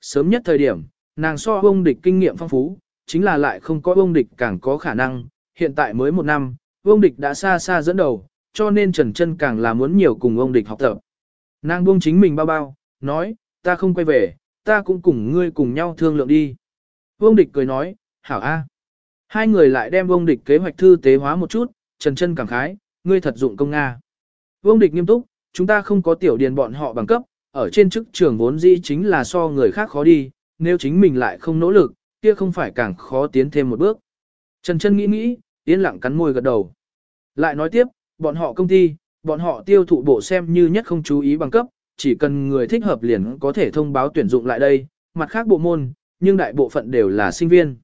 sớm nhất thời điểm, nàng so ông địch kinh nghiệm phong phú, chính là lại không có ông địch càng có khả năng, hiện tại mới một năm, ông địch đã xa xa dẫn đầu, cho nên Trần Trân càng là muốn nhiều cùng ông địch học tập. Nàng buông chính mình bao bao, nói, ta không quay về, ta cũng cùng ngươi cùng nhau thương lượng đi. ông địch cười nói, hảo a. Hai người lại đem ông địch kế hoạch thư tế hóa một chút, Trần Trân cảm khái, ngươi thật dụng công Nga. ông địch nghiêm túc, chúng ta không có tiểu điền bọn họ bằng cấp, ở trên chức trường vốn dĩ chính là so người khác khó đi, nếu chính mình lại không nỗ lực, kia không phải càng khó tiến thêm một bước. Trần Trân nghĩ nghĩ, yên lặng cắn môi gật đầu. Lại nói tiếp, bọn họ công ty, bọn họ tiêu thụ bộ xem như nhất không chú ý bằng cấp, chỉ cần người thích hợp liền có thể thông báo tuyển dụng lại đây, mặt khác bộ môn, nhưng đại bộ phận đều là sinh viên.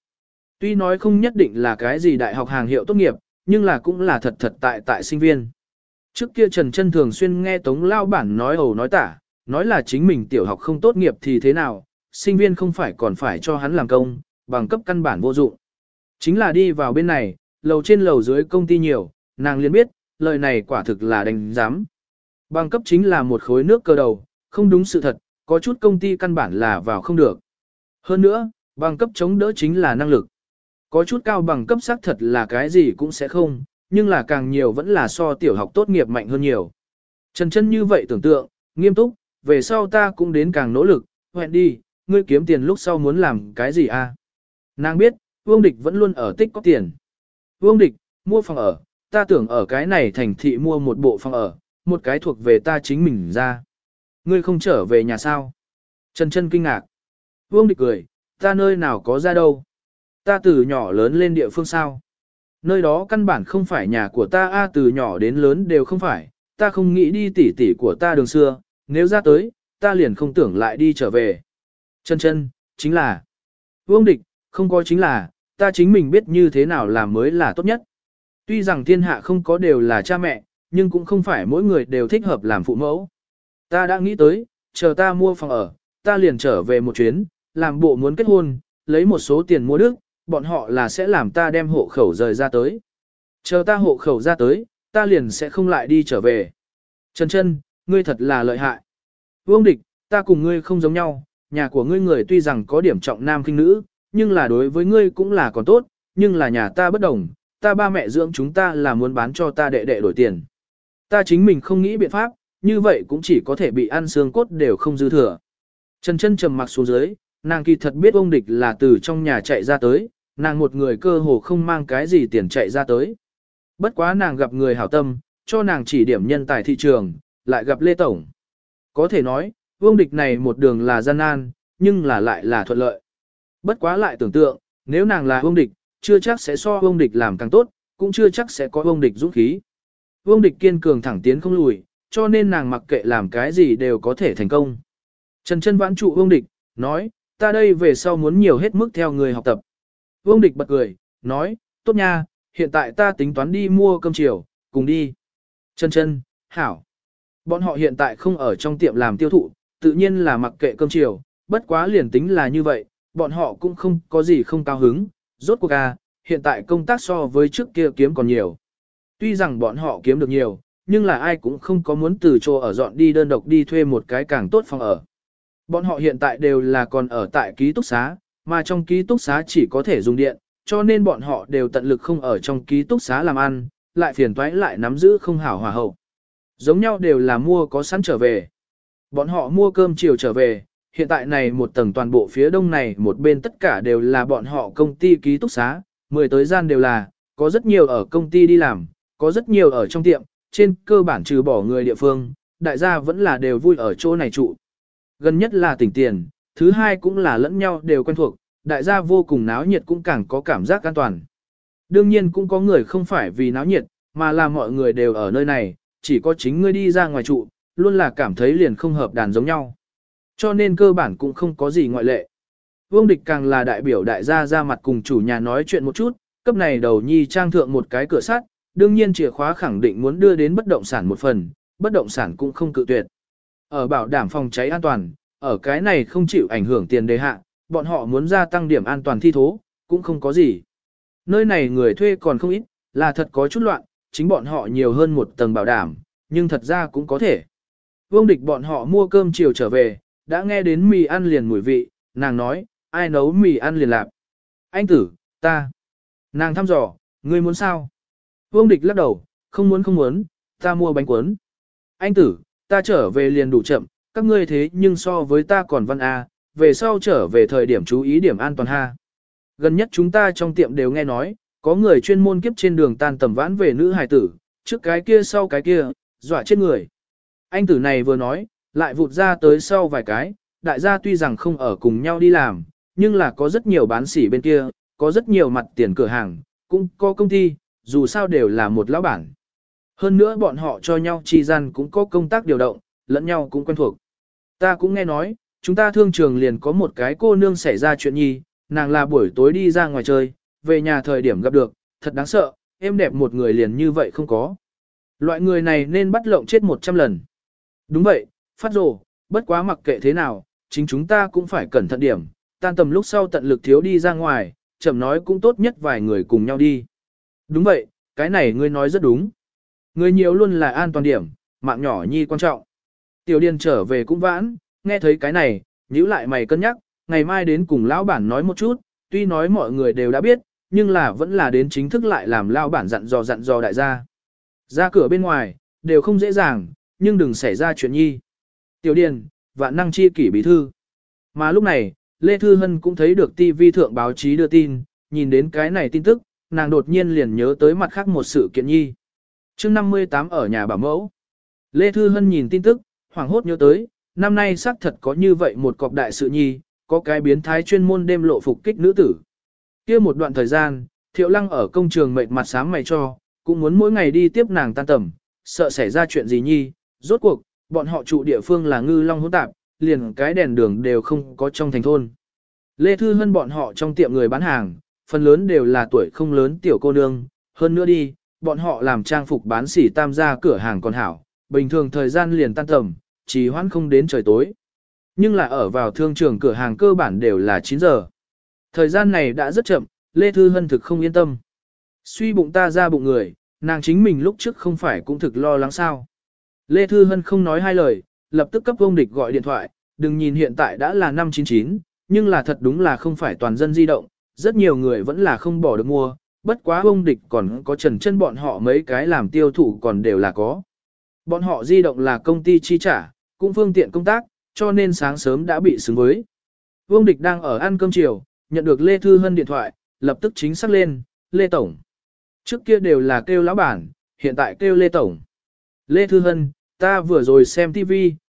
Tuy nói không nhất định là cái gì đại học hàng hiệu tốt nghiệp, nhưng là cũng là thật thật tại tại sinh viên. Trước kia Trần Trân thường xuyên nghe Tống Lao Bản nói ẩu nói tả, nói là chính mình tiểu học không tốt nghiệp thì thế nào, sinh viên không phải còn phải cho hắn làm công, bằng cấp căn bản vô dụng. Chính là đi vào bên này, lầu trên lầu dưới công ty nhiều, nàng liền biết, lời này quả thực là đánh giám. Bằng cấp chính là một khối nước cơ đầu, không đúng sự thật, có chút công ty căn bản là vào không được. Hơn nữa, bằng cấp chống đỡ chính là năng lực. Có chút cao bằng cấp xác thật là cái gì cũng sẽ không, nhưng là càng nhiều vẫn là so tiểu học tốt nghiệp mạnh hơn nhiều. Trần chân như vậy tưởng tượng, nghiêm túc, về sau ta cũng đến càng nỗ lực, hẹn đi, ngươi kiếm tiền lúc sau muốn làm cái gì a? À? Nàng biết, Vương Địch vẫn luôn ở tích có tiền. Vương Địch, mua phòng ở, ta tưởng ở cái này thành thị mua một bộ phòng ở, một cái thuộc về ta chính mình ra. Ngươi không trở về nhà sao? Trần Trân kinh ngạc. Vương Địch cười, ta nơi nào có ra đâu? Ta từ nhỏ lớn lên địa phương sao? Nơi đó căn bản không phải nhà của ta a từ nhỏ đến lớn đều không phải, ta không nghĩ đi tỉ tỉ của ta đường xưa, nếu ra tới, ta liền không tưởng lại đi trở về. Chân chân, chính là, vương địch, không có chính là, ta chính mình biết như thế nào làm mới là tốt nhất. Tuy rằng thiên hạ không có đều là cha mẹ, nhưng cũng không phải mỗi người đều thích hợp làm phụ mẫu. Ta đã nghĩ tới, chờ ta mua phòng ở, ta liền trở về một chuyến, làm bộ muốn kết hôn, lấy một số tiền mua đức, bọn họ là sẽ làm ta đem hộ khẩu rời ra tới. Chờ ta hộ khẩu ra tới, ta liền sẽ không lại đi trở về. Trần chân ngươi thật là lợi hại. Vương địch, ta cùng ngươi không giống nhau, nhà của ngươi người tuy rằng có điểm trọng nam kinh nữ, nhưng là đối với ngươi cũng là còn tốt, nhưng là nhà ta bất đồng, ta ba mẹ dưỡng chúng ta là muốn bán cho ta đệ đệ đổi tiền. Ta chính mình không nghĩ biện pháp, như vậy cũng chỉ có thể bị ăn xương cốt đều không dư thừa. Trần chân trầm mặc xuống dưới, nàng kỳ thật biết ông địch là từ trong nhà chạy ra tới, nàng một người cơ hồ không mang cái gì tiền chạy ra tới. Bất quá nàng gặp người hảo tâm, cho nàng chỉ điểm nhân tài thị trường, lại gặp Lê Tổng. Có thể nói, vương địch này một đường là gian nan, nhưng là lại là thuận lợi. Bất quá lại tưởng tượng, nếu nàng là vương địch, chưa chắc sẽ so vương địch làm càng tốt, cũng chưa chắc sẽ có vương địch dũng khí. Vương địch kiên cường thẳng tiến không lùi, cho nên nàng mặc kệ làm cái gì đều có thể thành công. Trần chân vãn trụ vương địch, nói, ta đây về sau muốn nhiều hết mức theo người học tập. Vương địch bật cười, nói, tốt nha, hiện tại ta tính toán đi mua cơm chiều, cùng đi. Chân chân, hảo. Bọn họ hiện tại không ở trong tiệm làm tiêu thụ, tự nhiên là mặc kệ cơm chiều, bất quá liền tính là như vậy, bọn họ cũng không có gì không cao hứng, rốt cuộc à, hiện tại công tác so với trước kia kiếm còn nhiều. Tuy rằng bọn họ kiếm được nhiều, nhưng là ai cũng không có muốn từ chỗ ở dọn đi đơn độc đi thuê một cái càng tốt phòng ở. Bọn họ hiện tại đều là còn ở tại ký túc xá, mà trong ký túc xá chỉ có thể dùng điện, cho nên bọn họ đều tận lực không ở trong ký túc xá làm ăn, lại phiền toái lại nắm giữ không hảo hòa hậu. Giống nhau đều là mua có sẵn trở về. Bọn họ mua cơm chiều trở về, hiện tại này một tầng toàn bộ phía đông này một bên tất cả đều là bọn họ công ty ký túc xá, mười tới gian đều là, có rất nhiều ở công ty đi làm, có rất nhiều ở trong tiệm, trên cơ bản trừ bỏ người địa phương, đại gia vẫn là đều vui ở chỗ này trụ. Gần nhất là tỉnh tiền, thứ hai cũng là lẫn nhau đều quen thuộc, đại gia vô cùng náo nhiệt cũng càng có cảm giác an toàn. Đương nhiên cũng có người không phải vì náo nhiệt, mà là mọi người đều ở nơi này, chỉ có chính ngươi đi ra ngoài trụ, luôn là cảm thấy liền không hợp đàn giống nhau. Cho nên cơ bản cũng không có gì ngoại lệ. Vương địch càng là đại biểu đại gia ra mặt cùng chủ nhà nói chuyện một chút, cấp này đầu nhi trang thượng một cái cửa sắt, đương nhiên chìa khóa khẳng định muốn đưa đến bất động sản một phần, bất động sản cũng không cự tuyệt. Ở bảo đảm phòng cháy an toàn, ở cái này không chịu ảnh hưởng tiền đề hạ, bọn họ muốn gia tăng điểm an toàn thi thố, cũng không có gì. Nơi này người thuê còn không ít, là thật có chút loạn, chính bọn họ nhiều hơn một tầng bảo đảm, nhưng thật ra cũng có thể. Vương địch bọn họ mua cơm chiều trở về, đã nghe đến mì ăn liền mùi vị, nàng nói, ai nấu mì ăn liền lạp. Anh tử, ta. Nàng thăm dò, ngươi muốn sao? Vương địch lắc đầu, không muốn không muốn, ta mua bánh cuốn. Anh tử, ta trở về liền đủ chậm, các ngươi thế nhưng so với ta còn văn A, về sau trở về thời điểm chú ý điểm an toàn ha. Gần nhất chúng ta trong tiệm đều nghe nói, có người chuyên môn kiếp trên đường tan tầm vãn về nữ hài tử, trước cái kia sau cái kia, dọa chết người. Anh tử này vừa nói, lại vụt ra tới sau vài cái, đại gia tuy rằng không ở cùng nhau đi làm, nhưng là có rất nhiều bán sỉ bên kia, có rất nhiều mặt tiền cửa hàng, cũng có công ty, dù sao đều là một lão bản. Hơn nữa bọn họ cho nhau chi gian cũng có công tác điều động, lẫn nhau cũng quen thuộc. Ta cũng nghe nói, chúng ta thương trường liền có một cái cô nương xảy ra chuyện nhi, nàng là buổi tối đi ra ngoài chơi, về nhà thời điểm gặp được, thật đáng sợ, em đẹp một người liền như vậy không có. Loại người này nên bắt lộng chết 100 lần. Đúng vậy, phát rồ, bất quá mặc kệ thế nào, chính chúng ta cũng phải cẩn thận điểm, tan tầm lúc sau tận lực thiếu đi ra ngoài, chậm nói cũng tốt nhất vài người cùng nhau đi. Đúng vậy, cái này ngươi nói rất đúng. Người nhiều luôn là an toàn điểm, mạng nhỏ nhi quan trọng. Tiểu điền trở về cũng vãn, nghe thấy cái này, nhíu lại mày cân nhắc, ngày mai đến cùng lão bản nói một chút, tuy nói mọi người đều đã biết, nhưng là vẫn là đến chính thức lại làm lao bản dặn dò dặn dò đại gia. Ra cửa bên ngoài, đều không dễ dàng, nhưng đừng xảy ra chuyện nhi. Tiểu Điền, vạn năng chi kỷ bí thư. Mà lúc này, Lê Thư Hân cũng thấy được TV thượng báo chí đưa tin, nhìn đến cái này tin tức, nàng đột nhiên liền nhớ tới mặt khác một sự kiện nhi. chương 58 ở nhà bảo mẫu. Lê Thư Hân nhìn tin tức, hoảng hốt nhớ tới, năm nay xác thật có như vậy một cọc đại sự nhi, có cái biến thái chuyên môn đêm lộ phục kích nữ tử. Kia một đoạn thời gian, Thiệu Lăng ở công trường mệt mặt sáng mày cho, cũng muốn mỗi ngày đi tiếp nàng tan tầm, sợ xảy ra chuyện gì nhi, rốt cuộc, bọn họ trụ địa phương là ngư long hỗn tạp, liền cái đèn đường đều không có trong thành thôn. Lê Thư Hân bọn họ trong tiệm người bán hàng, phần lớn đều là tuổi không lớn tiểu cô nương, hơn nữa đi, bọn họ làm trang phục bán sỉ tam gia cửa hàng còn hảo, bình thường thời gian liền tan tầm, chỉ hoãn không đến trời tối. Nhưng là ở vào thương trường cửa hàng cơ bản đều là 9 giờ. Thời gian này đã rất chậm, Lê Thư Hân thực không yên tâm. Suy bụng ta ra bụng người, nàng chính mình lúc trước không phải cũng thực lo lắng sao. Lê Thư Hân không nói hai lời, lập tức cấp ông địch gọi điện thoại, đừng nhìn hiện tại đã là 599, nhưng là thật đúng là không phải toàn dân di động, rất nhiều người vẫn là không bỏ được mua, bất quá ông địch còn có trần chân bọn họ mấy cái làm tiêu thụ còn đều là có. Bọn họ di động là công ty chi trả, cũng phương tiện công tác, cho nên sáng sớm đã bị xứng với. Vương Địch đang ở ăn cơm chiều, nhận được Lê Thư Hân điện thoại, lập tức chính xác lên, Lê Tổng. Trước kia đều là kêu lão bản, hiện tại kêu Lê Tổng. Lê Thư Hân, ta vừa rồi xem TV,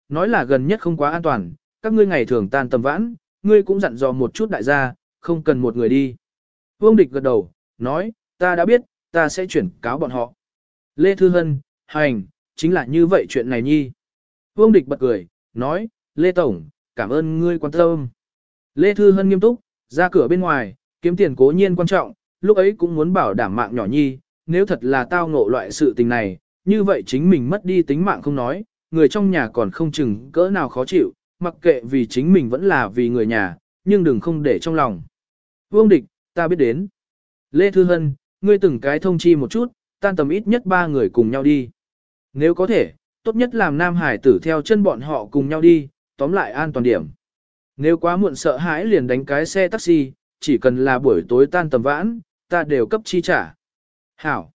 nói là gần nhất không quá an toàn, các ngươi ngày thường tan tầm vãn, ngươi cũng dặn dò một chút đại gia, không cần một người đi. Vương Địch gật đầu, nói, ta đã biết, ta sẽ chuyển cáo bọn họ. Lê Thư Hân, hành, chính là như vậy chuyện này nhi. Vương Địch bật cười, nói, Lê Tổng, cảm ơn ngươi quan tâm. Lê Thư Hân nghiêm túc, ra cửa bên ngoài, kiếm tiền cố nhiên quan trọng, lúc ấy cũng muốn bảo đảm mạng nhỏ nhi, nếu thật là tao ngộ loại sự tình này, như vậy chính mình mất đi tính mạng không nói, người trong nhà còn không chừng cỡ nào khó chịu, mặc kệ vì chính mình vẫn là vì người nhà, nhưng đừng không để trong lòng. Vương địch, ta biết đến. Lê Thư Hân, ngươi từng cái thông chi một chút, tan tầm ít nhất ba người cùng nhau đi. Nếu có thể, tốt nhất làm Nam Hải tử theo chân bọn họ cùng nhau đi, tóm lại an toàn điểm. Nếu quá muộn sợ hãi liền đánh cái xe taxi, chỉ cần là buổi tối tan tầm vãn, ta đều cấp chi trả. Hảo.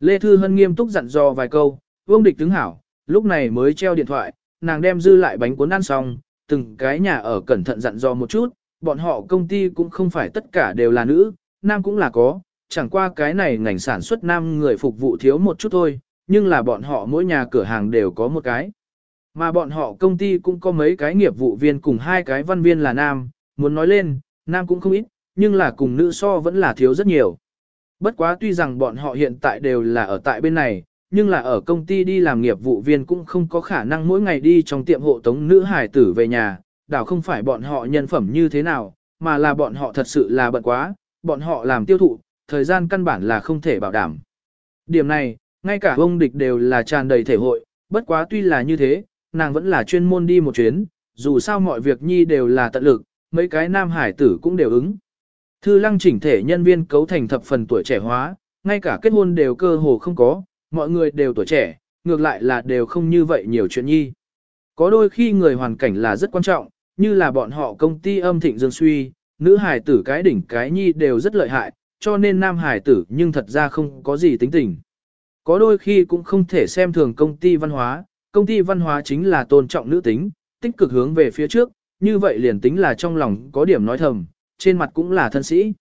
Lê Thư Hân nghiêm túc dặn dò vài câu, vương địch đứng hảo, lúc này mới treo điện thoại, nàng đem dư lại bánh cuốn ăn xong, từng cái nhà ở cẩn thận dặn dò một chút, bọn họ công ty cũng không phải tất cả đều là nữ, nam cũng là có, chẳng qua cái này ngành sản xuất nam người phục vụ thiếu một chút thôi, nhưng là bọn họ mỗi nhà cửa hàng đều có một cái. Mà bọn họ công ty cũng có mấy cái nghiệp vụ viên cùng hai cái văn viên là nam, muốn nói lên, nam cũng không ít, nhưng là cùng nữ so vẫn là thiếu rất nhiều. Bất quá tuy rằng bọn họ hiện tại đều là ở tại bên này, nhưng là ở công ty đi làm nghiệp vụ viên cũng không có khả năng mỗi ngày đi trong tiệm hộ tống nữ hải tử về nhà, đảo không phải bọn họ nhân phẩm như thế nào, mà là bọn họ thật sự là bận quá, bọn họ làm tiêu thụ, thời gian căn bản là không thể bảo đảm. Điểm này, ngay cả ông địch đều là tràn đầy thể hội, bất quá tuy là như thế, nàng vẫn là chuyên môn đi một chuyến, dù sao mọi việc nhi đều là tận lực, mấy cái nam hải tử cũng đều ứng. Thư lăng chỉnh thể nhân viên cấu thành thập phần tuổi trẻ hóa, ngay cả kết hôn đều cơ hồ không có, mọi người đều tuổi trẻ, ngược lại là đều không như vậy nhiều chuyện nhi. Có đôi khi người hoàn cảnh là rất quan trọng, như là bọn họ công ty âm thịnh dương suy, nữ hải tử cái đỉnh cái nhi đều rất lợi hại, cho nên nam hải tử nhưng thật ra không có gì tính tình. Có đôi khi cũng không thể xem thường công ty văn hóa, công ty văn hóa chính là tôn trọng nữ tính, tích cực hướng về phía trước, như vậy liền tính là trong lòng có điểm nói thầm, trên mặt cũng là thân sĩ.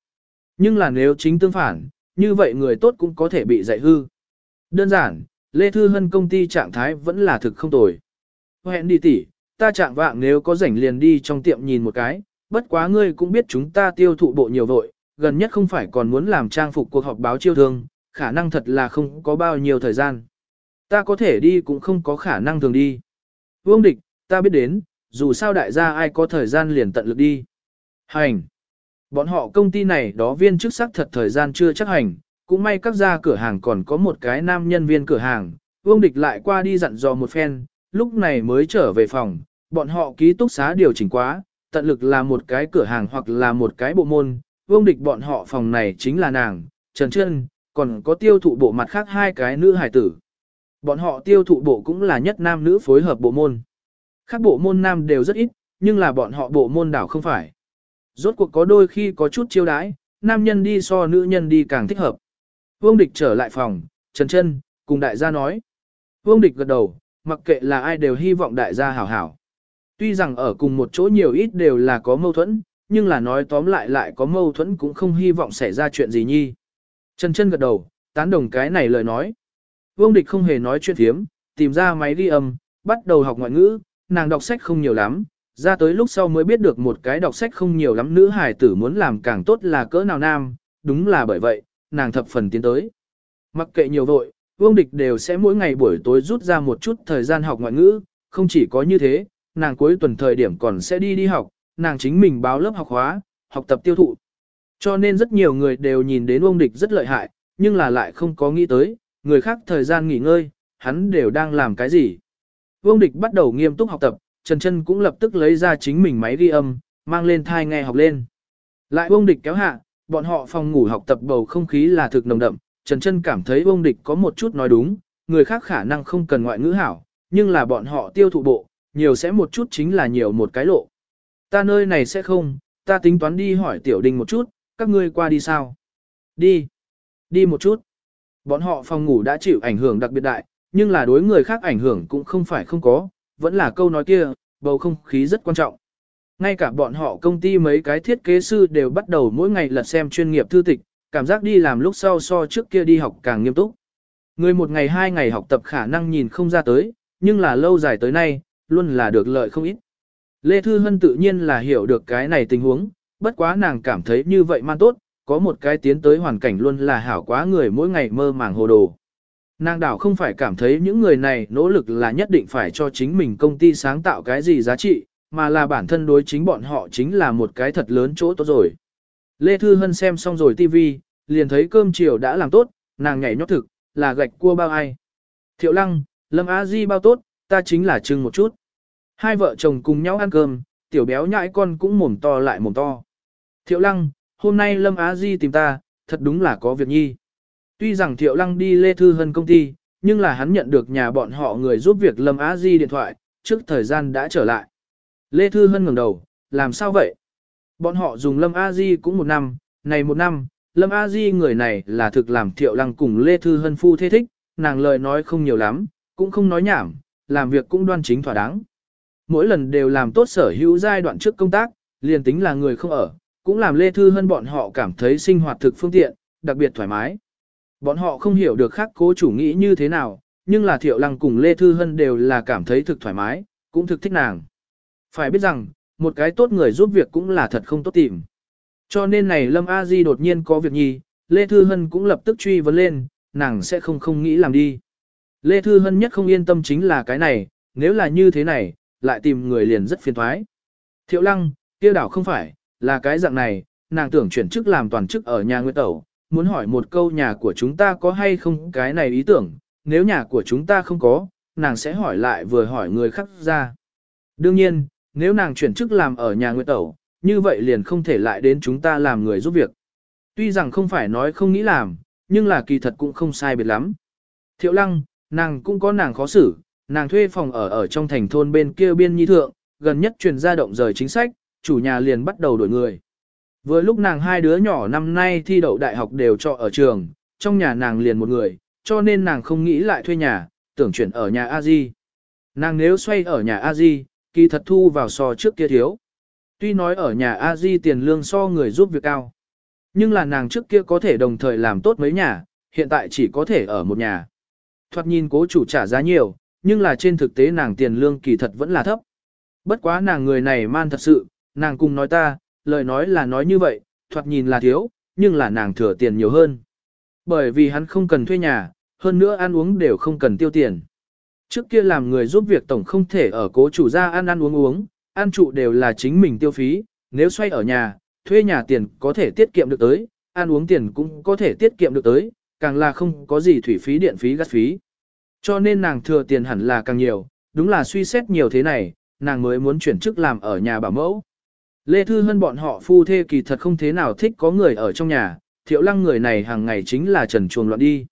Nhưng là nếu chính tương phản, như vậy người tốt cũng có thể bị dạy hư. Đơn giản, Lê Thư Hân công ty trạng thái vẫn là thực không tồi. Hẹn đi tỉ, ta trạng vạng nếu có rảnh liền đi trong tiệm nhìn một cái, bất quá ngươi cũng biết chúng ta tiêu thụ bộ nhiều vội, gần nhất không phải còn muốn làm trang phục cuộc họp báo chiêu thương, khả năng thật là không có bao nhiêu thời gian. Ta có thể đi cũng không có khả năng thường đi. Vương địch, ta biết đến, dù sao đại gia ai có thời gian liền tận lực đi. Hành. Bọn họ công ty này đó viên chức sắc thật thời gian chưa chắc hành, cũng may các gia cửa hàng còn có một cái nam nhân viên cửa hàng. Vương địch lại qua đi dặn dò một phen, lúc này mới trở về phòng, bọn họ ký túc xá điều chỉnh quá, tận lực là một cái cửa hàng hoặc là một cái bộ môn, vương địch bọn họ phòng này chính là nàng, Trần Trân, còn có tiêu thụ bộ mặt khác hai cái nữ hải tử bọn họ tiêu thụ bộ cũng là nhất nam nữ phối hợp bộ môn. khác bộ môn nam đều rất ít, nhưng là bọn họ bộ môn đảo không phải. Rốt cuộc có đôi khi có chút chiêu đãi, nam nhân đi so nữ nhân đi càng thích hợp. Vương Địch trở lại phòng, Trần Trân, cùng đại gia nói. Vương Địch gật đầu, mặc kệ là ai đều hy vọng đại gia hảo hảo. Tuy rằng ở cùng một chỗ nhiều ít đều là có mâu thuẫn, nhưng là nói tóm lại lại có mâu thuẫn cũng không hy vọng xảy ra chuyện gì nhi. Trần Trân gật đầu, tán đồng cái này lời nói. Vương Địch không hề nói chuyện thiếm, tìm ra máy ghi âm, bắt đầu học ngoại ngữ, nàng đọc sách không nhiều lắm, ra tới lúc sau mới biết được một cái đọc sách không nhiều lắm nữ hài tử muốn làm càng tốt là cỡ nào nam, đúng là bởi vậy, nàng thập phần tiến tới. Mặc kệ nhiều vội, Vương Địch đều sẽ mỗi ngày buổi tối rút ra một chút thời gian học ngoại ngữ, không chỉ có như thế, nàng cuối tuần thời điểm còn sẽ đi đi học, nàng chính mình báo lớp học hóa, học tập tiêu thụ. Cho nên rất nhiều người đều nhìn đến Vương Địch rất lợi hại, nhưng là lại không có nghĩ tới, người khác thời gian nghỉ ngơi, hắn đều đang làm cái gì. Vương Địch bắt đầu nghiêm túc học tập, Trần Trân cũng lập tức lấy ra chính mình máy ghi âm, mang lên thai nghe học lên. Lại Vương Địch kéo hạ, bọn họ phòng ngủ học tập bầu không khí là thực nồng đậm, Trần Trân cảm thấy Vương Địch có một chút nói đúng, người khác khả năng không cần ngoại ngữ hảo, nhưng là bọn họ tiêu thụ bộ, nhiều sẽ một chút chính là nhiều một cái lộ. Ta nơi này sẽ không, ta tính toán đi hỏi Tiểu Đình một chút, các ngươi qua đi sao? Đi. Đi một chút. Bọn họ phòng ngủ đã chịu ảnh hưởng đặc biệt đại, nhưng là đối người khác ảnh hưởng cũng không phải không có, vẫn là câu nói kia, bầu không khí rất quan trọng. Ngay cả bọn họ công ty mấy cái thiết kế sư đều bắt đầu mỗi ngày lật xem chuyên nghiệp thư tịch, cảm giác đi làm lúc sau so trước kia đi học càng nghiêm túc. Người một ngày hai ngày học tập khả năng nhìn không ra tới, nhưng là lâu dài tới nay, luôn là được lợi không ít. Lê Thư Hân tự nhiên là hiểu được cái này tình huống, bất quá nàng cảm thấy như vậy man tốt, có một cái tiến tới hoàn cảnh luôn là hảo quá người mỗi ngày mơ màng hồ đồ. Nàng đảo không phải cảm thấy những người này nỗ lực là nhất định phải cho chính mình công ty sáng tạo cái gì giá trị, mà là bản thân đối chính bọn họ chính là một cái thật lớn chỗ tốt rồi. Lê Thư Hân xem xong rồi TV, liền thấy cơm chiều đã làm tốt, nàng nhảy nhót thực, là gạch cua bao ai. Thiệu Lăng, Lâm Á Di bao tốt, ta chính là chừng một chút. Hai vợ chồng cùng nhau ăn cơm, tiểu béo nhãi con cũng mồm to lại mồm to. Thiệu Lăng, hôm nay Lâm Á Di tìm ta, thật đúng là có việc nhi. Tuy rằng Thiệu Lăng đi Lê Thư Hân công ty, nhưng là hắn nhận được nhà bọn họ người giúp việc Lâm Á Di điện thoại, trước thời gian đã trở lại. Lê Thư Hân ngẩng đầu, làm sao vậy? Bọn họ dùng Lâm A Di cũng một năm, này một năm, Lâm A Di người này là thực làm Thiệu Lăng cùng Lê Thư Hân phu thế thích, nàng lời nói không nhiều lắm, cũng không nói nhảm, làm việc cũng đoan chính thỏa đáng. Mỗi lần đều làm tốt sở hữu giai đoạn trước công tác, liền tính là người không ở, cũng làm Lê Thư Hân bọn họ cảm thấy sinh hoạt thực phương tiện, đặc biệt thoải mái. Bọn họ không hiểu được khác cố chủ nghĩ như thế nào, nhưng là Thiệu Lăng cùng Lê Thư Hân đều là cảm thấy thực thoải mái, cũng thực thích nàng. Phải biết rằng, một cái tốt người giúp việc cũng là thật không tốt tìm. Cho nên này Lâm A Di đột nhiên có việc nhì, Lê Thư Hân cũng lập tức truy vấn lên, nàng sẽ không không nghĩ làm đi. Lê Thư Hân nhất không yên tâm chính là cái này, nếu là như thế này, lại tìm người liền rất phiền thoái. Thiệu Lăng, kia đảo không phải, là cái dạng này, nàng tưởng chuyển chức làm toàn chức ở nhà Nguyệt Tẩu, muốn hỏi một câu nhà của chúng ta có hay không cái này ý tưởng, nếu nhà của chúng ta không có, nàng sẽ hỏi lại vừa hỏi người khác ra. Đương nhiên, nếu nàng chuyển chức làm ở nhà Nguyệt Tẩu, như vậy liền không thể lại đến chúng ta làm người giúp việc. Tuy rằng không phải nói không nghĩ làm, nhưng là kỳ thật cũng không sai biệt lắm. Thiệu lăng, nàng cũng có nàng khó xử, nàng thuê phòng ở ở trong thành thôn bên kia biên nhi thượng, gần nhất truyền ra động rời chính sách, chủ nhà liền bắt đầu đổi người. Vừa lúc nàng hai đứa nhỏ năm nay thi đậu đại học đều cho ở trường, trong nhà nàng liền một người, cho nên nàng không nghĩ lại thuê nhà, tưởng chuyển ở nhà a di Nàng nếu xoay ở nhà a di kỳ thật thu vào so trước kia thiếu. Tuy nói ở nhà a di tiền lương so người giúp việc cao, nhưng là nàng trước kia có thể đồng thời làm tốt mấy nhà, hiện tại chỉ có thể ở một nhà. Thoạt nhìn cố chủ trả giá nhiều, nhưng là trên thực tế nàng tiền lương kỳ thật vẫn là thấp. Bất quá nàng người này man thật sự, nàng cùng nói ta, lời nói là nói như vậy, thoạt nhìn là thiếu, nhưng là nàng thừa tiền nhiều hơn. Bởi vì hắn không cần thuê nhà, hơn nữa ăn uống đều không cần tiêu tiền. Trước kia làm người giúp việc tổng không thể ở cố chủ gia ăn ăn uống uống, ăn trụ đều là chính mình tiêu phí, nếu xoay ở nhà, thuê nhà tiền có thể tiết kiệm được tới, ăn uống tiền cũng có thể tiết kiệm được tới, càng là không có gì thủy phí điện phí gắt phí. Cho nên nàng thừa tiền hẳn là càng nhiều, đúng là suy xét nhiều thế này, nàng mới muốn chuyển chức làm ở nhà bảo mẫu. Lê Thư Hân bọn họ phu thê kỳ thật không thế nào thích có người ở trong nhà, thiệu lăng người này hàng ngày chính là trần chuồng loạn đi.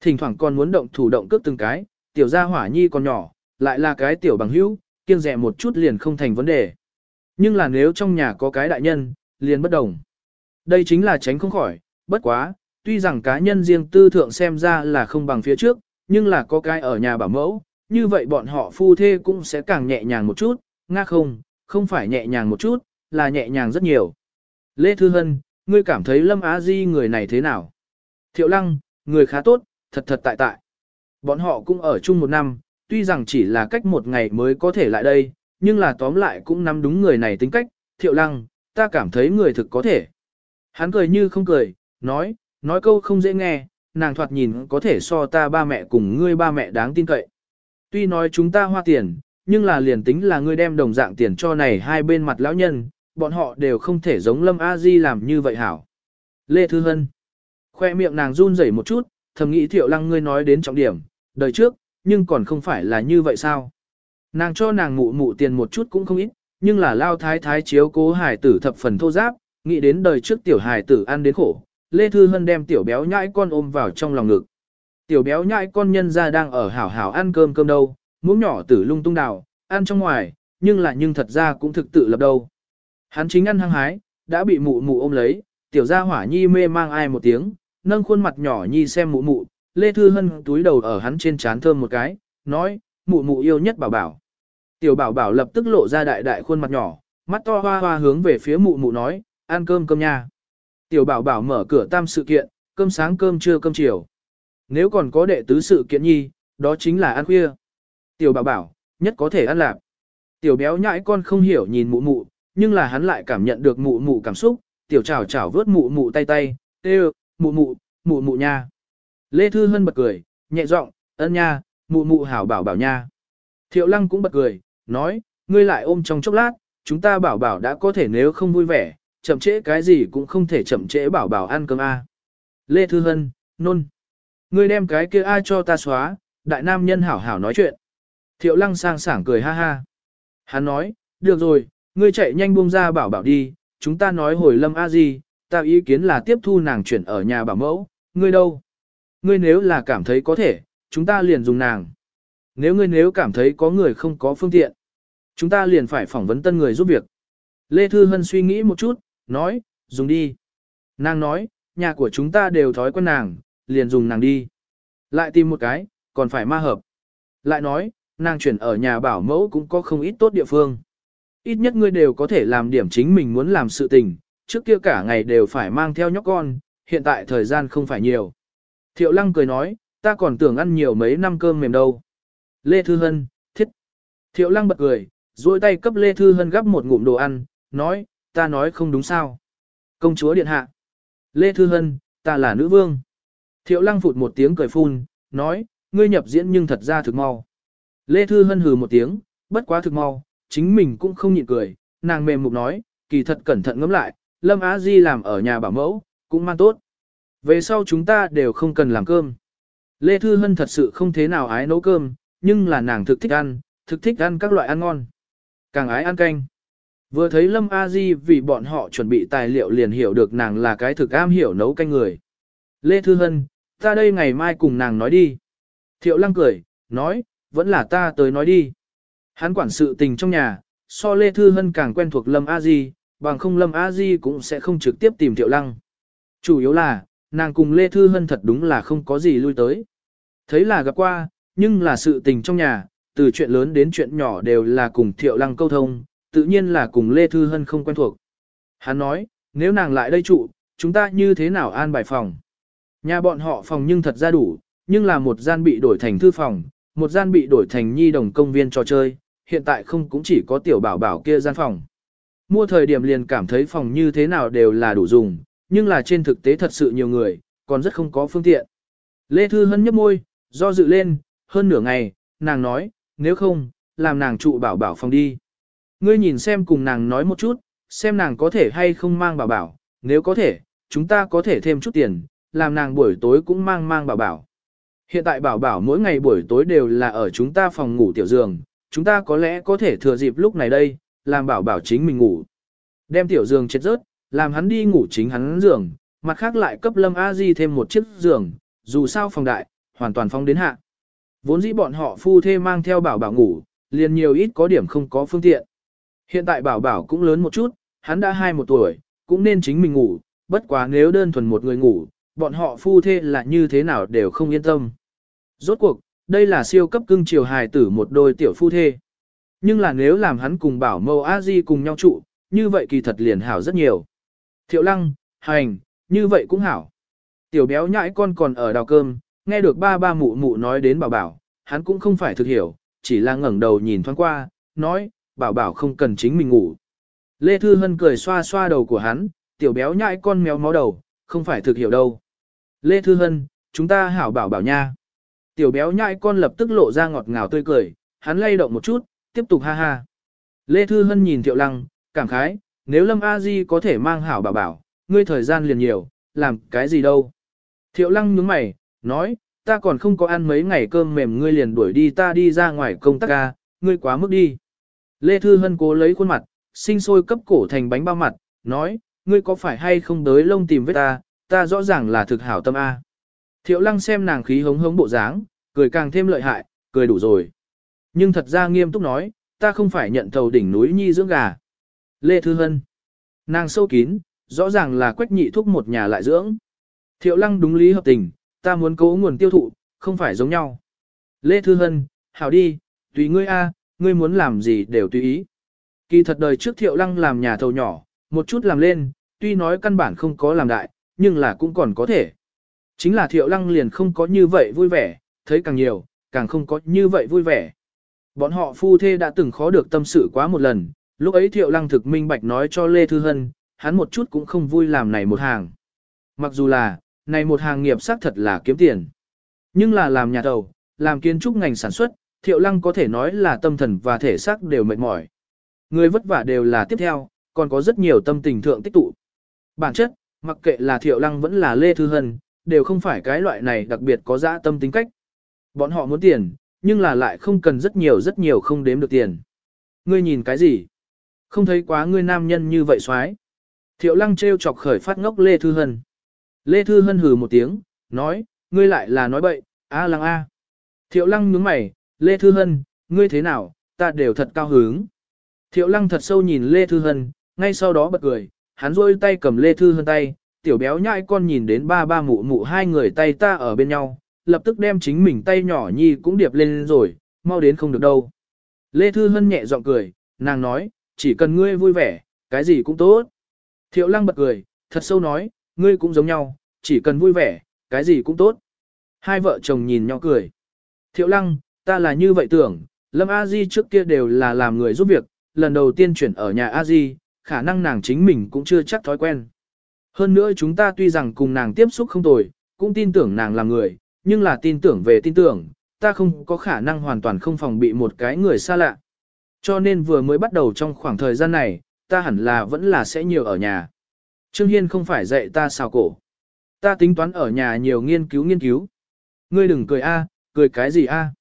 Thỉnh thoảng còn muốn động thủ động cướp từng cái, tiểu gia hỏa nhi còn nhỏ, lại là cái tiểu bằng hữu, kiêng rẻ một chút liền không thành vấn đề. Nhưng là nếu trong nhà có cái đại nhân, liền bất đồng. Đây chính là tránh không khỏi, bất quá, tuy rằng cá nhân riêng tư thượng xem ra là không bằng phía trước, nhưng là có cái ở nhà bảo mẫu, như vậy bọn họ phu thê cũng sẽ càng nhẹ nhàng một chút, nga không, không phải nhẹ nhàng một chút, là nhẹ nhàng rất nhiều. Lê Thư Hân, ngươi cảm thấy Lâm Á Di người này thế nào? Thiệu Lăng, người khá tốt, thật thật tại tại. Bọn họ cũng ở chung một năm, tuy rằng chỉ là cách một ngày mới có thể lại đây, nhưng là tóm lại cũng nắm đúng người này tính cách. Thiệu Lăng, ta cảm thấy người thực có thể. Hắn cười như không cười, nói, nói câu không dễ nghe, nàng thoạt nhìn có thể so ta ba mẹ cùng ngươi ba mẹ đáng tin cậy. Tuy nói chúng ta hoa tiền, nhưng là liền tính là ngươi đem đồng dạng tiền cho này hai bên mặt lão nhân, bọn họ đều không thể giống Lâm A Di làm như vậy hảo. Lê Thư Hân. Khoe miệng nàng run rẩy một chút, thầm nghĩ Thiệu Lăng ngươi nói đến trọng điểm, đời trước, nhưng còn không phải là như vậy sao? Nàng cho nàng mụ mụ tiền một chút cũng không ít, nhưng là lao thái thái chiếu cố hải tử thập phần thô giáp, nghĩ đến đời trước tiểu hải tử ăn đến khổ, Lê Thư Hân đem tiểu béo nhãi con ôm vào trong lòng ngực. Tiểu béo nhãi con nhân ra đang ở hảo hảo ăn cơm cơm đâu, muỗng nhỏ tử lung tung đào, ăn trong ngoài, nhưng là nhưng thật ra cũng thực tự lập đâu. Hắn chính ăn hăng hái, đã bị mụ mụ ôm lấy, tiểu gia hỏa nhi mê mang ai một tiếng, nâng khuôn mặt nhỏ nhi xem mụ mụ, Lê Thư Hân túi đầu ở hắn trên trán thơm một cái, nói, mụ mụ yêu nhất bảo bảo. Tiểu bảo bảo lập tức lộ ra đại đại khuôn mặt nhỏ, mắt to hoa hoa hướng về phía mụ mụ nói, ăn cơm cơm nha. Tiểu bảo bảo mở cửa tam sự kiện, cơm sáng cơm trưa cơm chiều. Nếu còn có đệ tứ sự kiện nhi, đó chính là ăn khuya. Tiểu bảo bảo, nhất có thể ăn lạp. Tiểu béo nhãi con không hiểu nhìn mụ mụ, nhưng là hắn lại cảm nhận được mụ mụ cảm xúc, tiểu chảo chảo vớt mụ mụ tay tay, tê mụ mụ, mụ mụ nha. Lê Thư Hân bật cười, nhẹ giọng ân nha, mụ mụ hảo bảo bảo nha. Thiệu lăng cũng bật cười, nói, ngươi lại ôm trong chốc lát, chúng ta bảo bảo đã có thể nếu không vui vẻ, chậm trễ cái gì cũng không thể chậm trễ bảo bảo ăn cơm A. Lê Thư Hân, nôn. Ngươi đem cái kia ai cho ta xóa, đại nam nhân hảo hảo nói chuyện. Thiệu lăng sang sảng cười ha ha. Hắn nói, được rồi, ngươi chạy nhanh buông ra bảo bảo đi, chúng ta nói hồi lâm a di, ta ý kiến là tiếp thu nàng chuyển ở nhà bảo mẫu, ngươi đâu? Ngươi nếu là cảm thấy có thể, chúng ta liền dùng nàng. Nếu ngươi nếu cảm thấy có người không có phương tiện, chúng ta liền phải phỏng vấn tân người giúp việc. Lê Thư Hân suy nghĩ một chút, nói, dùng đi. Nàng nói, nhà của chúng ta đều thói quen nàng, liền dùng nàng đi. Lại tìm một cái, còn phải ma hợp. Lại nói, nàng chuyển ở nhà bảo mẫu cũng có không ít tốt địa phương ít nhất ngươi đều có thể làm điểm chính mình muốn làm sự tình, trước kia cả ngày đều phải mang theo nhóc con, hiện tại thời gian không phải nhiều. Thiệu lăng cười nói, ta còn tưởng ăn nhiều mấy năm cơm mềm đâu. Lê Thư Hân, thiết. Thiệu lăng bật cười, duỗi tay cấp Lê Thư Hân gắp một ngụm đồ ăn, nói, ta nói không đúng sao. Công chúa điện hạ. Lê Thư Hân, ta là nữ vương. Thiệu lăng phụt một tiếng cười phun, nói, ngươi nhập diễn nhưng thật ra thực mau. Lê Thư Hân hừ một tiếng, bất quá thực mau, chính mình cũng không nhịn cười, nàng mềm mục nói, kỳ thật cẩn thận ngẫm lại, Lâm Á Di làm ở nhà bảo mẫu, cũng mang tốt. Về sau chúng ta đều không cần làm cơm. Lê Thư Hân thật sự không thế nào ái nấu cơm, nhưng là nàng thực thích ăn, thực thích ăn các loại ăn ngon. Càng ái ăn canh. Vừa thấy Lâm A Di vì bọn họ chuẩn bị tài liệu liền hiểu được nàng là cái thực am hiểu nấu canh người. Lê Thư Hân, ta đây ngày mai cùng nàng nói đi. Thiệu Lăng cười, nói, vẫn là ta tới nói đi. Hắn quản sự tình trong nhà, so Lê Thư Hân càng quen thuộc Lâm A Di, bằng không Lâm A Di cũng sẽ không trực tiếp tìm Thiệu Lăng. Chủ yếu là, nàng cùng Lê Thư Hân thật đúng là không có gì lui tới. Thấy là gặp qua, nhưng là sự tình trong nhà, từ chuyện lớn đến chuyện nhỏ đều là cùng Thiệu Lăng câu thông, tự nhiên là cùng Lê Thư Hân không quen thuộc. Hắn nói, nếu nàng lại đây trụ, chúng ta như thế nào an bài phòng? Nhà bọn họ phòng nhưng thật ra đủ, nhưng là một gian bị đổi thành thư phòng, một gian bị đổi thành nhi đồng công viên trò chơi, hiện tại không cũng chỉ có tiểu bảo bảo kia gian phòng. Mua thời điểm liền cảm thấy phòng như thế nào đều là đủ dùng, nhưng là trên thực tế thật sự nhiều người, còn rất không có phương tiện. Lê Thư Hân nhấp môi, do dự lên, hơn nửa ngày, nàng nói, nếu không, làm nàng trụ bảo bảo phòng đi. Ngươi nhìn xem cùng nàng nói một chút, xem nàng có thể hay không mang bảo bảo, nếu có thể, chúng ta có thể thêm chút tiền, làm nàng buổi tối cũng mang mang bảo bảo. Hiện tại bảo bảo mỗi ngày buổi tối đều là ở chúng ta phòng ngủ tiểu giường, chúng ta có lẽ có thể thừa dịp lúc này đây, làm bảo bảo chính mình ngủ. Đem tiểu giường chết rớt, làm hắn đi ngủ chính hắn giường, mặt khác lại cấp Lâm A Di thêm một chiếc giường, dù sao phòng đại, hoàn toàn phong đến hạ. Vốn dĩ bọn họ phu thê mang theo bảo bảo ngủ, liền nhiều ít có điểm không có phương tiện. Hiện tại bảo bảo cũng lớn một chút, hắn đã hai một tuổi, cũng nên chính mình ngủ, bất quá nếu đơn thuần một người ngủ, bọn họ phu thê là như thế nào đều không yên tâm. Rốt cuộc, đây là siêu cấp cưng chiều hài tử một đôi tiểu phu thê. Nhưng là nếu làm hắn cùng bảo mâu a di cùng nhau trụ, như vậy kỳ thật liền hảo rất nhiều. Thiệu lăng, hành, như vậy cũng hảo. Tiểu béo nhãi con còn ở đào cơm, nghe được ba ba mụ mụ nói đến bảo bảo, hắn cũng không phải thực hiểu, chỉ là ngẩng đầu nhìn thoáng qua, nói, bảo bảo không cần chính mình ngủ. Lê Thư Hân cười xoa xoa đầu của hắn, tiểu béo nhãi con méo mó đầu, không phải thực hiểu đâu. Lê Thư Hân, chúng ta hảo bảo bảo nha. Tiểu béo nhãi con lập tức lộ ra ngọt ngào tươi cười, hắn lay động một chút, tiếp tục ha ha. Lê Thư Hân nhìn Thiệu Lăng, cảm khái, nếu Lâm A Di có thể mang hảo bảo bảo, ngươi thời gian liền nhiều, làm cái gì đâu. Thiệu Lăng nhướng mày, nói, ta còn không có ăn mấy ngày cơm mềm ngươi liền đuổi đi ta đi ra ngoài công tác ca, ngươi quá mức đi. Lê Thư Hân cố lấy khuôn mặt, sinh sôi cấp cổ thành bánh bao mặt, nói, ngươi có phải hay không tới lông tìm với ta, ta rõ ràng là thực hảo tâm A. Thiệu lăng xem nàng khí hống hống bộ dáng, cười càng thêm lợi hại, cười đủ rồi. Nhưng thật ra nghiêm túc nói, ta không phải nhận thầu đỉnh núi nhi dưỡng gà. Lê Thư Hân. Nàng sâu kín, rõ ràng là quách nhị thúc một nhà lại dưỡng. Thiệu lăng đúng lý hợp tình, ta muốn cố nguồn tiêu thụ, không phải giống nhau. Lê Thư Hân, hảo đi, tùy ngươi a ngươi muốn làm gì đều tùy ý. Kỳ thật đời trước thiệu lăng làm nhà thầu nhỏ, một chút làm lên, tuy nói căn bản không có làm đại, nhưng là cũng còn có thể. Chính là thiệu lăng liền không có như vậy vui vẻ, thấy càng nhiều, càng không có như vậy vui vẻ. Bọn họ phu thê đã từng khó được tâm sự quá một lần, lúc ấy thiệu lăng thực minh bạch nói cho Lê Thư Hân, hắn một chút cũng không vui làm này một hàng. Mặc dù là, này một hàng nghiệp xác thật là kiếm tiền. Nhưng là làm nhà đầu, làm kiến trúc ngành sản xuất, thiệu lăng có thể nói là tâm thần và thể xác đều mệt mỏi. Người vất vả đều là tiếp theo, còn có rất nhiều tâm tình thượng tích tụ. Bản chất, mặc kệ là thiệu lăng vẫn là Lê Thư Hân, đều không phải cái loại này đặc biệt có dã tâm tính cách. Bọn họ muốn tiền, nhưng là lại không cần rất nhiều rất nhiều không đếm được tiền. Ngươi nhìn cái gì? Không thấy quá ngươi nam nhân như vậy xoái. Thiệu lăng trêu chọc khởi phát ngốc Lê Thư Hân. Lê Thư Hân hừ một tiếng, nói, ngươi lại là nói bậy, a à lăng a. Thiệu lăng nhướng mày, Lê Thư Hân, ngươi thế nào, ta đều thật cao hứng. Thiệu lăng thật sâu nhìn Lê Thư Hân, ngay sau đó bật cười, hắn rôi tay cầm Lê Thư Hân tay, tiểu béo nhãi con nhìn đến ba ba mụ mụ hai người tay ta ở bên nhau, lập tức đem chính mình tay nhỏ nhi cũng điệp lên rồi, mau đến không được đâu. Lê Thư Hân nhẹ giọng cười, nàng nói, chỉ cần ngươi vui vẻ, cái gì cũng tốt. Thiệu lăng bật cười, thật sâu nói, ngươi cũng giống nhau, chỉ cần vui vẻ, cái gì cũng tốt. Hai vợ chồng nhìn nhau cười. Thiệu lăng, ta là như vậy tưởng, Lâm A Di trước kia đều là làm người giúp việc, lần đầu tiên chuyển ở nhà A Di, khả năng nàng chính mình cũng chưa chắc thói quen. Hơn nữa chúng ta tuy rằng cùng nàng tiếp xúc không tồi, cũng tin tưởng nàng là người, nhưng là tin tưởng về tin tưởng, ta không có khả năng hoàn toàn không phòng bị một cái người xa lạ. Cho nên vừa mới bắt đầu trong khoảng thời gian này, ta hẳn là vẫn là sẽ nhiều ở nhà. Trương Hiên không phải dạy ta xào cổ. Ta tính toán ở nhà nhiều nghiên cứu nghiên cứu. Ngươi đừng cười a, cười cái gì a?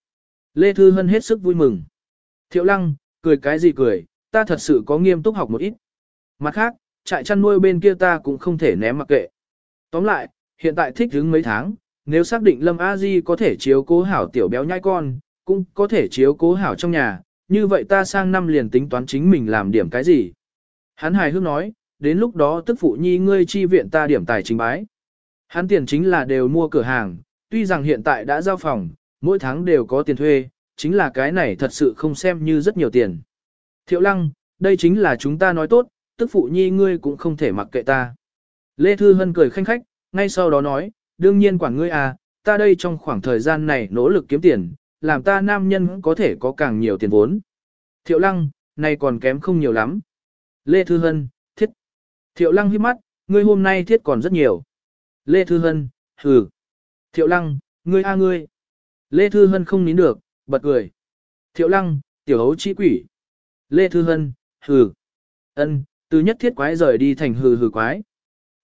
Lê Thư Hân hết sức vui mừng. Thiệu Lăng, cười cái gì cười, ta thật sự có nghiêm túc học một ít. Mặt khác, trại chăn nuôi bên kia ta cũng không thể ném mặc kệ. Tóm lại, hiện tại thích đứng mấy tháng, nếu xác định Lâm A Di có thể chiếu cố hảo tiểu béo nhai con, cũng có thể chiếu cố hảo trong nhà, như vậy ta sang năm liền tính toán chính mình làm điểm cái gì. Hắn hài hước nói, đến lúc đó tức phụ nhi ngươi chi viện ta điểm tài chính bái. Hắn tiền chính là đều mua cửa hàng, tuy rằng hiện tại đã giao phòng, mỗi tháng đều có tiền thuê, chính là cái này thật sự không xem như rất nhiều tiền. Thiệu lăng, đây chính là chúng ta nói tốt, tức phụ nhi ngươi cũng không thể mặc kệ ta. Lê Thư Hân cười khanh khách, ngay sau đó nói, đương nhiên quản ngươi à, ta đây trong khoảng thời gian này nỗ lực kiếm tiền, làm ta nam nhân có thể có càng nhiều tiền vốn. Thiệu lăng, này còn kém không nhiều lắm. Lê Thư Hân, thiết. Thiệu lăng hiếp mắt, ngươi hôm nay thiết còn rất nhiều. Lê Thư Hân, hừ. Thiệu lăng, ngươi a ngươi. Lê Thư Hân không nín được, bật cười. Thiệu lăng, tiểu hấu trí quỷ. Lê Thư Hân, hừ. ân từ nhất thiết quái rời đi thành hừ hừ quái.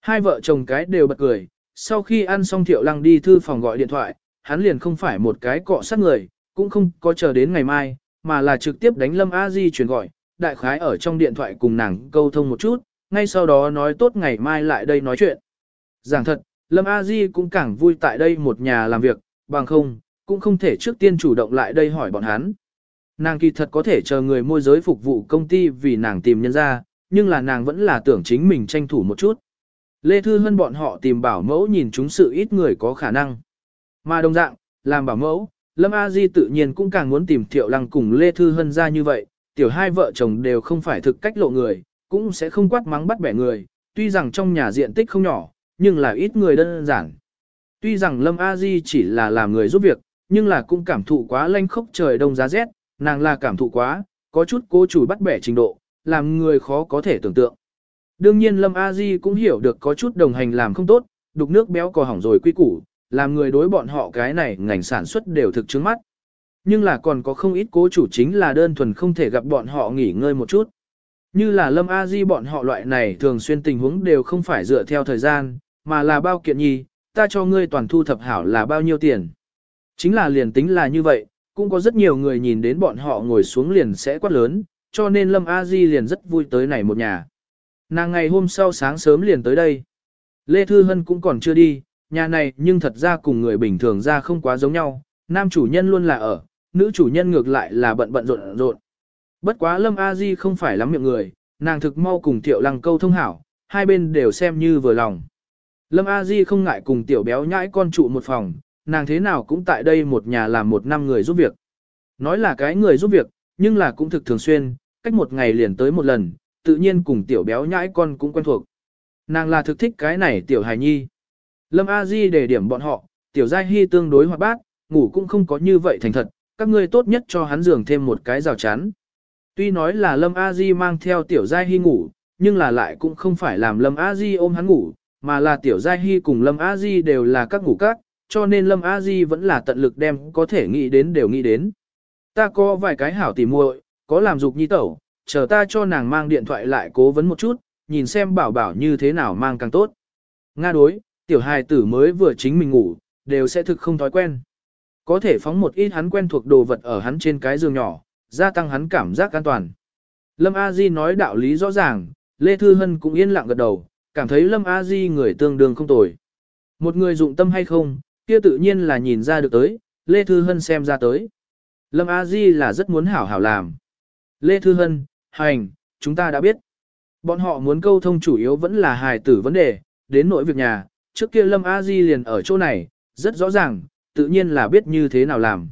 Hai vợ chồng cái đều bật cười, sau khi ăn xong Thiệu Lăng đi thư phòng gọi điện thoại, hắn liền không phải một cái cọ sát người, cũng không có chờ đến ngày mai, mà là trực tiếp đánh Lâm A Di chuyển gọi, đại khái ở trong điện thoại cùng nàng câu thông một chút, ngay sau đó nói tốt ngày mai lại đây nói chuyện. Giảng thật, Lâm A Di cũng càng vui tại đây một nhà làm việc, bằng không, cũng không thể trước tiên chủ động lại đây hỏi bọn hắn. Nàng kỳ thật có thể chờ người môi giới phục vụ công ty vì nàng tìm nhân ra, nhưng là nàng vẫn là tưởng chính mình tranh thủ một chút. Lê Thư Hân bọn họ tìm bảo mẫu nhìn chúng sự ít người có khả năng. Mà đồng dạng, làm bảo mẫu, Lâm A Di tự nhiên cũng càng muốn tìm Thiệu Lăng cùng Lê Thư Hân ra như vậy, tiểu hai vợ chồng đều không phải thực cách lộ người, cũng sẽ không quát mắng bắt bẻ người, tuy rằng trong nhà diện tích không nhỏ, nhưng là ít người đơn giản. Tuy rằng Lâm A Di chỉ là làm người giúp việc, nhưng là cũng cảm thụ quá lanh khốc trời đông giá rét, nàng là cảm thụ quá, có chút cố chủ bắt bẻ trình độ, làm người khó có thể tưởng tượng. Đương nhiên Lâm A Di cũng hiểu được có chút đồng hành làm không tốt, đục nước béo cò hỏng rồi quy củ, làm người đối bọn họ cái này ngành sản xuất đều thực chứng mắt. Nhưng là còn có không ít cố chủ chính là đơn thuần không thể gặp bọn họ nghỉ ngơi một chút. Như là Lâm A Di bọn họ loại này thường xuyên tình huống đều không phải dựa theo thời gian, mà là bao kiện nhi, ta cho ngươi toàn thu thập hảo là bao nhiêu tiền. Chính là liền tính là như vậy, cũng có rất nhiều người nhìn đến bọn họ ngồi xuống liền sẽ quát lớn, cho nên Lâm A Di liền rất vui tới này một nhà. Nàng ngày hôm sau sáng sớm liền tới đây. Lê Thư Hân cũng còn chưa đi, nhà này nhưng thật ra cùng người bình thường ra không quá giống nhau, nam chủ nhân luôn là ở, nữ chủ nhân ngược lại là bận bận rộn rộn. Bất quá Lâm A Di không phải lắm miệng người, nàng thực mau cùng Tiểu Lăng câu thông hảo, hai bên đều xem như vừa lòng. Lâm A Di không ngại cùng Tiểu Béo nhãi con trụ một phòng, nàng thế nào cũng tại đây một nhà làm một năm người giúp việc. Nói là cái người giúp việc, nhưng là cũng thực thường xuyên, cách một ngày liền tới một lần, tự nhiên cùng tiểu béo nhãi con cũng quen thuộc. Nàng là thực thích cái này tiểu hài nhi. Lâm A Di để điểm bọn họ, tiểu giai hy tương đối hoạt bát, ngủ cũng không có như vậy thành thật, các ngươi tốt nhất cho hắn giường thêm một cái rào chắn. Tuy nói là Lâm A Di mang theo tiểu giai hy ngủ, nhưng là lại cũng không phải làm Lâm A Di ôm hắn ngủ, mà là tiểu giai hy cùng Lâm A Di đều là các ngủ các, cho nên Lâm A Di vẫn là tận lực đem có thể nghĩ đến đều nghĩ đến. Ta có vài cái hảo tỉ muội, có làm dục nhi tẩu, chờ ta cho nàng mang điện thoại lại cố vấn một chút, nhìn xem bảo bảo như thế nào mang càng tốt. Nga đối, tiểu hài tử mới vừa chính mình ngủ, đều sẽ thực không thói quen. Có thể phóng một ít hắn quen thuộc đồ vật ở hắn trên cái giường nhỏ, gia tăng hắn cảm giác an toàn. Lâm A Di nói đạo lý rõ ràng, Lê Thư Hân cũng yên lặng gật đầu, cảm thấy Lâm A Di người tương đương không tồi. Một người dụng tâm hay không, kia tự nhiên là nhìn ra được tới, Lê Thư Hân xem ra tới. Lâm A Di là rất muốn hảo hảo làm. Lê Thư Hân, hành, chúng ta đã biết. Bọn họ muốn câu thông chủ yếu vẫn là hài tử vấn đề, đến nỗi việc nhà, trước kia Lâm A Di liền ở chỗ này, rất rõ ràng, tự nhiên là biết như thế nào làm.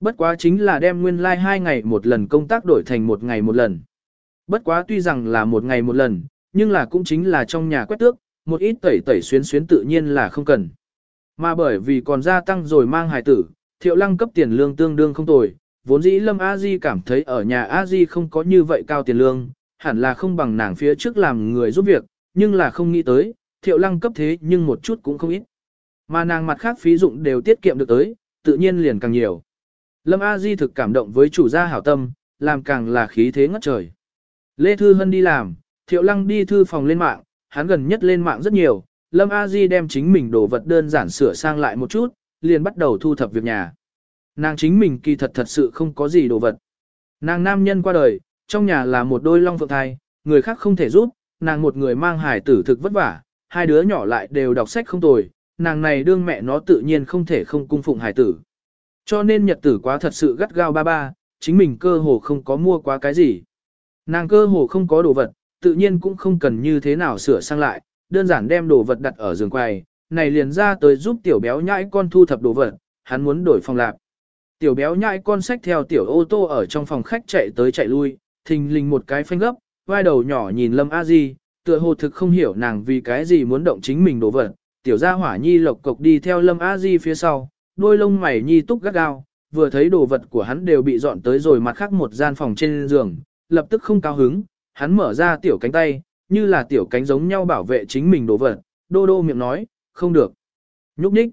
Bất quá chính là đem nguyên lai like hai ngày một lần công tác đổi thành một ngày một lần. Bất quá tuy rằng là một ngày một lần, nhưng là cũng chính là trong nhà quét tước, một ít tẩy tẩy xuyến xuyến tự nhiên là không cần. Mà bởi vì còn gia tăng rồi mang hài tử, thiệu lăng cấp tiền lương tương đương không tồi, vốn dĩ Lâm A Di cảm thấy ở nhà A Di không có như vậy cao tiền lương, hẳn là không bằng nàng phía trước làm người giúp việc, nhưng là không nghĩ tới, thiệu lăng cấp thế nhưng một chút cũng không ít. Mà nàng mặt khác phí dụng đều tiết kiệm được tới, tự nhiên liền càng nhiều. Lâm A Di thực cảm động với chủ gia hảo tâm, làm càng là khí thế ngất trời. Lê Thư Hân đi làm, thiệu lăng đi thư phòng lên mạng, hắn gần nhất lên mạng rất nhiều, Lâm A Di đem chính mình đồ vật đơn giản sửa sang lại một chút, liền bắt đầu thu thập việc nhà nàng chính mình kỳ thật thật sự không có gì đồ vật. Nàng nam nhân qua đời, trong nhà là một đôi long phượng thai, người khác không thể giúp, nàng một người mang hải tử thực vất vả, hai đứa nhỏ lại đều đọc sách không tồi, nàng này đương mẹ nó tự nhiên không thể không cung phụng hải tử. Cho nên nhật tử quá thật sự gắt gao ba ba, chính mình cơ hồ không có mua quá cái gì. Nàng cơ hồ không có đồ vật, tự nhiên cũng không cần như thế nào sửa sang lại, đơn giản đem đồ vật đặt ở giường quầy, này liền ra tới giúp tiểu béo nhãi con thu thập đồ vật, hắn muốn đổi phòng lạp. Tiểu béo nhãi con sách theo tiểu ô tô ở trong phòng khách chạy tới chạy lui, thình lình một cái phanh gấp, vai đầu nhỏ nhìn Lâm A Di, tựa hồ thực không hiểu nàng vì cái gì muốn động chính mình đổ vật. Tiểu gia hỏa nhi lộc cộc đi theo Lâm A Di phía sau, đôi lông mày nhi túc gắt gao, vừa thấy đồ vật của hắn đều bị dọn tới rồi mặt khác một gian phòng trên giường, lập tức không cao hứng, hắn mở ra tiểu cánh tay, như là tiểu cánh giống nhau bảo vệ chính mình đồ vật, đô đô miệng nói, không được. Nhúc nhích.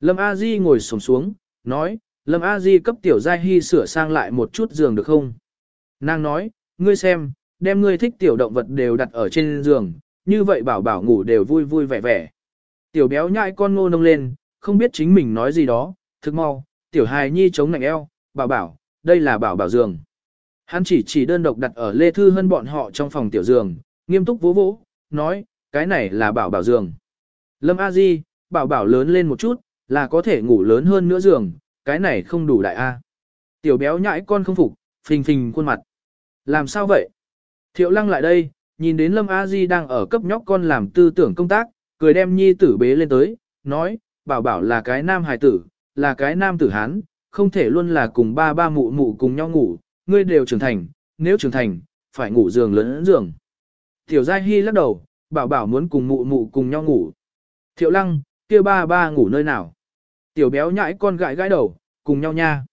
Lâm A Di ngồi xổm xuống, nói, Lâm A Di cấp tiểu giai hy sửa sang lại một chút giường được không? Nàng nói, ngươi xem, đem ngươi thích tiểu động vật đều đặt ở trên giường, như vậy bảo bảo ngủ đều vui vui vẻ vẻ. Tiểu béo nhãi con ngô nông lên, không biết chính mình nói gì đó, Thức mau, tiểu hài nhi chống nạnh eo, bảo bảo, đây là bảo bảo giường. Hắn chỉ chỉ đơn độc đặt ở Lê Thư hơn bọn họ trong phòng tiểu giường, nghiêm túc vỗ vỗ, nói, cái này là bảo bảo giường. Lâm A Di, bảo bảo lớn lên một chút, là có thể ngủ lớn hơn nữa giường, cái này không đủ đại a. Tiểu béo nhãi con không phục, phình phình khuôn mặt. Làm sao vậy? Thiệu lăng lại đây, nhìn đến Lâm A Di đang ở cấp nhóc con làm tư tưởng công tác, cười đem nhi tử bế lên tới, nói, bảo bảo là cái nam hài tử, là cái nam tử hán, không thể luôn là cùng ba ba mụ mụ cùng nhau ngủ, ngươi đều trưởng thành, nếu trưởng thành, phải ngủ giường lớn giường. Tiểu Giai Hy lắc đầu, bảo bảo muốn cùng mụ mụ cùng nhau ngủ. Thiệu lăng, kia ba ba ngủ nơi nào? Tiểu béo nhãi con gãi gãi đầu, cùng nhau nha.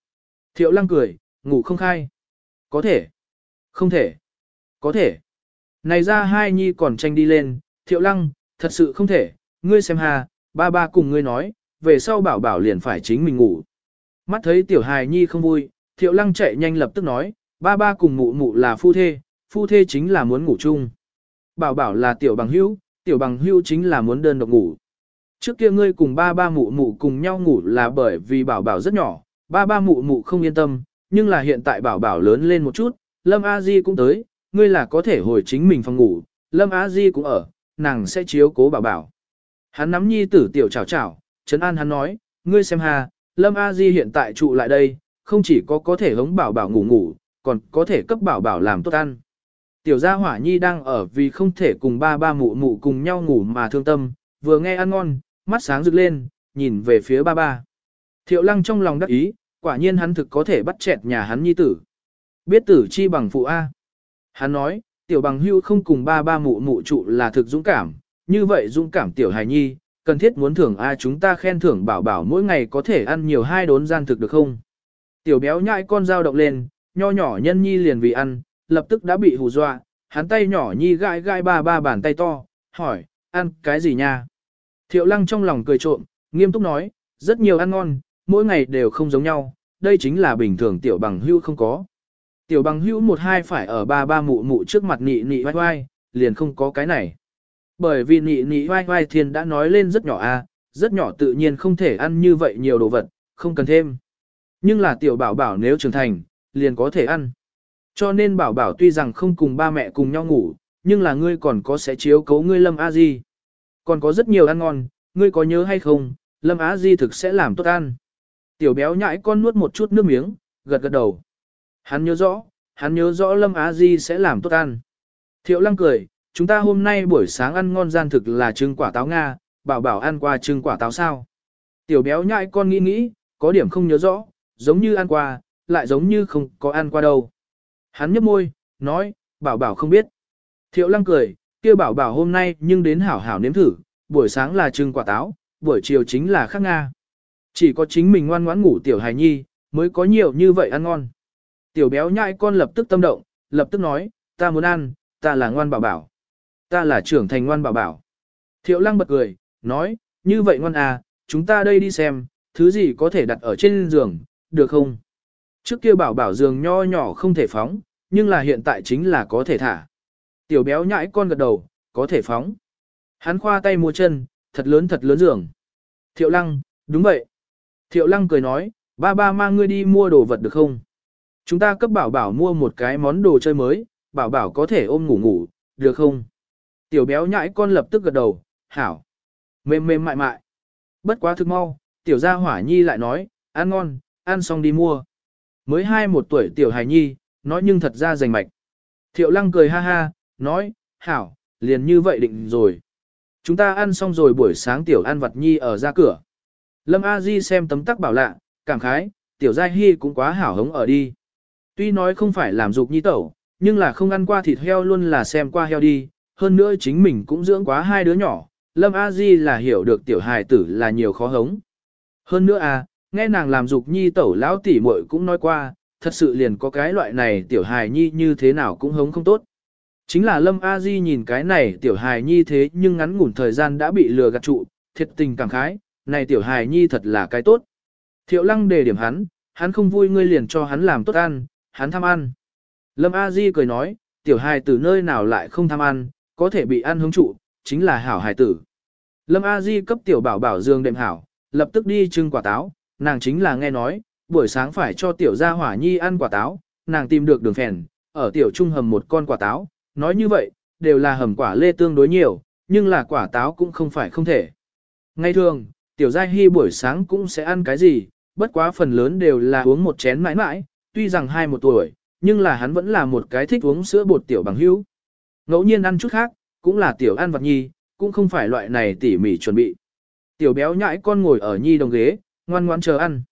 Thiệu lăng cười, ngủ không khai. Có thể. Không thể. Có thể. Này ra hai nhi còn tranh đi lên, thiệu lăng, thật sự không thể, ngươi xem hà, ba ba cùng ngươi nói, về sau bảo bảo liền phải chính mình ngủ. Mắt thấy tiểu hài nhi không vui, thiệu lăng chạy nhanh lập tức nói, ba ba cùng mụ mụ là phu thê, phu thê chính là muốn ngủ chung. Bảo bảo là tiểu bằng hữu, tiểu bằng hữu chính là muốn đơn độc ngủ. Trước kia ngươi cùng ba ba mụ mụ cùng nhau ngủ là bởi vì bảo bảo rất nhỏ, ba ba mụ mụ không yên tâm, nhưng là hiện tại bảo bảo lớn lên một chút, Lâm A Di cũng tới, ngươi là có thể hồi chính mình phòng ngủ, Lâm A Di cũng ở, nàng sẽ chiếu cố bảo bảo. Hắn nắm nhi tử tiểu chào chào, Trấn An hắn nói, ngươi xem ha, Lâm A Di hiện tại trụ lại đây, không chỉ có có thể hống bảo bảo ngủ ngủ, còn có thể cấp bảo bảo làm tốt ăn. Tiểu gia hỏa nhi đang ở vì không thể cùng ba ba mụ mụ cùng nhau ngủ mà thương tâm, vừa nghe ăn ngon, mắt sáng rực lên, nhìn về phía ba ba. Thiệu lăng trong lòng đắc ý, quả nhiên hắn thực có thể bắt chẹt nhà hắn nhi tử. Biết tử chi bằng phụ A. Hắn nói, tiểu bằng hưu không cùng ba ba mụ mụ trụ là thực dũng cảm, như vậy dũng cảm tiểu hài nhi, cần thiết muốn thưởng A chúng ta khen thưởng bảo bảo mỗi ngày có thể ăn nhiều hai đốn gian thực được không. Tiểu béo nhãi con dao động lên, nho nhỏ nhân nhi liền vì ăn, lập tức đã bị hù dọa, hắn tay nhỏ nhi gãi gãi ba ba bàn tay to, hỏi, ăn cái gì nha? Thiệu lăng trong lòng cười trộm, nghiêm túc nói, rất nhiều ăn ngon, mỗi ngày đều không giống nhau, đây chính là bình thường tiểu bằng hưu không có. Tiểu bằng hưu một hai phải ở ba ba mụ mụ trước mặt nị nị vai vai, liền không có cái này. Bởi vì nị nị vai vai thiên đã nói lên rất nhỏ a rất nhỏ tự nhiên không thể ăn như vậy nhiều đồ vật, không cần thêm. Nhưng là tiểu bảo bảo nếu trưởng thành, liền có thể ăn. Cho nên bảo bảo tuy rằng không cùng ba mẹ cùng nhau ngủ, nhưng là ngươi còn có sẽ chiếu cấu ngươi lâm a di còn có rất nhiều ăn ngon, ngươi có nhớ hay không, Lâm Á Di thực sẽ làm tốt ăn. Tiểu béo nhãi con nuốt một chút nước miếng, gật gật đầu. Hắn nhớ rõ, hắn nhớ rõ Lâm Á Di sẽ làm tốt ăn. Thiệu lăng cười, chúng ta hôm nay buổi sáng ăn ngon gian thực là trứng quả táo Nga, bảo bảo ăn qua trứng quả táo sao. Tiểu béo nhãi con nghĩ nghĩ, có điểm không nhớ rõ, giống như ăn qua, lại giống như không có ăn qua đâu. Hắn nhấp môi, nói, bảo bảo không biết. Thiệu lăng cười, kia bảo bảo hôm nay nhưng đến hảo hảo nếm thử, buổi sáng là trưng quả táo, buổi chiều chính là khác Nga. Chỉ có chính mình ngoan ngoãn ngủ tiểu hài nhi, mới có nhiều như vậy ăn ngon. Tiểu béo nhãi con lập tức tâm động, lập tức nói, ta muốn ăn, ta là ngoan bảo bảo. Ta là trưởng thành ngoan bảo bảo. Thiệu lăng bật cười, nói, như vậy ngoan à, chúng ta đây đi xem, thứ gì có thể đặt ở trên giường, được không? Trước kia bảo bảo giường nho nhỏ không thể phóng, nhưng là hiện tại chính là có thể thả. Tiểu béo nhãi con gật đầu, có thể phóng. Hắn khoa tay mua chân, thật lớn thật lớn giường. Thiệu lăng, đúng vậy. Thiệu lăng cười nói, ba ba mang ngươi đi mua đồ vật được không? Chúng ta cấp bảo bảo mua một cái món đồ chơi mới, bảo bảo có thể ôm ngủ ngủ, được không? Tiểu béo nhãi con lập tức gật đầu, hảo. Mềm mềm mại mại. Bất quá thực mau, tiểu gia hỏa nhi lại nói, ăn ngon, ăn xong đi mua. Mới hai một tuổi tiểu hài nhi, nói nhưng thật ra rành mạch. Thiệu lăng cười ha ha, nói, hảo, liền như vậy định rồi. Chúng ta ăn xong rồi buổi sáng tiểu ăn vật nhi ở ra cửa. Lâm A Di xem tấm tắc bảo lạ, cảm khái, tiểu giai hy cũng quá hảo hống ở đi. Tuy nói không phải làm dục nhi tẩu, nhưng là không ăn qua thịt heo luôn là xem qua heo đi, hơn nữa chính mình cũng dưỡng quá hai đứa nhỏ, Lâm A Di là hiểu được tiểu hài tử là nhiều khó hống. Hơn nữa à, nghe nàng làm dục nhi tẩu lão tỷ muội cũng nói qua, thật sự liền có cái loại này tiểu hài nhi như thế nào cũng hống không tốt. Chính là Lâm A Di nhìn cái này tiểu hài nhi thế nhưng ngắn ngủn thời gian đã bị lừa gạt trụ, thiệt tình cảm khái, này tiểu hài nhi thật là cái tốt. Thiệu lăng đề điểm hắn, hắn không vui ngươi liền cho hắn làm tốt ăn, hắn tham ăn. Lâm A Di cười nói, tiểu hài từ nơi nào lại không tham ăn, có thể bị ăn hứng trụ, chính là hảo hài tử. Lâm A Di cấp tiểu bảo bảo dương đệm hảo, lập tức đi trưng quả táo, nàng chính là nghe nói, buổi sáng phải cho tiểu gia hỏa nhi ăn quả táo, nàng tìm được đường phèn, ở tiểu trung hầm một con quả táo, nói như vậy, đều là hầm quả lê tương đối nhiều, nhưng là quả táo cũng không phải không thể. ngày thường, tiểu giai hy buổi sáng cũng sẽ ăn cái gì, bất quá phần lớn đều là uống một chén mãi mãi, tuy rằng hai một tuổi, nhưng là hắn vẫn là một cái thích uống sữa bột tiểu bằng hữu. Ngẫu nhiên ăn chút khác, cũng là tiểu ăn vật nhi, cũng không phải loại này tỉ mỉ chuẩn bị. Tiểu béo nhãi con ngồi ở nhi đồng ghế, ngoan ngoãn chờ ăn.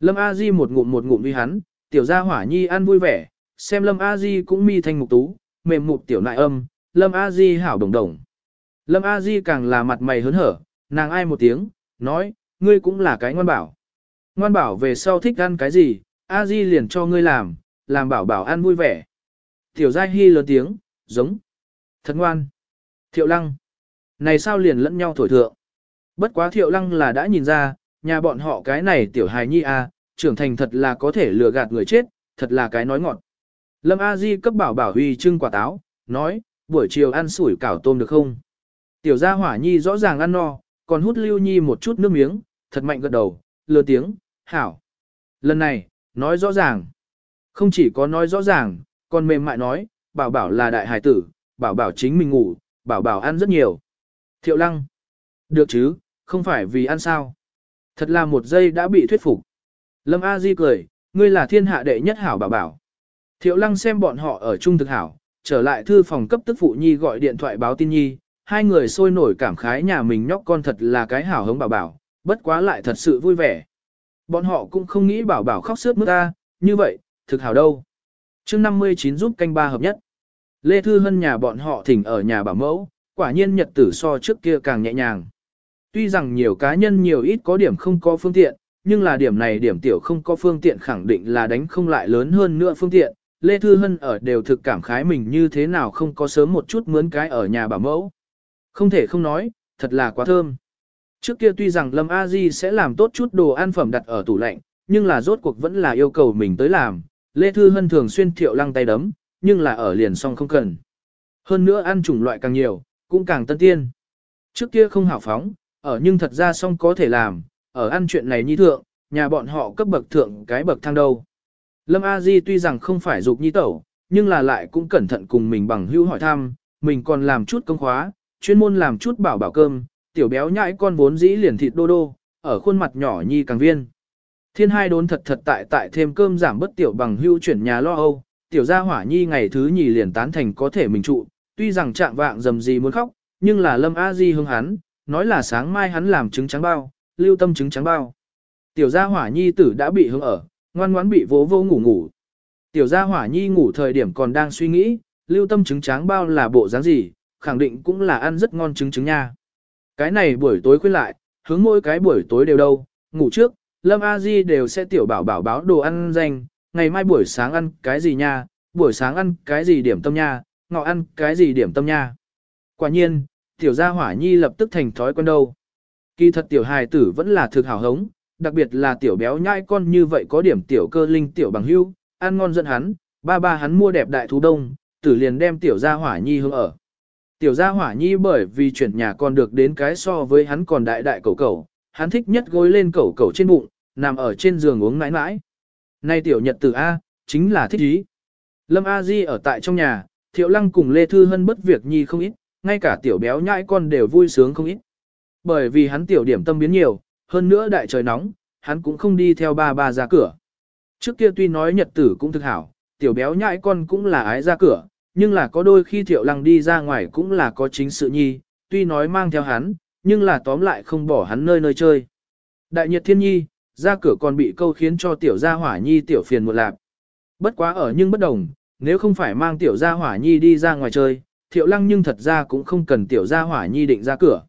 Lâm A Di một ngụm một ngụm với hắn, tiểu gia hỏa nhi ăn vui vẻ, xem Lâm A Di cũng mi thanh mục tú, mềm mụt tiểu nại âm, Lâm A Di hảo đồng đồng. Lâm A Di càng là mặt mày hớn hở, nàng ai một tiếng, nói, ngươi cũng là cái ngoan bảo. Ngoan bảo về sau thích ăn cái gì, A Di liền cho ngươi làm, làm bảo bảo ăn vui vẻ. Tiểu Giai hy lớn tiếng, giống. Thật ngoan. Thiệu Lăng. Này sao liền lẫn nhau thổi thượng. Bất quá Thiệu Lăng là đã nhìn ra, nhà bọn họ cái này tiểu hài nhi a, trưởng thành thật là có thể lừa gạt người chết, thật là cái nói ngọt. Lâm A Di cấp bảo bảo huy trưng quả táo, nói, buổi chiều ăn sủi cảo tôm được không? Tiểu gia hỏa nhi rõ ràng ăn no, còn hút lưu nhi một chút nước miếng, thật mạnh gật đầu, lừa tiếng, hảo. Lần này, nói rõ ràng. Không chỉ có nói rõ ràng, còn mềm mại nói, bảo bảo là đại hải tử, bảo bảo chính mình ngủ, bảo bảo ăn rất nhiều. Thiệu lăng. Được chứ, không phải vì ăn sao. Thật là một giây đã bị thuyết phục. Lâm A Di cười, ngươi là thiên hạ đệ nhất hảo bảo bảo, Thiệu lăng xem bọn họ ở chung thực hảo, trở lại thư phòng cấp tức phụ nhi gọi điện thoại báo tin nhi, hai người sôi nổi cảm khái nhà mình nhóc con thật là cái hảo hống bảo bảo, bất quá lại thật sự vui vẻ. Bọn họ cũng không nghĩ bảo bảo khóc sướt mướt ta, như vậy, thực hảo đâu. chương 59 giúp canh ba hợp nhất. Lê Thư Hân nhà bọn họ thỉnh ở nhà bảo mẫu, quả nhiên nhật tử so trước kia càng nhẹ nhàng. Tuy rằng nhiều cá nhân nhiều ít có điểm không có phương tiện, nhưng là điểm này điểm tiểu không có phương tiện khẳng định là đánh không lại lớn hơn nữa phương tiện, Lê Thư Hân ở đều thực cảm khái mình như thế nào không có sớm một chút mướn cái ở nhà bảo mẫu. Không thể không nói, thật là quá thơm. Trước kia tuy rằng Lâm A Di sẽ làm tốt chút đồ ăn phẩm đặt ở tủ lạnh, nhưng là rốt cuộc vẫn là yêu cầu mình tới làm. Lê Thư Hân thường xuyên thiệu lăng tay đấm, nhưng là ở liền xong không cần. Hơn nữa ăn chủng loại càng nhiều, cũng càng tân tiên. Trước kia không hào phóng, ở nhưng thật ra xong có thể làm, ở ăn chuyện này như thượng, nhà bọn họ cấp bậc thượng cái bậc thang đâu. Lâm A Di tuy rằng không phải dục nhi tẩu, nhưng là lại cũng cẩn thận cùng mình bằng hữu hỏi thăm, mình còn làm chút công khóa, chuyên môn làm chút bảo bảo cơm, tiểu béo nhãi con vốn dĩ liền thịt đô đô, ở khuôn mặt nhỏ nhi càng viên. Thiên hai đốn thật thật tại tại thêm cơm giảm bất tiểu bằng hưu chuyển nhà lo âu, tiểu gia hỏa nhi ngày thứ nhì liền tán thành có thể mình trụ, tuy rằng trạng vạng dầm gì muốn khóc, nhưng là lâm a di hương hắn, nói là sáng mai hắn làm trứng trắng bao, lưu tâm trứng trắng bao. Tiểu gia hỏa nhi tử đã bị hương ở, Ngoan ngoãn bị vỗ vô ngủ ngủ. Tiểu gia hỏa nhi ngủ thời điểm còn đang suy nghĩ, lưu tâm trứng tráng bao là bộ dáng gì, khẳng định cũng là ăn rất ngon trứng trứng nha. Cái này buổi tối khuyên lại, hướng mỗi cái buổi tối đều đâu, ngủ trước, Lâm A Di đều sẽ tiểu bảo bảo báo đồ ăn danh, ngày mai buổi sáng ăn cái gì nha, buổi sáng ăn cái gì điểm tâm nha, ngọ ăn cái gì điểm tâm nha. Quả nhiên, tiểu gia hỏa nhi lập tức thành thói quen đâu. Kỳ thật tiểu hài tử vẫn là thực hảo hống, đặc biệt là tiểu béo nhãi con như vậy có điểm tiểu cơ linh tiểu bằng hưu, ăn ngon dẫn hắn, ba ba hắn mua đẹp đại thú đông, tử liền đem tiểu gia hỏa nhi hướng ở. Tiểu gia hỏa nhi bởi vì chuyển nhà còn được đến cái so với hắn còn đại đại cầu cầu, hắn thích nhất gối lên cầu cầu trên bụng, nằm ở trên giường uống mãi mãi Nay tiểu nhật tử A, chính là thích ý. Lâm A Di ở tại trong nhà, thiệu lăng cùng Lê Thư Hân bất việc nhi không ít, ngay cả tiểu béo nhãi con đều vui sướng không ít. Bởi vì hắn tiểu điểm tâm biến nhiều, hơn nữa đại trời nóng, hắn cũng không đi theo ba ba ra cửa. Trước kia tuy nói nhật tử cũng thực hảo, tiểu béo nhãi con cũng là ái ra cửa, nhưng là có đôi khi thiệu lăng đi ra ngoài cũng là có chính sự nhi, tuy nói mang theo hắn, nhưng là tóm lại không bỏ hắn nơi nơi chơi. Đại nhật thiên nhi, ra cửa còn bị câu khiến cho tiểu gia hỏa nhi tiểu phiền một lạp. Bất quá ở nhưng bất đồng, nếu không phải mang tiểu gia hỏa nhi đi ra ngoài chơi, thiệu lăng nhưng thật ra cũng không cần tiểu gia hỏa nhi định ra cửa.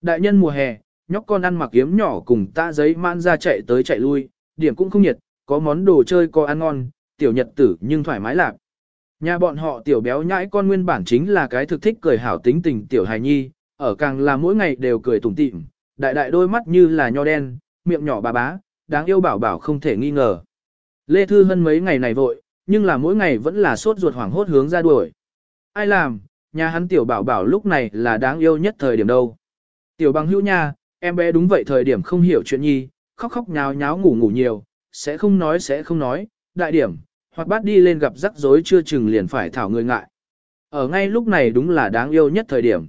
Đại nhân mùa hè, nhóc con ăn mặc kiếm nhỏ cùng ta giấy mãn ra chạy tới chạy lui, điểm cũng không nhiệt, có món đồ chơi có ăn ngon, tiểu nhật tử nhưng thoải mái lạc. Nhà bọn họ tiểu béo nhãi con nguyên bản chính là cái thực thích cười hảo tính tình tiểu hài nhi, ở càng là mỗi ngày đều cười tủm tỉm, đại đại đôi mắt như là nho đen, miệng nhỏ bà bá, đáng yêu bảo bảo không thể nghi ngờ. Lê Thư Hân mấy ngày này vội, nhưng là mỗi ngày vẫn là sốt ruột hoảng hốt hướng ra đuổi. Ai làm, nhà hắn tiểu bảo bảo lúc này là đáng yêu nhất thời điểm đâu. Tiểu bằng hữu nha, Em bé đúng vậy thời điểm không hiểu chuyện nhi, khóc khóc nháo nháo ngủ ngủ nhiều, sẽ không nói sẽ không nói, đại điểm, hoặc bắt đi lên gặp rắc rối chưa chừng liền phải thảo người ngại. Ở ngay lúc này đúng là đáng yêu nhất thời điểm.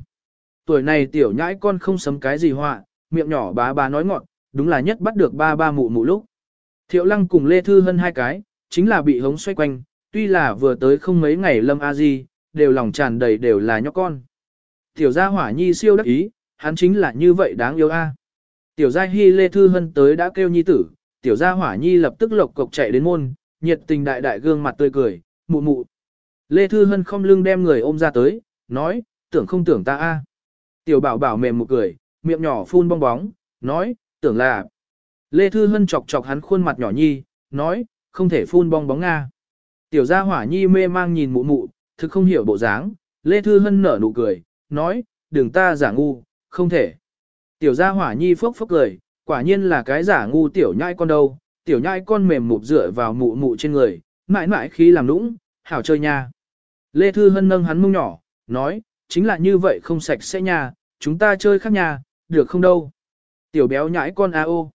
Tuổi này tiểu nhãi con không sấm cái gì họa, miệng nhỏ bá bá nói ngọt đúng là nhất bắt được ba ba mụ mụ lúc. Thiệu lăng cùng Lê Thư Hân hai cái, chính là bị hống xoay quanh, tuy là vừa tới không mấy ngày lâm a di, đều lòng tràn đầy đều là nhóc con. Tiểu gia hỏa nhi siêu đắc ý, hắn chính là như vậy đáng yêu a. Tiểu gia Hi Lê Thư Hân tới đã kêu nhi tử, tiểu gia Hỏa Nhi lập tức lộc cộc chạy đến môn, nhiệt tình đại đại gương mặt tươi cười, mụ mụ. Lê Thư Hân không lưng đem người ôm ra tới, nói, tưởng không tưởng ta a. Tiểu bảo bảo mềm một cười, miệng nhỏ phun bong bóng, nói, tưởng là. Lê Thư Hân chọc chọc hắn khuôn mặt nhỏ nhi, nói, không thể phun bong bóng Nga. Tiểu gia hỏa nhi mê mang nhìn mụ mụ, thực không hiểu bộ dáng, Lê Thư Hân nở nụ cười, nói, đừng ta giả ngu, không thể. Tiểu gia hỏa nhi phốc phốc cười, quả nhiên là cái giả ngu tiểu nhãi con đâu, tiểu nhãi con mềm mụp dựa vào mụ mụ trên người, mãi mãi khí làm nũng, hảo chơi nha. Lê Thư Hân nâng hắn mông nhỏ, nói, chính là như vậy không sạch sẽ nha, chúng ta chơi khác nha, được không đâu. Tiểu béo nhãi con a ô.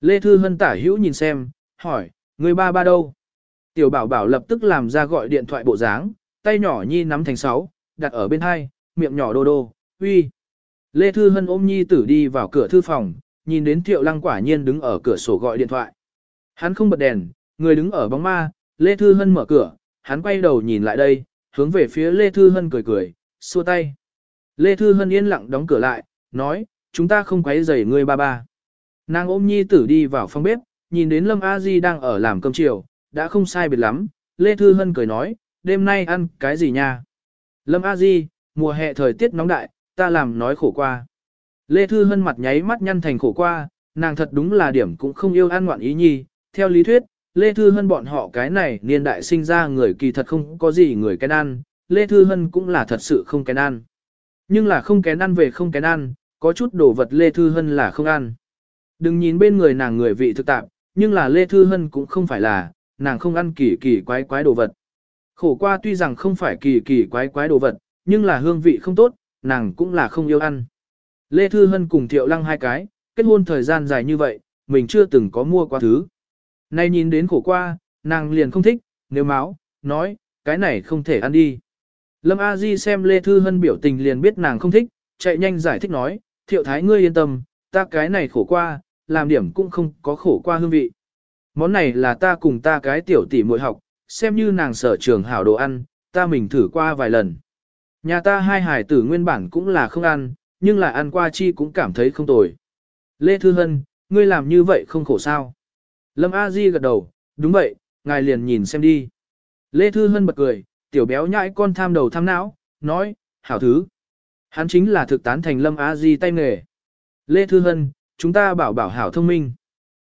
Lê Thư Hân tả hữu nhìn xem, hỏi, người ba ba đâu? Tiểu bảo bảo lập tức làm ra gọi điện thoại bộ dáng, tay nhỏ nhi nắm thành sáu, đặt ở bên hai, miệng nhỏ đô đô, huy Lê Thư Hân ôm nhi tử đi vào cửa thư phòng, nhìn đến Tiệu Lăng quả nhiên đứng ở cửa sổ gọi điện thoại. Hắn không bật đèn, người đứng ở bóng ma, Lê Thư Hân mở cửa, hắn quay đầu nhìn lại đây, hướng về phía Lê Thư Hân cười cười, xua tay. Lê Thư Hân yên lặng đóng cửa lại, nói, chúng ta không quấy rầy người ba ba. Nàng ôm nhi tử đi vào phòng bếp, nhìn đến Lâm A Di đang ở làm cơm chiều, đã không sai biệt lắm, Lê Thư Hân cười nói, đêm nay ăn cái gì nha? Lâm A Di, mùa hè thời tiết nóng đại, ta làm nói khổ qua. Lê Thư Hân mặt nháy mắt nhăn thành khổ qua, nàng thật đúng là điểm cũng không yêu an ngoạn ý nhi, theo lý thuyết, Lê Thư Hân bọn họ cái này niên đại sinh ra người kỳ thật không có gì người kén ăn, Lê Thư Hân cũng là thật sự không kén ăn. Nhưng là không kén ăn về không kén ăn, có chút đồ vật Lê Thư Hân là không ăn. Đừng nhìn bên người nàng người vị thực tạp, nhưng là Lê Thư Hân cũng không phải là, nàng không ăn kỳ kỳ quái quái đồ vật. Khổ qua tuy rằng không phải kỳ kỳ quái quái đồ vật, nhưng là hương vị không tốt, nàng cũng là không yêu ăn. Lê Thư Hân cùng Thiệu Lăng hai cái, kết hôn thời gian dài như vậy, mình chưa từng có mua qua thứ. Nay nhìn đến khổ qua, nàng liền không thích, nếu máu, nói, cái này không thể ăn đi. Lâm A Di xem Lê Thư Hân biểu tình liền biết nàng không thích, chạy nhanh giải thích nói, Thiệu Thái ngươi yên tâm, ta cái này khổ qua, làm điểm cũng không có khổ qua hương vị. Món này là ta cùng ta cái tiểu tỷ muội học, xem như nàng sở trường hảo đồ ăn, ta mình thử qua vài lần. Nhà ta hai hải tử nguyên bản cũng là không ăn, nhưng là ăn qua chi cũng cảm thấy không tồi. Lê Thư Hân, ngươi làm như vậy không khổ sao? Lâm A Di gật đầu, đúng vậy, ngài liền nhìn xem đi. Lê Thư Hân bật cười, tiểu béo nhãi con tham đầu tham não, nói, hảo thứ. Hắn chính là thực tán thành Lâm A Di tay nghề. Lê Thư Hân, chúng ta bảo bảo hảo thông minh.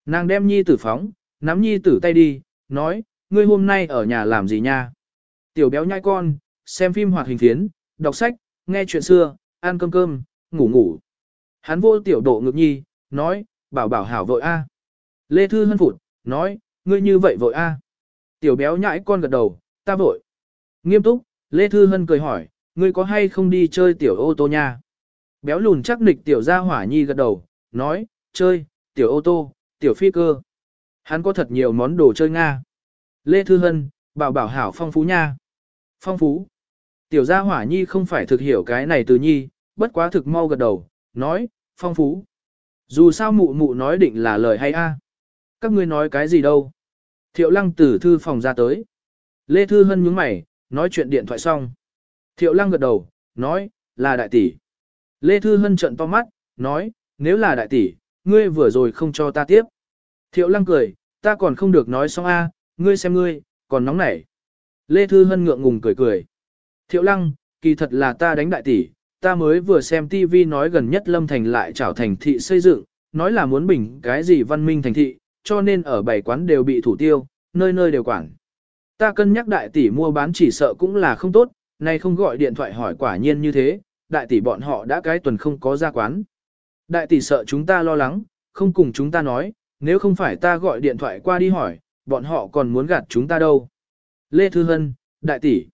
Nàng đem nhi tử phóng, nắm nhi tử tay đi, nói, ngươi hôm nay ở nhà làm gì nha? Tiểu béo nhãi con, xem phim hoạt hình phiến, đọc sách, nghe chuyện xưa, ăn cơm cơm, ngủ ngủ. Hắn vô tiểu độ ngực nhi, nói, bảo bảo hảo vội a. Lê Thư Hân phụt, nói, ngươi như vậy vội a. Tiểu béo nhãi con gật đầu, ta vội. Nghiêm túc, Lê Thư Hân cười hỏi, ngươi có hay không đi chơi tiểu ô tô nha? Béo lùn chắc nịch tiểu ra hỏa nhi gật đầu, nói, chơi, tiểu ô tô, tiểu phi cơ. Hắn có thật nhiều món đồ chơi Nga. Lê Thư Hân, bảo bảo hảo phong phú nha. Phong phú. Tiểu gia hỏa nhi không phải thực hiểu cái này từ nhi, bất quá thực mau gật đầu, nói, phong phú. Dù sao mụ mụ nói định là lời hay a. Các ngươi nói cái gì đâu. Thiệu lăng Tử thư phòng ra tới. Lê Thư Hân nhướng mày, nói chuyện điện thoại xong. Thiệu lăng gật đầu, nói, là đại tỷ. Lê Thư Hân trận to mắt, nói, nếu là đại tỷ, ngươi vừa rồi không cho ta tiếp. Thiệu lăng cười, ta còn không được nói xong a, ngươi xem ngươi, còn nóng nảy. Lê Thư Hân ngượng ngùng cười cười. Thiệu lăng, kỳ thật là ta đánh đại tỷ, ta mới vừa xem TV nói gần nhất Lâm Thành lại trảo thành thị xây dựng, nói là muốn bình cái gì văn minh thành thị, cho nên ở bảy quán đều bị thủ tiêu, nơi nơi đều quản. Ta cân nhắc đại tỷ mua bán chỉ sợ cũng là không tốt, nay không gọi điện thoại hỏi quả nhiên như thế, đại tỷ bọn họ đã cái tuần không có ra quán. Đại tỷ sợ chúng ta lo lắng, không cùng chúng ta nói, nếu không phải ta gọi điện thoại qua đi hỏi, bọn họ còn muốn gạt chúng ta đâu. Lê Thư Hân, đại tỷ.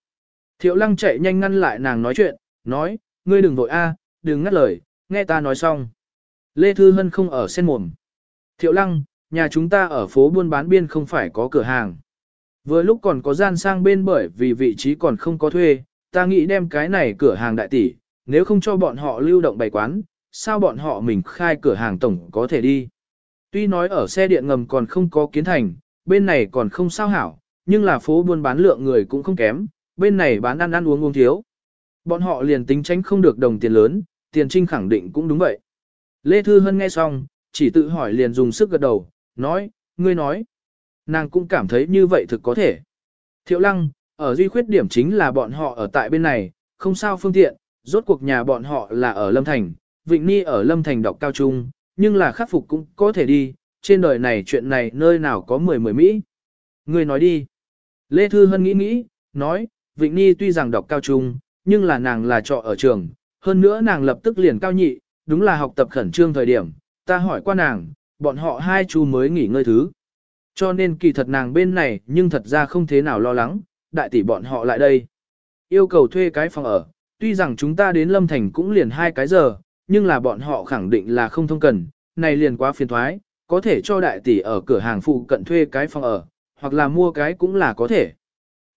Thiệu lăng chạy nhanh ngăn lại nàng nói chuyện, nói, ngươi đừng vội a, đừng ngắt lời, nghe ta nói xong. Lê Thư Hân không ở sen mồm. Thiệu lăng, nhà chúng ta ở phố buôn bán biên không phải có cửa hàng. Vừa lúc còn có gian sang bên bởi vì vị trí còn không có thuê, ta nghĩ đem cái này cửa hàng đại tỷ, nếu không cho bọn họ lưu động bày quán, sao bọn họ mình khai cửa hàng tổng có thể đi. Tuy nói ở xe điện ngầm còn không có kiến thành, bên này còn không sao hảo, nhưng là phố buôn bán lượng người cũng không kém, bên này bán ăn ăn uống uống thiếu. Bọn họ liền tính tránh không được đồng tiền lớn, tiền trinh khẳng định cũng đúng vậy. Lê Thư Hân nghe xong, chỉ tự hỏi liền dùng sức gật đầu, nói, ngươi nói. Nàng cũng cảm thấy như vậy thực có thể. Thiệu lăng, ở duy khuyết điểm chính là bọn họ ở tại bên này, không sao phương tiện, rốt cuộc nhà bọn họ là ở Lâm Thành, Vịnh Ni ở Lâm Thành đọc cao trung, nhưng là khắc phục cũng có thể đi, trên đời này chuyện này nơi nào có mười mười Mỹ. Ngươi nói đi. Lê Thư Hân nghĩ nghĩ, nói, Vịnh Nhi tuy rằng đọc cao trung, nhưng là nàng là trọ ở trường, hơn nữa nàng lập tức liền cao nhị, đúng là học tập khẩn trương thời điểm, ta hỏi qua nàng, bọn họ hai chú mới nghỉ ngơi thứ. Cho nên kỳ thật nàng bên này nhưng thật ra không thế nào lo lắng, đại tỷ bọn họ lại đây. Yêu cầu thuê cái phòng ở, tuy rằng chúng ta đến Lâm Thành cũng liền hai cái giờ, nhưng là bọn họ khẳng định là không thông cần, này liền quá phiền thoái, có thể cho đại tỷ ở cửa hàng phụ cận thuê cái phòng ở, hoặc là mua cái cũng là có thể.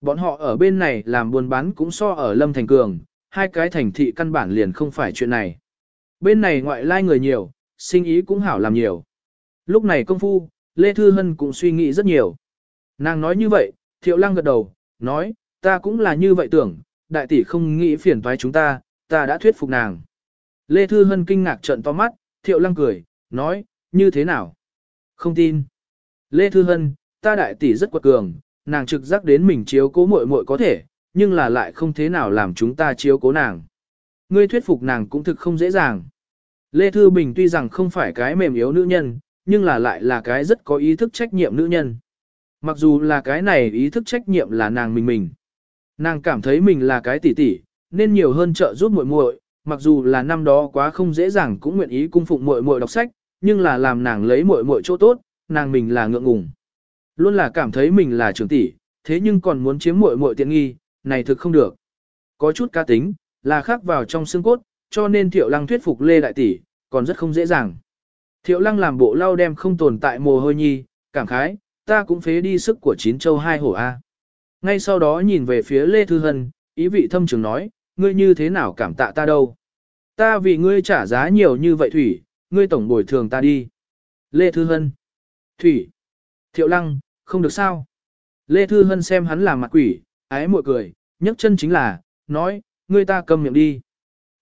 Bọn họ ở bên này làm buôn bán cũng so ở Lâm Thành Cường, hai cái thành thị căn bản liền không phải chuyện này. Bên này ngoại lai người nhiều, sinh ý cũng hảo làm nhiều. Lúc này công phu, Lê Thư Hân cũng suy nghĩ rất nhiều. Nàng nói như vậy, Thiệu Lăng gật đầu, nói, ta cũng là như vậy tưởng, đại tỷ không nghĩ phiền toái chúng ta, ta đã thuyết phục nàng. Lê Thư Hân kinh ngạc trận to mắt, Thiệu Lăng cười, nói, như thế nào? Không tin. Lê Thư Hân, ta đại tỷ rất quật cường, nàng trực giác đến mình chiếu cố muội muội có thể, nhưng là lại không thế nào làm chúng ta chiếu cố nàng. Ngươi thuyết phục nàng cũng thực không dễ dàng. Lê Thư Bình tuy rằng không phải cái mềm yếu nữ nhân, nhưng là lại là cái rất có ý thức trách nhiệm nữ nhân. Mặc dù là cái này ý thức trách nhiệm là nàng mình mình. Nàng cảm thấy mình là cái tỷ tỷ, nên nhiều hơn trợ giúp muội muội, mặc dù là năm đó quá không dễ dàng cũng nguyện ý cung phụng muội muội đọc sách, nhưng là làm nàng lấy muội muội chỗ tốt, nàng mình là ngượng ngùng. Luôn là cảm thấy mình là trưởng tỷ, thế nhưng còn muốn chiếm muội muội tiện nghi, này thực không được. Có chút cá tính, là khắc vào trong xương cốt, cho nên Thiệu Lăng thuyết phục Lê Đại Tỷ, còn rất không dễ dàng. Thiệu Lăng làm bộ lau đem không tồn tại mồ hôi nhi, cảm khái, ta cũng phế đi sức của chín châu hai hổ A. Ngay sau đó nhìn về phía Lê Thư Hân, ý vị thâm trường nói, ngươi như thế nào cảm tạ ta đâu. Ta vì ngươi trả giá nhiều như vậy Thủy, ngươi tổng bồi thường ta đi. Lê Thư Hân. Thủy. Thiệu Lăng, không được sao. Lê Thư Hân xem hắn là mặt quỷ, ái muội cười, nhấc chân chính là, nói, ngươi ta cầm miệng đi.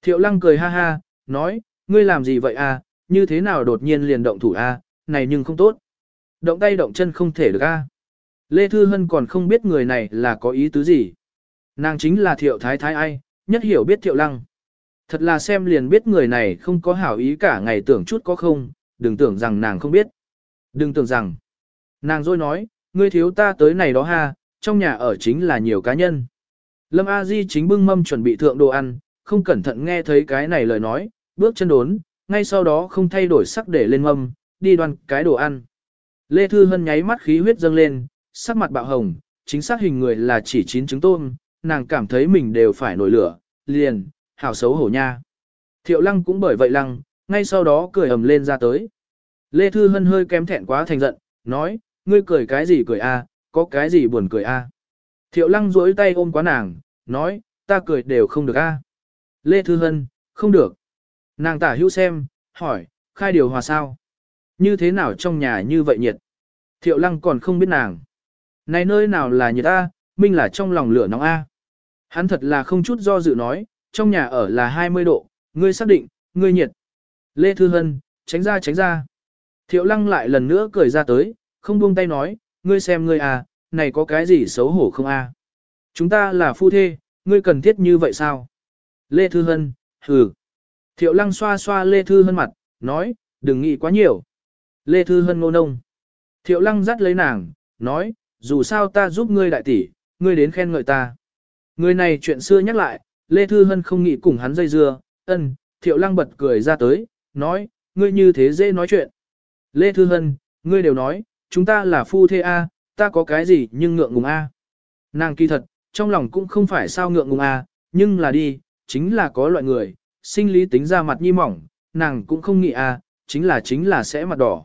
Thiệu lăng cười ha ha, nói, ngươi làm gì vậy à, như thế nào đột nhiên liền động thủ a này nhưng không tốt. Động tay động chân không thể được a? Lê Thư Hân còn không biết người này là có ý tứ gì. Nàng chính là thiệu thái thái ai, nhất hiểu biết thiệu lăng. Thật là xem liền biết người này không có hảo ý cả ngày tưởng chút có không, đừng tưởng rằng nàng không biết. Đừng tưởng rằng. Nàng rồi nói, ngươi thiếu ta tới này đó ha, trong nhà ở chính là nhiều cá nhân. Lâm A Di chính bưng mâm chuẩn bị thượng đồ ăn, không cẩn thận nghe thấy cái này lời nói, bước chân đốn, ngay sau đó không thay đổi sắc để lên mâm, đi đoan cái đồ ăn. Lê Thư Hân nháy mắt khí huyết dâng lên, sắc mặt bạo hồng, chính xác hình người là chỉ chín trứng tôm, nàng cảm thấy mình đều phải nổi lửa, liền, hảo xấu hổ nha. Thiệu lăng cũng bởi vậy lăng, ngay sau đó cười ầm lên ra tới. Lê Thư Hân hơi kém thẹn quá thành giận, nói, ngươi cười cái gì cười a, có cái gì buồn cười a. Thiệu lăng duỗi tay ôm quá nàng, nói, ta cười đều không được a. Lê Thư Hân, không được. Nàng tả hữu xem, hỏi, khai điều hòa sao? Như thế nào trong nhà như vậy nhiệt? Thiệu lăng còn không biết nàng. Này nơi nào là nhiệt a, minh là trong lòng lửa nóng a. Hắn thật là không chút do dự nói, trong nhà ở là 20 độ, ngươi xác định, ngươi nhiệt. Lê Thư Hân, tránh ra tránh ra. Thiệu lăng lại lần nữa cười ra tới, không buông tay nói, ngươi xem ngươi à, này có cái gì xấu hổ không a? À? Chúng ta là phu thê, ngươi cần thiết như vậy sao? Lê Thư Hân, hừ. Thiệu lăng xoa xoa Lê Thư Hân mặt, nói, đừng nghĩ quá nhiều. Lê Thư Hân ngô nông. Thiệu lăng dắt lấy nàng, nói, dù sao ta giúp ngươi đại tỷ, ngươi đến khen ngợi ta. Người này chuyện xưa nhắc lại, Lê Thư Hân không nghĩ cùng hắn dây dưa, ân, Thiệu lăng bật cười ra tới, nói, ngươi như thế dễ nói chuyện. Lê Thư Hân, ngươi đều nói, chúng ta là phu thê A, ta có cái gì nhưng ngượng ngùng A. Nàng kỳ thật, trong lòng cũng không phải sao ngượng ngùng A, nhưng là đi, chính là có loại người, sinh lý tính ra mặt nhi mỏng, nàng cũng không nghĩ A, chính là chính là sẽ mặt đỏ.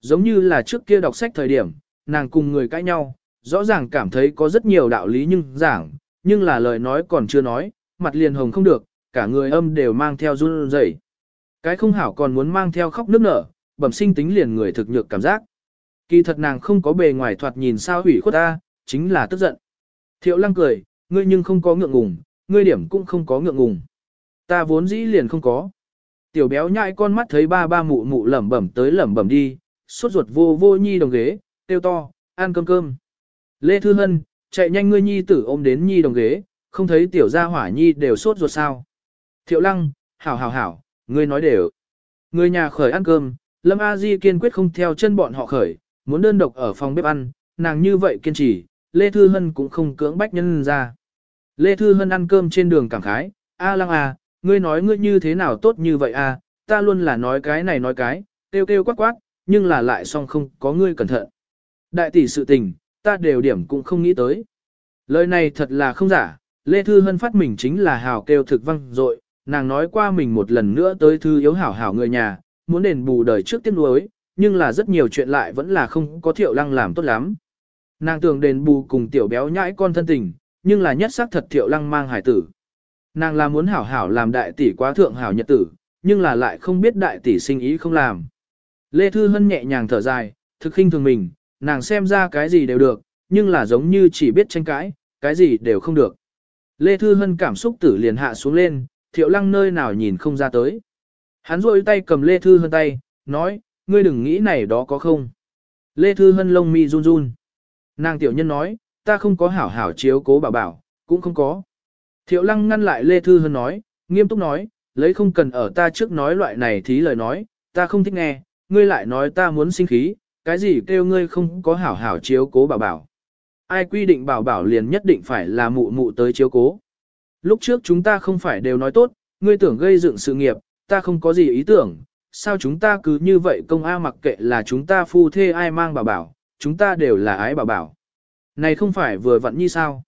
Giống như là trước kia đọc sách thời điểm, nàng cùng người cãi nhau, rõ ràng cảm thấy có rất nhiều đạo lý nhưng giảng, nhưng là lời nói còn chưa nói, mặt liền hồng không được, cả người âm đều mang theo run rẩy. Cái không hảo còn muốn mang theo khóc nước nở, bẩm sinh tính liền người thực nhược cảm giác. Kỳ thật nàng không có bề ngoài thoạt nhìn sao hủy khuất ta, chính là tức giận. Thiệu lăng cười, ngươi nhưng không có ngượng ngùng, ngươi điểm cũng không có ngượng ngùng. Ta vốn dĩ liền không có. Tiểu béo nhại con mắt thấy ba ba mụ mụ lẩm bẩm tới lẩm bẩm đi, suốt ruột vô vô nhi đồng ghế, tiêu to, ăn cơm cơm. Lê Thư Hân, chạy nhanh ngươi nhi tử ôm đến nhi đồng ghế, không thấy tiểu gia hỏa nhi đều sốt ruột sao. Thiệu lăng, hảo hảo hảo, ngươi nói đều. Người nhà khởi ăn cơm, Lâm A Di kiên quyết không theo chân bọn họ khởi, muốn đơn độc ở phòng bếp ăn, nàng như vậy kiên trì, Lê Thư Hân cũng không cưỡng bách nhân ra. Lê Thư Hân ăn cơm trên đường cảm khái, a lăng à, ngươi nói ngươi như thế nào tốt như vậy à, ta luôn là nói cái này nói cái, kêu kêu quát quát, nhưng là lại song không có ngươi cẩn thận. Đại tỷ sự tình, ta đều điểm cũng không nghĩ tới. Lời này thật là không giả, Lê Thư Hân phát mình chính là hào kêu thực văng dội nàng nói qua mình một lần nữa tới thư yếu hảo hảo người nhà, muốn đền bù đời trước tiếc nuối, nhưng là rất nhiều chuyện lại vẫn là không có thiệu lăng làm tốt lắm. Nàng tưởng đền bù cùng tiểu béo nhãi con thân tình, nhưng là nhất xác thật thiệu lăng mang hải tử. Nàng là muốn hảo hảo làm đại tỷ quá thượng hảo nhật tử, nhưng là lại không biết đại tỷ sinh ý không làm. Lê Thư Hân nhẹ nhàng thở dài, thực khinh thường mình, nàng xem ra cái gì đều được, nhưng là giống như chỉ biết tranh cãi, cái gì đều không được. Lê Thư Hân cảm xúc tử liền hạ xuống lên, thiệu lăng nơi nào nhìn không ra tới. Hắn rôi tay cầm Lê Thư Hân tay, nói, ngươi đừng nghĩ này đó có không. Lê Thư Hân lông mi run run. Nàng tiểu nhân nói, ta không có hảo hảo chiếu cố bảo bảo, cũng không có. Thiệu lăng ngăn lại Lê Thư Hân nói, nghiêm túc nói, lấy không cần ở ta trước nói loại này thí lời nói, ta không thích nghe, ngươi lại nói ta muốn sinh khí, cái gì kêu ngươi không có hảo hảo chiếu cố bảo bảo. Ai quy định bảo bảo liền nhất định phải là mụ mụ tới chiếu cố. Lúc trước chúng ta không phải đều nói tốt, ngươi tưởng gây dựng sự nghiệp, ta không có gì ý tưởng, sao chúng ta cứ như vậy công A mặc kệ là chúng ta phu thê ai mang bà bảo, chúng ta đều là ái bà bảo. Này không phải vừa vặn như sao?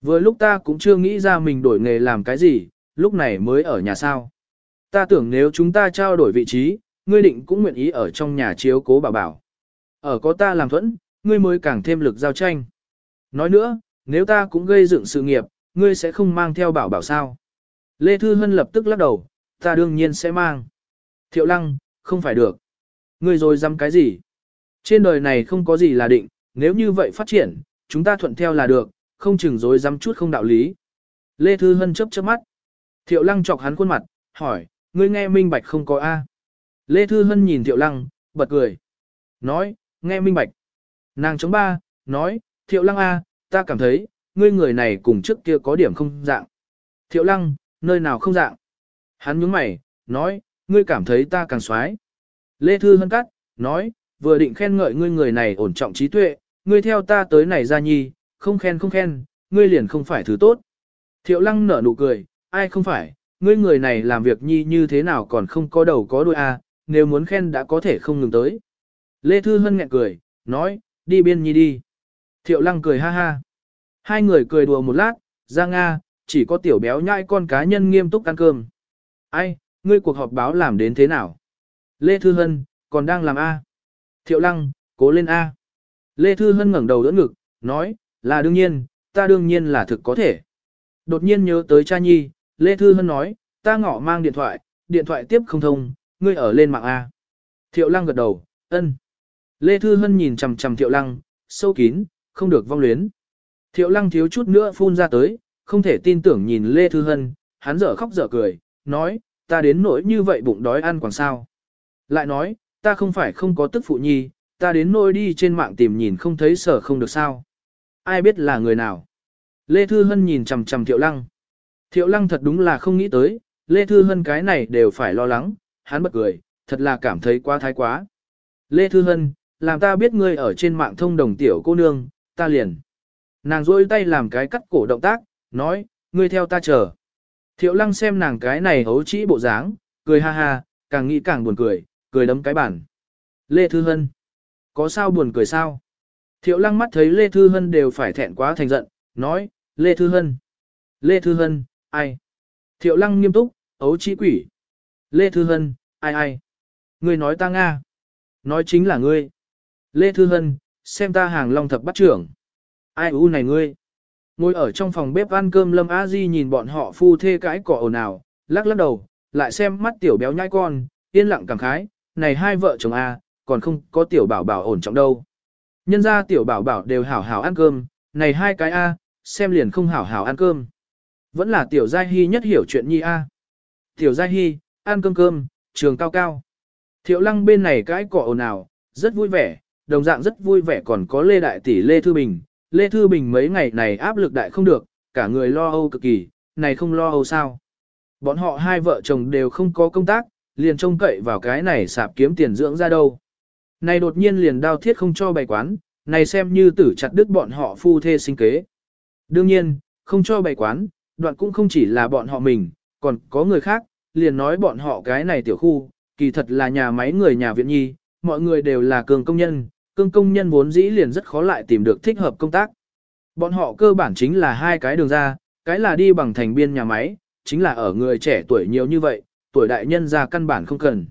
Vừa lúc ta cũng chưa nghĩ ra mình đổi nghề làm cái gì, lúc này mới ở nhà sao. Ta tưởng nếu chúng ta trao đổi vị trí, ngươi định cũng nguyện ý ở trong nhà chiếu cố bà bảo. Ở có ta làm thuẫn, ngươi mới càng thêm lực giao tranh. Nói nữa, nếu ta cũng gây dựng sự nghiệp, ngươi sẽ không mang theo bảo bảo sao. Lê Thư Hân lập tức lắc đầu, ta đương nhiên sẽ mang thiệu lăng, không phải được. Ngươi rồi dám cái gì? Trên đời này không có gì là định, nếu như vậy phát triển, chúng ta thuận theo là được, không chừng rồi dám chút không đạo lý. Lê Thư Hân chấp chớp mắt. Thiệu lăng chọc hắn khuôn mặt, hỏi, ngươi nghe minh bạch không có A. Lê Thư Hân nhìn Thiệu lăng, bật cười. Nói, nghe minh bạch. Nàng chống ba, nói, Thiệu lăng A, ta cảm thấy, ngươi người này cùng trước kia có điểm không dạng. Thiệu lăng, nơi nào không dạng? Hắn nhướng mày, nói, ngươi cảm thấy ta càng xoái. Lê Thư Hân cắt, nói, vừa định khen ngợi ngươi người này ổn trọng trí tuệ, ngươi theo ta tới này ra nhi, không khen không khen, ngươi liền không phải thứ tốt. Thiệu lăng nở nụ cười, ai không phải, ngươi người này làm việc nhi như thế nào còn không có đầu có đuôi à, nếu muốn khen đã có thể không ngừng tới. Lê Thư Hân nghẹn cười, nói, đi biên nhi đi. Thiệu lăng cười ha ha. Hai người cười đùa một lát, ra Nga, chỉ có tiểu béo nhãi con cá nhân nghiêm túc ăn cơm. Ai, ngươi cuộc họp báo làm đến thế nào? Lê Thư Hân, còn đang làm A. Thiệu Lăng, cố lên A. Lê Thư Hân ngẩng đầu đỡ ngực, nói, là đương nhiên, ta đương nhiên là thực có thể. Đột nhiên nhớ tới cha nhi, Lê Thư Hân nói, ta ngỏ mang điện thoại, điện thoại tiếp không thông, ngươi ở lên mạng A. Thiệu Lăng gật đầu, ân. Lê Thư Hân nhìn chầm chầm Thiệu Lăng, sâu kín, không được vong luyến. Thiệu Lăng thiếu chút nữa phun ra tới, không thể tin tưởng nhìn Lê Thư Hân, hắn dở khóc dở cười, nói, ta đến nỗi như vậy bụng đói ăn còn sao. Lại nói, ta không phải không có tức phụ nhi, ta đến nỗi đi trên mạng tìm nhìn không thấy sở không được sao. Ai biết là người nào. Lê Thư Hân nhìn chầm chầm Thiệu Lăng. Thiệu Lăng thật đúng là không nghĩ tới, Lê Thư Hân cái này đều phải lo lắng, hắn bật cười, thật là cảm thấy quá thái quá. Lê Thư Hân, làm ta biết ngươi ở trên mạng thông đồng tiểu cô nương, ta liền. Nàng rôi tay làm cái cắt cổ động tác, nói, ngươi theo ta chờ. Thiệu lăng xem nàng cái này hấu trĩ bộ dáng, cười ha ha, càng nghĩ càng buồn cười, cười đấm cái bản. Lê Thư Hân. Có sao buồn cười sao? Thiệu lăng mắt thấy Lê Thư Hân đều phải thẹn quá thành giận, nói, Lê Thư Hân. Lê Thư Hân, ai? Thiệu lăng nghiêm túc, ấu trĩ quỷ. Lê Thư Hân, ai ai? Người nói ta Nga. Nói chính là ngươi. Lê Thư Hân, xem ta hàng long thập bắt trưởng. Ai u này ngươi? Ngồi ở trong phòng bếp ăn cơm Lâm A Di nhìn bọn họ phu thê cãi cỏ ồn ào, lắc lắc đầu, lại xem mắt tiểu béo nhai con, yên lặng cảm khái, này hai vợ chồng A, còn không có tiểu bảo bảo ổn trọng đâu. Nhân ra tiểu bảo bảo đều hảo hảo ăn cơm, này hai cái A, xem liền không hảo hảo ăn cơm. Vẫn là tiểu gia hy nhất hiểu chuyện nhi A. Tiểu gia hy, ăn cơm cơm, trường cao cao. Thiệu lăng bên này cãi cỏ ồn ào, rất vui vẻ, đồng dạng rất vui vẻ còn có Lê Đại Tỷ Lê Thư Bình, Lê Thư Bình mấy ngày này áp lực đại không được, cả người lo âu cực kỳ, này không lo âu sao. Bọn họ hai vợ chồng đều không có công tác, liền trông cậy vào cái này sạp kiếm tiền dưỡng ra đâu. Này đột nhiên liền đao thiết không cho bày quán, này xem như tử chặt đứt bọn họ phu thê sinh kế. Đương nhiên, không cho bày quán, đoạn cũng không chỉ là bọn họ mình, còn có người khác, liền nói bọn họ cái này tiểu khu, kỳ thật là nhà máy người nhà viện nhi, mọi người đều là cường công nhân, cương công nhân vốn dĩ liền rất khó lại tìm được thích hợp công tác. Bọn họ cơ bản chính là hai cái đường ra, cái là đi bằng thành biên nhà máy, chính là ở người trẻ tuổi nhiều như vậy, tuổi đại nhân ra căn bản không cần.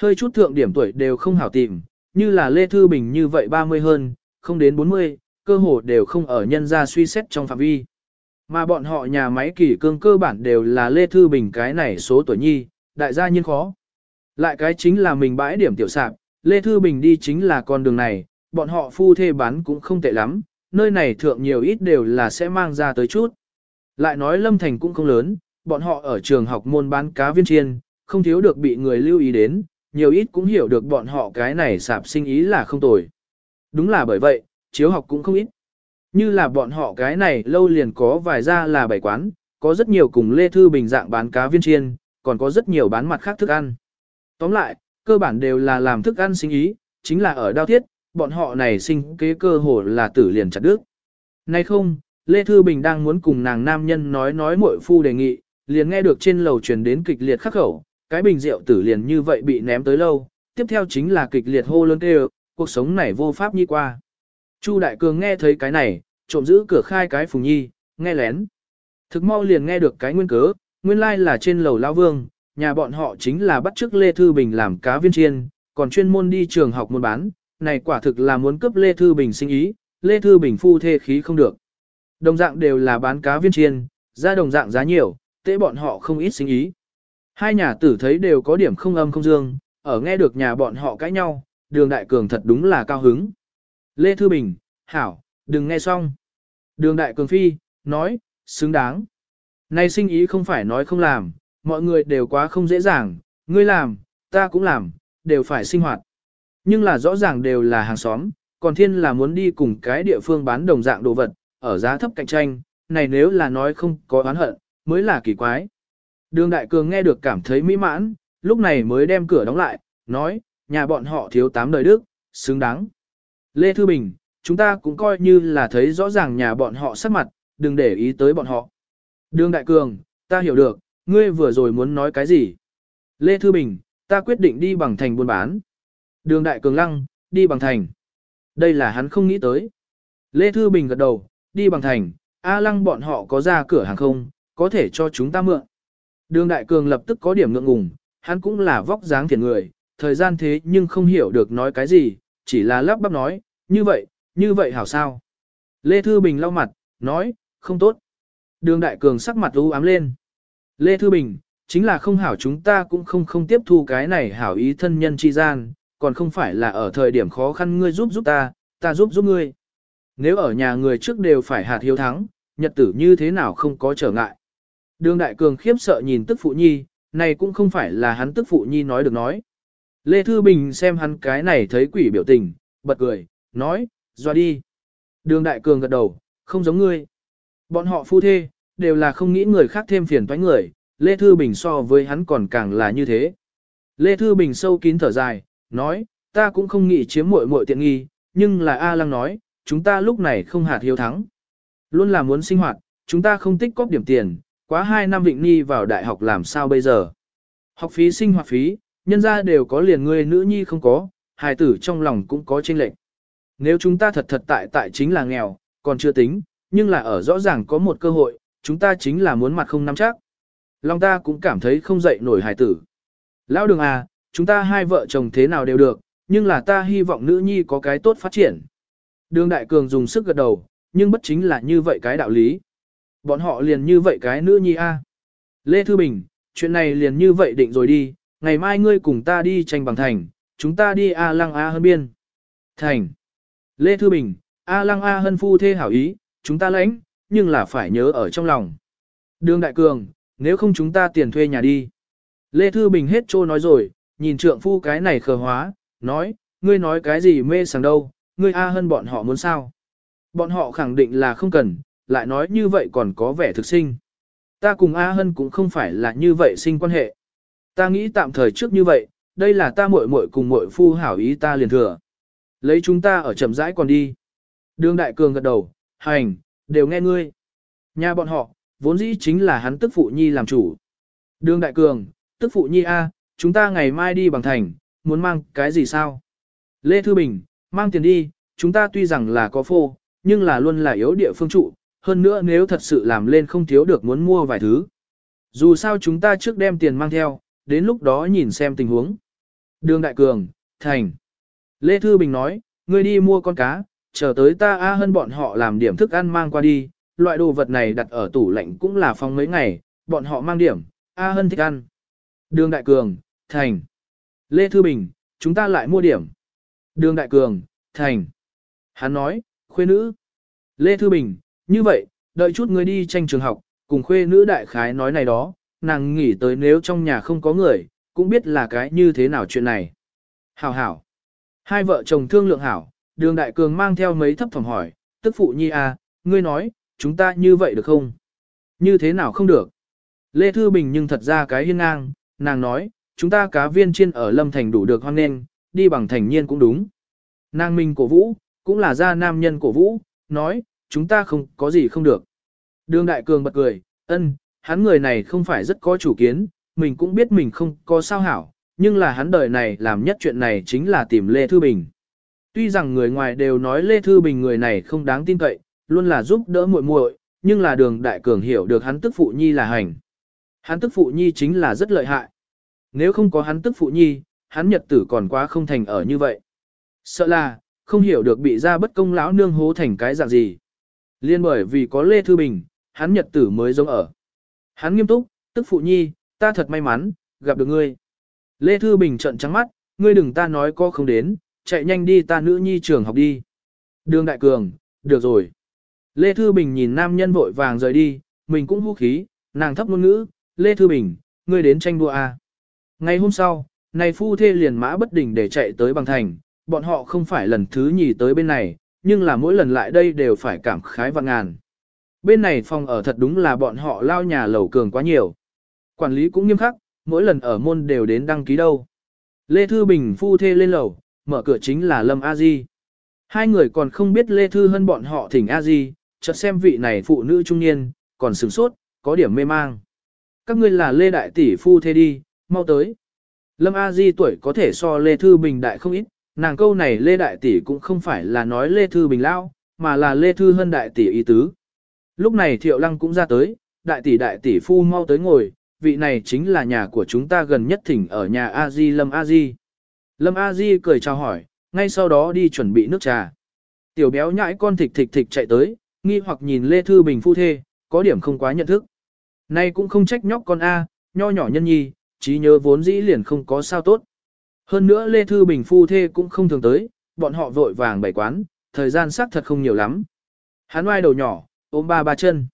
Hơi chút thượng điểm tuổi đều không hảo tìm, như là Lê Thư Bình như vậy 30 hơn, không đến 40, cơ hồ đều không ở nhân ra suy xét trong phạm vi. Mà bọn họ nhà máy kỳ cương cơ bản đều là Lê Thư Bình cái này số tuổi nhi, đại gia nhiên khó. Lại cái chính là mình bãi điểm tiểu sạp, Lê Thư Bình đi chính là con đường này, bọn họ phu thê bán cũng không tệ lắm, nơi này thượng nhiều ít đều là sẽ mang ra tới chút. Lại nói Lâm Thành cũng không lớn, bọn họ ở trường học môn bán cá viên chiên, không thiếu được bị người lưu ý đến, nhiều ít cũng hiểu được bọn họ cái này sạp sinh ý là không tồi. Đúng là bởi vậy, chiếu học cũng không ít. Như là bọn họ cái này lâu liền có vài ra là bảy quán, có rất nhiều cùng Lê Thư Bình dạng bán cá viên chiên, còn có rất nhiều bán mặt khác thức ăn. Tóm lại, cơ bản đều là làm thức ăn sinh ý, chính là ở đao thiết, bọn họ này sinh kế cơ hồ là tử liền chặt đứt. Nay không, Lê Thư Bình đang muốn cùng nàng nam nhân nói nói muội phu đề nghị, liền nghe được trên lầu truyền đến kịch liệt khắc khẩu, cái bình rượu tử liền như vậy bị ném tới lâu, tiếp theo chính là kịch liệt hô lớn kêu, cuộc sống này vô pháp như qua. Chu Đại Cường nghe thấy cái này, trộm giữ cửa khai cái phùng nhi, nghe lén. Thực mau liền nghe được cái nguyên cớ, nguyên lai like là trên lầu lao vương, nhà bọn họ chính là bắt chước Lê Thư Bình làm cá viên chiên, còn chuyên môn đi trường học muốn bán, này quả thực là muốn cướp Lê Thư Bình sinh ý, Lê Thư Bình phu thê khí không được. Đồng dạng đều là bán cá viên chiên, ra đồng dạng giá nhiều, tế bọn họ không ít sinh ý. Hai nhà tử thấy đều có điểm không âm không dương, ở nghe được nhà bọn họ cãi nhau, đường đại cường thật đúng là cao hứng. Lê Thư Bình, Hảo, đừng nghe xong. Đường đại cường phi, nói, xứng đáng. Này sinh ý không phải nói không làm, mọi người đều quá không dễ dàng, ngươi làm, ta cũng làm, đều phải sinh hoạt. Nhưng là rõ ràng đều là hàng xóm, còn thiên là muốn đi cùng cái địa phương bán đồng dạng đồ vật, ở giá thấp cạnh tranh, này nếu là nói không có oán hận, mới là kỳ quái. Đường Đại Cường nghe được cảm thấy mỹ mãn, lúc này mới đem cửa đóng lại, nói, nhà bọn họ thiếu tám đời đức, xứng đáng. Lê Thư Bình, chúng ta cũng coi như là thấy rõ ràng nhà bọn họ sắc mặt, đừng để ý tới bọn họ. Đường Đại Cường, ta hiểu được, Ngươi vừa rồi muốn nói cái gì? Lê Thư Bình, ta quyết định đi bằng thành buôn bán. Đường Đại Cường Lăng, đi bằng thành. Đây là hắn không nghĩ tới. Lê Thư Bình gật đầu, đi bằng thành, A Lăng bọn họ có ra cửa hàng không, có thể cho chúng ta mượn. Đường Đại Cường lập tức có điểm ngượng ngùng, hắn cũng là vóc dáng thiện người, thời gian thế nhưng không hiểu được nói cái gì, chỉ là lắp bắp nói, như vậy, như vậy hảo sao. Lê Thư Bình lau mặt, nói, không tốt. Đường Đại Cường sắc mặt u ám lên. Lê Thư Bình, chính là không hảo chúng ta cũng không không tiếp thu cái này hảo ý thân nhân chi gian, còn không phải là ở thời điểm khó khăn ngươi giúp giúp ta, ta giúp giúp ngươi. Nếu ở nhà người trước đều phải hạt hiếu thắng, nhật tử như thế nào không có trở ngại. Đường Đại Cường khiếp sợ nhìn tức phụ nhi, này cũng không phải là hắn tức phụ nhi nói được nói. Lê Thư Bình xem hắn cái này thấy quỷ biểu tình, bật cười, nói, doa đi. Đường Đại Cường gật đầu, không giống ngươi. Bọn họ phu thê, đều là không nghĩ người khác thêm phiền toái người, Lê Thư Bình so với hắn còn càng là như thế. Lê Thư Bình sâu kín thở dài, nói, ta cũng không nghĩ chiếm muội muội tiện nghi, nhưng là A Lăng nói, chúng ta lúc này không hạt hiếu thắng. Luôn là muốn sinh hoạt, chúng ta không tích cóp điểm tiền, quá 2 năm Vịnh Nhi vào đại học làm sao bây giờ. Học phí sinh hoạt phí, nhân ra đều có liền người nữ nhi không có, hài tử trong lòng cũng có chênh lệch. Nếu chúng ta thật thật tại tại chính là nghèo, còn chưa tính, nhưng là ở rõ ràng có một cơ hội, chúng ta chính là muốn mặt không nắm chắc. Long ta cũng cảm thấy không dậy nổi hài tử. Lão đường à, chúng ta hai vợ chồng thế nào đều được, nhưng là ta hy vọng nữ nhi có cái tốt phát triển. Đường đại cường dùng sức gật đầu, nhưng bất chính là như vậy cái đạo lý. Bọn họ liền như vậy cái nữ nhi a. À. Lê Thư Bình, chuyện này liền như vậy định rồi đi, ngày mai ngươi cùng ta đi tranh bằng thành, chúng ta đi A Lăng A Hân Biên. Thành. Lê Thư Bình, A Lăng A Hân Phu Thê Hảo Ý, chúng ta lãnh, nhưng là phải nhớ ở trong lòng. Đường Đại Cường, nếu không chúng ta tiền thuê nhà đi. Lê Thư Bình hết trô nói rồi, nhìn trượng phu cái này khờ hóa, nói, ngươi nói cái gì mê sảng đâu, ngươi A hơn bọn họ muốn sao. Bọn họ khẳng định là không cần, lại nói như vậy còn có vẻ thực sinh. Ta cùng A Hân cũng không phải là như vậy sinh quan hệ. Ta nghĩ tạm thời trước như vậy, đây là ta muội muội cùng muội phu hảo ý ta liền thừa. Lấy chúng ta ở chậm rãi còn đi. Đường Đại Cường gật đầu, hành, đều nghe ngươi. Nhà bọn họ, vốn dĩ chính là hắn tức phụ nhi làm chủ. Đường Đại Cường, tức phụ nhi A, chúng ta ngày mai đi bằng thành, muốn mang cái gì sao? Lê Thư Bình, mang tiền đi, chúng ta tuy rằng là có phô, nhưng là luôn là yếu địa phương trụ, hơn nữa nếu thật sự làm lên không thiếu được muốn mua vài thứ. Dù sao chúng ta trước đem tiền mang theo, đến lúc đó nhìn xem tình huống. Đường Đại Cường, Thành. Lê Thư Bình nói, ngươi đi mua con cá, chờ tới ta A hơn bọn họ làm điểm thức ăn mang qua đi, loại đồ vật này đặt ở tủ lạnh cũng là phong mấy ngày, bọn họ mang điểm, A hơn thích ăn. Đường Đại Cường, Thành. Lê Thư Bình, chúng ta lại mua điểm. Đường Đại Cường, Thành. Hắn nói, khuê nữ. Lê Thư Bình, như vậy, đợi chút người đi tranh trường học, cùng khuê nữ đại khái nói này đó, nàng nghĩ tới nếu trong nhà không có người, cũng biết là cái như thế nào chuyện này. Hảo hảo. Hai vợ chồng thương lượng hảo, đường đại cường mang theo mấy thấp phẩm hỏi, tức phụ nhi à, ngươi nói, chúng ta như vậy được không? Như thế nào không được? Lê Thư Bình nhưng thật ra cái hiên ngang, nàng nói, chúng ta cá viên chiên ở Lâm Thành đủ được hoan nên, đi bằng thành nhiên cũng đúng. Nàng Minh cổ vũ, cũng là gia nam nhân cổ vũ, nói, chúng ta không có gì không được. Đường Đại Cường bật cười, ân, hắn người này không phải rất có chủ kiến, mình cũng biết mình không có sao hảo, nhưng là hắn đời này làm nhất chuyện này chính là tìm Lê Thư Bình. Tuy rằng người ngoài đều nói Lê Thư Bình người này không đáng tin cậy, luôn là giúp đỡ muội muội, nhưng là đường đại cường hiểu được hắn tức phụ nhi là hành. Hắn tức phụ nhi chính là rất lợi hại. Nếu không có hắn tức phụ nhi, hắn nhật tử còn quá không thành ở như vậy. Sợ là, không hiểu được bị ra bất công lão nương hố thành cái dạng gì. Liên bởi vì có Lê Thư Bình, hắn nhật tử mới giống ở. Hắn nghiêm túc, tức phụ nhi, ta thật may mắn, gặp được ngươi. Lê Thư Bình trợn trắng mắt, ngươi đừng ta nói có không đến, chạy nhanh đi ta nữ nhi trường học đi. Đường Đại Cường, được rồi. Lê Thư Bình nhìn nam nhân vội vàng rời đi, mình cũng vũ khí, nàng thấp ngôn ngữ, Lê Thư Bình, ngươi đến tranh đua à. Ngày hôm sau, này phu thê liền mã bất đình để chạy tới bằng thành, bọn họ không phải lần thứ nhì tới bên này, nhưng là mỗi lần lại đây đều phải cảm khái vạn ngàn. Bên này phòng ở thật đúng là bọn họ lao nhà lầu cường quá nhiều. Quản lý cũng nghiêm khắc, mỗi lần ở môn đều đến đăng ký đâu. Lê Thư Bình phu thê lên lầu, mở cửa chính là Lâm A Di. Hai người còn không biết Lê Thư Hân bọn họ thỉnh A Di, chợt xem vị này phụ nữ trung niên, còn sửng sốt, có điểm mê mang. Các ngươi là Lê Đại Tỷ Phu Thế đi, mau tới. Lâm A Di tuổi có thể so Lê Thư Bình Đại không ít, nàng câu này Lê Đại Tỷ cũng không phải là nói Lê Thư Bình Lao, mà là Lê Thư Hân Đại Tỷ y tứ. Lúc này Thiệu Lăng cũng ra tới, Đại Tỷ Đại Tỷ Phu mau tới ngồi, vị này chính là nhà của chúng ta gần nhất thỉnh ở nhà A Di Lâm A Di. Lâm A Di cười chào hỏi, ngay sau đó đi chuẩn bị nước trà. Tiểu béo nhãi con thịt thịt thịt chạy tới, nghi hoặc nhìn Lê Thư Bình phu thê, có điểm không quá nhận thức. Nay cũng không trách nhóc con A, nho nhỏ nhân nhi, trí nhớ vốn dĩ liền không có sao tốt. Hơn nữa Lê Thư Bình phu thê cũng không thường tới, bọn họ vội vàng bày quán, thời gian xác thật không nhiều lắm. Hắn oai đầu nhỏ, ôm ba ba chân.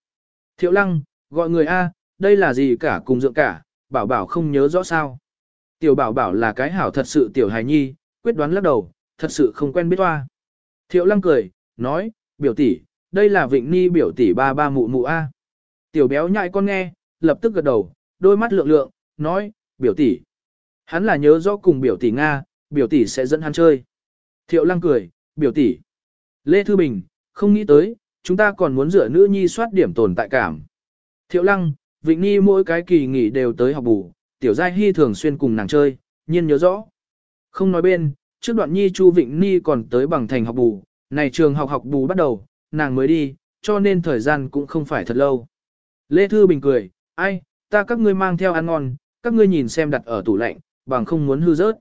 Thiệu lăng, gọi người A, đây là gì cả cùng dưỡng cả, bảo bảo không nhớ rõ sao tiểu bảo bảo là cái hảo thật sự tiểu hài nhi, quyết đoán lắc đầu, thật sự không quen biết hoa. Thiệu lăng cười, nói, biểu tỷ, đây là vịnh ni biểu tỷ ba ba mụ mụ a. Tiểu béo nhại con nghe, lập tức gật đầu, đôi mắt lượng lượng, nói, biểu tỷ. Hắn là nhớ rõ cùng biểu tỷ Nga, biểu tỷ sẽ dẫn hắn chơi. Thiệu lăng cười, biểu tỷ. Lê Thư Bình, không nghĩ tới, chúng ta còn muốn rửa nữ nhi soát điểm tồn tại cảm. Thiệu lăng, Vịnh Nhi mỗi cái kỳ nghỉ đều tới học bù, tiểu giai hy thường xuyên cùng nàng chơi, nhiên nhớ rõ. Không nói bên, trước đoạn nhi Chu Vịnh Ni còn tới bằng thành học bù, này trường học học bù bắt đầu, nàng mới đi, cho nên thời gian cũng không phải thật lâu. Lê Thư Bình cười, ai, ta các ngươi mang theo ăn ngon, các ngươi nhìn xem đặt ở tủ lạnh, bằng không muốn hư rớt.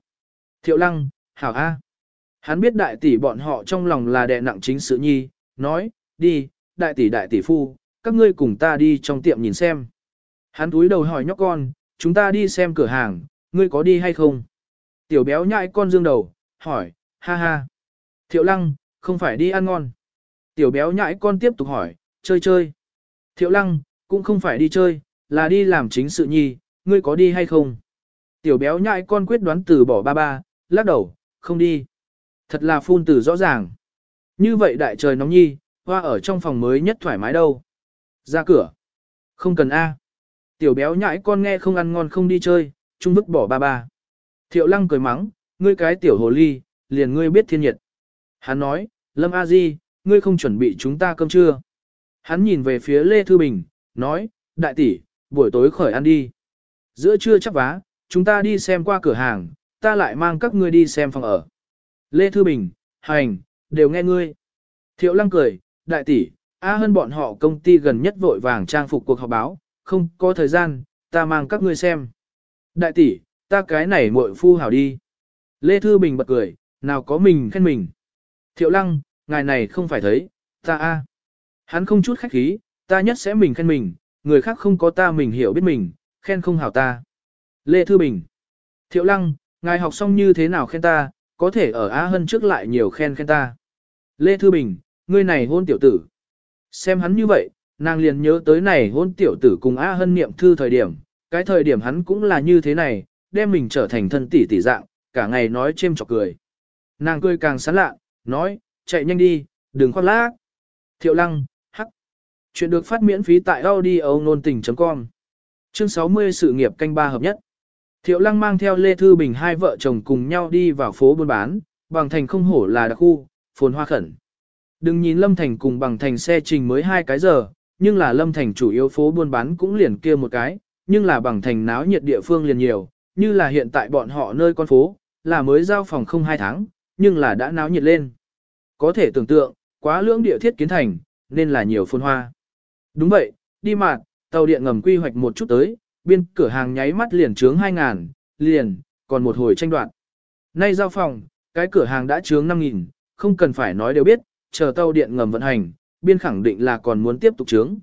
Thiệu Lăng, hảo A. Hắn biết đại tỷ bọn họ trong lòng là đè nặng chính sự nhi, nói, đi, đại tỷ đại tỷ phu, các ngươi cùng ta đi trong tiệm nhìn xem. Hắn túi đầu hỏi nhóc con, chúng ta đi xem cửa hàng, ngươi có đi hay không? Tiểu béo nhại con dương đầu, hỏi, ha ha. Thiệu lăng, không phải đi ăn ngon. Tiểu béo nhại con tiếp tục hỏi, chơi chơi. Thiệu lăng, cũng không phải đi chơi, là đi làm chính sự nhi, ngươi có đi hay không? Tiểu béo nhại con quyết đoán từ bỏ ba ba, lắc đầu, không đi. Thật là phun từ rõ ràng. Như vậy đại trời nóng nhi, hoa ở trong phòng mới nhất thoải mái đâu. Ra cửa. Không cần A. Tiểu béo nhãi con nghe không ăn ngon không đi chơi, trung bức bỏ ba ba. Thiệu lăng cười mắng, ngươi cái tiểu hồ ly, liền ngươi biết thiên nhiệt. Hắn nói, Lâm A Di, ngươi không chuẩn bị chúng ta cơm trưa. Hắn nhìn về phía Lê Thư Bình, nói, đại tỷ, buổi tối khởi ăn đi. Giữa trưa chắc vá, chúng ta đi xem qua cửa hàng, ta lại mang các ngươi đi xem phòng ở. Lê Thư Bình, hành, đều nghe ngươi. Thiệu lăng cười, đại tỷ, A hơn bọn họ công ty gần nhất vội vàng trang phục cuộc họp báo, không có thời gian, ta mang các ngươi xem. Đại tỷ, ta cái này muội phu hảo đi. Lê Thư Bình bật cười, nào có mình khen mình. Thiệu lăng, ngài này không phải thấy, ta a. Hắn không chút khách khí, ta nhất sẽ mình khen mình, người khác không có ta mình hiểu biết mình, khen không hảo ta. Lê Thư Bình. Thiệu lăng, ngài học xong như thế nào khen ta, có thể ở A Hân trước lại nhiều khen khen ta. Lê Thư Bình, ngươi này hôn tiểu tử. Xem hắn như vậy, Nàng liền nhớ tới này hôn tiểu tử cùng A Hân niệm thư thời điểm, cái thời điểm hắn cũng là như thế này, đem mình trở thành thân tỷ tỷ dạng, cả ngày nói chêm chọc cười. Nàng cười càng sán lạ, nói, chạy nhanh đi, đừng khoan lác. Thiệu lăng, hắc. Chuyện được phát miễn phí tại audio nôn tình.com. Chương 60 sự nghiệp canh ba hợp nhất. Thiệu lăng mang theo Lê Thư Bình hai vợ chồng cùng nhau đi vào phố buôn bán, bằng thành không hổ là đặc khu, phồn hoa khẩn. Đừng nhìn Lâm Thành cùng bằng thành xe trình mới hai cái giờ, nhưng là lâm thành chủ yếu phố buôn bán cũng liền kia một cái, nhưng là bằng thành náo nhiệt địa phương liền nhiều, như là hiện tại bọn họ nơi con phố, là mới giao phòng không hai tháng, nhưng là đã náo nhiệt lên. Có thể tưởng tượng, quá lưỡng địa thiết kiến thành, nên là nhiều phôn hoa. Đúng vậy, đi mạn, tàu điện ngầm quy hoạch một chút tới, biên cửa hàng nháy mắt liền trướng 2.000, liền, còn một hồi tranh đoạn. Nay giao phòng, cái cửa hàng đã trướng 5.000, không cần phải nói đều biết, chờ tàu điện ngầm vận hành, biên khẳng định là còn muốn tiếp tục trướng.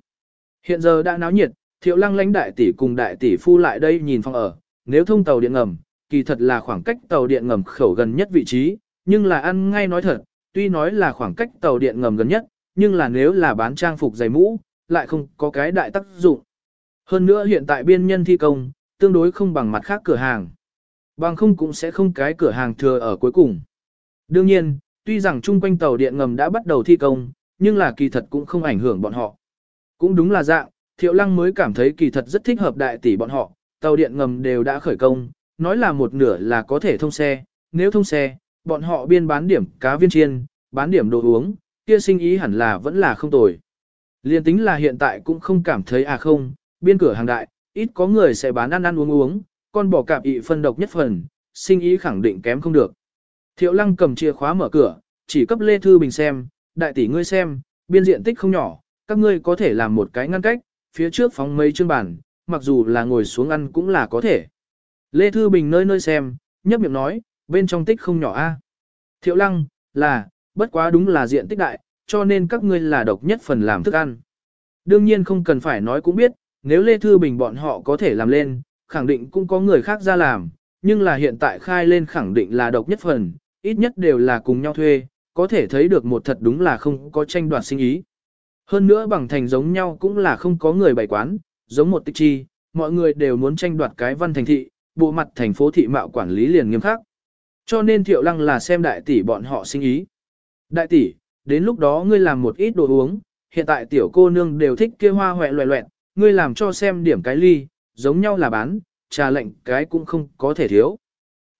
Hiện giờ đã náo nhiệt, thiệu lăng lãnh đại tỷ cùng đại tỷ phu lại đây nhìn phòng ở, nếu thông tàu điện ngầm, kỳ thật là khoảng cách tàu điện ngầm khẩu gần nhất vị trí, nhưng là ăn ngay nói thật, tuy nói là khoảng cách tàu điện ngầm gần nhất, nhưng là nếu là bán trang phục giày mũ, lại không có cái đại tác dụng. Hơn nữa hiện tại biên nhân thi công, tương đối không bằng mặt khác cửa hàng. Bằng không cũng sẽ không cái cửa hàng thừa ở cuối cùng. Đương nhiên, tuy rằng chung quanh tàu điện ngầm đã bắt đầu thi công, nhưng là kỳ thật cũng không ảnh hưởng bọn họ. Cũng đúng là dạng, Thiệu Lăng mới cảm thấy kỳ thật rất thích hợp đại tỷ bọn họ, tàu điện ngầm đều đã khởi công, nói là một nửa là có thể thông xe, nếu thông xe, bọn họ biên bán điểm cá viên chiên, bán điểm đồ uống, kia sinh ý hẳn là vẫn là không tồi. Liên tính là hiện tại cũng không cảm thấy à không, biên cửa hàng đại, ít có người sẽ bán ăn ăn uống uống, con bỏ cạp ị phân độc nhất phần, sinh ý khẳng định kém không được. Thiệu Lăng cầm chìa khóa mở cửa, chỉ cấp Lê Thư Bình xem, đại tỷ ngươi xem, biên diện tích không nhỏ, các ngươi có thể làm một cái ngăn cách, phía trước phóng mấy chương bàn, mặc dù là ngồi xuống ăn cũng là có thể. Lê Thư Bình nơi nơi xem, nhấp miệng nói, bên trong tích không nhỏ a. Thiệu lăng, là, bất quá đúng là diện tích đại, cho nên các ngươi là độc nhất phần làm thức ăn. Đương nhiên không cần phải nói cũng biết, nếu Lê Thư Bình bọn họ có thể làm lên, khẳng định cũng có người khác ra làm, nhưng là hiện tại khai lên khẳng định là độc nhất phần, ít nhất đều là cùng nhau thuê, có thể thấy được một thật đúng là không có tranh đoạt sinh ý. Hơn nữa bằng thành giống nhau cũng là không có người bày quán, giống một tích chi, mọi người đều muốn tranh đoạt cái văn thành thị, bộ mặt thành phố thị mạo quản lý liền nghiêm khắc. Cho nên thiệu lăng là xem đại tỷ bọn họ sinh ý. Đại tỷ, đến lúc đó ngươi làm một ít đồ uống, hiện tại tiểu cô nương đều thích kia hoa hoẹ loẹ loẹt, ngươi làm cho xem điểm cái ly, giống nhau là bán, trà lạnh cái cũng không có thể thiếu.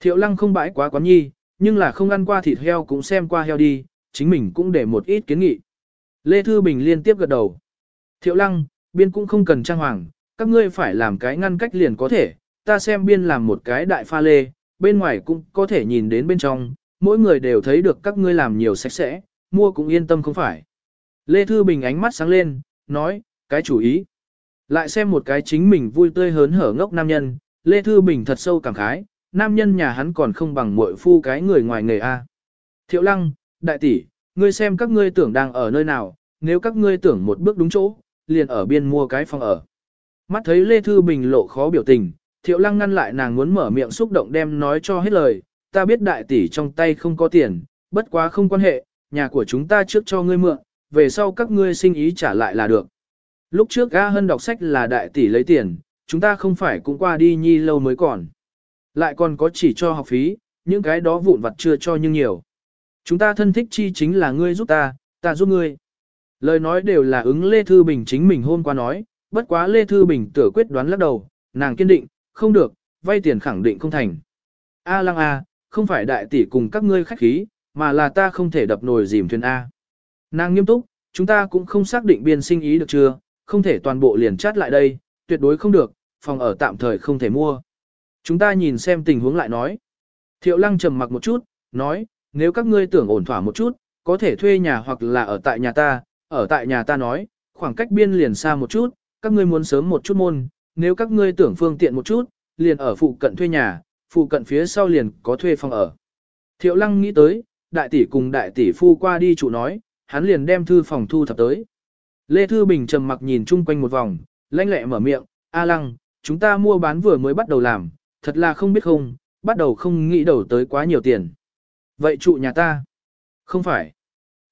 Thiệu lăng không bãi quá quán nhi, nhưng là không ăn qua thịt heo cũng xem qua heo đi, chính mình cũng để một ít kiến nghị. Lê Thư Bình liên tiếp gật đầu. Thiệu lăng, biên cũng không cần trang hoàng, các ngươi phải làm cái ngăn cách liền có thể, ta xem biên làm một cái đại pha lê, bên ngoài cũng có thể nhìn đến bên trong, mỗi người đều thấy được các ngươi làm nhiều sạch sẽ, mua cũng yên tâm không phải. Lê Thư Bình ánh mắt sáng lên, nói, cái chủ ý. Lại xem một cái chính mình vui tươi hớn hở ngốc nam nhân, Lê Thư Bình thật sâu cảm khái, nam nhân nhà hắn còn không bằng muội phu cái người ngoài nghề A. Thiệu lăng, đại tỷ, ngươi xem các ngươi tưởng đang ở nơi nào, nếu các ngươi tưởng một bước đúng chỗ, liền ở biên mua cái phòng ở. Mắt thấy Lê Thư Bình lộ khó biểu tình, thiệu lăng ngăn lại nàng muốn mở miệng xúc động đem nói cho hết lời, ta biết đại tỷ trong tay không có tiền, bất quá không quan hệ, nhà của chúng ta trước cho ngươi mượn, về sau các ngươi sinh ý trả lại là được. Lúc trước A Hân đọc sách là đại tỷ lấy tiền, chúng ta không phải cũng qua đi nhi lâu mới còn. Lại còn có chỉ cho học phí, những cái đó vụn vặt chưa cho nhưng nhiều. Chúng ta thân thích chi chính là ngươi giúp ta, ta giúp ngươi. Lời nói đều là ứng Lê Thư Bình chính mình hôm qua nói, bất quá Lê Thư Bình tử quyết đoán lắc đầu, nàng kiên định, không được, vay tiền khẳng định không thành. A lăng A, không phải đại tỷ cùng các ngươi khách khí, mà là ta không thể đập nồi dìm thuyền A. Nàng nghiêm túc, chúng ta cũng không xác định biên sinh ý được chưa, không thể toàn bộ liền chát lại đây, tuyệt đối không được, phòng ở tạm thời không thể mua. Chúng ta nhìn xem tình huống lại nói. Thiệu lăng trầm mặc một chút, nói, nếu các ngươi tưởng ổn thỏa một chút, có thể thuê nhà hoặc là ở tại nhà ta, ở tại nhà ta nói, khoảng cách biên liền xa một chút, các ngươi muốn sớm một chút môn, nếu các ngươi tưởng phương tiện một chút, liền ở phụ cận thuê nhà, phụ cận phía sau liền có thuê phòng ở. Thiệu lăng nghĩ tới, đại tỷ cùng đại tỷ phu qua đi chủ nói, hắn liền đem thư phòng thu thập tới. Lê Thư Bình trầm mặc nhìn chung quanh một vòng, lanh lẹ mở miệng, A lăng, chúng ta mua bán vừa mới bắt đầu làm, thật là không biết không, bắt đầu không nghĩ đầu tới quá nhiều tiền. Vậy trụ nhà ta? Không phải.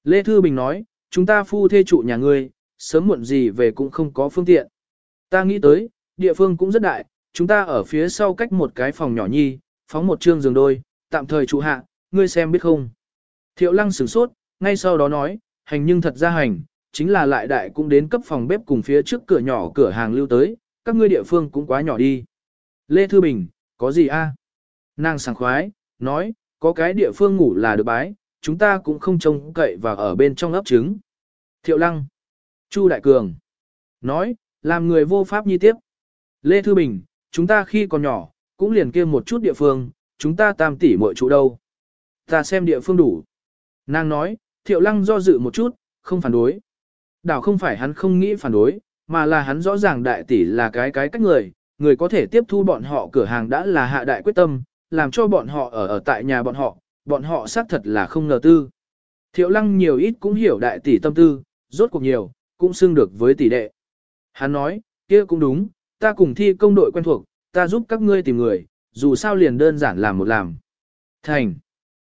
Lê Thư Bình nói, chúng ta phu thê trụ nhà ngươi, sớm muộn gì về cũng không có phương tiện. Ta nghĩ tới, địa phương cũng rất đại, chúng ta ở phía sau cách một cái phòng nhỏ nhi, phóng một trương giường đôi, tạm thời trụ hạ, ngươi xem biết không. Thiệu lăng sửng sốt, ngay sau đó nói, hành nhưng thật ra hành, chính là lại đại cũng đến cấp phòng bếp cùng phía trước cửa nhỏ cửa hàng lưu tới, các ngươi địa phương cũng quá nhỏ đi. Lê Thư Bình, có gì a? Nàng sảng khoái, nói, có cái địa phương ngủ là được bái, chúng ta cũng không trông cậy và ở bên trong ấp trứng. Thiệu lăng. Chu Đại Cường. Nói, làm người vô pháp như tiếp. Lê Thư Bình, chúng ta khi còn nhỏ, cũng liền kia một chút địa phương, chúng ta tam tỷ mọi chỗ đâu. Ta xem địa phương đủ. Nàng nói, Thiệu Lăng do dự một chút, không phản đối. Đảo không phải hắn không nghĩ phản đối, mà là hắn rõ ràng đại tỷ là cái cái cách người, người có thể tiếp thu bọn họ cửa hàng đã là hạ đại quyết tâm, làm cho bọn họ ở ở tại nhà bọn họ, bọn họ xác thật là không ngờ tư. Thiệu lăng nhiều ít cũng hiểu đại tỷ tâm tư, rốt cuộc nhiều, cũng xưng được với tỷ đệ. Hắn nói, kia cũng đúng, ta cùng thi công đội quen thuộc, ta giúp các ngươi tìm người, dù sao liền đơn giản làm một làm. Thành.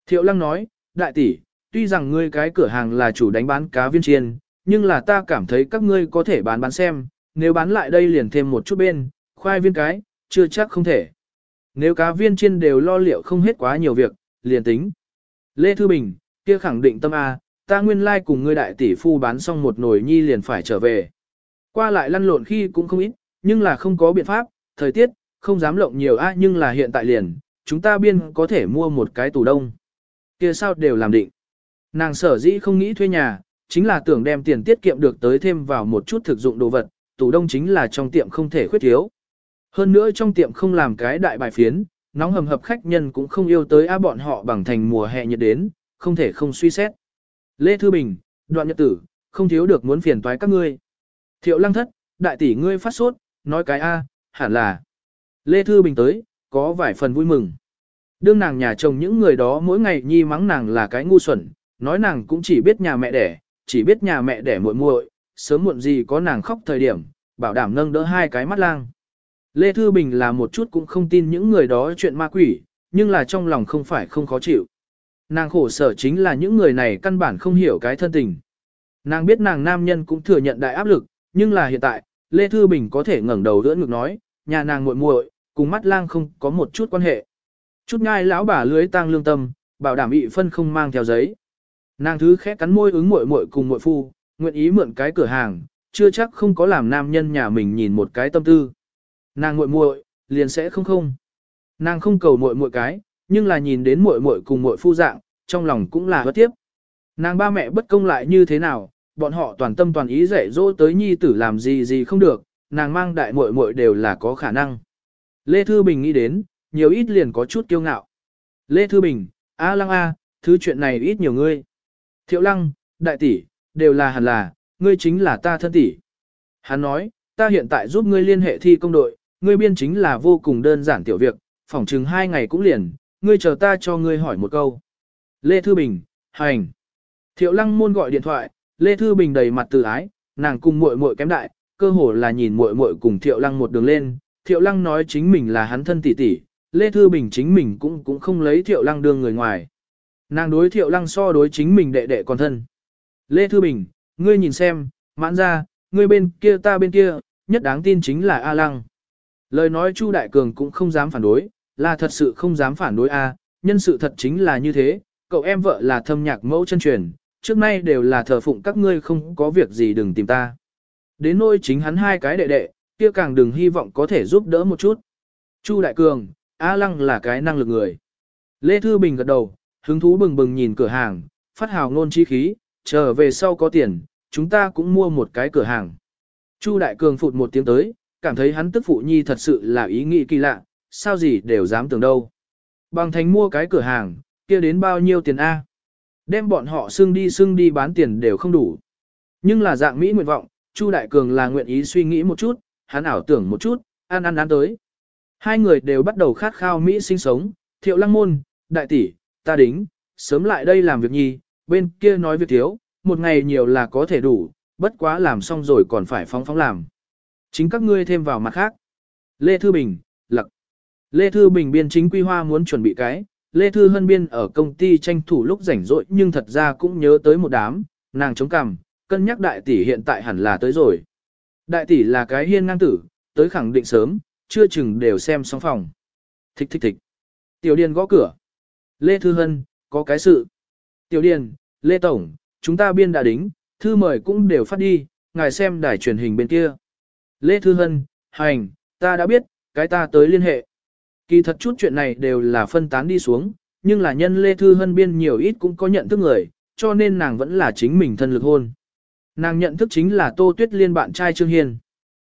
Thiệu lăng nói, đại tỷ, tuy rằng ngươi cái cửa hàng là chủ đánh bán cá viên chiên, nhưng là ta cảm thấy các ngươi có thể bán bán xem, nếu bán lại đây liền thêm một chút bên, khoai viên cái, chưa chắc không thể. Nếu cá viên chiên đều lo liệu không hết quá nhiều việc, liền tính. Lê Thư Bình, kia khẳng định tâm A, ta nguyên lai like cùng người đại tỷ phu bán xong một nồi nhi liền phải trở về. Qua lại lăn lộn khi cũng không ít, nhưng là không có biện pháp, thời tiết, không dám lộng nhiều A nhưng là hiện tại liền, chúng ta biên có thể mua một cái tủ đông. Kia sao đều làm định. Nàng sở dĩ không nghĩ thuê nhà, chính là tưởng đem tiền tiết kiệm được tới thêm vào một chút thực dụng đồ vật, tủ đông chính là trong tiệm không thể khuyết thiếu. Hơn nữa trong tiệm không làm cái đại bài phiến, nóng hầm hập khách nhân cũng không yêu tới a bọn họ bằng thành mùa hè nhiệt đến, không thể không suy xét. Lê Thư Bình, đoạn nhật tử, không thiếu được muốn phiền toái các ngươi. Thiệu lăng thất, đại tỷ ngươi phát sốt, nói cái a, hẳn là. Lê Thư Bình tới, có vài phần vui mừng. Đương nàng nhà chồng những người đó mỗi ngày nhi mắng nàng là cái ngu xuẩn, nói nàng cũng chỉ biết nhà mẹ đẻ, chỉ biết nhà mẹ đẻ muội muội, sớm muộn gì có nàng khóc thời điểm, bảo đảm nâng đỡ hai cái mắt lang. Lê Thư Bình là một chút cũng không tin những người đó chuyện ma quỷ, nhưng là trong lòng không phải không khó chịu. Nàng khổ sở chính là những người này căn bản không hiểu cái thân tình. Nàng biết nàng nam nhân cũng thừa nhận đại áp lực, nhưng là hiện tại, Lê Thư Bình có thể ngẩng đầu đỡ ngực nói, nhà nàng muội muội cùng mắt lang không có một chút quan hệ. Chút ngai lão bà lưới tang lương tâm, bảo đảm ị phân không mang theo giấy. Nàng thứ khẽ cắn môi ứng muội muội cùng muội phu, nguyện ý mượn cái cửa hàng, chưa chắc không có làm nam nhân nhà mình nhìn một cái tâm tư. Nàng muội muội, liền sẽ không không. Nàng không cầu muội muội cái, nhưng là nhìn đến muội muội cùng muội phu dạng, trong lòng cũng là bất tiếp. Nàng ba mẹ bất công lại như thế nào, bọn họ toàn tâm toàn ý dạy dỗ tới nhi tử làm gì gì không được, nàng mang đại muội muội đều là có khả năng. Lê Thư Bình nghĩ đến, nhiều ít liền có chút kiêu ngạo. Lê Thư Bình, A Lăng A, thứ chuyện này ít nhiều ngươi. Thiệu Lăng, đại tỷ, đều là hẳn là, ngươi chính là ta thân tỷ. Hắn nói, ta hiện tại giúp ngươi liên hệ thi công đội, ngươi biên chính là vô cùng đơn giản tiểu việc, phỏng chừng hai ngày cũng liền, ngươi chờ ta cho ngươi hỏi một câu. Lê Thư Bình, hành. Thiệu lăng môn gọi điện thoại, Lê Thư Bình đầy mặt từ ái, nàng cùng muội muội kém đại, cơ hồ là nhìn muội muội cùng Thiệu lăng một đường lên, Thiệu lăng nói chính mình là hắn thân tỷ tỷ, Lê Thư Bình chính mình cũng cũng không lấy Thiệu lăng đương người ngoài. Nàng đối Thiệu lăng so đối chính mình đệ đệ còn thân. Lê Thư Bình, ngươi nhìn xem, mãn ra, ngươi bên kia ta bên kia, nhất đáng tin chính là A lăng. Lời nói Chu Đại Cường cũng không dám phản đối, là thật sự không dám phản đối a, nhân sự thật chính là như thế, cậu em vợ là thâm nhạc mẫu chân truyền, trước nay đều là thờ phụng các ngươi không có việc gì đừng tìm ta. Đến nôi chính hắn hai cái đệ đệ, kia càng đừng hy vọng có thể giúp đỡ một chút. Chu Đại Cường, A Lăng là cái năng lực người. Lê Thư Bình gật đầu, hứng thú bừng bừng nhìn cửa hàng, phát hào ngôn chi khí, trở về sau có tiền, chúng ta cũng mua một cái cửa hàng. Chu Đại Cường phụt một tiếng tới, cảm thấy hắn tức phụ nhi thật sự là ý nghĩ kỳ lạ, sao gì đều dám tưởng đâu. Bằng thành mua cái cửa hàng, kia đến bao nhiêu tiền A. Đem bọn họ xưng đi xưng đi bán tiền đều không đủ. Nhưng là dạng Mỹ nguyện vọng, Chu Đại Cường là nguyện ý suy nghĩ một chút, hắn ảo tưởng một chút, ăn ăn ăn tới. Hai người đều bắt đầu khát khao Mỹ sinh sống, thiệu lăng môn, đại tỷ, ta đính, sớm lại đây làm việc nhi, bên kia nói việc thiếu, một ngày nhiều là có thể đủ, bất quá làm xong rồi còn phải phóng phóng làm. Chính các ngươi thêm vào mặt khác. Lê Thư Bình, Lặc. Lê Thư Bình biên chính quy hoa muốn chuẩn bị cái, Lê Thư Hân biên ở công ty tranh thủ lúc rảnh rỗi nhưng thật ra cũng nhớ tới một đám, nàng chống cằm, cân nhắc đại tỷ hiện tại hẳn là tới rồi. Đại tỷ là cái hiên ngang tử, tới khẳng định sớm, chưa chừng đều xem xong phòng. Thích thích thích. Tiểu Điền gõ cửa. Lê Thư Hân, có cái sự. Tiểu Điền, Lê Tổng, chúng ta biên đã đính, thư mời cũng đều phát đi, ngài xem đài truyền hình bên kia. Lê Thư Hân, hành, ta đã biết, cái ta tới liên hệ. Kỳ thật chút chuyện này đều là phân tán đi xuống, nhưng là nhân Lê Thư Hân biên nhiều ít cũng có nhận thức người, cho nên nàng vẫn là chính mình thân lực hôn. Nàng nhận thức chính là Tô Tuyết Liên bạn trai Trương Hiên.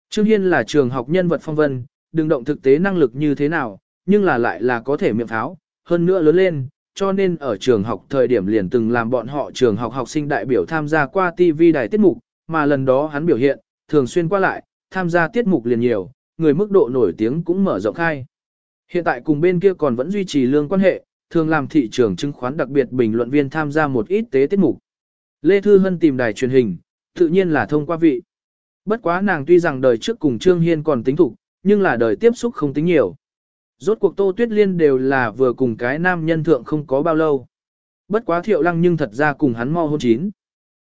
Trương Hiên là trường học nhân vật phong vân, đừng động thực tế năng lực như thế nào, nhưng là lại là có thể miệng tháo, hơn nữa lớn lên, cho nên ở trường học thời điểm liền từng làm bọn họ trường học học sinh đại biểu tham gia qua TV đài tiết mục, mà lần đó hắn biểu hiện, thường xuyên qua lại, tham gia tiết mục liền nhiều, người mức độ nổi tiếng cũng mở rộng khai. Hiện tại cùng bên kia còn vẫn duy trì lương quan hệ, thường làm thị trường chứng khoán đặc biệt bình luận viên tham gia một ít tế tiết mục. Lê Thư Hân tìm đài truyền hình, tự nhiên là thông qua vị. Bất quá nàng tuy rằng đời trước cùng Trương Hiên còn tính thủ, nhưng là đời tiếp xúc không tính nhiều. Rốt cuộc Tô Tuyết Liên đều là vừa cùng cái nam nhân thượng không có bao lâu. Bất quá thiệu lăng nhưng thật ra cùng hắn mo hôn chín.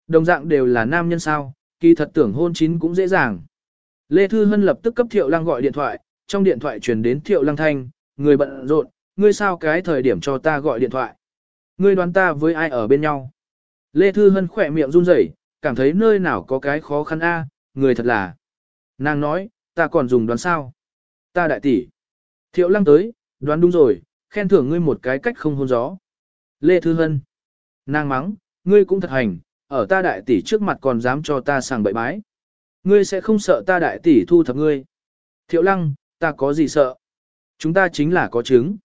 Đồng dạng đều là nam nhân sao, kỳ thật tưởng hôn chín cũng dễ dàng. Lê Thư Hân lập tức cấp Thiệu Lăng gọi điện thoại, trong điện thoại truyền đến Thiệu Lăng Thanh, người bận rộn, ngươi sao cái thời điểm cho ta gọi điện thoại. Ngươi đoán ta với ai ở bên nhau. Lê Thư Hân khỏe miệng run rẩy cảm thấy nơi nào có cái khó khăn a người thật là. Nàng nói, ta còn dùng đoán sao. Ta đại tỷ. Thiệu Lăng tới, đoán đúng rồi, khen thưởng ngươi một cái cách không hôn gió. Lê Thư Hân. Nàng mắng, ngươi cũng thật hành, ở ta đại tỷ trước mặt còn dám cho ta sàng bậy bái. Ngươi sẽ không sợ ta đại tỷ thu thập ngươi. Thiệu lăng, ta có gì sợ? Chúng ta chính là có chứng.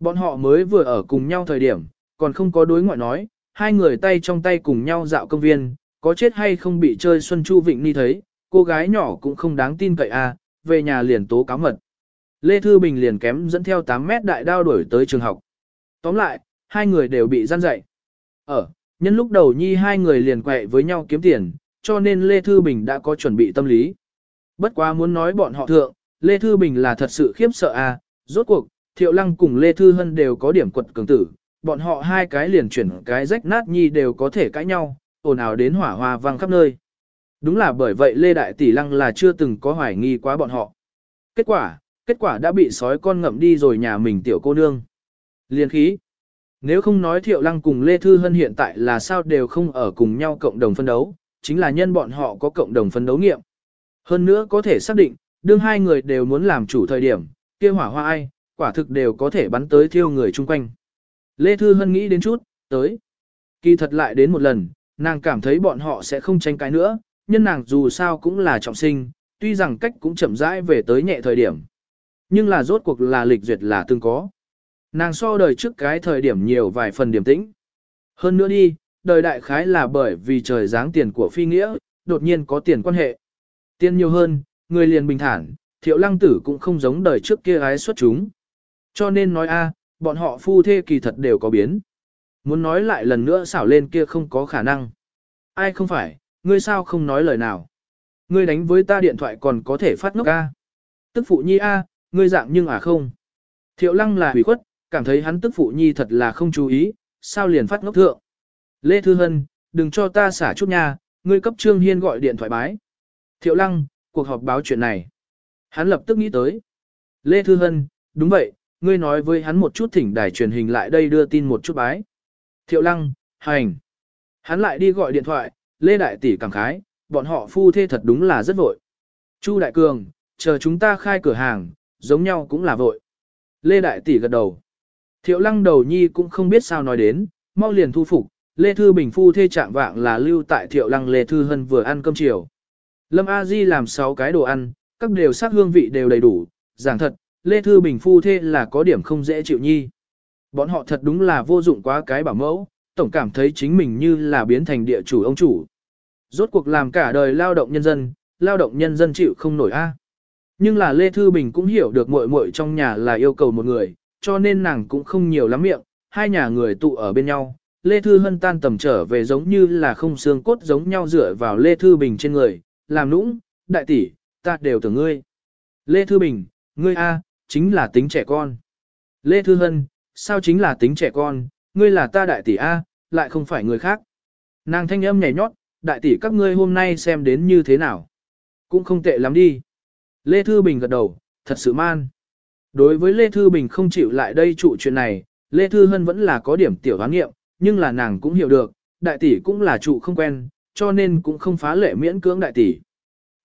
Bọn họ mới vừa ở cùng nhau thời điểm, còn không có đối ngoại nói, hai người tay trong tay cùng nhau dạo công viên, có chết hay không bị chơi Xuân Chu Vịnh Ni thấy, cô gái nhỏ cũng không đáng tin cậy à, về nhà liền tố cáo mật. Lê Thư Bình liền kém dẫn theo 8 mét đại đao đuổi tới trường học. Tóm lại, hai người đều bị gian dạy. Ở, nhân lúc đầu nhi hai người liền quẹ với nhau kiếm tiền, cho nên Lê Thư Bình đã có chuẩn bị tâm lý. Bất quá muốn nói bọn họ thượng, Lê Thư Bình là thật sự khiếp sợ à, rốt cuộc, Thiệu Lăng cùng Lê Thư Hân đều có điểm quật cường tử, bọn họ hai cái liền chuyển cái rách nát nhi đều có thể cãi nhau, ồn ào đến hỏa hoa vang khắp nơi. Đúng là bởi vậy Lê Đại Tỷ Lăng là chưa từng có hoài nghi quá bọn họ. Kết quả, kết quả đã bị sói con ngậm đi rồi nhà mình tiểu cô nương. Liên khí. Nếu không nói Thiệu Lăng cùng Lê Thư Hân hiện tại là sao đều không ở cùng nhau cộng đồng phân đấu, chính là nhân bọn họ có cộng đồng phân đấu nghiệm. Hơn nữa có thể xác định, đương hai người đều muốn làm chủ thời điểm, kia hỏa hoa ai, quả thực đều có thể bắn tới thiêu người chung quanh. Lê Thư Hân nghĩ đến chút, tới. Kỳ thật lại đến một lần, nàng cảm thấy bọn họ sẽ không tranh cái nữa, nhân nàng dù sao cũng là trọng sinh, tuy rằng cách cũng chậm rãi về tới nhẹ thời điểm. Nhưng là rốt cuộc là lịch duyệt là từng có. Nàng so đời trước cái thời điểm nhiều vài phần điểm tĩnh. Hơn nữa đi, đời đại khái là bởi vì trời dáng tiền của phi nghĩa, đột nhiên có tiền quan hệ. Tiền nhiều hơn, người liền bình thản, thiệu lăng tử cũng không giống đời trước kia ái xuất chúng. Cho nên nói a bọn họ phu thê kỳ thật đều có biến. Muốn nói lại lần nữa xảo lên kia không có khả năng. Ai không phải, ngươi sao không nói lời nào. Ngươi đánh với ta điện thoại còn có thể phát ngốc a Tức phụ nhi a ngươi dạng nhưng à không. Thiệu lăng là hủy khuất, cảm thấy hắn tức phụ nhi thật là không chú ý, sao liền phát ngốc thượng. Lê Thư Hân, đừng cho ta xả chút nha, ngươi cấp Trương Hiên gọi điện thoại bái. Thiệu Lăng, cuộc họp báo chuyện này. Hắn lập tức nghĩ tới. Lê Thư Hân, đúng vậy, ngươi nói với hắn một chút thỉnh đài truyền hình lại đây đưa tin một chút bái. Thiệu Lăng, hành. Hắn lại đi gọi điện thoại, Lê Đại Tỷ cảm khái, bọn họ phu thê thật đúng là rất vội. Chu Đại Cường, chờ chúng ta khai cửa hàng, giống nhau cũng là vội. Lê Đại Tỷ gật đầu. Thiệu Lăng đầu nhi cũng không biết sao nói đến, mau liền thu phục, Lê Thư Bình phu thê trạng vạng là lưu tại thiệu lăng Lê Thư Hân vừa ăn cơm chiều. Lâm A Di làm 6 cái đồ ăn, các đều sắc hương vị đều đầy đủ, giảng thật, Lê Thư Bình phu thê là có điểm không dễ chịu nhi. Bọn họ thật đúng là vô dụng quá cái bảo mẫu, tổng cảm thấy chính mình như là biến thành địa chủ ông chủ. Rốt cuộc làm cả đời lao động nhân dân, lao động nhân dân chịu không nổi a. Nhưng là Lê Thư Bình cũng hiểu được muội muội trong nhà là yêu cầu một người, cho nên nàng cũng không nhiều lắm miệng, hai nhà người tụ ở bên nhau, Lê Thư Hân tan tầm trở về giống như là không xương cốt giống nhau dựa vào Lê Thư Bình trên người, làm nũng, đại tỷ, ta đều tưởng ngươi. Lê Thư Bình, ngươi A, chính là tính trẻ con. Lê Thư Hân, sao chính là tính trẻ con, ngươi là ta đại tỷ A, lại không phải người khác. Nàng thanh âm nhảy nhót, đại tỷ các ngươi hôm nay xem đến như thế nào. Cũng không tệ lắm đi. Lê Thư Bình gật đầu, thật sự man. Đối với Lê Thư Bình không chịu lại đây trụ chuyện này, Lê Thư Hân vẫn là có điểm tiểu hoán nghiệm, nhưng là nàng cũng hiểu được, đại tỷ cũng là trụ không quen, cho nên cũng không phá lệ miễn cưỡng đại tỷ.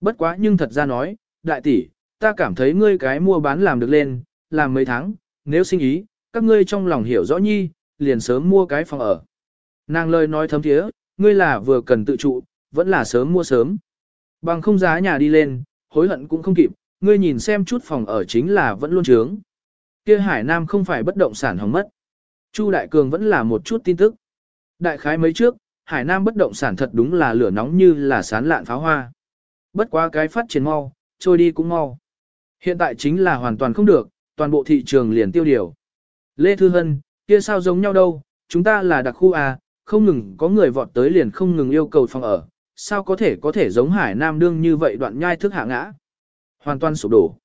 Bất quá nhưng thật ra nói, đại tỷ, ta cảm thấy ngươi cái mua bán làm được lên, làm mấy tháng, nếu sinh ý, các ngươi trong lòng hiểu rõ nhi, liền sớm mua cái phòng ở. Nàng lời nói thấm thiế, ngươi là vừa cần tự trụ, vẫn là sớm mua sớm. Bằng không giá nhà đi lên, hối hận cũng không kịp, ngươi nhìn xem chút phòng ở chính là vẫn luôn trướng. Kia Hải Nam không phải bất động sản hỏng mất. Chu Đại Cường vẫn là một chút tin tức. Đại khái mấy trước, Hải Nam bất động sản thật đúng là lửa nóng như là sán lạn pháo hoa. Bất quá cái phát triển mau, trôi đi cũng mau. Hiện tại chính là hoàn toàn không được, toàn bộ thị trường liền tiêu điều. Lê Thư Hân, kia sao giống nhau đâu, chúng ta là đặc khu A, không ngừng có người vọt tới liền không ngừng yêu cầu phòng ở, sao có thể có thể giống Hải Nam đương như vậy đoạn nhai thức hạ ngã. Hoàn toàn sụp đổ.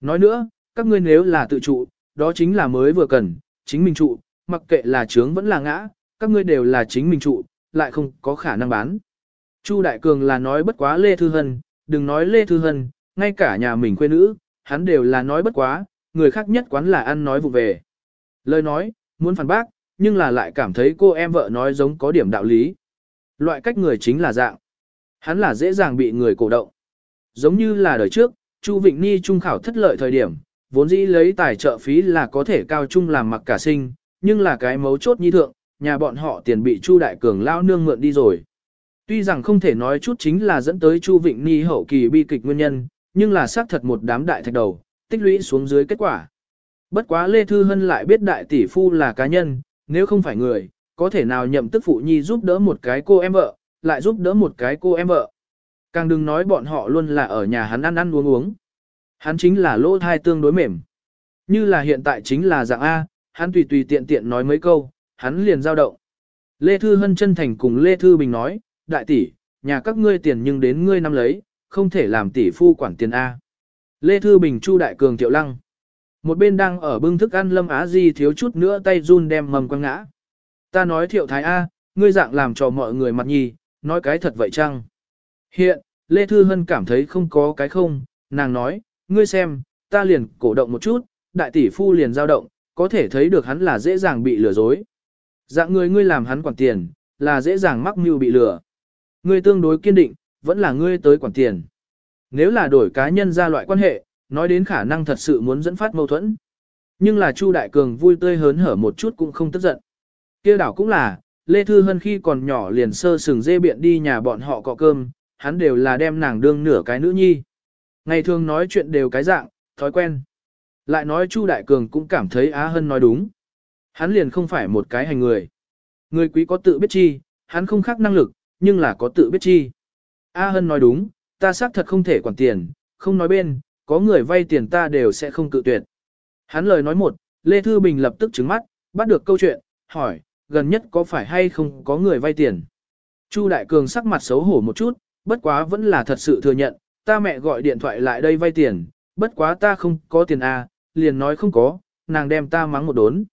Nói nữa, các ngươi nếu là tự trụ, đó chính là mới vừa cần, chính mình trụ, mặc kệ là trướng vẫn là ngã, các ngươi đều là chính mình trụ, lại không có khả năng bán. Chu Đại Cường là nói bất quá Lê Thư Hân, đừng nói Lê Thư Hân, ngay cả nhà mình quê nữ, hắn đều là nói bất quá, người khác nhất quán là ăn nói vụ về. Lời nói, muốn phản bác, nhưng là lại cảm thấy cô em vợ nói giống có điểm đạo lý. Loại cách người chính là dạng. Hắn là dễ dàng bị người cổ động. Giống như là đời trước, Chu Vịnh Ni trung khảo thất lợi thời điểm, vốn dĩ lấy tài trợ phí là có thể cao trung làm mặc cả sinh, nhưng là cái mấu chốt nhi thượng, nhà bọn họ tiền bị Chu Đại Cường lao nương mượn đi rồi. Tuy rằng không thể nói chút chính là dẫn tới Chu Vịnh Ni hậu kỳ bi kịch nguyên nhân, nhưng là xác thật một đám đại thạch đầu, tích lũy xuống dưới kết quả. Bất quá Lê Thư Hân lại biết đại tỷ phu là cá nhân, nếu không phải người, có thể nào nhậm tức phụ nhi giúp đỡ một cái cô em vợ, lại giúp đỡ một cái cô em vợ. Càng đừng nói bọn họ luôn là ở nhà hắn ăn ăn uống uống. Hắn chính là lỗ thai tương đối mềm. Như là hiện tại chính là dạng A, hắn tùy tùy tiện tiện nói mấy câu, hắn liền giao động. Lê Thư Hân chân thành cùng Lê Thư Bình nói, đại tỷ, nhà các ngươi tiền nhưng đến ngươi năm lấy, không thể làm tỷ phu quản tiền A. Lê Thư Bình chu đại cường tiệu lăng. Một bên đang ở bưng thức ăn Lâm Á Di thiếu chút nữa tay run đem mầm quăng ngã. Ta nói thiệu thái A, ngươi dạng làm cho mọi người mặt nhì, nói cái thật vậy chăng? Hiện, Lê Thư Hân cảm thấy không có cái không, nàng nói, ngươi xem, ta liền cổ động một chút, đại tỷ phu liền dao động, có thể thấy được hắn là dễ dàng bị lừa dối. Dạng người ngươi làm hắn quản tiền, là dễ dàng mắc mưu bị lừa. Ngươi tương đối kiên định, vẫn là ngươi tới quản tiền. Nếu là đổi cá nhân ra loại quan hệ, nói đến khả năng thật sự muốn dẫn phát mâu thuẫn. Nhưng là Chu Đại Cường vui tươi hớn hở một chút cũng không tức giận. kia đảo cũng là, Lê Thư Hân khi còn nhỏ liền sơ sừng dê biện đi nhà bọn họ cọ cơm, hắn đều là đem nàng đương nửa cái nữ nhi. Ngày thường nói chuyện đều cái dạng, thói quen lại nói Chu Đại Cường cũng cảm thấy Á Hân nói đúng. Hắn liền không phải một cái hành người. Người quý có tự biết chi, hắn không khác năng lực, nhưng là có tự biết chi. A Hân nói đúng, ta xác thật không thể quản tiền, không nói bên, có người vay tiền ta đều sẽ không cự tuyệt. Hắn lời nói một, Lê Thư Bình lập tức trứng mắt, bắt được câu chuyện, hỏi, gần nhất có phải hay không có người vay tiền. Chu Đại Cường sắc mặt xấu hổ một chút, bất quá vẫn là thật sự thừa nhận, ta mẹ gọi điện thoại lại đây vay tiền, bất quá ta không có tiền A, à, liền nói không có, nàng đem ta mắng một đốn.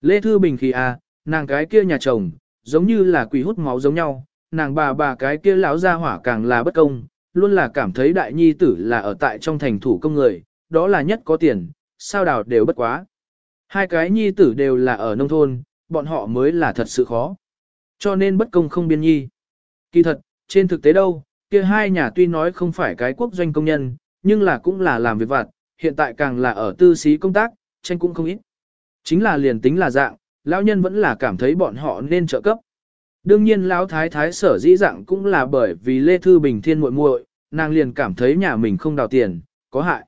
Lê Thư Bình khi à, nàng cái kia nhà chồng, giống như là quỷ hút máu giống nhau, nàng bà bà cái kia lão ra hỏa càng là bất công, luôn là cảm thấy đại nhi tử là ở tại trong thành thủ công người, đó là nhất có tiền, sao đào đều bất quá. Hai cái nhi tử đều là ở nông thôn, bọn họ mới là thật sự khó. Cho nên bất công không biên nhi. Kỳ thật, trên thực tế đâu, kia hai nhà tuy nói không phải cái quốc doanh công nhân, nhưng là cũng là làm việc vặt, hiện tại càng là ở tư xí công tác, tranh cũng không ít. Chính là liền tính là dạng, lão nhân vẫn là cảm thấy bọn họ nên trợ cấp. Đương nhiên lão thái thái sở dĩ dạng cũng là bởi vì Lê Thư Bình thiên muội muội, nàng liền cảm thấy nhà mình không đào tiền, có hại.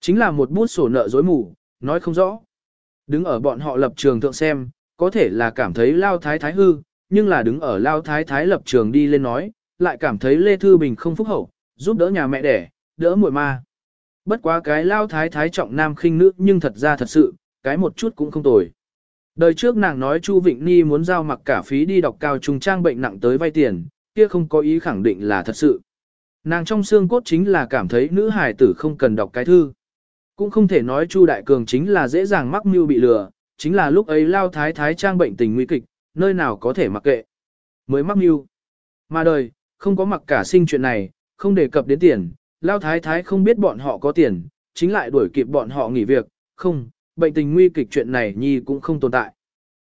Chính là một bút sổ nợ dối mù, nói không rõ. Đứng ở bọn họ lập trường thượng xem, có thể là cảm thấy lao thái thái hư, nhưng là đứng ở lao thái thái lập trường đi lên nói, lại cảm thấy Lê Thư Bình không phúc hậu, giúp đỡ nhà mẹ đẻ, đỡ muội ma. Bất quá cái lao thái thái trọng nam khinh nữ nhưng thật ra thật sự, cái một chút cũng không tồi. Đời trước nàng nói Chu Vịnh Ni muốn giao mặc cả phí đi đọc cao trung trang bệnh nặng tới vay tiền, kia không có ý khẳng định là thật sự. Nàng trong xương cốt chính là cảm thấy nữ hài tử không cần đọc cái thư. Cũng không thể nói Chu Đại Cường chính là dễ dàng mắc mưu bị lừa, chính là lúc ấy lao thái thái trang bệnh tình nguy kịch, nơi nào có thể mặc kệ. Mới mắc mưu. Mà đời, không có mặc cả sinh chuyện này, không đề cập đến tiền, lao thái thái không biết bọn họ có tiền, chính lại đuổi kịp bọn họ nghỉ việc, không, bệnh tình nguy kịch chuyện này nhi cũng không tồn tại.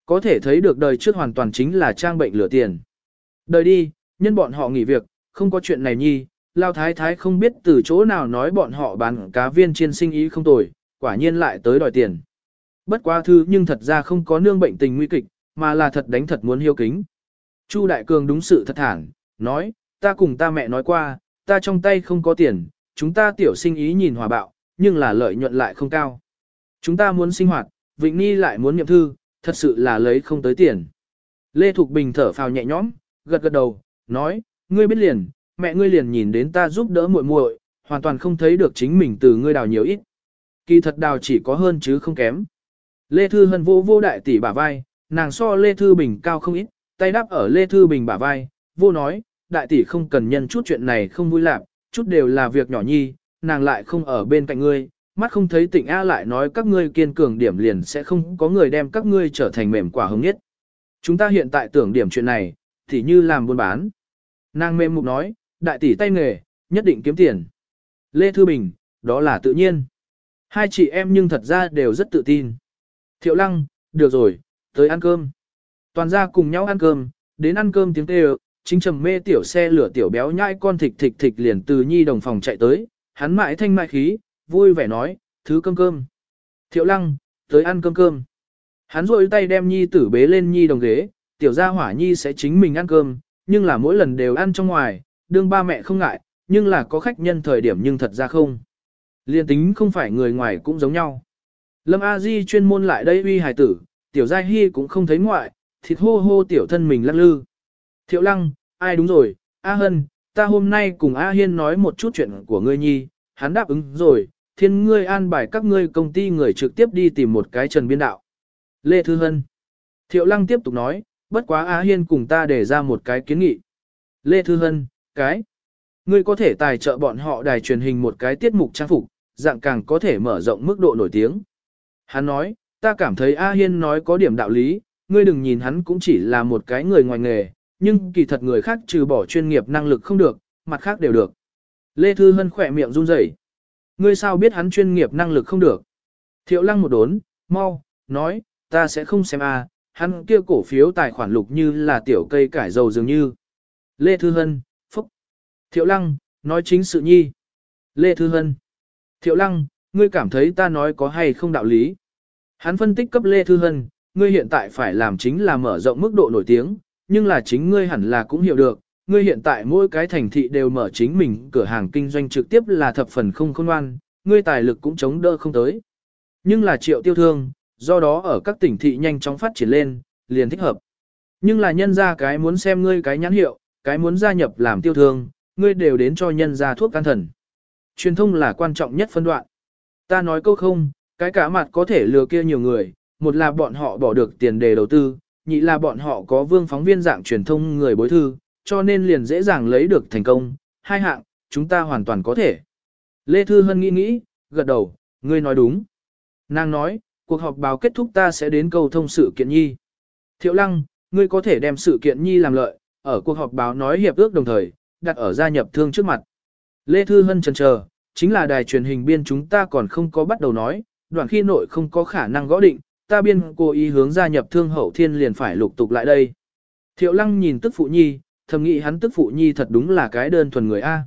Có thể thấy được đời trước hoàn toàn chính là trang bệnh lửa tiền. Đời đi, nhân bọn họ nghỉ việc, không có chuyện này nhi, lao thái thái không biết từ chỗ nào nói bọn họ bán cá viên trên sinh ý không tồi, quả nhiên lại tới đòi tiền. Bất quá thư nhưng thật ra không có nương bệnh tình nguy kịch, mà là thật đánh thật muốn hiêu kính. Chu Đại Cường đúng sự thật thản, nói, ta cùng ta mẹ nói qua, ta trong tay không có tiền, chúng ta tiểu sinh ý nhìn hòa bạo, nhưng là lợi nhuận lại không cao. Chúng ta muốn sinh hoạt, Vịnh Ni lại muốn nhậm thư, thật sự là lấy không tới tiền. Lê Thục Bình thở phào nhẹ nhõm, gật gật đầu, nói, ngươi biết liền, mẹ ngươi liền nhìn đến ta giúp đỡ muội muội, hoàn toàn không thấy được chính mình từ ngươi đào nhiều ít. Kỳ thật đào chỉ có hơn chứ không kém. Lê Thư Hân vô vô đại tỷ bả vai, nàng so Lê Thư Bình cao không ít, tay đắp ở Lê Thư Bình bả vai, vô nói, đại tỷ không cần nhân chút chuyện này không vui lạc, chút đều là việc nhỏ nhi, nàng lại không ở bên cạnh ngươi, mắt không thấy tỉnh A lại nói các ngươi kiên cường điểm liền sẽ không có người đem các ngươi trở thành mềm quả hứng nhất. Chúng ta hiện tại tưởng điểm chuyện này, thì như làm buôn bán. Nàng mềm mục nói, đại tỷ tay nghề, nhất định kiếm tiền. Lê Thư Bình, đó là tự nhiên. Hai chị em nhưng thật ra đều rất tự tin. Thiệu lăng, được rồi, tới ăn cơm. Toàn gia cùng nhau ăn cơm, đến ăn cơm tiếng tê chính trầm mê tiểu xe lửa tiểu béo nhai con thịt thịt thịt liền từ nhi đồng phòng chạy tới, hắn mãi thanh mại khí, vui vẻ nói, thứ cơm cơm. Thiệu lăng, tới ăn cơm cơm. Hắn rôi tay đem nhi tử bế lên nhi đồng ghế, tiểu gia hỏa nhi sẽ chính mình ăn cơm, nhưng là mỗi lần đều ăn trong ngoài, đương ba mẹ không ngại, nhưng là có khách nhân thời điểm nhưng thật ra không. Liên tính không phải người ngoài cũng giống nhau. Lâm A Di chuyên môn lại đây uy hài tử, tiểu gia hy cũng không thấy ngoại, thịt hô hô tiểu thân mình lắc lư. Thiệu Lăng, ai đúng rồi, A Hân, ta hôm nay cùng A Hiên nói một chút chuyện của ngươi nhi, hắn đáp ứng rồi, thiên ngươi an bài các ngươi công ty người trực tiếp đi tìm một cái trần biên đạo. Lê Thư Hân. Thiệu Lăng tiếp tục nói, bất quá A Hiên cùng ta để ra một cái kiến nghị. Lê Thư Hân, cái. Ngươi có thể tài trợ bọn họ đài truyền hình một cái tiết mục trang phục, dạng càng có thể mở rộng mức độ nổi tiếng. Hắn nói, ta cảm thấy A Hiên nói có điểm đạo lý, ngươi đừng nhìn hắn cũng chỉ là một cái người ngoài nghề, nhưng kỳ thật người khác trừ bỏ chuyên nghiệp năng lực không được, mặt khác đều được. Lê Thư Hân khỏe miệng run rẩy Ngươi sao biết hắn chuyên nghiệp năng lực không được? Thiệu lăng một đốn, mau, nói, ta sẽ không xem à, hắn kia cổ phiếu tài khoản lục như là tiểu cây cải dầu dường như. Lê Thư Hân, phúc. Thiệu lăng, nói chính sự nhi. Lê Thư Hân. Thiệu lăng, ngươi cảm thấy ta nói có hay không đạo lý. Hắn phân tích cấp Lê Thư Hân, ngươi hiện tại phải làm chính là mở rộng mức độ nổi tiếng, nhưng là chính ngươi hẳn là cũng hiểu được, ngươi hiện tại mỗi cái thành thị đều mở chính mình cửa hàng kinh doanh trực tiếp là thập phần không khôn ngoan, ngươi tài lực cũng chống đỡ không tới. Nhưng là triệu tiêu thương, do đó ở các tỉnh thị nhanh chóng phát triển lên, liền thích hợp. Nhưng là nhân ra cái muốn xem ngươi cái nhãn hiệu, cái muốn gia nhập làm tiêu thương, ngươi đều đến cho nhân ra thuốc can thần. Truyền thông là quan trọng nhất phân đoạn. Ta nói câu không, cái cả mặt có thể lừa kia nhiều người, một là bọn họ bỏ được tiền đề đầu tư, nhị là bọn họ có vương phóng viên dạng truyền thông người bối thư, cho nên liền dễ dàng lấy được thành công. Hai hạng, chúng ta hoàn toàn có thể. Lê Thư Hân nghĩ nghĩ, gật đầu, ngươi nói đúng. Nàng nói, cuộc họp báo kết thúc ta sẽ đến cầu thông sự kiện nhi. Thiệu Lăng, ngươi có thể đem sự kiện nhi làm lợi, ở cuộc họp báo nói hiệp ước đồng thời, đặt ở gia nhập thương trước mặt. Lê Thư Hân chần chờ, chính là đài truyền hình biên chúng ta còn không có bắt đầu nói, đoạn khi nội không có khả năng gõ định, ta biên cố ý hướng gia nhập thương hậu thiên liền phải lục tục lại đây. Thiệu lăng nhìn tức phụ nhi, thầm nghĩ hắn tức phụ nhi thật đúng là cái đơn thuần người A.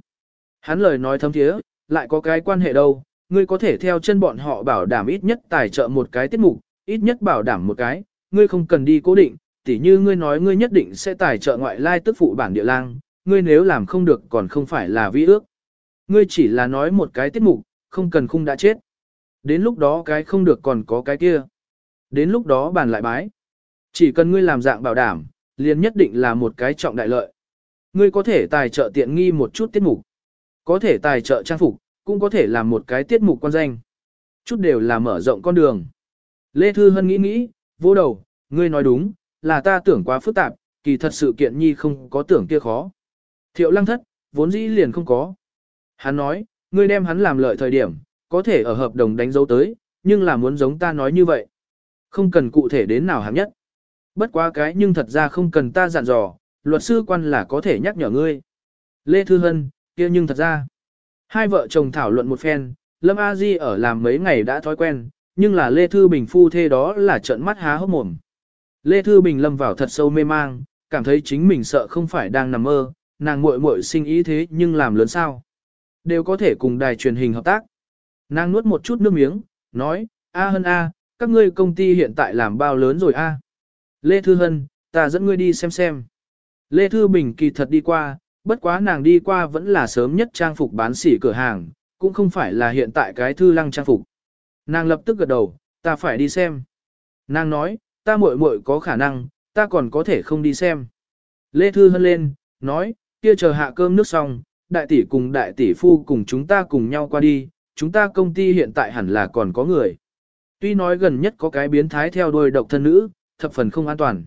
Hắn lời nói thấm thiế, lại có cái quan hệ đâu, ngươi có thể theo chân bọn họ bảo đảm ít nhất tài trợ một cái tiết mục, ít nhất bảo đảm một cái, ngươi không cần đi cố định, tỉ như ngươi nói ngươi nhất định sẽ tài trợ ngoại lai tức phụ bản địa lang, ngươi nếu làm không được còn không phải là vi ước. Ngươi chỉ là nói một cái tiết mục, không cần khung đã chết. Đến lúc đó cái không được còn có cái kia. Đến lúc đó bàn lại bái. Chỉ cần ngươi làm dạng bảo đảm, liền nhất định là một cái trọng đại lợi. Ngươi có thể tài trợ tiện nghi một chút tiết mục. Có thể tài trợ trang phục, cũng có thể làm một cái tiết mục quan danh. Chút đều là mở rộng con đường. Lê Thư Hân nghĩ nghĩ, vô đầu, ngươi nói đúng, là ta tưởng quá phức tạp, kỳ thật sự kiện nhi không có tưởng kia khó. Thiệu lăng thất, vốn dĩ liền không có. Hắn nói, ngươi đem hắn làm lợi thời điểm, có thể ở hợp đồng đánh dấu tới, nhưng là muốn giống ta nói như vậy. Không cần cụ thể đến nào hàm nhất. Bất quá cái nhưng thật ra không cần ta dặn dò, luật sư quan là có thể nhắc nhở ngươi. Lê Thư Hân, kia nhưng thật ra. Hai vợ chồng thảo luận một phen, Lâm A Di ở làm mấy ngày đã thói quen, nhưng là Lê Thư Bình phu thê đó là trận mắt há hốc mồm. Lê Thư Bình lâm vào thật sâu mê mang, cảm thấy chính mình sợ không phải đang nằm mơ, nàng muội muội sinh ý thế nhưng làm lớn sao. Đều có thể cùng đài truyền hình hợp tác. Nàng nuốt một chút nước miếng, nói, A Hân A, các ngươi công ty hiện tại làm bao lớn rồi a? Lê Thư Hân, ta dẫn ngươi đi xem xem. Lê Thư Bình kỳ thật đi qua, bất quá nàng đi qua vẫn là sớm nhất trang phục bán sỉ cửa hàng, cũng không phải là hiện tại cái thư lăng trang phục. Nàng lập tức gật đầu, ta phải đi xem. Nàng nói, ta muội muội có khả năng, ta còn có thể không đi xem. Lê Thư Hân lên, nói, kia chờ hạ cơm nước xong, đại tỷ cùng đại tỷ phu cùng chúng ta cùng nhau qua đi, chúng ta công ty hiện tại hẳn là còn có người tuy nói gần nhất có cái biến thái theo đuôi độc thân nữ, thập phần không an toàn.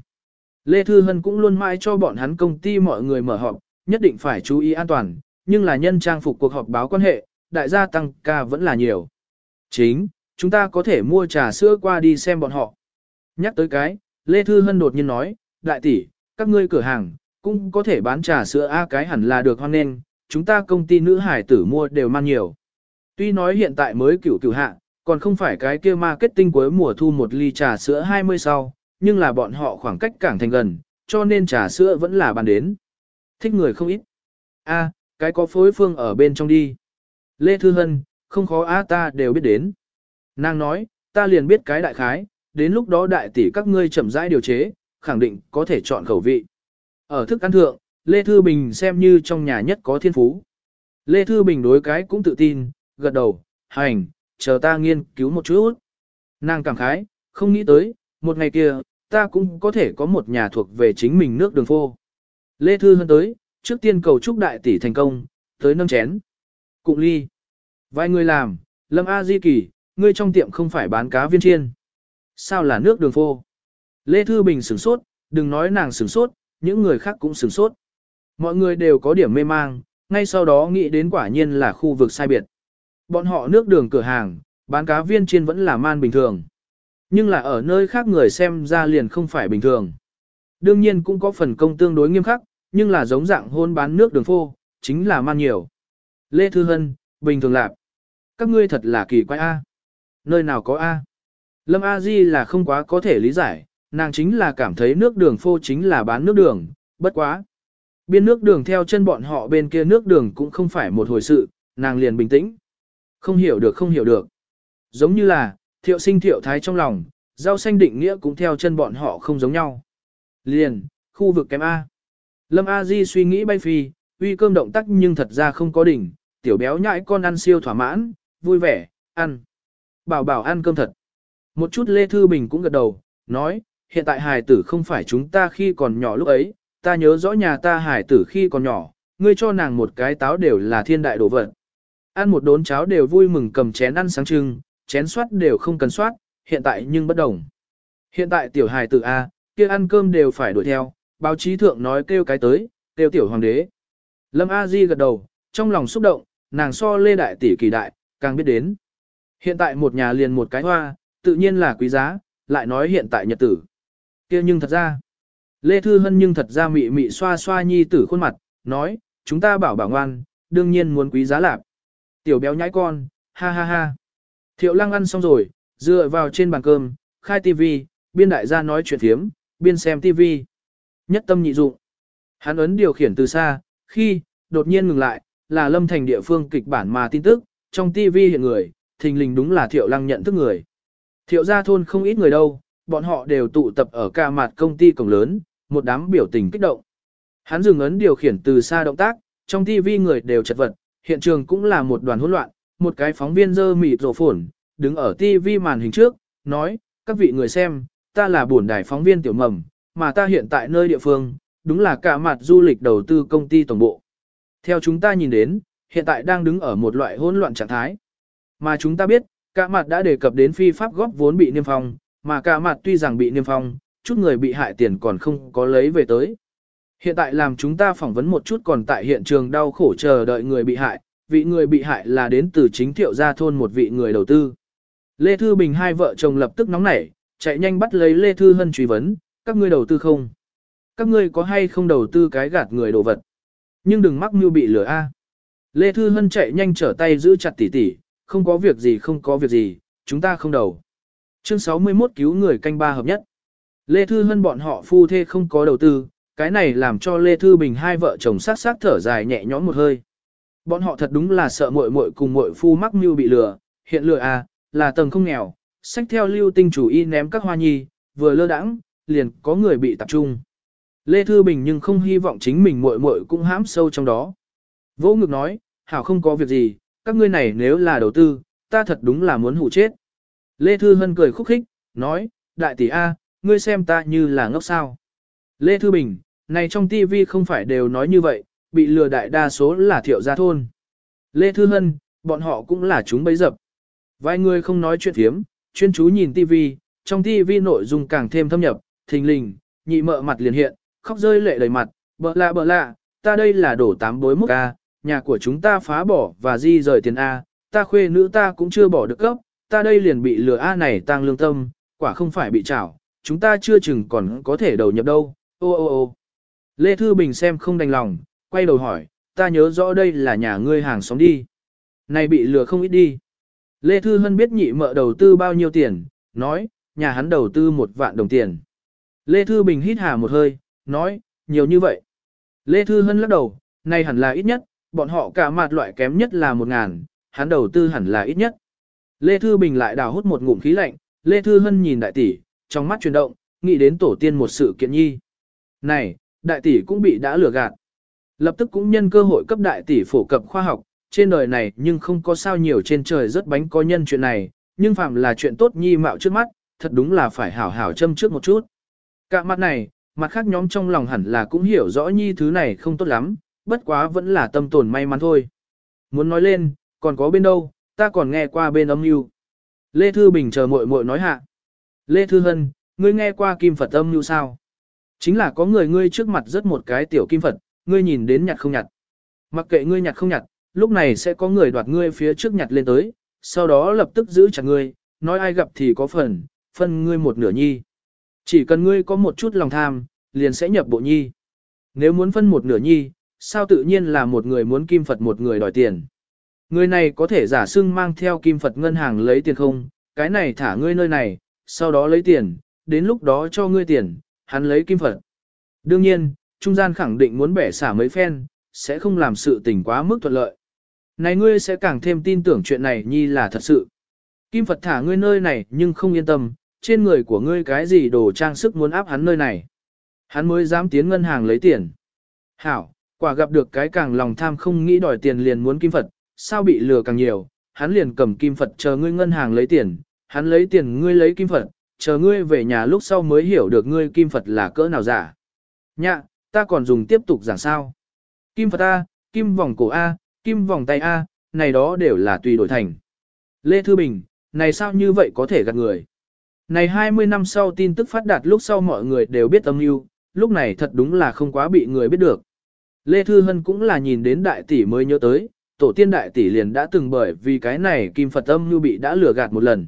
Lê Thư Hân cũng luôn mãi cho bọn hắn công ty mọi người mở họp, nhất định phải chú ý an toàn, nhưng là nhân trang phục cuộc họp báo quan hệ, đại gia tăng ca vẫn là nhiều. Chính, chúng ta có thể mua trà sữa qua đi xem bọn họ. Nhắc tới cái, Lê Thư Hân đột nhiên nói, đại tỷ, các ngươi cửa hàng, cũng có thể bán trà sữa A cái hẳn là được hoan nên, chúng ta công ty nữ hải tử mua đều mang nhiều. Tuy nói hiện tại mới cửu cửu hạ, còn không phải cái kia marketing cuối mùa thu một ly trà sữa 20 sau, nhưng là bọn họ khoảng cách càng thành gần, cho nên trà sữa vẫn là bàn đến. Thích người không ít. a cái có phối phương ở bên trong đi. Lê Thư Hân, không khó á ta đều biết đến. Nàng nói, ta liền biết cái đại khái, đến lúc đó đại tỷ các ngươi chậm rãi điều chế, khẳng định có thể chọn khẩu vị. Ở thức ăn thượng, Lê Thư Bình xem như trong nhà nhất có thiên phú. Lê Thư Bình đối cái cũng tự tin, gật đầu, hành, chờ ta nghiên cứu một chút. Nàng cảm khái, không nghĩ tới, một ngày kia, ta cũng có thể có một nhà thuộc về chính mình nước đường phô. Lê Thư Hân tới, trước tiên cầu chúc đại tỷ thành công, tới nâng chén. Cụng ly. Vài người làm, Lâm A Di Kỳ, ngươi trong tiệm không phải bán cá viên chiên. Sao là nước đường phô? Lê Thư Bình sửng sốt, đừng nói nàng sửng sốt, những người khác cũng sửng sốt. Mọi người đều có điểm mê mang, ngay sau đó nghĩ đến quả nhiên là khu vực sai biệt. Bọn họ nước đường cửa hàng, bán cá viên chiên vẫn là man bình thường. Nhưng là ở nơi khác người xem ra liền không phải bình thường. Đương nhiên cũng có phần công tương đối nghiêm khắc, nhưng là giống dạng hôn bán nước đường phô, chính là man nhiều. Lê Thư Hân, bình thường lạp. Các ngươi thật là kỳ quái A. Nơi nào có A. Lâm A Di là không quá có thể lý giải, nàng chính là cảm thấy nước đường phô chính là bán nước đường, bất quá. Biên nước đường theo chân bọn họ bên kia nước đường cũng không phải một hồi sự, nàng liền bình tĩnh. Không hiểu được không hiểu được. Giống như là, thiệu sinh thiệu thái trong lòng, rau xanh định nghĩa cũng theo chân bọn họ không giống nhau. Liền, khu vực kém A. Lâm A Di suy nghĩ bay phi, uy cơm động tác nhưng thật ra không có đỉnh, tiểu béo nhãi con ăn siêu thỏa mãn, vui vẻ, ăn. Bảo bảo ăn cơm thật. Một chút Lê Thư Bình cũng gật đầu, nói, hiện tại hài tử không phải chúng ta khi còn nhỏ lúc ấy, ta nhớ rõ nhà ta hài tử khi còn nhỏ, ngươi cho nàng một cái táo đều là thiên đại đồ vật ăn một đốn cháo đều vui mừng cầm chén ăn sáng trưng, chén soát đều không cần soát, hiện tại nhưng bất đồng. Hiện tại tiểu hài tử A, kia ăn cơm đều phải đuổi theo, báo chí thượng nói kêu cái tới, kêu tiểu hoàng đế. Lâm A Di gật đầu, trong lòng xúc động, nàng so lê đại tỷ kỳ đại, càng biết đến. Hiện tại một nhà liền một cái hoa, tự nhiên là quý giá, lại nói hiện tại nhật tử. kia nhưng thật ra, Lê Thư Hân nhưng thật ra mị mị xoa xoa nhi tử khuôn mặt, nói, chúng ta bảo bảo ngoan, đương nhiên muốn quý giá lạc. Tiểu béo nhãi con, ha ha ha. Thiệu lăng ăn xong rồi, dựa vào trên bàn cơm, khai tivi, biên đại gia nói chuyện thiếm, biên xem tivi. Nhất tâm nhị dụng. Hắn ấn điều khiển từ xa, khi, đột nhiên ngừng lại, là lâm thành địa phương kịch bản mà tin tức, trong tivi hiện người, thình lình đúng là thiệu lăng nhận thức người. Thiệu gia thôn không ít người đâu, bọn họ đều tụ tập ở ca mặt công ty cổng lớn, một đám biểu tình kích động. Hắn dừng ấn điều khiển từ xa động tác, trong tivi người đều chật vật, hiện trường cũng là một đoàn hỗn loạn, một cái phóng viên dơ mịt rổ phổn, đứng ở TV màn hình trước, nói, các vị người xem, ta là bổn đài phóng viên tiểu mầm, mà ta hiện tại nơi địa phương, đúng là cả mặt du lịch đầu tư công ty tổng bộ. Theo chúng ta nhìn đến, hiện tại đang đứng ở một loại hỗn loạn trạng thái. Mà chúng ta biết, cả mặt đã đề cập đến phi pháp góp vốn bị niêm phong, mà cả mặt tuy rằng bị niêm phong, chút người bị hại tiền còn không có lấy về tới. Hiện tại làm chúng ta phỏng vấn một chút còn tại hiện trường đau khổ chờ đợi người bị hại, vị người bị hại là đến từ chính thiệu gia thôn một vị người đầu tư. Lê Thư Bình hai vợ chồng lập tức nóng nảy, chạy nhanh bắt lấy Lê Thư Hân truy vấn, các ngươi đầu tư không? Các ngươi có hay không đầu tư cái gạt người đồ vật? Nhưng đừng mắc mưu bị lừa a. Lê Thư Hân chạy nhanh trở tay giữ chặt tỉ tỉ. không có việc gì không có việc gì, chúng ta không đầu. Chương 61 cứu người canh ba hợp nhất. Lê Thư Hân bọn họ phu thê không có đầu tư, cái này làm cho Lê Thư Bình hai vợ chồng sát sát thở dài nhẹ nhõm một hơi. Bọn họ thật đúng là sợ muội muội cùng muội phu mắc mưu bị lừa, hiện lừa à, là tầng không nghèo, sách theo lưu tinh chủ y ném các hoa nhi, vừa lơ đãng, liền có người bị tập trung. Lê Thư Bình nhưng không hy vọng chính mình muội muội cũng hãm sâu trong đó. Vô ngực nói, hảo không có việc gì, các ngươi này nếu là đầu tư, ta thật đúng là muốn hủ chết. Lê Thư Hân cười khúc khích, nói, đại tỷ A, ngươi xem ta như là ngốc sao. Lê Thư Bình, này trong TV không phải đều nói như vậy, bị lừa đại đa số là thiệu gia thôn. Lê Thư Hân, bọn họ cũng là chúng bấy dập. Vài người không nói chuyện thiếm, chuyên chú nhìn TV, trong TV nội dung càng thêm thâm nhập, thình lình, nhị mợ mặt liền hiện, khóc rơi lệ đầy mặt, bợ lạ bợ lạ, ta đây là đổ tám bối mốc A, nhà của chúng ta phá bỏ và di rời tiền A, ta khuê nữ ta cũng chưa bỏ được cấp, ta đây liền bị lừa A này tăng lương tâm, quả không phải bị trảo, chúng ta chưa chừng còn có thể đầu nhập đâu, ô ô ô. Lê Thư Bình xem không đành lòng, quay đầu hỏi, ta nhớ rõ đây là nhà ngươi hàng xóm đi. Này bị lừa không ít đi. Lê Thư Hân biết nhị mợ đầu tư bao nhiêu tiền, nói, nhà hắn đầu tư một vạn đồng tiền. Lê Thư Bình hít hà một hơi, nói, nhiều như vậy. Lê Thư Hân lắc đầu, này hẳn là ít nhất, bọn họ cả mặt loại kém nhất là một ngàn, hắn đầu tư hẳn là ít nhất. Lê Thư Bình lại đào hút một ngụm khí lạnh, Lê Thư Hân nhìn đại tỷ, trong mắt chuyển động, nghĩ đến tổ tiên một sự kiện nhi. Này, Đại tỷ cũng bị đã lừa gạt. Lập tức cũng nhân cơ hội cấp đại tỷ phổ cập khoa học, trên đời này nhưng không có sao nhiều trên trời rất bánh có nhân chuyện này, nhưng phạm là chuyện tốt nhi mạo trước mắt, thật đúng là phải hảo hảo châm trước một chút. Cả mặt này, mặt khác nhóm trong lòng hẳn là cũng hiểu rõ nhi thứ này không tốt lắm, bất quá vẫn là tâm tồn may mắn thôi. Muốn nói lên, còn có bên đâu, ta còn nghe qua bên âm mưu. Lê Thư Bình chờ muội muội nói hạ. Lê Thư Hân, ngươi nghe qua Kim Phật âm mưu sao? Chính là có người ngươi trước mặt rất một cái tiểu kim Phật, ngươi nhìn đến nhặt không nhặt. Mặc kệ ngươi nhặt không nhặt, lúc này sẽ có người đoạt ngươi phía trước nhặt lên tới, sau đó lập tức giữ chặt ngươi, nói ai gặp thì có phần, phân ngươi một nửa nhi. Chỉ cần ngươi có một chút lòng tham, liền sẽ nhập bộ nhi. Nếu muốn phân một nửa nhi, sao tự nhiên là một người muốn kim Phật một người đòi tiền. Người này có thể giả xưng mang theo kim Phật ngân hàng lấy tiền không, cái này thả ngươi nơi này, sau đó lấy tiền, đến lúc đó cho ngươi tiền, hắn lấy kim Phật. Đương nhiên, trung gian khẳng định muốn bẻ xả mấy phen, sẽ không làm sự tình quá mức thuận lợi. Này ngươi sẽ càng thêm tin tưởng chuyện này nhi là thật sự. Kim Phật thả ngươi nơi này nhưng không yên tâm, trên người của ngươi cái gì đồ trang sức muốn áp hắn nơi này. Hắn mới dám tiến ngân hàng lấy tiền. Hảo, quả gặp được cái càng lòng tham không nghĩ đòi tiền liền muốn Kim Phật, sao bị lừa càng nhiều, hắn liền cầm Kim Phật chờ ngươi ngân hàng lấy tiền, hắn lấy tiền ngươi lấy Kim Phật, chờ ngươi về nhà lúc sau mới hiểu được ngươi Kim Phật là cỡ nào giả. Nhạ, ta còn dùng tiếp tục giảng sao. Kim Phật A, Kim vòng cổ A, Kim vòng tay A, này đó đều là tùy đổi thành. Lê Thư Bình, này sao như vậy có thể gạt người. Này 20 năm sau tin tức phát đạt lúc sau mọi người đều biết âm mưu lúc này thật đúng là không quá bị người biết được. Lê Thư Hân cũng là nhìn đến đại tỷ mới nhớ tới, tổ tiên đại tỷ liền đã từng bởi vì cái này kim Phật âm như bị đã lừa gạt một lần.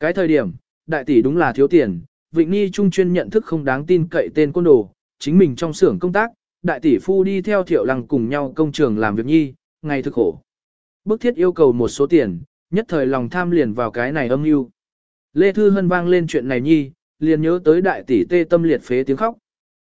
Cái thời điểm, đại tỷ đúng là thiếu tiền, Vịnh Nhi trung chuyên nhận thức không đáng tin cậy tên côn đồ, chính mình trong xưởng công tác, đại tỷ phu đi theo Thiệu Lăng cùng nhau công trường làm việc nhi, ngày thực khổ. Bức thiết yêu cầu một số tiền, nhất thời lòng tham liền vào cái này âm mưu. Lê Thư Hân vang lên chuyện này nhi, liền nhớ tới đại tỷ tê tâm liệt phế tiếng khóc.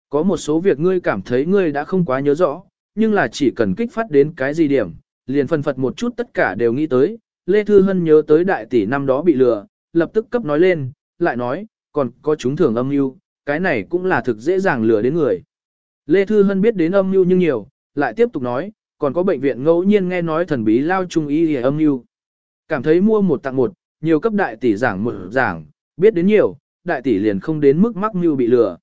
Có một số việc ngươi cảm thấy ngươi đã không quá nhớ rõ, nhưng là chỉ cần kích phát đến cái gì điểm, liền phân phật một chút tất cả đều nghĩ tới. Lê Thư Hân nhớ tới đại tỷ năm đó bị lừa, lập tức cấp nói lên, lại nói, còn có chúng thưởng âm mưu, cái này cũng là thực dễ dàng lừa đến người. Lê Thư Hân biết đến âm mưu nhưng nhiều, lại tiếp tục nói, còn có bệnh viện ngẫu nhiên nghe nói thần bí lao trung y hề âm mưu. Cảm thấy mua một tặng một, nhiều cấp đại tỷ giảng một giảng, biết đến nhiều, đại tỷ liền không đến mức mắc mưu bị lừa.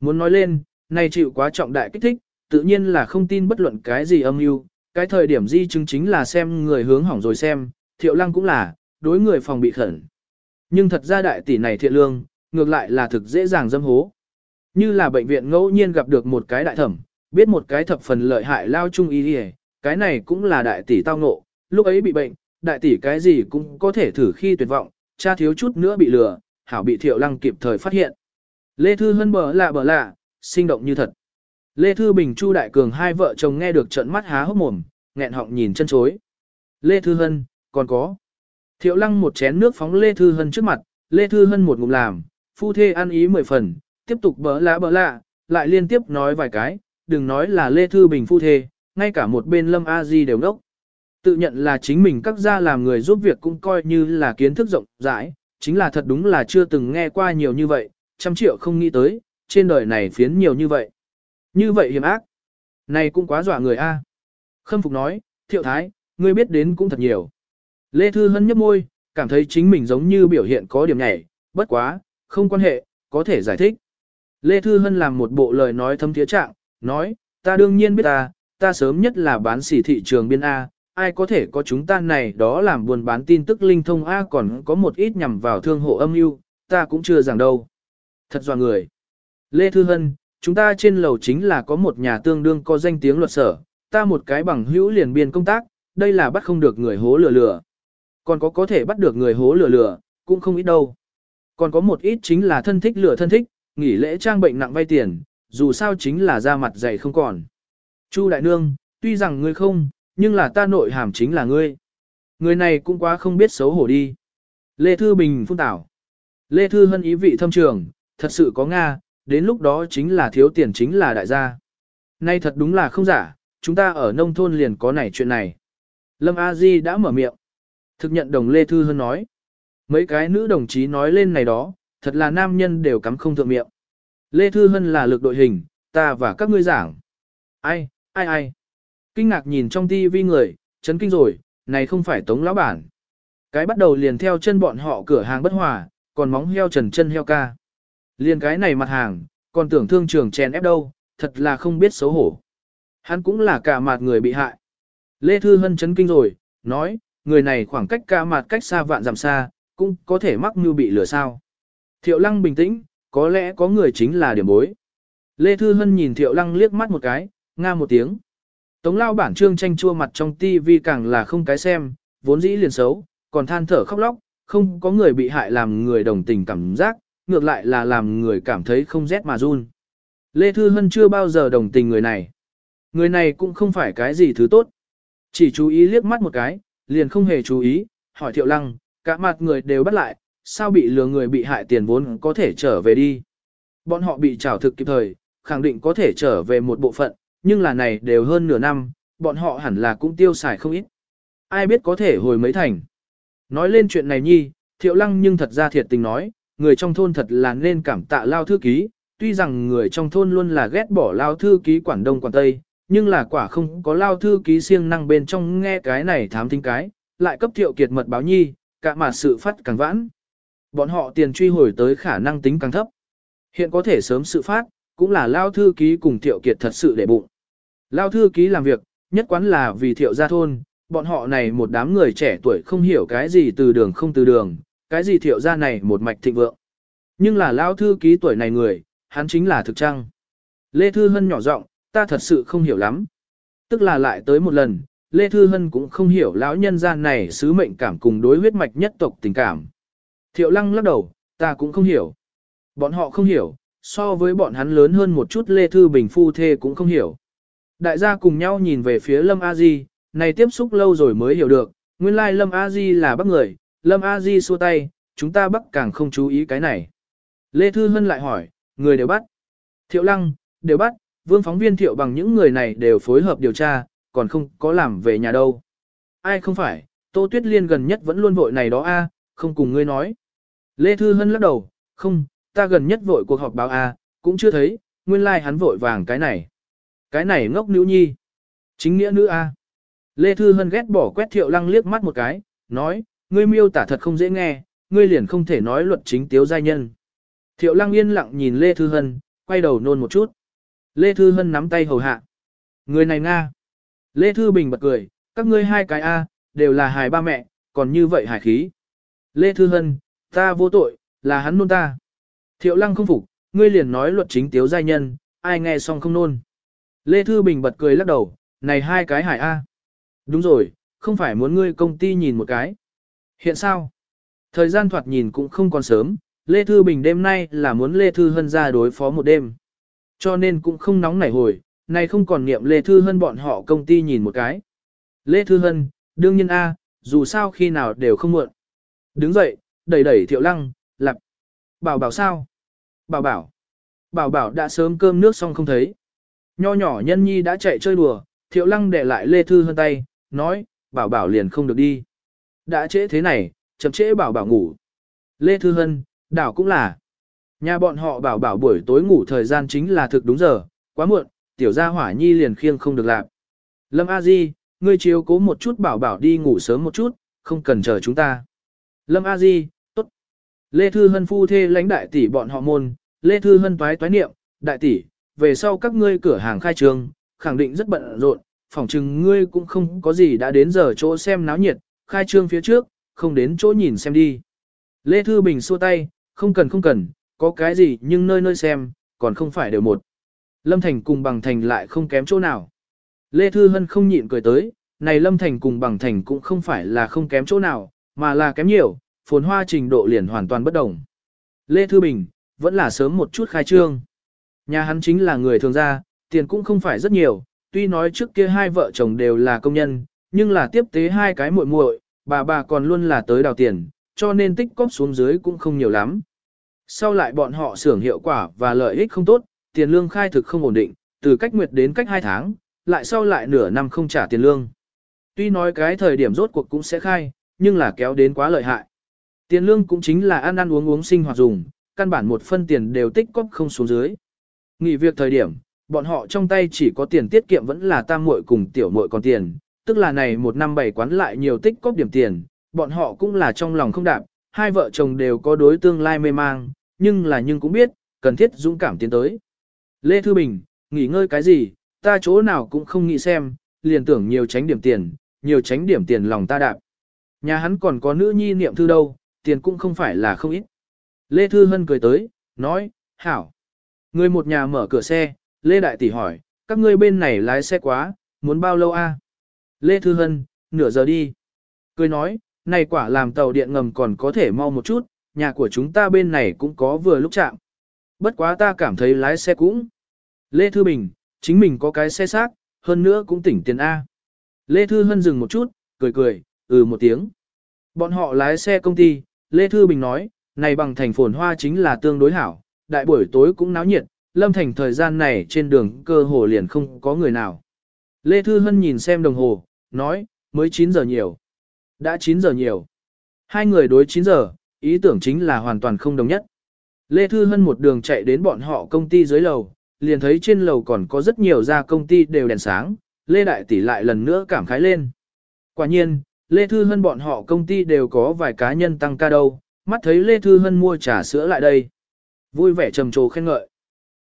Muốn nói lên, nay chịu quá trọng đại kích thích, tự nhiên là không tin bất luận cái gì âm mưu, cái thời điểm di chứng chính là xem người hướng hỏng rồi xem, thiệu lăng cũng là, đối người phòng bị khẩn. Nhưng thật ra đại tỷ này thiện lương, ngược lại là thực dễ dàng dâm hố. Như là bệnh viện ngẫu nhiên gặp được một cái đại thẩm, biết một cái thập phần lợi hại lao chung y đi cái này cũng là đại tỷ tao ngộ, lúc ấy bị bệnh, đại tỷ cái gì cũng có thể thử khi tuyệt vọng, cha thiếu chút nữa bị lừa, hảo bị thiệu lăng kịp thời phát hiện. Lê Thư Hân bờ lạ bờ lạ, sinh động như thật. Lê Thư Bình Chu Đại Cường hai vợ chồng nghe được trận mắt há hốc mồm, nghẹn họng nhìn chân chối. Lê Thư Hân, còn có. Thiệu lăng một chén nước phóng Lê Thư Hân trước mặt, Lê Thư Hân một ngụm làm, phu thê ăn ý mười phần, tiếp tục bỡ lạ bỡ lạ, lại liên tiếp nói vài cái, đừng nói là Lê Thư Bình phu thê, ngay cả một bên Lâm A Di đều ngốc. Tự nhận là chính mình các gia làm người giúp việc cũng coi như là kiến thức rộng rãi, chính là thật đúng là chưa từng nghe qua nhiều như vậy, trăm triệu không nghĩ tới, trên đời này phiến nhiều như vậy. Như vậy hiểm ác. Này cũng quá dọa người a. Khâm Phục nói, Thiệu Thái, ngươi biết đến cũng thật nhiều. Lê Thư Hân nhấp môi, cảm thấy chính mình giống như biểu hiện có điểm nhảy, bất quá, không quan hệ, có thể giải thích. Lê Thư Hân làm một bộ lời nói thâm thiế trạng, nói, ta đương nhiên biết ta, ta sớm nhất là bán sỉ thị trường biên A, ai có thể có chúng ta này đó làm buồn bán tin tức linh thông A còn có một ít nhằm vào thương hộ âm mưu ta cũng chưa rằng đâu. Thật dò người. Lê Thư Hân, chúng ta trên lầu chính là có một nhà tương đương có danh tiếng luật sở, ta một cái bằng hữu liền biên công tác, đây là bắt không được người hố lừa lừa còn có có thể bắt được người hố lừa lừa, cũng không ít đâu. Còn có một ít chính là thân thích lừa thân thích, nghỉ lễ trang bệnh nặng vay tiền, dù sao chính là da mặt dày không còn. Chu đại nương, tuy rằng ngươi không, nhưng là ta nội hàm chính là ngươi. Người này cũng quá không biết xấu hổ đi. Lê Thư Bình phun tảo. Lê Thư Hân ý vị thâm trường, thật sự có Nga, đến lúc đó chính là thiếu tiền chính là đại gia. Nay thật đúng là không giả, chúng ta ở nông thôn liền có này chuyện này. Lâm A Di đã mở miệng. Thực nhận đồng Lê Thư Hơn nói. Mấy cái nữ đồng chí nói lên này đó, thật là nam nhân đều cắm không thượng miệng. Lê Thư Hân là lực đội hình, ta và các ngươi giảng. Ai, ai ai. Kinh ngạc nhìn trong tivi người, chấn kinh rồi, này không phải tống lão bản. Cái bắt đầu liền theo chân bọn họ cửa hàng bất hòa, còn móng heo trần chân heo ca. Liền cái này mặt hàng, còn tưởng thương trường chèn ép đâu, thật là không biết xấu hổ. Hắn cũng là cả mặt người bị hại. Lê Thư Hân chấn kinh rồi, nói, người này khoảng cách ca mặt cách xa vạn dặm xa, cũng có thể mắc mưu bị lửa sao. Thiệu lăng bình tĩnh, có lẽ có người chính là điểm bối. Lê Thư Hân nhìn Thiệu lăng liếc mắt một cái, nga một tiếng. Tống lao bản trương tranh chua mặt trong tivi càng là không cái xem, vốn dĩ liền xấu, còn than thở khóc lóc, không có người bị hại làm người đồng tình cảm giác, ngược lại là làm người cảm thấy không rét mà run. Lê Thư Hân chưa bao giờ đồng tình người này. Người này cũng không phải cái gì thứ tốt. Chỉ chú ý liếc mắt một cái, liền không hề chú ý, hỏi thiệu lăng, cả mặt người đều bắt lại, sao bị lừa người bị hại tiền vốn có thể trở về đi. Bọn họ bị trảo thực kịp thời, khẳng định có thể trở về một bộ phận, nhưng là này đều hơn nửa năm, bọn họ hẳn là cũng tiêu xài không ít. Ai biết có thể hồi mấy thành. Nói lên chuyện này nhi, thiệu lăng nhưng thật ra thiệt tình nói, người trong thôn thật là nên cảm tạ lao thư ký, tuy rằng người trong thôn luôn là ghét bỏ lao thư ký quản đông quản tây, nhưng là quả không có lao thư ký siêng năng bên trong nghe cái này thám thính cái, lại cấp thiệu kiệt mật báo nhi, cả mà sự phát càng vãn. Bọn họ tiền truy hồi tới khả năng tính càng thấp. Hiện có thể sớm sự phát, cũng là lao thư ký cùng thiệu kiệt thật sự để bụng. Lao thư ký làm việc, nhất quán là vì thiệu gia thôn, bọn họ này một đám người trẻ tuổi không hiểu cái gì từ đường không từ đường, cái gì thiệu gia này một mạch thịnh vượng. Nhưng là lao thư ký tuổi này người, hắn chính là thực trăng. Lê Thư Hân nhỏ giọng ta thật sự không hiểu lắm. Tức là lại tới một lần, Lê Thư Hân cũng không hiểu lão nhân gian này sứ mệnh cảm cùng đối huyết mạch nhất tộc tình cảm. Thiệu lăng lắc đầu, ta cũng không hiểu. Bọn họ không hiểu, so với bọn hắn lớn hơn một chút Lê Thư Bình phu thê cũng không hiểu. Đại gia cùng nhau nhìn về phía Lâm A Di, này tiếp xúc lâu rồi mới hiểu được, nguyên lai like Lâm A Di là bắc người, Lâm A Di xua tay, chúng ta bắc càng không chú ý cái này. Lê Thư Hân lại hỏi, người đều bắt. Thiệu lăng, đều bắt, vương phóng viên thiệu bằng những người này đều phối hợp điều tra, còn không có làm về nhà đâu. Ai không phải, Tô Tuyết Liên gần nhất vẫn luôn vội này đó a, không cùng ngươi nói. Lê Thư Hân lắc đầu, không, ta gần nhất vội cuộc họp báo a, cũng chưa thấy, nguyên lai like hắn vội vàng cái này. Cái này ngốc nữ nhi. Chính nghĩa nữ a. Lê Thư Hân ghét bỏ quét thiệu lăng liếc mắt một cái, nói, ngươi miêu tả thật không dễ nghe, ngươi liền không thể nói luật chính tiếu giai nhân. Thiệu lăng yên lặng nhìn Lê Thư Hân, quay đầu nôn một chút. Lê Thư Hân nắm tay hầu hạ. Người này Nga. Lê Thư Bình bật cười, các ngươi hai cái A, đều là hài ba mẹ, còn như vậy hài khí. Lê Thư Hân, ta vô tội, là hắn nôn ta. Thiệu lăng không phục, ngươi liền nói luật chính tiếu giai nhân, ai nghe xong không nôn. Lê Thư Bình bật cười lắc đầu, này hai cái hải A. Đúng rồi, không phải muốn ngươi công ty nhìn một cái. Hiện sao? Thời gian thoạt nhìn cũng không còn sớm, Lê Thư Bình đêm nay là muốn Lê Thư Hân ra đối phó một đêm. Cho nên cũng không nóng nảy hồi, nay không còn niệm Lê Thư Hân bọn họ công ty nhìn một cái. Lê Thư Hân, đương nhiên A, dù sao khi nào đều không muộn. Đứng dậy, đẩy đẩy thiệu lăng, lặp. Bảo bảo sao? Bảo bảo. Bảo bảo đã sớm cơm nước xong không thấy. Nho nhỏ nhân nhi đã chạy chơi đùa, thiệu lăng để lại Lê Thư Hân tay, nói, bảo bảo liền không được đi. Đã trễ thế này, chậm trễ bảo bảo ngủ. Lê Thư Hân, đảo cũng là. Nhà bọn họ bảo bảo buổi tối ngủ thời gian chính là thực đúng giờ, quá muộn, tiểu gia hỏa nhi liền khiêng không được làm. Lâm A Di, ngươi chiếu cố một chút bảo bảo đi ngủ sớm một chút, không cần chờ chúng ta. Lâm A Di, tốt. Lê Thư Hân phu thê lãnh đại tỷ bọn họ môn, Lê Thư Hân toái toái niệm, đại tỷ, về sau các ngươi cửa hàng khai trường, khẳng định rất bận rộn, phòng chừng ngươi cũng không có gì đã đến giờ chỗ xem náo nhiệt, khai trương phía trước, không đến chỗ nhìn xem đi. Lê Thư Bình xua tay, không cần không cần, có cái gì nhưng nơi nơi xem, còn không phải đều một. Lâm Thành cùng Bằng Thành lại không kém chỗ nào. Lê Thư Hân không nhịn cười tới, này Lâm Thành cùng Bằng Thành cũng không phải là không kém chỗ nào, mà là kém nhiều, phồn hoa trình độ liền hoàn toàn bất đồng. Lê Thư Bình, vẫn là sớm một chút khai trương. Nhà hắn chính là người thường gia, tiền cũng không phải rất nhiều, tuy nói trước kia hai vợ chồng đều là công nhân, nhưng là tiếp tế hai cái muội muội, bà bà còn luôn là tới đào tiền, cho nên tích cóp xuống dưới cũng không nhiều lắm sau lại bọn họ xưởng hiệu quả và lợi ích không tốt, tiền lương khai thực không ổn định, từ cách nguyệt đến cách 2 tháng, lại sau lại nửa năm không trả tiền lương. Tuy nói cái thời điểm rốt cuộc cũng sẽ khai, nhưng là kéo đến quá lợi hại. Tiền lương cũng chính là ăn ăn uống uống sinh hoạt dùng, căn bản một phân tiền đều tích cóp không xuống dưới. Nghỉ việc thời điểm, bọn họ trong tay chỉ có tiền tiết kiệm vẫn là tam muội cùng tiểu muội còn tiền, tức là này một năm bảy quán lại nhiều tích cóp điểm tiền, bọn họ cũng là trong lòng không đạp, hai vợ chồng đều có đối tương lai mê mang, nhưng là nhưng cũng biết, cần thiết dũng cảm tiến tới. Lê Thư Bình, nghỉ ngơi cái gì, ta chỗ nào cũng không nghĩ xem, liền tưởng nhiều tránh điểm tiền, nhiều tránh điểm tiền lòng ta đạp. Nhà hắn còn có nữ nhi niệm thư đâu, tiền cũng không phải là không ít. Lê Thư Hân cười tới, nói, hảo. Người một nhà mở cửa xe, Lê Đại Tỷ hỏi, các ngươi bên này lái xe quá, muốn bao lâu a? Lê Thư Hân, nửa giờ đi. Cười nói, này quả làm tàu điện ngầm còn có thể mau một chút, nhà của chúng ta bên này cũng có vừa lúc chạm. Bất quá ta cảm thấy lái xe cũng. Lê Thư Bình, chính mình có cái xe xác, hơn nữa cũng tỉnh tiền A. Lê Thư Hân dừng một chút, cười cười, ừ một tiếng. Bọn họ lái xe công ty, Lê Thư Bình nói, này bằng thành phồn hoa chính là tương đối hảo, đại buổi tối cũng náo nhiệt, lâm thành thời gian này trên đường cơ hồ liền không có người nào. Lê Thư Hân nhìn xem đồng hồ, nói, mới 9 giờ nhiều. Đã 9 giờ nhiều. Hai người đối 9 giờ, ý tưởng chính là hoàn toàn không đồng nhất. Lê Thư Hân một đường chạy đến bọn họ công ty dưới lầu, liền thấy trên lầu còn có rất nhiều gia công ty đều đèn sáng, Lê Đại Tỷ lại lần nữa cảm khái lên. Quả nhiên, Lê Thư Hân bọn họ công ty đều có vài cá nhân tăng ca đâu, mắt thấy Lê Thư Hân mua trà sữa lại đây. Vui vẻ trầm trồ khen ngợi.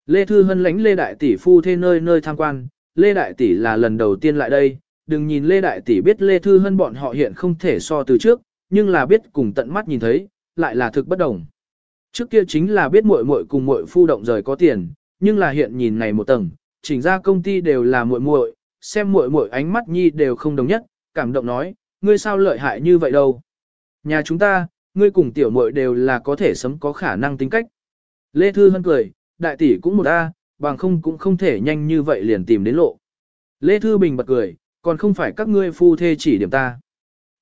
Lê Thư Hân lánh Lê Đại Tỷ phu thê nơi nơi tham quan, Lê Đại Tỷ là lần đầu tiên lại đây, đừng nhìn Lê Đại Tỷ biết Lê Thư Hân bọn họ hiện không thể so từ trước, nhưng là biết cùng tận mắt nhìn thấy, lại là thực bất đồng. Trước kia chính là biết muội muội cùng muội phu động rời có tiền, nhưng là hiện nhìn này một tầng, chỉnh ra công ty đều là muội muội, xem muội muội ánh mắt nhi đều không đồng nhất, cảm động nói, ngươi sao lợi hại như vậy đâu? Nhà chúng ta, ngươi cùng tiểu muội đều là có thể sấm có khả năng tính cách. Lê Thư Hân cười, đại tỷ cũng một a, bằng không cũng không thể nhanh như vậy liền tìm đến lộ. Lê Thư Bình bật cười, còn không phải các ngươi phu thê chỉ điểm ta.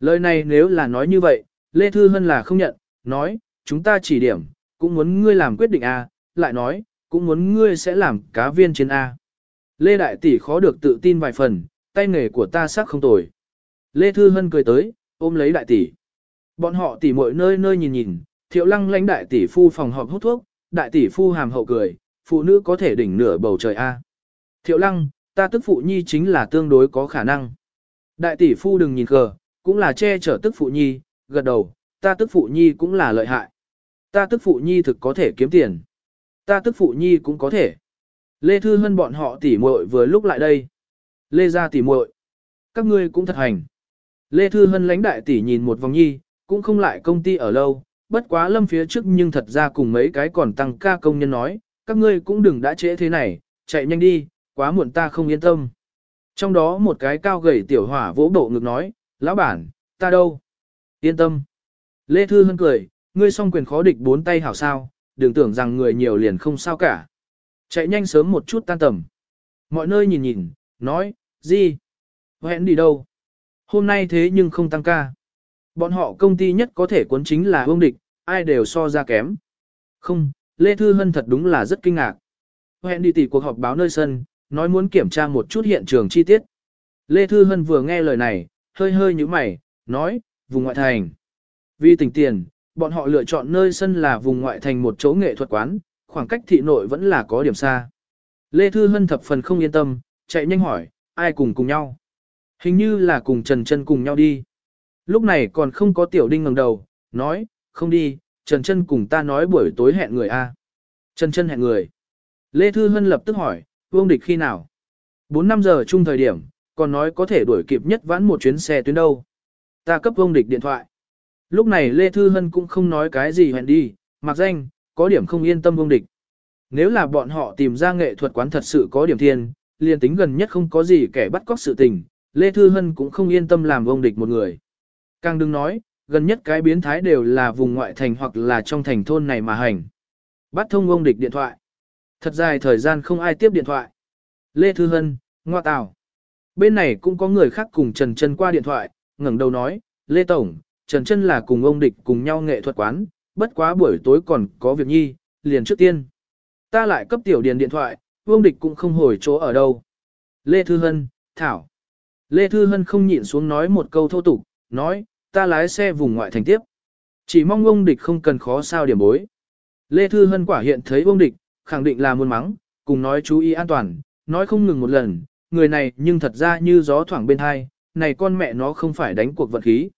Lời này nếu là nói như vậy, Lê Thư Hân là không nhận, nói, chúng ta chỉ điểm, cũng muốn ngươi làm quyết định A, lại nói, cũng muốn ngươi sẽ làm cá viên trên A. Lê Đại Tỷ khó được tự tin vài phần, tay nghề của ta sắc không tồi. Lê Thư Hân cười tới, ôm lấy Đại Tỷ. Bọn họ tỉ mọi nơi nơi nhìn nhìn, thiệu lăng lãnh Đại Tỷ phu phòng họp hút thuốc, Đại Tỷ phu hàm hậu cười, phụ nữ có thể đỉnh nửa bầu trời A. Thiệu lăng, ta tức phụ nhi chính là tương đối có khả năng. Đại tỷ phu đừng nhìn cờ, cũng là che chở tức phụ nhi, gật đầu, ta tức phụ nhi cũng là lợi hại. Ta tức phụ nhi thực có thể kiếm tiền. Ta tức phụ nhi cũng có thể. Lê Thư Hân bọn họ tỉ muội vừa lúc lại đây. Lê ra tỉ muội Các ngươi cũng thật hành. Lê Thư Hân lãnh đại tỉ nhìn một vòng nhi, cũng không lại công ty ở lâu, bất quá lâm phía trước nhưng thật ra cùng mấy cái còn tăng ca công nhân nói, các ngươi cũng đừng đã trễ thế này, chạy nhanh đi, quá muộn ta không yên tâm. Trong đó một cái cao gầy tiểu hỏa vỗ bộ ngực nói, lão bản, ta đâu? Yên tâm. Lê Thư Hân cười, ngươi song quyền khó địch bốn tay hảo sao, đừng tưởng rằng người nhiều liền không sao cả. Chạy nhanh sớm một chút tan tầm. Mọi nơi nhìn nhìn, nói, gì? Hẹn đi đâu? Hôm nay thế nhưng không tăng ca. Bọn họ công ty nhất có thể cuốn chính là ông địch, ai đều so ra kém. Không, Lê Thư Hân thật đúng là rất kinh ngạc. Hẹn đi tỉ cuộc họp báo nơi sân, nói muốn kiểm tra một chút hiện trường chi tiết. Lê Thư Hân vừa nghe lời này, hơi hơi như mày, nói, vùng ngoại thành. Vì tỉnh tiền, bọn họ lựa chọn nơi sân là vùng ngoại thành một chỗ nghệ thuật quán, khoảng cách thị nội vẫn là có điểm xa. Lê Thư Hân thập phần không yên tâm, chạy nhanh hỏi, ai cùng cùng nhau? Hình như là cùng Trần Trân cùng nhau đi. Lúc này còn không có tiểu đinh ngẩng đầu, nói, không đi, Trần Trân cùng ta nói buổi tối hẹn người a? Trần Trân hẹn người. Lê Thư Hân lập tức hỏi, vương địch khi nào? 4-5 giờ chung thời điểm, còn nói có thể đuổi kịp nhất vãn một chuyến xe tuyến đâu. Ta cấp vương địch điện thoại. Lúc này Lê Thư Hân cũng không nói cái gì hẹn đi, mặc danh, có điểm không yên tâm vương địch. Nếu là bọn họ tìm ra nghệ thuật quán thật sự có điểm thiên, liền tính gần nhất không có gì kẻ bắt cóc sự tình, Lê Thư Hân cũng không yên tâm làm vương địch một người. Càng đừng nói, gần nhất cái biến thái đều là vùng ngoại thành hoặc là trong thành thôn này mà hành. Bắt thông vương địch điện thoại. Thật dài thời gian không ai tiếp điện thoại. Lê Thư Hân, ngoa tào. Bên này cũng có người khác cùng Trần Trần qua điện thoại, ngẩng đầu nói, Lê Tổng, Trần Chân là cùng ông địch cùng nhau nghệ thuật quán, bất quá buổi tối còn có việc nhi, liền trước tiên. Ta lại cấp tiểu điền điện thoại, ông địch cũng không hồi chỗ ở đâu. Lê Thư Hân, Thảo. Lê Thư Hân không nhịn xuống nói một câu thô tục, nói, ta lái xe vùng ngoại thành tiếp. Chỉ mong ông địch không cần khó sao điểm bối. Lê Thư Hân quả hiện thấy ông địch, khẳng định là muôn mắng, cùng nói chú ý an toàn, nói không ngừng một lần, người này nhưng thật ra như gió thoảng bên hai, này con mẹ nó không phải đánh cuộc vật khí.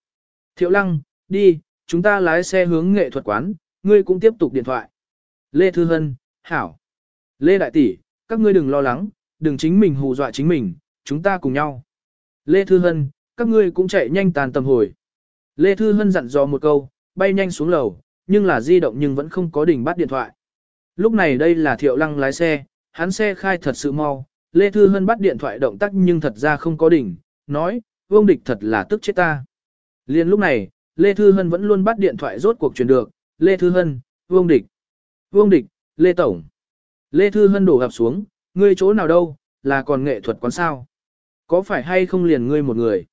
Thiệu lăng, đi, chúng ta lái xe hướng nghệ thuật quán, ngươi cũng tiếp tục điện thoại. Lê Thư Hân, Hảo. Lê Đại Tỷ, các ngươi đừng lo lắng, đừng chính mình hù dọa chính mình, chúng ta cùng nhau. Lê Thư Hân, các ngươi cũng chạy nhanh tàn tầm hồi. Lê Thư Hân dặn dò một câu, bay nhanh xuống lầu, nhưng là di động nhưng vẫn không có đỉnh bắt điện thoại. Lúc này đây là Thiệu Lăng lái xe, hắn xe khai thật sự mau, Lê Thư Hân bắt điện thoại động tác nhưng thật ra không có đỉnh, nói, vương địch thật là tức chết ta. Liên lúc này, Lê Thư Hân vẫn luôn bắt điện thoại rốt cuộc truyền được, Lê Thư Hân, Vương Địch. Vương Địch, Lê Tổng. Lê Thư Hân đổ gặp xuống, ngươi chỗ nào đâu, là còn nghệ thuật quán sao. Có phải hay không liền ngươi một người?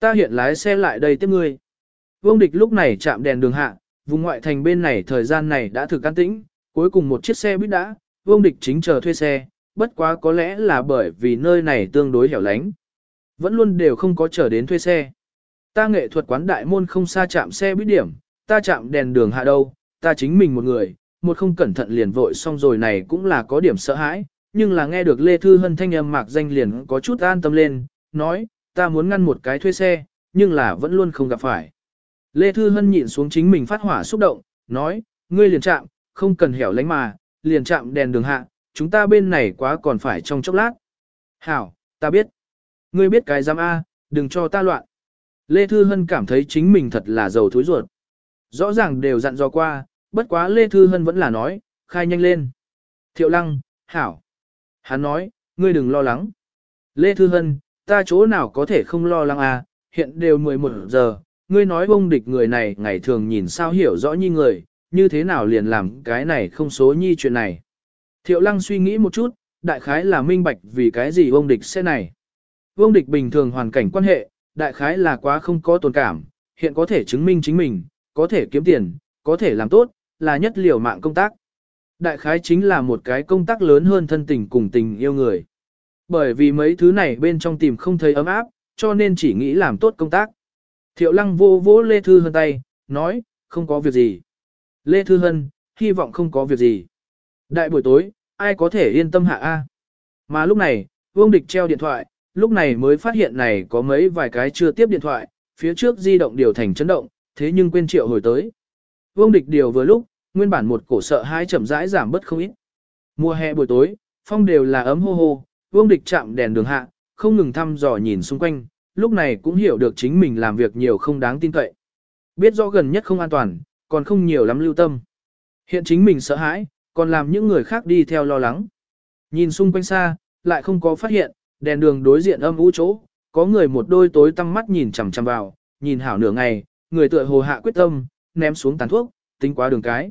Ta hiện lái xe lại đây tiếp ngươi. Vương Địch lúc này chạm đèn đường hạ, vùng ngoại thành bên này thời gian này đã thực can tĩnh, cuối cùng một chiếc xe buýt đã, Vương Địch chính chờ thuê xe, bất quá có lẽ là bởi vì nơi này tương đối hẻo lánh. Vẫn luôn đều không có chờ đến thuê xe. Ta nghệ thuật quán đại môn không xa chạm xe buýt điểm, ta chạm đèn đường hạ đâu, ta chính mình một người, một không cẩn thận liền vội xong rồi này cũng là có điểm sợ hãi, nhưng là nghe được Lê Thư Hân thanh âm mạc danh liền có chút an tâm lên, nói, ta muốn ngăn một cái thuê xe, nhưng là vẫn luôn không gặp phải. Lê Thư Hân nhịn xuống chính mình phát hỏa xúc động, nói, ngươi liền chạm, không cần hẻo lánh mà, liền chạm đèn đường hạ, chúng ta bên này quá còn phải trong chốc lát. Hảo, ta biết. Ngươi biết cái giam A, đừng cho ta loạn. Lê Thư Hân cảm thấy chính mình thật là giàu thối ruột. Rõ ràng đều dặn dò qua, bất quá Lê Thư Hân vẫn là nói, khai nhanh lên. Thiệu Lăng, Hảo. Hắn nói, ngươi đừng lo lắng. Lê Thư Hân, ta chỗ nào có thể không lo lắng à, hiện đều 11 giờ, ngươi nói bông địch người này ngày thường nhìn sao hiểu rõ như người, như thế nào liền làm cái này không số nhi chuyện này. Thiệu Lăng suy nghĩ một chút, đại khái là minh bạch vì cái gì bông địch sẽ này. Vương địch bình thường hoàn cảnh quan hệ, đại khái là quá không có tồn cảm, hiện có thể chứng minh chính mình, có thể kiếm tiền, có thể làm tốt, là nhất liều mạng công tác. Đại khái chính là một cái công tác lớn hơn thân tình cùng tình yêu người. Bởi vì mấy thứ này bên trong tìm không thấy ấm áp, cho nên chỉ nghĩ làm tốt công tác. Thiệu lăng vô vỗ Lê Thư Hân tay, nói, không có việc gì. Lê Thư Hân, hy vọng không có việc gì. Đại buổi tối, ai có thể yên tâm hạ A. Mà lúc này, Vương Địch treo điện thoại, lúc này mới phát hiện này có mấy vài cái chưa tiếp điện thoại, phía trước di động điều thành chấn động, thế nhưng quên triệu hồi tới. Vương địch điều vừa lúc, nguyên bản một cổ sợ hai chậm rãi giảm bất không ít. Mùa hè buổi tối, phong đều là ấm hô hô, vương địch chạm đèn đường hạ, không ngừng thăm dò nhìn xung quanh, lúc này cũng hiểu được chính mình làm việc nhiều không đáng tin cậy. Biết rõ gần nhất không an toàn, còn không nhiều lắm lưu tâm. Hiện chính mình sợ hãi, còn làm những người khác đi theo lo lắng. Nhìn xung quanh xa, lại không có phát hiện, đèn đường đối diện âm u chỗ, có người một đôi tối tăm mắt nhìn chằm chằm vào, nhìn hảo nửa ngày, người tựa hồ hạ quyết tâm, ném xuống tàn thuốc, tính quá đường cái.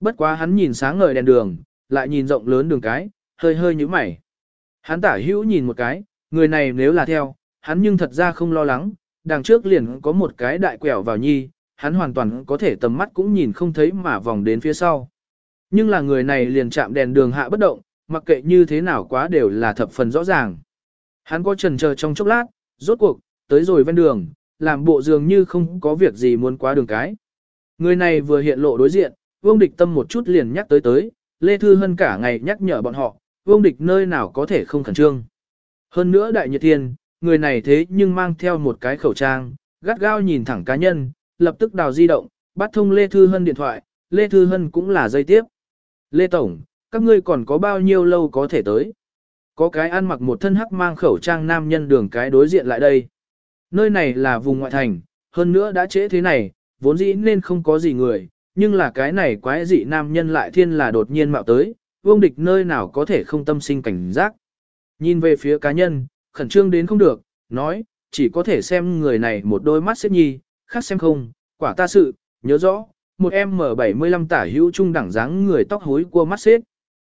Bất quá hắn nhìn sáng ngời đèn đường, lại nhìn rộng lớn đường cái, hơi hơi nhíu mày. Hắn tả hữu nhìn một cái, người này nếu là theo, hắn nhưng thật ra không lo lắng, đằng trước liền có một cái đại quẹo vào nhi, hắn hoàn toàn có thể tầm mắt cũng nhìn không thấy mà vòng đến phía sau. Nhưng là người này liền chạm đèn đường hạ bất động, mặc kệ như thế nào quá đều là thập phần rõ ràng. Hắn có trần chờ trong chốc lát, rốt cuộc, tới rồi ven đường, làm bộ dường như không có việc gì muốn qua đường cái. Người này vừa hiện lộ đối diện, Vương Địch tâm một chút liền nhắc tới tới, Lê Thư Hân cả ngày nhắc nhở bọn họ, Vương Địch nơi nào có thể không khẩn trương. Hơn nữa Đại Nhật Thiên, người này thế nhưng mang theo một cái khẩu trang, gắt gao nhìn thẳng cá nhân, lập tức đào di động, bắt thông Lê Thư Hân điện thoại, Lê Thư Hân cũng là dây tiếp. Lê Tổng, các ngươi còn có bao nhiêu lâu có thể tới? Có cái ăn mặc một thân hắc mang khẩu trang nam nhân đường cái đối diện lại đây. Nơi này là vùng ngoại thành, hơn nữa đã trễ thế này, vốn dĩ nên không có gì người, nhưng là cái này quái dị nam nhân lại thiên là đột nhiên mạo tới, vương địch nơi nào có thể không tâm sinh cảnh giác. Nhìn về phía cá nhân, khẩn trương đến không được, nói, chỉ có thể xem người này một đôi mắt xếp nhi, khác xem không, quả ta sự, nhớ rõ, một em M75 tả hữu trung đẳng dáng người tóc hối cua mắt xếp.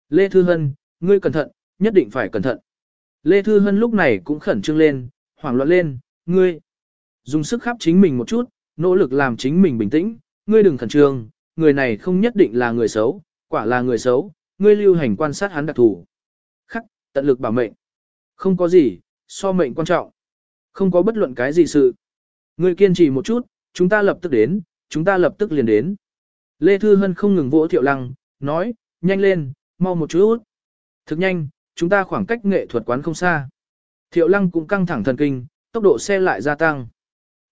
Lê Thư Hân, ngươi cẩn thận, nhất định phải cẩn thận. Lê Thư Hân lúc này cũng khẩn trương lên, hoảng loạn lên, ngươi. Dùng sức khắp chính mình một chút, nỗ lực làm chính mình bình tĩnh, ngươi đừng khẩn trương, người này không nhất định là người xấu, quả là người xấu, ngươi lưu hành quan sát hắn đặc thủ. Khắc, tận lực bảo mệnh. Không có gì, so mệnh quan trọng. Không có bất luận cái gì sự. Ngươi kiên trì một chút, chúng ta lập tức đến, chúng ta lập tức liền đến. Lê Thư Hân không ngừng vỗ thiệu lăng, nói, nhanh lên, mau một chút. Thực nhanh, chúng ta khoảng cách nghệ thuật quán không xa. Thiệu lăng cũng căng thẳng thần kinh, tốc độ xe lại gia tăng.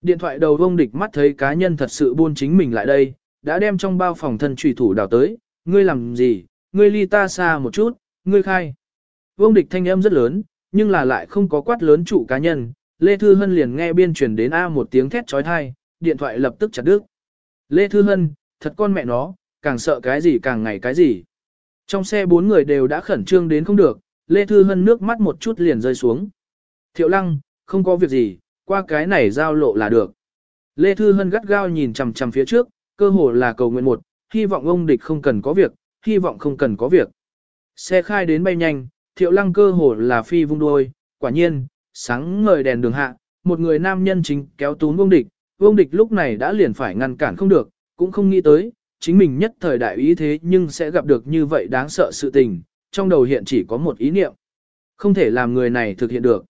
Điện thoại đầu vông địch mắt thấy cá nhân thật sự buôn chính mình lại đây, đã đem trong bao phòng thân trùy thủ đào tới, ngươi làm gì, ngươi ly ta xa một chút, ngươi khai. Vông địch thanh âm rất lớn, nhưng là lại không có quát lớn chủ cá nhân, Lê Thư Hân liền nghe biên truyền đến A một tiếng thét trói thai, điện thoại lập tức chặt đứt. Lê Thư Hân, thật con mẹ nó, càng sợ cái gì càng ngày cái gì. Trong xe bốn người đều đã khẩn trương đến không được, Lê Thư Hân nước mắt một chút liền rơi xuống. Thiệu lăng, không có việc gì, qua cái này giao lộ là được. Lê Thư Hân gắt gao nhìn chằm chằm phía trước, cơ hồ là cầu nguyện một, hy vọng ông địch không cần có việc, hy vọng không cần có việc. Xe khai đến bay nhanh, thiệu lăng cơ hồ là phi vung đuôi, quả nhiên, sáng ngời đèn đường hạ, một người nam nhân chính kéo túm ông địch, ông địch lúc này đã liền phải ngăn cản không được, cũng không nghĩ tới, chính mình nhất thời đại ý thế nhưng sẽ gặp được như vậy đáng sợ sự tình, trong đầu hiện chỉ có một ý niệm. Không thể làm người này thực hiện được.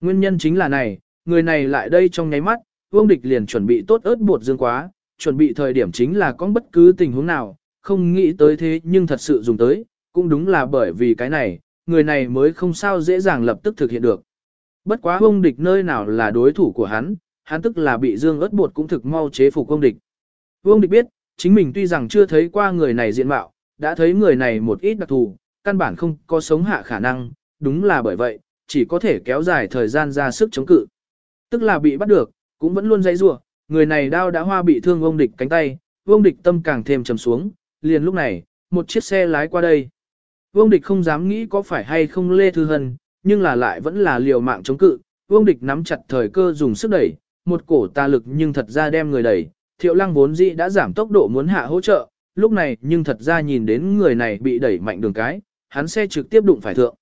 Nguyên nhân chính là này, người này lại đây trong nháy mắt, Vương Địch liền chuẩn bị tốt ớt bột dương quá, chuẩn bị thời điểm chính là có bất cứ tình huống nào, không nghĩ tới thế nhưng thật sự dùng tới, cũng đúng là bởi vì cái này, người này mới không sao dễ dàng lập tức thực hiện được. Bất quá Vương Địch nơi nào là đối thủ của hắn, hắn tức là bị dương ớt bột cũng thực mau chế phục Vương Địch. Vương Địch biết, chính mình tuy rằng chưa thấy qua người này diện mạo, đã thấy người này một ít đặc thù, căn bản không có sống hạ khả năng, đúng là bởi vậy, chỉ có thể kéo dài thời gian ra sức chống cự. Tức là bị bắt được, cũng vẫn luôn dãy rủa, người này đao đã hoa bị thương ông địch cánh tay, ông địch tâm càng thêm trầm xuống, liền lúc này, một chiếc xe lái qua đây. Vương địch không dám nghĩ có phải hay không Lê Thư Hân, nhưng là lại vẫn là liều mạng chống cự, vương địch nắm chặt thời cơ dùng sức đẩy, một cổ ta lực nhưng thật ra đem người đẩy, thiệu lăng vốn dĩ đã giảm tốc độ muốn hạ hỗ trợ, lúc này nhưng thật ra nhìn đến người này bị đẩy mạnh đường cái, hắn xe trực tiếp đụng phải thượng.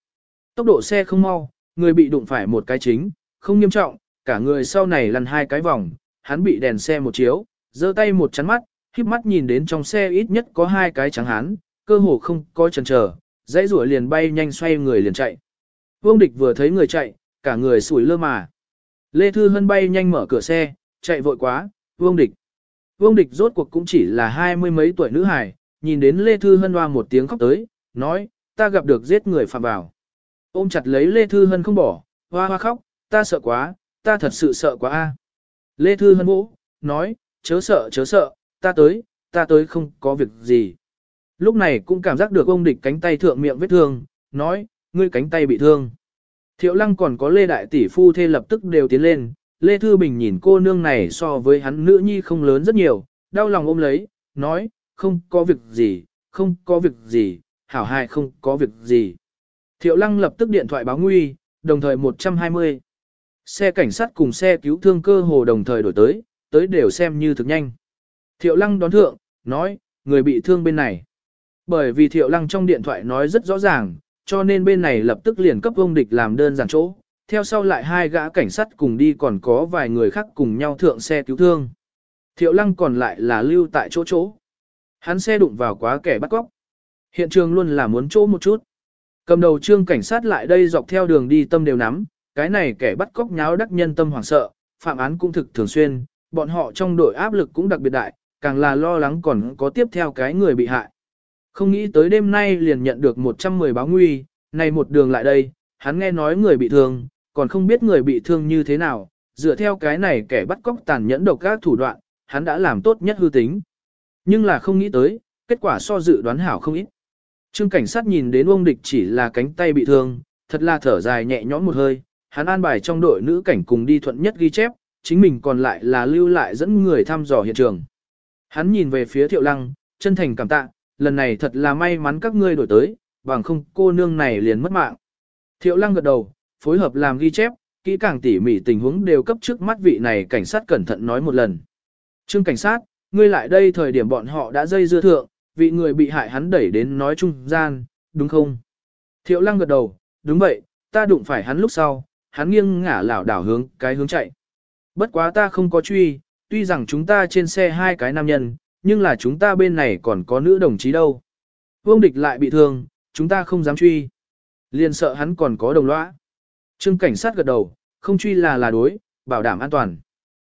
Tốc độ xe không mau, người bị đụng phải một cái chính, không nghiêm trọng, cả người sau này lăn hai cái vòng, hắn bị đèn xe một chiếu, giơ tay một chắn mắt, híp mắt nhìn đến trong xe ít nhất có hai cái trắng hắn cơ hồ không có chần chờ, dãy rủa liền bay nhanh xoay người liền chạy. Vương Địch vừa thấy người chạy, cả người sủi lơ mà. Lê Thư Hân bay nhanh mở cửa xe, chạy vội quá, Vương Địch. Vương Địch rốt cuộc cũng chỉ là hai mươi mấy tuổi nữ hài, nhìn đến Lê Thư Hân hoa một tiếng khóc tới, nói, ta gặp được giết người phạm vào. Ôm chặt lấy Lê Thư Hân không bỏ, hoa hoa khóc, ta sợ quá, ta thật sự sợ quá a. Lê Thư Hân vỗ, nói, chớ sợ chớ sợ, ta tới, ta tới không có việc gì. Lúc này cũng cảm giác được ông địch cánh tay thượng miệng vết thương, nói, ngươi cánh tay bị thương. Thiệu lăng còn có Lê Đại Tỷ Phu Thê lập tức đều tiến lên, Lê Thư Bình nhìn cô nương này so với hắn nữ nhi không lớn rất nhiều, đau lòng ôm lấy, nói, không có việc gì, không có việc gì, hảo hại không có việc gì. Thiệu lăng lập tức điện thoại báo nguy, đồng thời 120. Xe cảnh sát cùng xe cứu thương cơ hồ đồng thời đổi tới, tới đều xem như thực nhanh. Thiệu lăng đón thượng, nói, người bị thương bên này. Bởi vì thiệu lăng trong điện thoại nói rất rõ ràng, cho nên bên này lập tức liền cấp ông địch làm đơn giản chỗ. Theo sau lại hai gã cảnh sát cùng đi còn có vài người khác cùng nhau thượng xe cứu thương. Thiệu lăng còn lại là lưu tại chỗ chỗ. Hắn xe đụng vào quá kẻ bắt cóc. Hiện trường luôn là muốn chỗ một chút. Cầm đầu trương cảnh sát lại đây dọc theo đường đi tâm đều nắm, cái này kẻ bắt cóc nháo đắc nhân tâm hoảng sợ, phạm án cũng thực thường xuyên, bọn họ trong đội áp lực cũng đặc biệt đại, càng là lo lắng còn có tiếp theo cái người bị hại. Không nghĩ tới đêm nay liền nhận được 110 báo nguy, nay một đường lại đây, hắn nghe nói người bị thương, còn không biết người bị thương như thế nào, dựa theo cái này kẻ bắt cóc tàn nhẫn độc các thủ đoạn, hắn đã làm tốt nhất hư tính. Nhưng là không nghĩ tới, kết quả so dự đoán hảo không ít. Trương cảnh sát nhìn đến ông địch chỉ là cánh tay bị thương, thật là thở dài nhẹ nhõm một hơi, hắn an bài trong đội nữ cảnh cùng đi thuận nhất ghi chép, chính mình còn lại là lưu lại dẫn người thăm dò hiện trường. Hắn nhìn về phía thiệu lăng, chân thành cảm tạ, lần này thật là may mắn các ngươi đổi tới, bằng không cô nương này liền mất mạng. Thiệu lăng gật đầu, phối hợp làm ghi chép, kỹ càng tỉ mỉ tình huống đều cấp trước mắt vị này cảnh sát cẩn thận nói một lần. Trương cảnh sát, ngươi lại đây thời điểm bọn họ đã dây dưa thượng, vị người bị hại hắn đẩy đến nói trung gian, đúng không? Thiệu lăng gật đầu, đúng vậy, ta đụng phải hắn lúc sau, hắn nghiêng ngả lảo đảo hướng cái hướng chạy. Bất quá ta không có truy, tuy rằng chúng ta trên xe hai cái nam nhân, nhưng là chúng ta bên này còn có nữ đồng chí đâu. Vương địch lại bị thương, chúng ta không dám truy. Liền sợ hắn còn có đồng lõa. Trương cảnh sát gật đầu, không truy là là đối, bảo đảm an toàn.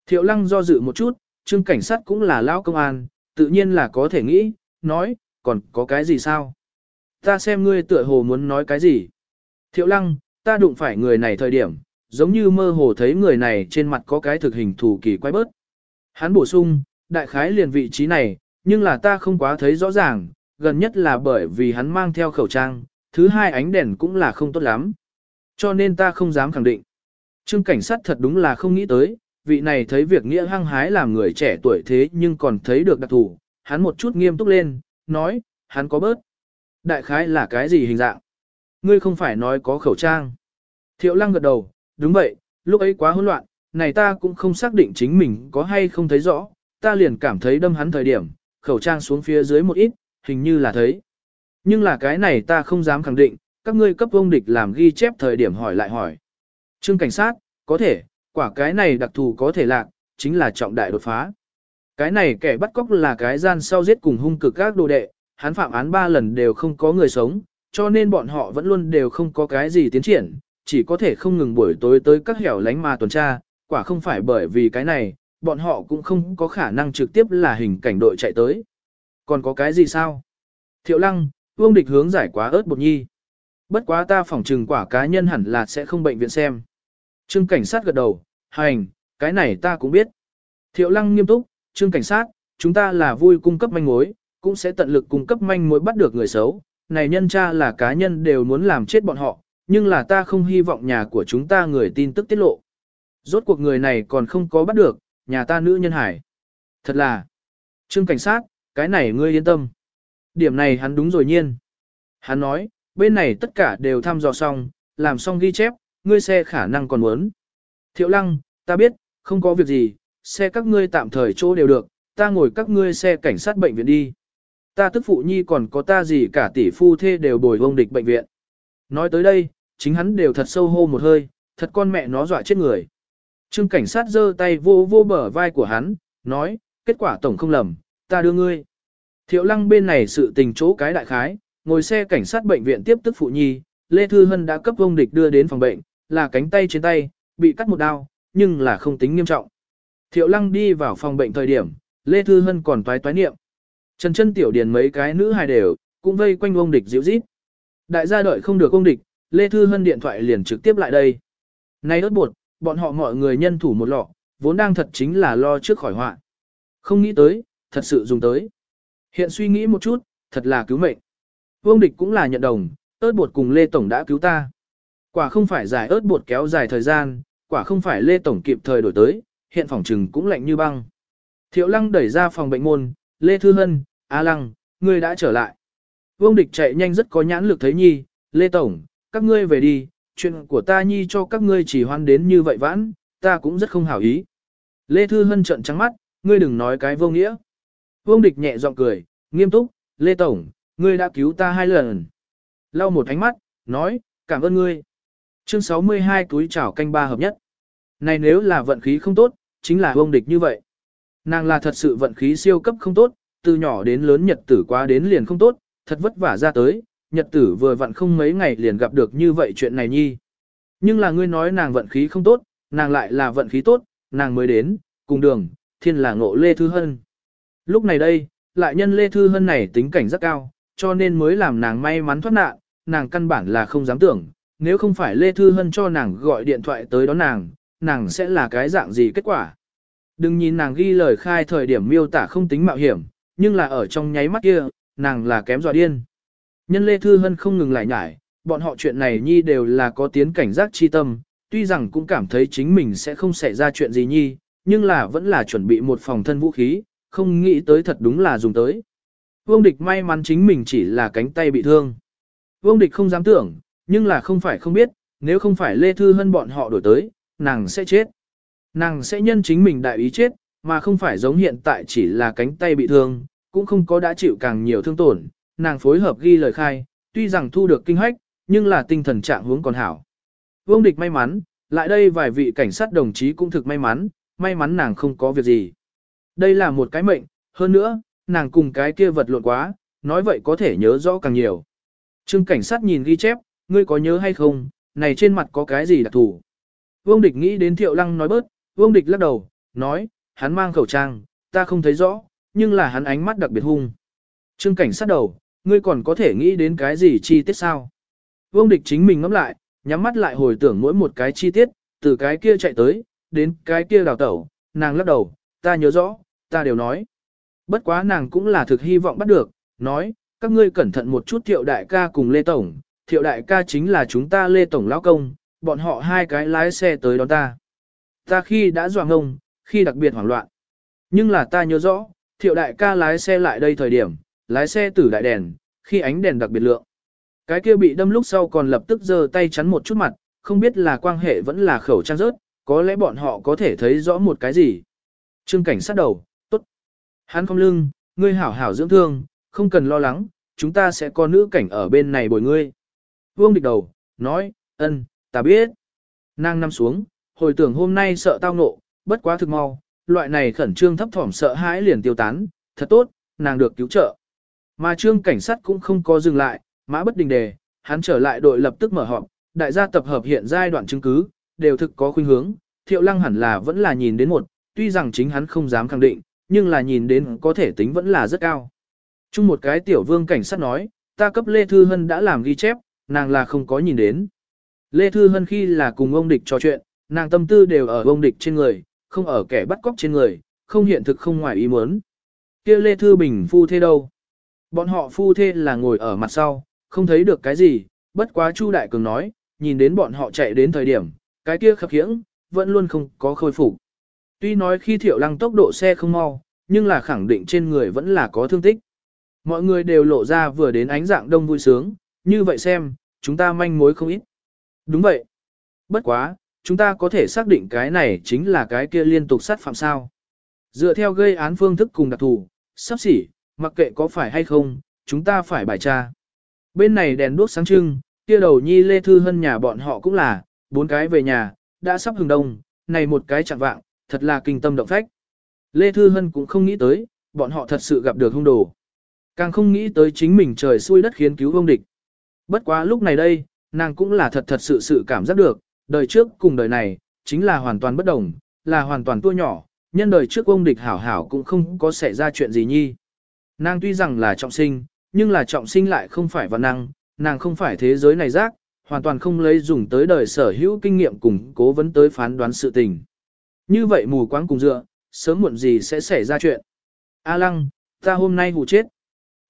Thiệu lăng do dự một chút, trương cảnh sát cũng là lão công an, tự nhiên là có thể nghĩ, nói, còn có cái gì sao? Ta xem ngươi tựa hồ muốn nói cái gì? Thiệu lăng, ta đụng phải người này thời điểm, giống như mơ hồ thấy người này trên mặt có cái thực hình thủ kỳ quái bớt. Hắn bổ sung, đại khái liền vị trí này, nhưng là ta không quá thấy rõ ràng, gần nhất là bởi vì hắn mang theo khẩu trang, thứ hai ánh đèn cũng là không tốt lắm. Cho nên ta không dám khẳng định. Trương cảnh sát thật đúng là không nghĩ tới, vị này thấy việc nghĩa hăng hái làm người trẻ tuổi thế nhưng còn thấy được đặc thù, hắn một chút nghiêm túc lên, nói, hắn có bớt. Đại khái là cái gì hình dạng? Ngươi không phải nói có khẩu trang. Thiệu lăng gật đầu, đúng vậy, lúc ấy quá hỗn loạn, này ta cũng không xác định chính mình có hay không thấy rõ, ta liền cảm thấy đâm hắn thời điểm, khẩu trang xuống phía dưới một ít, hình như là thấy. Nhưng là cái này ta không dám khẳng định, các ngươi cấp ông địch làm ghi chép thời điểm hỏi lại hỏi. Trương cảnh sát, có thể, quả cái này đặc thù có thể lạc, chính là trọng đại đột phá. Cái này kẻ bắt cóc là cái gian sau giết cùng hung cực các đồ đệ, hắn phạm án ba lần đều không có người sống, cho nên bọn họ vẫn luôn đều không có cái gì tiến triển, chỉ có thể không ngừng buổi tối tới các hẻo lánh mà tuần tra, quả không phải bởi vì cái này, bọn họ cũng không có khả năng trực tiếp là hình cảnh đội chạy tới. Còn có cái gì sao? Thiệu lăng, vương địch hướng giải quá ớt bột nhi. Bất quá ta phỏng trừng quả cá nhân hẳn là sẽ không bệnh viện xem. Trương cảnh sát gật đầu, hành, cái này ta cũng biết. Thiệu lăng nghiêm túc, Trương cảnh sát, chúng ta là vui cung cấp manh mối, cũng sẽ tận lực cung cấp manh mối bắt được người xấu. Này nhân cha là cá nhân đều muốn làm chết bọn họ, nhưng là ta không hy vọng nhà của chúng ta người tin tức tiết lộ. Rốt cuộc người này còn không có bắt được, nhà ta nữ nhân hải. Thật là, Trương cảnh sát, cái này ngươi yên tâm. Điểm này hắn đúng rồi nhiên. Hắn nói, bên này tất cả đều thăm dò xong, làm xong ghi chép, ngươi xe khả năng còn muốn. Thiệu lăng, ta biết, không có việc gì, xe các ngươi tạm thời chỗ đều được, ta ngồi các ngươi xe cảnh sát bệnh viện đi. Ta tức phụ nhi còn có ta gì cả tỷ phu thê đều bồi vông địch bệnh viện. Nói tới đây, chính hắn đều thật sâu hô một hơi, thật con mẹ nó dọa chết người. Trương cảnh sát giơ tay vô vô bờ vai của hắn, nói, kết quả tổng không lầm, ta đưa ngươi. Thiệu lăng bên này sự tình chỗ cái đại khái, ngồi xe cảnh sát bệnh viện tiếp tức phụ nhi, Lê Thư Hân đã cấp vông địch đưa đến phòng bệnh, là cánh tay trên tay, bị cắt một đao, nhưng là không tính nghiêm trọng. Thiệu lăng đi vào phòng bệnh thời điểm, Lê Thư Hân còn toái toái niệm. Trần chân tiểu điền mấy cái nữ hài đều, cũng vây quanh ông địch dịu rít. Đại gia đợi không được ông địch, Lê Thư Hân điện thoại liền trực tiếp lại đây. Này đốt bột, bọn họ mọi người nhân thủ một lọ, vốn đang thật chính là lo trước khỏi họa Không nghĩ tới, thật sự dùng tới. Hiện suy nghĩ một chút, thật là cứu mệnh. Vương địch cũng là nhận đồng, ớt bột cùng Lê Tổng đã cứu ta. Quả không phải giải ớt bột kéo dài thời gian, quả không phải Lê Tổng kịp thời đổi tới, hiện phòng trừng cũng lạnh như băng. Thiệu lăng đẩy ra phòng bệnh môn, Lê Thư Hân, A Lăng, ngươi đã trở lại. Vương địch chạy nhanh rất có nhãn lực thấy nhi, Lê Tổng, các ngươi về đi, chuyện của ta nhi cho các ngươi chỉ hoan đến như vậy vãn, ta cũng rất không hảo ý. Lê Thư Hân trận trắng mắt, ngươi đừng nói cái vô nghĩa. Vương địch nhẹ giọng cười, nghiêm túc, Lê Tổng, ngươi đã cứu ta hai lần. Lau một ánh mắt, nói, cảm ơn ngươi. Chương 62 túi chảo canh ba hợp nhất. Này nếu là vận khí không tốt, chính là ông địch như vậy. Nàng là thật sự vận khí siêu cấp không tốt, từ nhỏ đến lớn nhật tử quá đến liền không tốt, thật vất vả ra tới, nhật tử vừa vặn không mấy ngày liền gặp được như vậy chuyện này nhi. Nhưng là ngươi nói nàng vận khí không tốt, nàng lại là vận khí tốt, nàng mới đến, cùng đường, thiên là ngộ Lê Thư Hân. Lúc này đây, lại nhân Lê Thư Hân này tính cảnh rất cao, cho nên mới làm nàng may mắn thoát nạn, nàng căn bản là không dám tưởng, nếu không phải Lê Thư Hân cho nàng gọi điện thoại tới đó nàng, nàng sẽ là cái dạng gì kết quả. Đừng nhìn nàng ghi lời khai thời điểm miêu tả không tính mạo hiểm, nhưng là ở trong nháy mắt kia, nàng là kém dọa điên. Nhân Lê Thư Hân không ngừng lại nhải, bọn họ chuyện này nhi đều là có tiến cảnh giác chi tâm, tuy rằng cũng cảm thấy chính mình sẽ không xảy ra chuyện gì nhi, nhưng là vẫn là chuẩn bị một phòng thân vũ khí, không nghĩ tới thật đúng là dùng tới. Vương địch may mắn chính mình chỉ là cánh tay bị thương. Vương địch không dám tưởng, nhưng là không phải không biết, nếu không phải Lê Thư Hân bọn họ đổi tới, nàng sẽ chết. Nàng sẽ nhân chính mình đại ý chết, mà không phải giống hiện tại chỉ là cánh tay bị thương, cũng không có đã chịu càng nhiều thương tổn. Nàng phối hợp ghi lời khai, tuy rằng thu được kinh hách, nhưng là tinh thần trạng hướng còn hảo. Vương địch may mắn, lại đây vài vị cảnh sát đồng chí cũng thực may mắn, may mắn nàng không có việc gì. Đây là một cái mệnh, hơn nữa, nàng cùng cái kia vật lộn quá, nói vậy có thể nhớ rõ càng nhiều. Trương cảnh sát nhìn ghi chép, ngươi có nhớ hay không, này trên mặt có cái gì đặc thù. Vương Địch nghĩ đến Thiệu Lăng nói bớt, Vương Địch lắc đầu, nói, hắn mang khẩu trang, ta không thấy rõ, nhưng là hắn ánh mắt đặc biệt hung. Trương cảnh sát đầu, ngươi còn có thể nghĩ đến cái gì chi tiết sao? Vương Địch chính mình ngắm lại, nhắm mắt lại hồi tưởng mỗi một cái chi tiết, từ cái kia chạy tới, đến cái kia đào tẩu, nàng lắc đầu, ta nhớ rõ, ta đều nói. Bất quá nàng cũng là thực hy vọng bắt được, nói, các ngươi cẩn thận một chút thiệu đại ca cùng Lê Tổng, thiệu đại ca chính là chúng ta Lê Tổng lão công, bọn họ hai cái lái xe tới đón ta. Ta khi đã dọa ngông, khi đặc biệt hoảng loạn. Nhưng là ta nhớ rõ, thiệu đại ca lái xe lại đây thời điểm, lái xe tử đại đèn, khi ánh đèn đặc biệt lượng. Cái kia bị đâm lúc sau còn lập tức giơ tay chắn một chút mặt, không biết là quan hệ vẫn là khẩu trang rớt, có lẽ bọn họ có thể thấy rõ một cái gì. Trương cảnh sát đầu, tốt. Hắn không lưng, ngươi hảo hảo dưỡng thương, không cần lo lắng, chúng ta sẽ có nữ cảnh ở bên này bồi ngươi. Vương địch đầu, nói, ân, ta biết. Nàng nằm xuống, hồi tưởng hôm nay sợ tao ngộ, bất quá thực mau, loại này khẩn trương thấp thỏm sợ hãi liền tiêu tán, thật tốt, nàng được cứu trợ. Mà trương cảnh sát cũng không có dừng lại, mã bất đình đề, hắn trở lại đội lập tức mở họp, đại gia tập hợp hiện giai đoạn chứng cứ, đều thực có khuynh hướng, thiệu lăng hẳn là vẫn là nhìn đến một, tuy rằng chính hắn không dám khẳng định, nhưng là nhìn đến có thể tính vẫn là rất cao. Chung một cái tiểu vương cảnh sát nói, ta cấp Lê Thư Hân đã làm ghi chép, nàng là không có nhìn đến. Lê Thư Hân khi là cùng ông địch trò chuyện, nàng tâm tư đều ở ông địch trên người, không ở kẻ bắt cóc trên người, không hiện thực không ngoài ý muốn. kia Lê Thư Bình phu thê đâu? Bọn họ phu thê là ngồi ở mặt sau, không thấy được cái gì, bất quá Chu Đại Cường nói, nhìn đến bọn họ chạy đến thời điểm, cái kia khập khiễng, vẫn luôn không có khôi phục. Tuy nói khi thiệu lăng tốc độ xe không mau, nhưng là khẳng định trên người vẫn là có thương tích. Mọi người đều lộ ra vừa đến ánh dạng đông vui sướng, như vậy xem, chúng ta manh mối không ít. Đúng vậy. Bất quá, chúng ta có thể xác định cái này chính là cái kia liên tục sát phạm sao. Dựa theo gây án phương thức cùng đặc thù, sắp xỉ, mặc kệ có phải hay không, chúng ta phải bài tra. Bên này đèn đuốc sáng trưng, kia đầu nhi Lê Thư Hân nhà bọn họ cũng là, bốn cái về nhà, đã sắp hừng đông, này một cái chạm vạng, thật là kinh tâm động phách. Lê Thư Hân cũng không nghĩ tới, bọn họ thật sự gặp được hung đồ. Càng không nghĩ tới chính mình trời xui đất khiến cứu ông địch. Bất quá lúc này đây, nàng cũng là thật thật sự sự cảm giác được, đời trước cùng đời này, chính là hoàn toàn bất đồng, là hoàn toàn tua nhỏ, nhân đời trước ông địch hảo hảo cũng không có xảy ra chuyện gì nhi. Nàng tuy rằng là trọng sinh, nhưng là trọng sinh lại không phải văn năng, nàng không phải thế giới này rác, hoàn toàn không lấy dùng tới đời sở hữu kinh nghiệm cùng cố vấn tới phán đoán sự tình. Như vậy mù quáng cùng dựa, sớm muộn gì sẽ xảy ra chuyện. A lăng, ta hôm nay hù chết.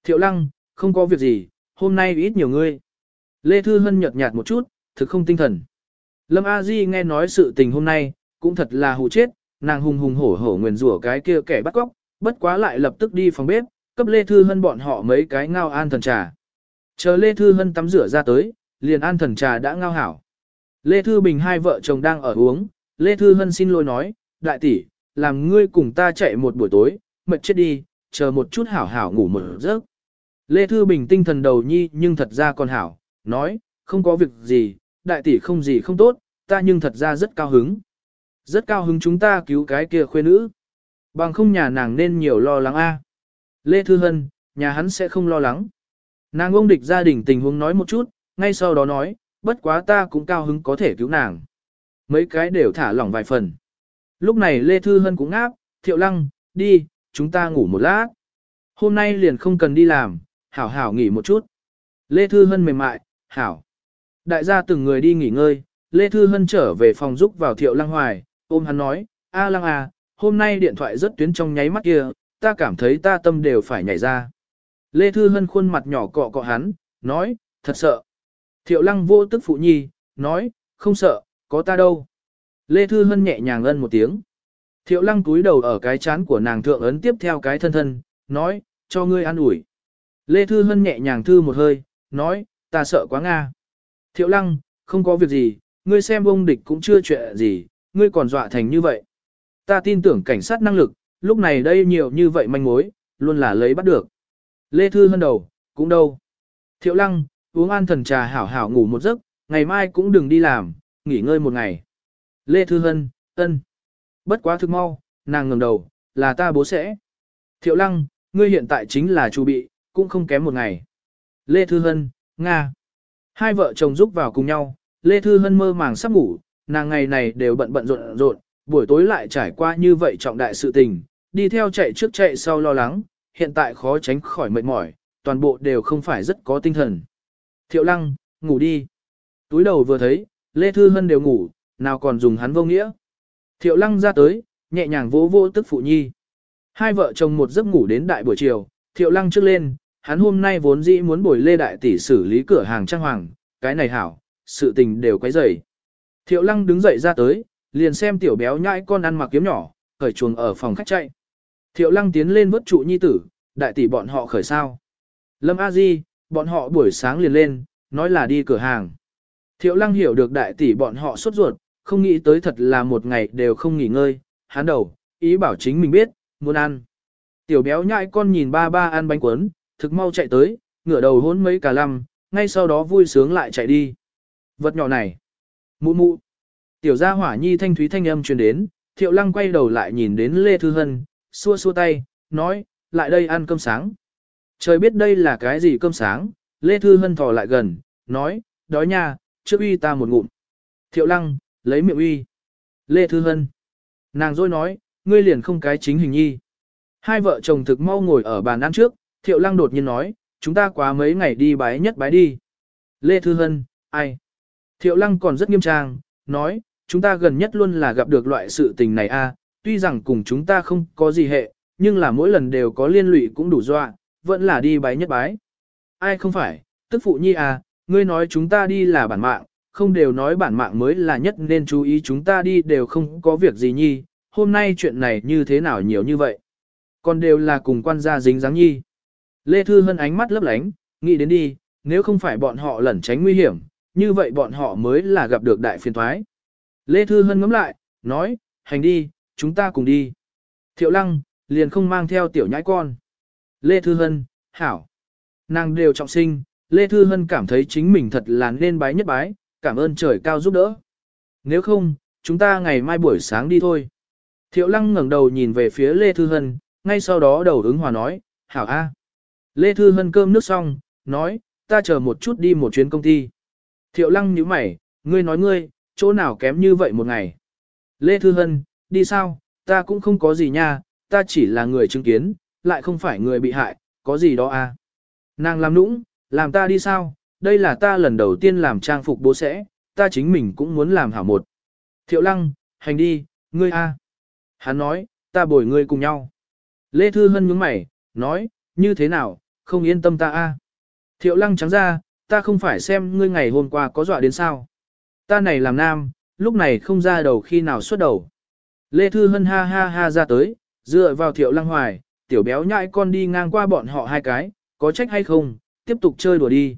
Thiệu lăng, không có việc gì, hôm nay ít nhiều ngươi. Lê Thư Hân nhợt nhạt một chút, thực không tinh thần. Lâm A Di nghe nói sự tình hôm nay, cũng thật là hù chết, nàng hùng hùng hổ hổ nguyền rủa cái kia kẻ bắt cóc, bất quá lại lập tức đi phòng bếp, cấp Lê Thư Hân bọn họ mấy cái ngao an thần trà. Chờ Lê Thư Hân tắm rửa ra tới, liền an thần trà đã ngao hảo. Lê Thư Bình hai vợ chồng đang ở uống, Lê Thư Hân xin lỗi nói, đại tỷ, làm ngươi cùng ta chạy một buổi tối, mệt chết đi, chờ một chút hảo hảo ngủ một giấc. Lê Thư Bình tinh thần đầu nhi nhưng thật ra còn hảo, nói, không có việc gì, đại tỷ không gì không tốt, ta nhưng thật ra rất cao hứng. Rất cao hứng chúng ta cứu cái kia khuê nữ. Bằng không nhà nàng nên nhiều lo lắng a. Lê Thư Hân, nhà hắn sẽ không lo lắng. Nàng ông địch gia đình tình huống nói một chút, ngay sau đó nói, bất quá ta cũng cao hứng có thể cứu nàng. Mấy cái đều thả lỏng vài phần. Lúc này Lê Thư Hân cũng ngáp, thiệu lăng, đi, chúng ta ngủ một lát. Hôm nay liền không cần đi làm, hảo hảo nghỉ một chút. Lê Thư Hân mềm mại, Hảo. Đại gia từng người đi nghỉ ngơi, Lê Thư Hân trở về phòng giúp vào Thiệu Lăng Hoài, ôm hắn nói, A Lăng à, hôm nay điện thoại rất tuyến trong nháy mắt kia, ta cảm thấy ta tâm đều phải nhảy ra. Lê Thư Hân khuôn mặt nhỏ cọ cọ hắn, nói, thật sợ. Thiệu Lăng vô tức phụ nhi, nói, không sợ, có ta đâu. Lê Thư Hân nhẹ nhàng ân một tiếng. Thiệu Lăng cúi đầu ở cái chán của nàng thượng ấn tiếp theo cái thân thân, nói, cho ngươi ăn ủi. Lê Thư Hân nhẹ nhàng thư một hơi, nói, ta sợ quá Nga. Thiệu lăng, không có việc gì, ngươi xem ông địch cũng chưa chuyện gì, ngươi còn dọa thành như vậy. Ta tin tưởng cảnh sát năng lực, lúc này đây nhiều như vậy manh mối, luôn là lấy bắt được. Lê Thư Hân đầu, cũng đâu. Thiệu lăng, uống an thần trà hảo hảo ngủ một giấc, ngày mai cũng đừng đi làm, nghỉ ngơi một ngày. Lê Thư Hân, ân. Bất quá thức mau, nàng ngẩng đầu, là ta bố sẽ. Thiệu lăng, ngươi hiện tại chính là chủ bị, cũng không kém một ngày. Lê Thư Hân, Nga. Hai vợ chồng giúp vào cùng nhau, Lê Thư Hân mơ màng sắp ngủ, nàng ngày này đều bận bận rộn rộn, buổi tối lại trải qua như vậy trọng đại sự tình, đi theo chạy trước chạy sau lo lắng, hiện tại khó tránh khỏi mệt mỏi, toàn bộ đều không phải rất có tinh thần. Thiệu Lăng, ngủ đi. Túi đầu vừa thấy, Lê Thư Hân đều ngủ, nào còn dùng hắn vô nghĩa. Thiệu Lăng ra tới, nhẹ nhàng vỗ vỗ tức phụ nhi. Hai vợ chồng một giấc ngủ đến đại buổi chiều, Thiệu Lăng trước lên, hắn hôm nay vốn dĩ muốn bồi lê đại tỷ xử lý cửa hàng trang hoàng, cái này hảo, sự tình đều quấy rầy. Thiệu lăng đứng dậy ra tới, liền xem tiểu béo nhãi con ăn mặc kiếm nhỏ, khởi chuồng ở phòng khách chạy. Thiệu lăng tiến lên vớt trụ nhi tử, đại tỷ bọn họ khởi sao. Lâm A Di, bọn họ buổi sáng liền lên, nói là đi cửa hàng. Thiệu lăng hiểu được đại tỷ bọn họ sốt ruột, không nghĩ tới thật là một ngày đều không nghỉ ngơi, hắn đầu, ý bảo chính mình biết, muốn ăn. Tiểu béo nhãi con nhìn ba ba ăn bánh cuốn, thực mau chạy tới, ngửa đầu hôn mấy cả lăm, ngay sau đó vui sướng lại chạy đi. Vật nhỏ này, mụ mụ, tiểu gia hỏa nhi thanh thúy thanh âm truyền đến, thiệu lăng quay đầu lại nhìn đến Lê Thư Hân, xua xua tay, nói, lại đây ăn cơm sáng. Trời biết đây là cái gì cơm sáng, Lê Thư Hân thò lại gần, nói, đói nha, trước uy ta một ngụm. Thiệu lăng, lấy miệng uy. Lê Thư Hân. Nàng rồi nói, ngươi liền không cái chính hình nhi. Hai vợ chồng thực mau ngồi ở bàn ăn trước, Thiệu lăng đột nhiên nói, chúng ta quá mấy ngày đi bái nhất bái đi. Lê Thư Hân, ai? Thiệu lăng còn rất nghiêm trang, nói, chúng ta gần nhất luôn là gặp được loại sự tình này a tuy rằng cùng chúng ta không có gì hệ, nhưng là mỗi lần đều có liên lụy cũng đủ dọa, vẫn là đi bái nhất bái. Ai không phải, tức phụ nhi à, ngươi nói chúng ta đi là bản mạng, không đều nói bản mạng mới là nhất nên chú ý chúng ta đi đều không có việc gì nhi, hôm nay chuyện này như thế nào nhiều như vậy. Còn đều là cùng quan gia dính dáng nhi. Lê Thư Hân ánh mắt lấp lánh, nghĩ đến đi, nếu không phải bọn họ lẩn tránh nguy hiểm, như vậy bọn họ mới là gặp được đại phiền thoái. Lê Thư Hân ngắm lại, nói, hành đi, chúng ta cùng đi. Thiệu Lăng, liền không mang theo tiểu nhãi con. Lê Thư Hân, hảo. Nàng đều trọng sinh, Lê Thư Hân cảm thấy chính mình thật là nên bái nhất bái, cảm ơn trời cao giúp đỡ. Nếu không, chúng ta ngày mai buổi sáng đi thôi. Thiệu Lăng ngẩng đầu nhìn về phía Lê Thư Hân, ngay sau đó đầu ứng hòa nói, hảo a. Lê Thư Hân cơm nước xong, nói, ta chờ một chút đi một chuyến công ty. Thiệu lăng nhíu mày, ngươi nói ngươi, chỗ nào kém như vậy một ngày. Lê Thư Hân, đi sao, ta cũng không có gì nha, ta chỉ là người chứng kiến, lại không phải người bị hại, có gì đó à. Nàng làm nũng, làm ta đi sao, đây là ta lần đầu tiên làm trang phục bố sẽ, ta chính mình cũng muốn làm hảo một. Thiệu lăng, hành đi, ngươi a. Hắn nói, ta bồi ngươi cùng nhau. Lê Thư Hân nhướng mày, nói, như thế nào, không yên tâm ta a. Thiệu lăng trắng ra, ta không phải xem ngươi ngày hôm qua có dọa đến sao. Ta này làm nam, lúc này không ra đầu khi nào xuất đầu. Lê Thư Hân ha ha ha ra tới, dựa vào thiệu lăng hoài, tiểu béo nhãi con đi ngang qua bọn họ hai cái, có trách hay không, tiếp tục chơi đùa đi.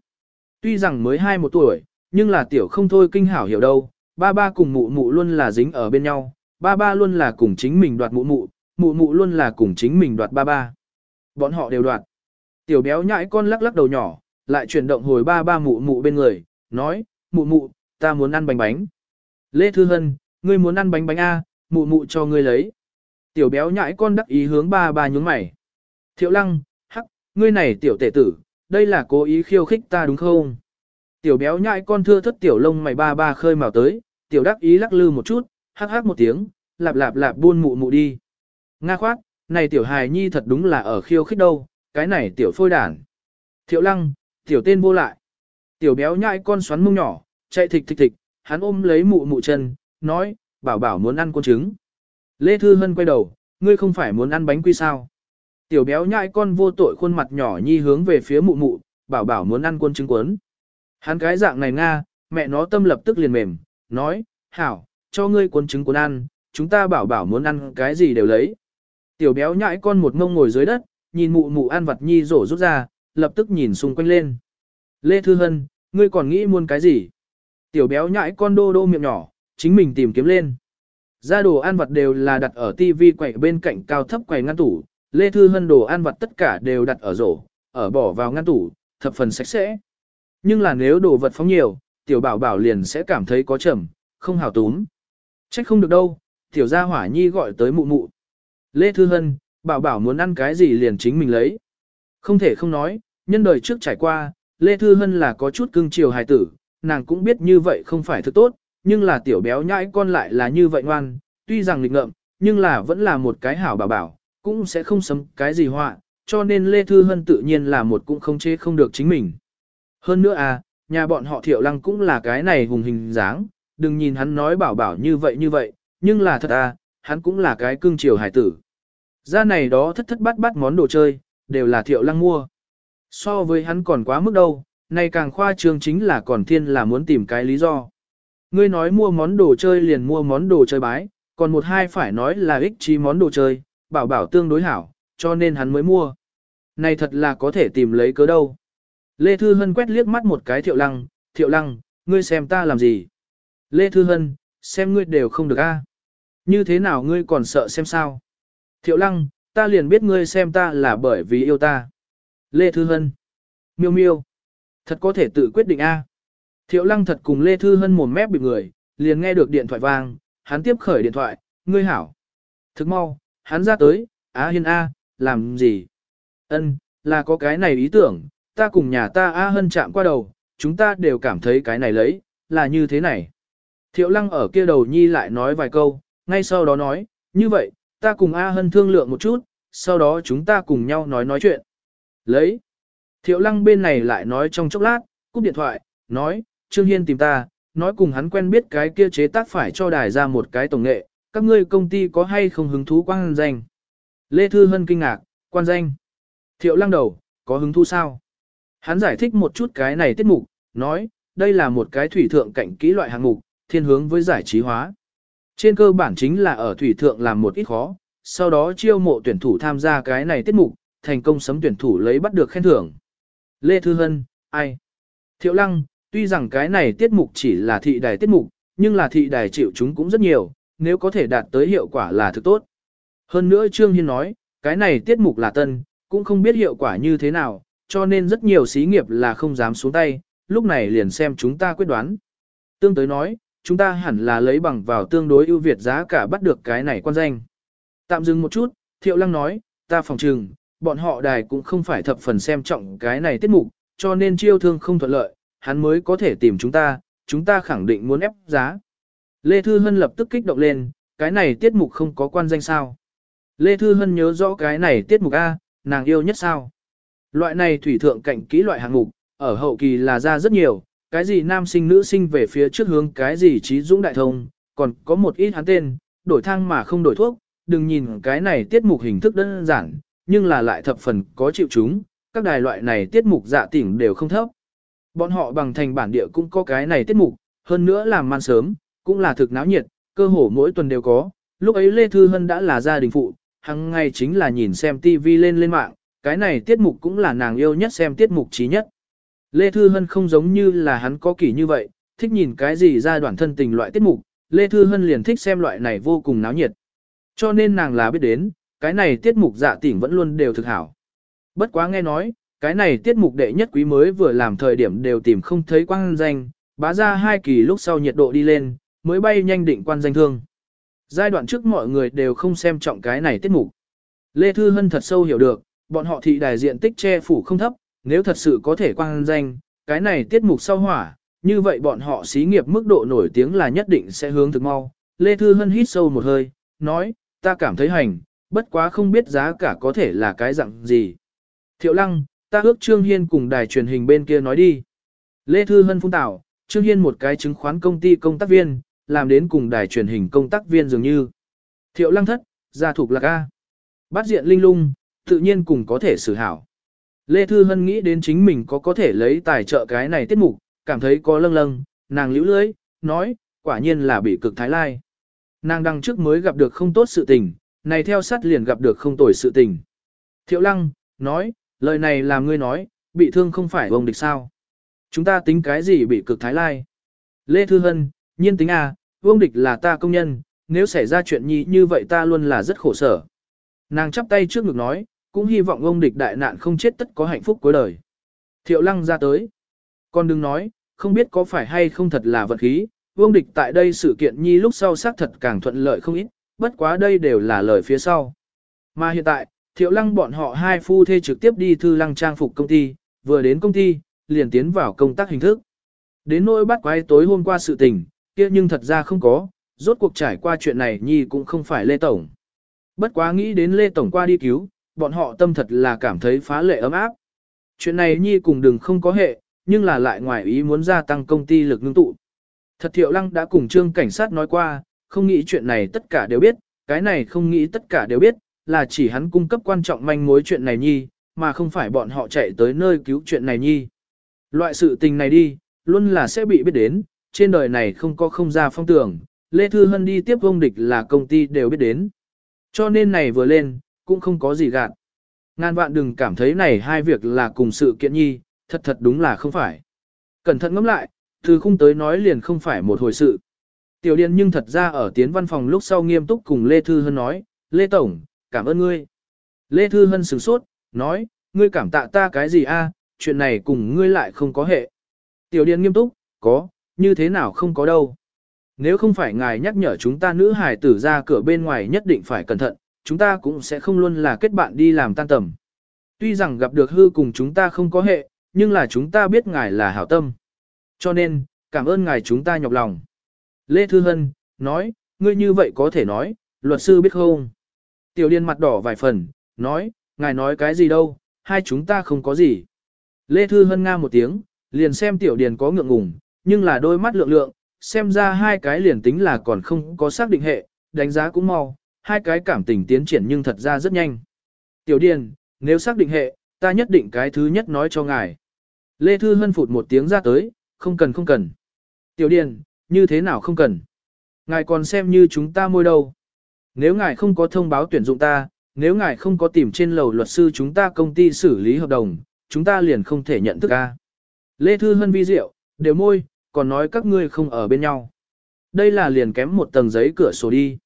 Tuy rằng mới hai một tuổi, nhưng là tiểu không thôi kinh hảo hiểu đâu, ba ba cùng mụ mụ luôn là dính ở bên nhau, ba ba luôn là cùng chính mình đoạt mụ mụ, mụ mụ luôn là cùng chính mình đoạt ba ba. Bọn họ đều đoạt. Tiểu béo nhãi con lắc lắc đầu nhỏ, lại chuyển động hồi ba ba mụ mụ bên người, nói, mụ mụ, ta muốn ăn bánh bánh. Lê Thư Hân, ngươi muốn ăn bánh bánh A, mụ mụ cho ngươi lấy. Tiểu béo nhãi con đắc ý hướng ba ba nhướng mày. Thiệu lăng, hắc, ngươi này tiểu tể tử, đây là cố ý khiêu khích ta đúng không? Tiểu béo nhãi con thưa thất tiểu lông mày ba ba khơi màu tới, tiểu đắc ý lắc lư một chút, hắc hắc một tiếng, lạp lạp lạp buôn mụ mụ đi. Nga khoát, này tiểu hài nhi thật đúng là ở khiêu khích đâu, cái này tiểu phôi đản. Thiệu lăng, tiểu tên vô lại. Tiểu béo nhãi con xoắn mông nhỏ, chạy thịch thịch thịch, hắn ôm lấy mụ mụ chân, nói, bảo bảo muốn ăn con trứng. Lê Thư Hân quay đầu, ngươi không phải muốn ăn bánh quy sao. Tiểu béo nhãi con vô tội khuôn mặt nhỏ nhi hướng về phía mụ mụ, bảo bảo muốn ăn con trứng cuốn. Hắn cái dạng này nga, mẹ nó tâm lập tức liền mềm, nói, hảo, cho ngươi cuốn trứng cuốn ăn, chúng ta bảo bảo muốn ăn cái gì đều lấy. Tiểu béo nhãi con một ngông ngồi dưới đất, nhìn mụ mụ an vật nhi rổ rút ra, lập tức nhìn xung quanh lên. Lê Thư Hân, ngươi còn nghĩ muốn cái gì? Tiểu béo nhãi con đô đô miệng nhỏ, chính mình tìm kiếm lên. Ra đồ ăn vật đều là đặt ở tivi quẩy bên cạnh cao thấp quầy ngăn tủ, Lê Thư Hân đồ ăn vật tất cả đều đặt ở rổ, ở bỏ vào ngăn tủ, thập phần sạch sẽ. Nhưng là nếu đồ vật phóng nhiều, tiểu bảo bảo liền sẽ cảm thấy có trầm, không hào túm. Chắc không được đâu, tiểu gia hỏa nhi gọi tới mụ mụ. Lê Thư Hân, bảo bảo muốn ăn cái gì liền chính mình lấy. Không thể không nói, nhân đời trước trải qua, Lê Thư Hân là có chút cưng chiều hài tử, nàng cũng biết như vậy không phải thứ tốt, nhưng là tiểu béo nhãi con lại là như vậy ngoan, tuy rằng lịch ngợm, nhưng là vẫn là một cái hảo bảo bảo, cũng sẽ không sấm cái gì họa, cho nên Lê Thư Hân tự nhiên là một cũng không chế không được chính mình. Hơn nữa à, nhà bọn họ thiệu lăng cũng là cái này hùng hình dáng, đừng nhìn hắn nói bảo bảo như vậy như vậy, nhưng là thật à, hắn cũng là cái cưng chiều hài tử. Ra này đó thất thất bát bát món đồ chơi, đều là thiệu lăng mua. So với hắn còn quá mức đâu, này càng khoa trương chính là còn thiên là muốn tìm cái lý do. Ngươi nói mua món đồ chơi liền mua món đồ chơi bái, còn một hai phải nói là ích trí món đồ chơi, bảo bảo tương đối hảo, cho nên hắn mới mua. Này thật là có thể tìm lấy cớ đâu. Lê Thư Hân quét liếc mắt một cái thiệu lăng, thiệu lăng, ngươi xem ta làm gì? Lê Thư Hân, xem ngươi đều không được a? Như thế nào ngươi còn sợ xem sao? Thiệu lăng, ta liền biết ngươi xem ta là bởi vì yêu ta. Lê Thư Hân. Miêu miêu. Thật có thể tự quyết định A. À. Thiệu lăng thật cùng Lê Thư Hân mồm mép bị người, liền nghe được điện thoại vang, hắn tiếp khởi điện thoại, ngươi hảo. Thức mau, hắn ra tới, Á Hiên A, làm gì? ân là có cái này ý tưởng, ta cùng nhà ta A Hân chạm qua đầu, chúng ta đều cảm thấy cái này lấy, là như thế này. Thiệu lăng ở kia đầu nhi lại nói vài câu, ngay sau đó nói, như vậy, ta cùng A Hân thương lượng một chút, sau đó chúng ta cùng nhau nói nói chuyện. Lấy. Thiệu lăng bên này lại nói trong chốc lát, cúp điện thoại, nói, Trương Hiên tìm ta, nói cùng hắn quen biết cái kia chế tác phải cho đài ra một cái tổng nghệ, các ngươi công ty có hay không hứng thú quan danh. Lê Thư Hân kinh ngạc, quan danh. Thiệu lăng đầu, có hứng thú sao? Hắn giải thích một chút cái này tiết mục, nói, đây là một cái thủy thượng cảnh kỹ loại hạng mục, thiên hướng với giải trí hóa. Trên cơ bản chính là ở thủy thượng làm một ít khó, sau đó chiêu mộ tuyển thủ tham gia cái này tiết mục, thành công sấm tuyển thủ lấy bắt được khen thưởng. Lê Thư Hân, ai? Thiệu Lăng, tuy rằng cái này tiết mục chỉ là thị đài tiết mục, nhưng là thị đài chịu chúng cũng rất nhiều, nếu có thể đạt tới hiệu quả là thực tốt. Hơn nữa Trương Hiên nói, cái này tiết mục là tân, cũng không biết hiệu quả như thế nào, cho nên rất nhiều xí nghiệp là không dám xuống tay, lúc này liền xem chúng ta quyết đoán. Tương tới nói, chúng ta hẳn là lấy bằng vào tương đối ưu việt giá cả bắt được cái này quan danh. Tạm dừng một chút, Thiệu Lăng nói, ta phòng trừng, bọn họ đài cũng không phải thập phần xem trọng cái này tiết mục, cho nên chiêu thương không thuận lợi, hắn mới có thể tìm chúng ta, chúng ta khẳng định muốn ép giá. Lê Thư Hân lập tức kích động lên, cái này tiết mục không có quan danh sao. Lê Thư Hân nhớ rõ cái này tiết mục A, nàng yêu nhất sao. Loại này thủy thượng cạnh kỹ loại hạng mục, ở hậu kỳ là ra rất nhiều, cái gì nam sinh nữ sinh về phía trước hướng cái gì trí dũng đại thông, còn có một ít hắn tên, đổi thang mà không đổi thuốc, đừng nhìn cái này tiết mục hình thức đơn giản, nhưng là lại thập phần có chịu chúng, các đài loại này tiết mục dạ tỉnh đều không thấp. Bọn họ bằng thành bản địa cũng có cái này tiết mục, hơn nữa làm man sớm, cũng là thực náo nhiệt, cơ hồ mỗi tuần đều có, lúc ấy Lê Thư Hân đã là gia đình phụ, hằng ngày chính là nhìn xem TV lên lên mạng, cái này tiết mục cũng là nàng yêu nhất xem tiết mục trí nhất. Lê Thư Hân không giống như là hắn có kỷ như vậy, thích nhìn cái gì ra đoạn thân tình loại tiết mục, Lê Thư Hân liền thích xem loại này vô cùng náo nhiệt. Cho nên nàng là biết đến, cái này tiết mục dạ tỉnh vẫn luôn đều thực hảo. Bất quá nghe nói, cái này tiết mục đệ nhất quý mới vừa làm thời điểm đều tìm không thấy quang danh, bá ra hai kỳ lúc sau nhiệt độ đi lên, mới bay nhanh định quan danh thương. Giai đoạn trước mọi người đều không xem trọng cái này tiết mục. Lê Thư Hân thật sâu hiểu được, bọn họ thị đài diện tích che phủ không thấp, nếu thật sự có thể quang danh, cái này tiết mục sau hỏa, như vậy bọn họ xí nghiệp mức độ nổi tiếng là nhất định sẽ hướng thực mau. Lê Thư Hân hít sâu một hơi, nói, ta cảm thấy hành, bất quá không biết giá cả có thể là cái dạng gì. Thiệu Lăng, ta ước Trương Hiên cùng đài truyền hình bên kia nói đi. Lê Thư Hân phung tạo, Trương Hiên một cái chứng khoán công ty công tác viên, làm đến cùng đài truyền hình công tác viên dường như. Thiệu Lăng thất, gia thuộc là A. Bát diện linh lung, tự nhiên cùng có thể xử hảo. Lê Thư Hân nghĩ đến chính mình có có thể lấy tài trợ cái này tiết mục, cảm thấy có lâng lâng, nàng liễu lưới, nói, quả nhiên là bị cực thái lai. Nàng đằng trước mới gặp được không tốt sự tình, này theo sát liền gặp được không tồi sự tình. Thiệu Lăng, nói, lời này là ngươi nói, bị thương không phải ông địch sao. Chúng ta tính cái gì bị cực thái lai. Lê Thư Hân, nhiên tính à, ông địch là ta công nhân, nếu xảy ra chuyện nhi như vậy ta luôn là rất khổ sở. Nàng chắp tay trước ngực nói, cũng hy vọng ông địch đại nạn không chết tất có hạnh phúc cuối đời. Thiệu lăng ra tới. Con đừng nói, không biết có phải hay không thật là vật khí, ông địch tại đây sự kiện nhi lúc sau xác thật càng thuận lợi không ít, bất quá đây đều là lời phía sau. Mà hiện tại, thiệu lăng bọn họ hai phu thê trực tiếp đi thư lăng trang phục công ty, vừa đến công ty, liền tiến vào công tác hình thức. Đến nỗi bắt quái tối hôm qua sự tình, kia nhưng thật ra không có, rốt cuộc trải qua chuyện này nhi cũng không phải Lê Tổng. Bất quá nghĩ đến Lê Tổng qua đi cứu, bọn họ tâm thật là cảm thấy phá lệ ấm áp. Chuyện này nhi cùng đừng không có hệ, nhưng là lại ngoài ý muốn gia tăng công ty lực ngưng tụ. Thật thiệu lăng đã cùng trương cảnh sát nói qua, không nghĩ chuyện này tất cả đều biết, cái này không nghĩ tất cả đều biết, là chỉ hắn cung cấp quan trọng manh mối chuyện này nhi, mà không phải bọn họ chạy tới nơi cứu chuyện này nhi. Loại sự tình này đi, luôn là sẽ bị biết đến, trên đời này không có không ra phong tưởng, Lê Thư Hân đi tiếp vông địch là công ty đều biết đến. Cho nên này vừa lên, cũng không có gì gạn. ngan vạn đừng cảm thấy này hai việc là cùng sự kiện nhi, thật thật đúng là không phải. Cẩn thận ngẫm lại, từ khung tới nói liền không phải một hồi sự. Tiểu Điền nhưng thật ra ở tiến văn phòng lúc sau nghiêm túc cùng Lê Thư Hân nói, Lê Tổng, cảm ơn ngươi. Lê Thư Hân sửng sốt, nói, ngươi cảm tạ ta cái gì a chuyện này cùng ngươi lại không có hệ. Tiểu Điền nghiêm túc, có, như thế nào không có đâu. Nếu không phải ngài nhắc nhở chúng ta nữ hài tử ra cửa bên ngoài nhất định phải cẩn thận, chúng ta cũng sẽ không luôn là kết bạn đi làm tan tầm. Tuy rằng gặp được hư cùng chúng ta không có hệ, nhưng là chúng ta biết ngài là hảo tâm. Cho nên, cảm ơn ngài chúng ta nhọc lòng. Lê Thư Hân, nói, ngươi như vậy có thể nói, luật sư biết không? Tiểu Điên mặt đỏ vài phần, nói, ngài nói cái gì đâu, hai chúng ta không có gì. Lê Thư Hân nga một tiếng, liền xem Tiểu Điền có ngượng ngùng, nhưng là đôi mắt lượng lượng, xem ra hai cái liền tính là còn không có xác định hệ, đánh giá cũng mau, hai cái cảm tình tiến triển nhưng thật ra rất nhanh. Tiểu Điền, nếu xác định hệ, ta nhất định cái thứ nhất nói cho ngài. Lê Thư Hân phụt một tiếng ra tới, không cần không cần. Tiểu Điền, như thế nào không cần? Ngài còn xem như chúng ta môi đâu. Nếu ngài không có thông báo tuyển dụng ta, nếu ngài không có tìm trên lầu luật sư chúng ta công ty xử lý hợp đồng, chúng ta liền không thể nhận thức ca. Lê Thư Hân vi diệu, đều môi, còn nói các ngươi không ở bên nhau. Đây là liền kém một tầng giấy cửa sổ đi.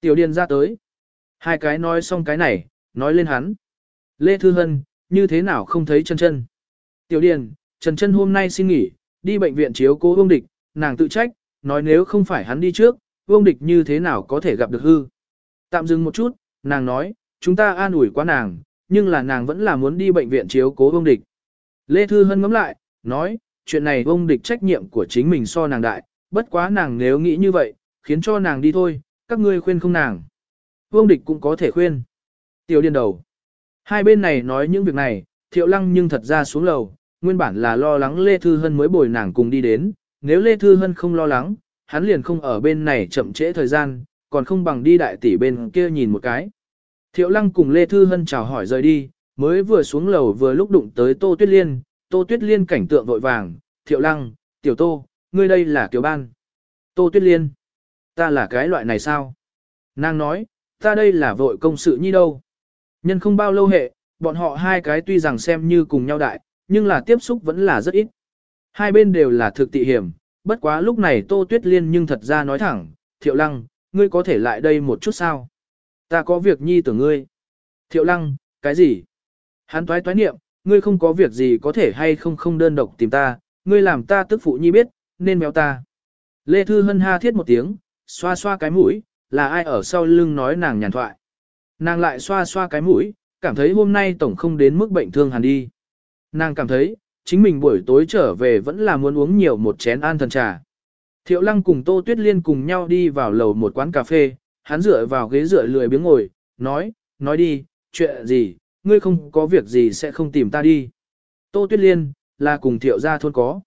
Tiểu điền ra tới. Hai cái nói xong cái này, nói lên hắn. Lê Thư Hân, như thế nào không thấy chân chân. Tiểu điền, Trần Trân hôm nay xin nghỉ, đi bệnh viện chiếu cố Vương Địch, nàng tự trách, nói nếu không phải hắn đi trước, Vương Địch như thế nào có thể gặp được hư. Tạm dừng một chút, nàng nói, chúng ta an ủi quá nàng, nhưng là nàng vẫn là muốn đi bệnh viện chiếu cố Vương Địch. Lê Thư Hân ngắm lại, nói, chuyện này Vương Địch trách nhiệm của chính mình so nàng đại, bất quá nàng nếu nghĩ như vậy, khiến cho nàng đi thôi, các ngươi khuyên không nàng. Vương địch cũng có thể khuyên. Tiểu điên đầu. Hai bên này nói những việc này, thiệu lăng nhưng thật ra xuống lầu, nguyên bản là lo lắng Lê Thư Hân mới bồi nàng cùng đi đến, nếu Lê Thư Hân không lo lắng, hắn liền không ở bên này chậm trễ thời gian, còn không bằng đi đại tỷ bên kia nhìn một cái. Thiệu lăng cùng Lê Thư Hân chào hỏi rời đi, mới vừa xuống lầu vừa lúc đụng tới Tô Tuyết Liên, Tô Tuyết Liên cảnh tượng vội vàng, Thiệu lăng, Tiểu Tô, ngươi đây là tiểu Ban. Tô Tuyết Liên ta là cái loại này sao? Nàng nói, ta đây là vội công sự nhi đâu. Nhân không bao lâu hệ, bọn họ hai cái tuy rằng xem như cùng nhau đại, nhưng là tiếp xúc vẫn là rất ít. Hai bên đều là thực tị hiểm, bất quá lúc này Tô Tuyết Liên nhưng thật ra nói thẳng, Thiệu Lăng, ngươi có thể lại đây một chút sao? Ta có việc nhi tưởng ngươi. Thiệu Lăng, cái gì? Hắn toái toái niệm, ngươi không có việc gì có thể hay không không đơn độc tìm ta, ngươi làm ta tức phụ nhi biết, nên béo ta. Lê Thư Hân ha thiết một tiếng, xoa xoa cái mũi, là ai ở sau lưng nói nàng nhàn thoại. Nàng lại xoa xoa cái mũi, cảm thấy hôm nay tổng không đến mức bệnh thương hàn đi. Nàng cảm thấy, chính mình buổi tối trở về vẫn là muốn uống nhiều một chén an thần trà. Thiệu lăng cùng Tô Tuyết Liên cùng nhau đi vào lầu một quán cà phê, hắn dựa vào ghế dựa lười biếng ngồi, nói, nói đi, chuyện gì, ngươi không có việc gì sẽ không tìm ta đi. Tô Tuyết Liên, là cùng thiệu gia thôn có.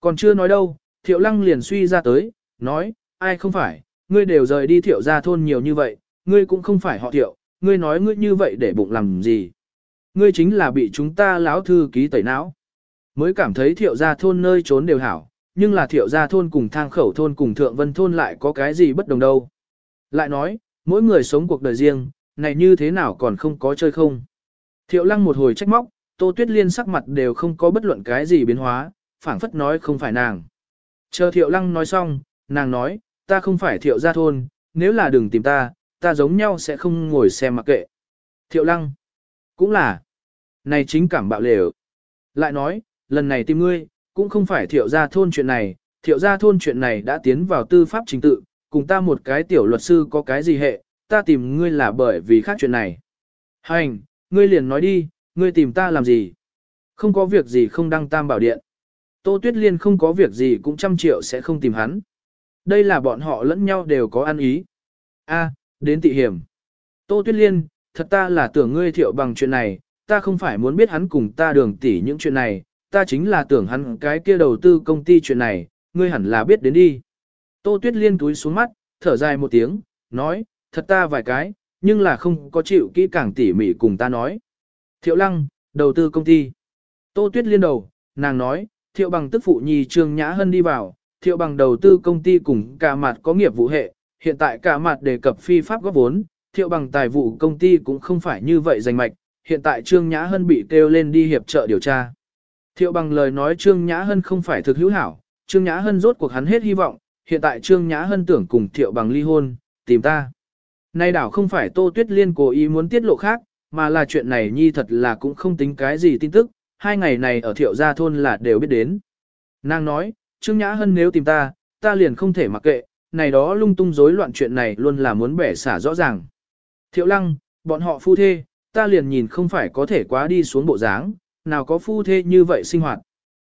Còn chưa nói đâu, thiệu lăng liền suy ra tới, nói, ai không phải, ngươi đều rời đi thiệu ra thôn nhiều như vậy, ngươi cũng không phải họ thiệu, ngươi nói ngươi như vậy để bụng làm gì. Ngươi chính là bị chúng ta lão thư ký tẩy não. Mới cảm thấy thiệu ra thôn nơi trốn đều hảo, nhưng là thiệu ra thôn cùng thang khẩu thôn cùng thượng vân thôn lại có cái gì bất đồng đâu. Lại nói, mỗi người sống cuộc đời riêng, này như thế nào còn không có chơi không. Thiệu lăng một hồi trách móc, Tô Tuyết Liên sắc mặt đều không có bất luận cái gì biến hóa, phảng phất nói không phải nàng. Chờ Thiệu Lăng nói xong, nàng nói, ta không phải thiệu gia thôn, nếu là đừng tìm ta, ta giống nhau sẽ không ngồi xem mặc kệ. Thiệu lăng, cũng là, này chính cảm bạo lều. Lại nói, lần này tìm ngươi, cũng không phải thiệu gia thôn chuyện này, thiệu gia thôn chuyện này đã tiến vào tư pháp chính tự, cùng ta một cái tiểu luật sư có cái gì hệ, ta tìm ngươi là bởi vì khác chuyện này. Hành, ngươi liền nói đi, ngươi tìm ta làm gì? Không có việc gì không đăng tam bảo điện. Tô Tuyết Liên không có việc gì cũng trăm triệu sẽ không tìm hắn. Đây là bọn họ lẫn nhau đều có ăn ý. A, đến tị hiểm. Tô Tuyết Liên, thật ta là tưởng ngươi thiệu bằng chuyện này, ta không phải muốn biết hắn cùng ta đường tỉ những chuyện này, ta chính là tưởng hắn cái kia đầu tư công ty chuyện này, ngươi hẳn là biết đến đi. Tô Tuyết Liên túi xuống mắt, thở dài một tiếng, nói, thật ta vài cái, nhưng là không có chịu kỹ càng tỉ mỉ cùng ta nói. Thiệu Lăng, đầu tư công ty. Tô Tuyết Liên đầu, nàng nói, Thiệu bằng tức phụ nhì Trương Nhã hơn đi vào, thiệu bằng đầu tư công ty cùng cả mặt có nghiệp vụ hệ, hiện tại cả mặt đề cập phi pháp góp vốn, thiệu bằng tài vụ công ty cũng không phải như vậy danh mạch, hiện tại Trương Nhã Hân bị kêu lên đi hiệp trợ điều tra. Thiệu bằng lời nói Trương Nhã Hân không phải thực hữu hảo, Trương Nhã Hân rốt cuộc hắn hết hy vọng, hiện tại Trương Nhã Hân tưởng cùng Thiệu bằng ly hôn, tìm ta. Nay đảo không phải Tô Tuyết Liên cố ý muốn tiết lộ khác, mà là chuyện này nhi thật là cũng không tính cái gì tin tức, hai ngày này ở Thiệu gia thôn là đều biết đến. Nàng nói, Trương Nhã Hân nếu tìm ta, ta liền không thể mặc kệ, này đó lung tung rối loạn chuyện này luôn là muốn bẻ xả rõ ràng. Thiệu lăng, bọn họ phu thê, ta liền nhìn không phải có thể quá đi xuống bộ dáng, nào có phu thê như vậy sinh hoạt.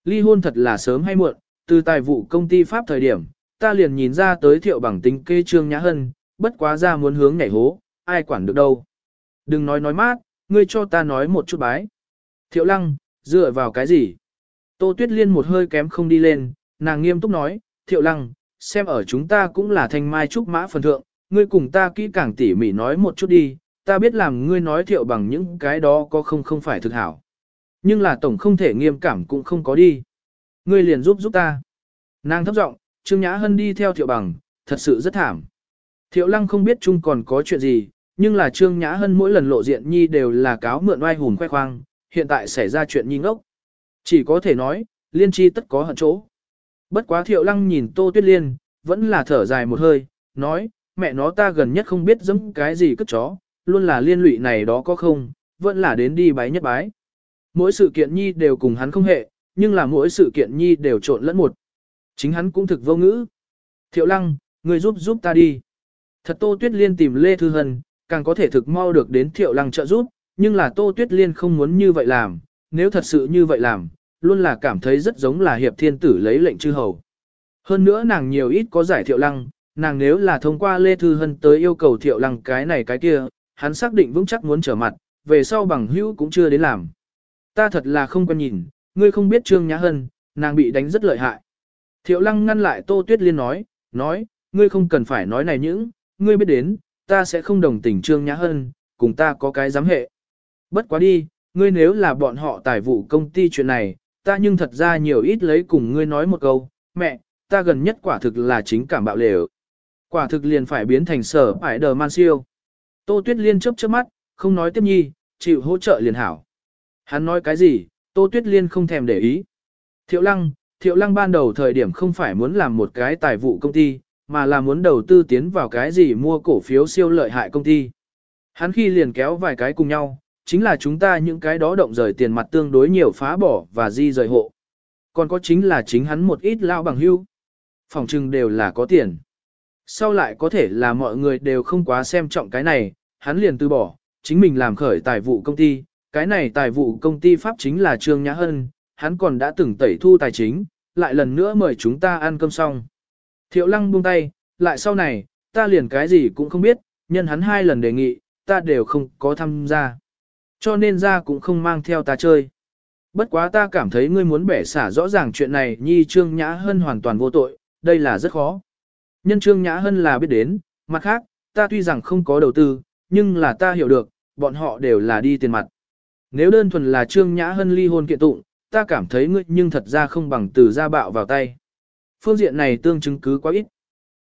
Ly hôn thật là sớm hay muộn, từ tài vụ công ty Pháp thời điểm, ta liền nhìn ra tới thiệu bằng tính kê Trương Nhã Hân, bất quá ra muốn hướng nhảy hố, ai quản được đâu. Đừng nói nói mát, ngươi cho ta nói một chút bái. Thiệu lăng, dựa vào cái gì? Tô Tuyết Liên một hơi kém không đi lên, nàng nghiêm túc nói, thiệu lăng, xem ở chúng ta cũng là thanh mai trúc mã phần thượng, ngươi cùng ta kỹ càng tỉ mỉ nói một chút đi, ta biết làm ngươi nói thiệu bằng những cái đó có không không phải thực hảo. Nhưng là tổng không thể nghiêm cảm cũng không có đi. Ngươi liền giúp giúp ta. Nàng thấp giọng, Trương Nhã Hân đi theo thiệu bằng, thật sự rất thảm. Thiệu lăng không biết chung còn có chuyện gì, nhưng là Trương Nhã Hân mỗi lần lộ diện Nhi đều là cáo mượn oai hùn khoe khoang, hiện tại xảy ra chuyện Nhi ngốc. Chỉ có thể nói, liên chi tất có hận chỗ. Bất quá thiệu lăng nhìn Tô Tuyết Liên, vẫn là thở dài một hơi, nói, mẹ nó ta gần nhất không biết dẫm cái gì cất chó, luôn là liên lụy này đó có không, vẫn là đến đi bái nhất bái. Mỗi sự kiện nhi đều cùng hắn không hệ, nhưng là mỗi sự kiện nhi đều trộn lẫn một. Chính hắn cũng thực vô ngữ. Thiệu lăng, người giúp giúp ta đi. Thật Tô Tuyết Liên tìm Lê Thư Hân, càng có thể thực mau được đến Thiệu lăng trợ giúp, nhưng là Tô Tuyết Liên không muốn như vậy làm, nếu thật sự như vậy làm, luôn là cảm thấy rất giống là hiệp thiên tử lấy lệnh chư hầu. Hơn nữa nàng nhiều ít có giải thiệu lăng, nàng nếu là thông qua Lê Thư Hân tới yêu cầu thiệu lăng cái này cái kia, hắn xác định vững chắc muốn trở mặt, về sau bằng hữu cũng chưa đến làm. Ta thật là không quen nhìn, ngươi không biết Trương Nhã Hân, nàng bị đánh rất lợi hại. Thiệu lăng ngăn lại Tô Tuyết Liên nói, nói, ngươi không cần phải nói này những, ngươi biết đến, ta sẽ không đồng tình Trương Nhã Hân, cùng ta có cái giám hệ. Bất quá đi, ngươi nếu là bọn họ tài vụ công ty chuyện này, ta nhưng thật ra nhiều ít lấy cùng ngươi nói một câu, mẹ, ta gần nhất quả thực là chính cảm bạo lều. Quả thực liền phải biến thành sở phải đờ man siêu. Tô Tuyết Liên chớp chớp mắt, không nói tiếp nhi, chịu hỗ trợ liền hảo. Hắn nói cái gì, Tô Tuyết Liên không thèm để ý. Thiệu Lăng, Thiệu Lăng ban đầu thời điểm không phải muốn làm một cái tài vụ công ty, mà là muốn đầu tư tiến vào cái gì mua cổ phiếu siêu lợi hại công ty. Hắn khi liền kéo vài cái cùng nhau, chính là chúng ta những cái đó động rời tiền mặt tương đối nhiều phá bỏ và di rời hộ. Còn có chính là chính hắn một ít lao bằng hưu. Phòng trưng đều là có tiền. Sau lại có thể là mọi người đều không quá xem trọng cái này, hắn liền từ bỏ, chính mình làm khởi tài vụ công ty. Cái này tài vụ công ty Pháp chính là Trương Nhã Hân, hắn còn đã từng tẩy thu tài chính, lại lần nữa mời chúng ta ăn cơm xong. Thiệu lăng buông tay, lại sau này, ta liền cái gì cũng không biết, nhân hắn hai lần đề nghị, ta đều không có tham gia cho nên ra cũng không mang theo ta chơi. Bất quá ta cảm thấy ngươi muốn bẻ xả rõ ràng chuyện này nhi Trương Nhã Hân hoàn toàn vô tội, đây là rất khó. Nhân Trương Nhã Hân là biết đến, mặt khác, ta tuy rằng không có đầu tư, nhưng là ta hiểu được, bọn họ đều là đi tiền mặt. Nếu đơn thuần là Trương Nhã Hân ly hôn kiện tụng, ta cảm thấy ngươi nhưng thật ra không bằng từ gia bạo vào tay. Phương diện này tương chứng cứ quá ít.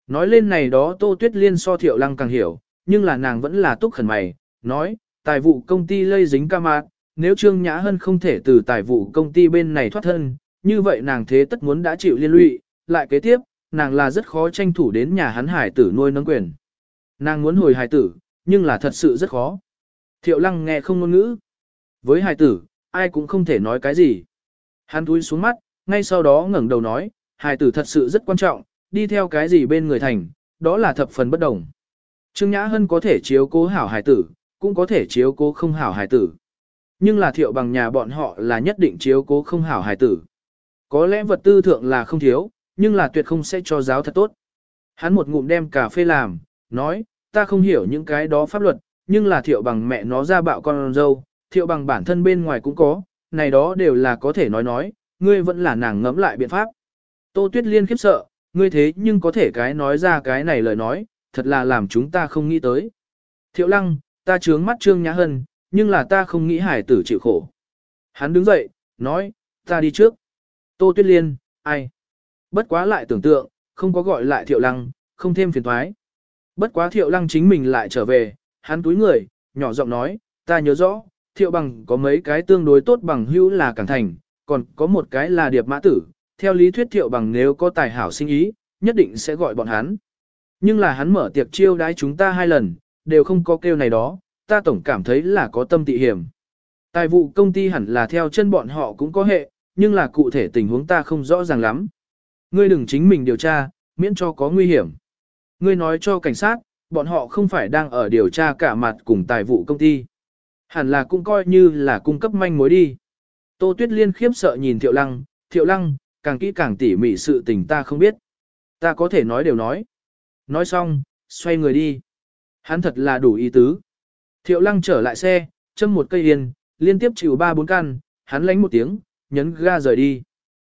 Nói lên này đó Tô Tuyết Liên so thiệu lăng càng hiểu, nhưng là nàng vẫn là túc khẩn mày, nói, tài vụ công ty lây dính ca mạc, nếu Trương Nhã Hân không thể từ tài vụ công ty bên này thoát thân, như vậy nàng thế tất muốn đã chịu liên lụy, lại kế tiếp, nàng là rất khó tranh thủ đến nhà hắn hải tử nuôi nâng quyền. Nàng muốn hồi hải tử, nhưng là thật sự rất khó. Thiệu lăng nghe không ngôn ngữ. Với hải tử, ai cũng không thể nói cái gì. Hắn túi xuống mắt, ngay sau đó ngẩng đầu nói, hải tử thật sự rất quan trọng, đi theo cái gì bên người thành, đó là thập phần bất đồng. Trương Nhã Hân có thể chiếu cố hảo hải tử, cũng có thể chiếu cố không hảo hài tử. Nhưng là thiệu bằng nhà bọn họ là nhất định chiếu cố không hảo hài tử. Có lẽ vật tư thượng là không thiếu, nhưng là tuyệt không sẽ cho giáo thật tốt. Hắn một ngụm đem cà phê làm, nói, ta không hiểu những cái đó pháp luật, nhưng là thiệu bằng mẹ nó ra bạo con dâu, thiệu bằng bản thân bên ngoài cũng có, này đó đều là có thể nói nói, ngươi vẫn là nàng ngẫm lại biện pháp. Tô Tuyết Liên khiếp sợ, ngươi thế nhưng có thể cái nói ra cái này lời nói, thật là làm chúng ta không nghĩ tới. Thiệu Lăng, Ta trướng mắt Trương Nhã Hân, nhưng là ta không nghĩ hải tử chịu khổ. Hắn đứng dậy, nói, ta đi trước. Tô Tuyết Liên, ai? Bất quá lại tưởng tượng, không có gọi lại Thiệu Lăng, không thêm phiền thoái. Bất quá Thiệu Lăng chính mình lại trở về, hắn túi người, nhỏ giọng nói, ta nhớ rõ, Thiệu Bằng có mấy cái tương đối tốt bằng hữu là Cảng Thành, còn có một cái là Điệp Mã Tử. Theo lý thuyết Thiệu Bằng nếu có tài hảo sinh ý, nhất định sẽ gọi bọn hắn. Nhưng là hắn mở tiệc chiêu đãi chúng ta hai lần, đều không có kêu này đó, ta tổng cảm thấy là có tâm tị hiểm. Tài vụ công ty hẳn là theo chân bọn họ cũng có hệ, nhưng là cụ thể tình huống ta không rõ ràng lắm. Ngươi đừng chính mình điều tra, miễn cho có nguy hiểm. Ngươi nói cho cảnh sát, bọn họ không phải đang ở điều tra cả mặt cùng tài vụ công ty. Hẳn là cũng coi như là cung cấp manh mối đi. Tô Tuyết Liên khiếp sợ nhìn Thiệu Lăng, Thiệu Lăng, càng kỹ càng tỉ mỉ sự tình ta không biết. Ta có thể nói đều nói. Nói xong, xoay người đi. Hắn thật là đủ ý tứ. Thiệu lăng trở lại xe, châm một cây yên, liên tiếp chịu ba bốn căn, hắn lánh một tiếng, nhấn ga rời đi.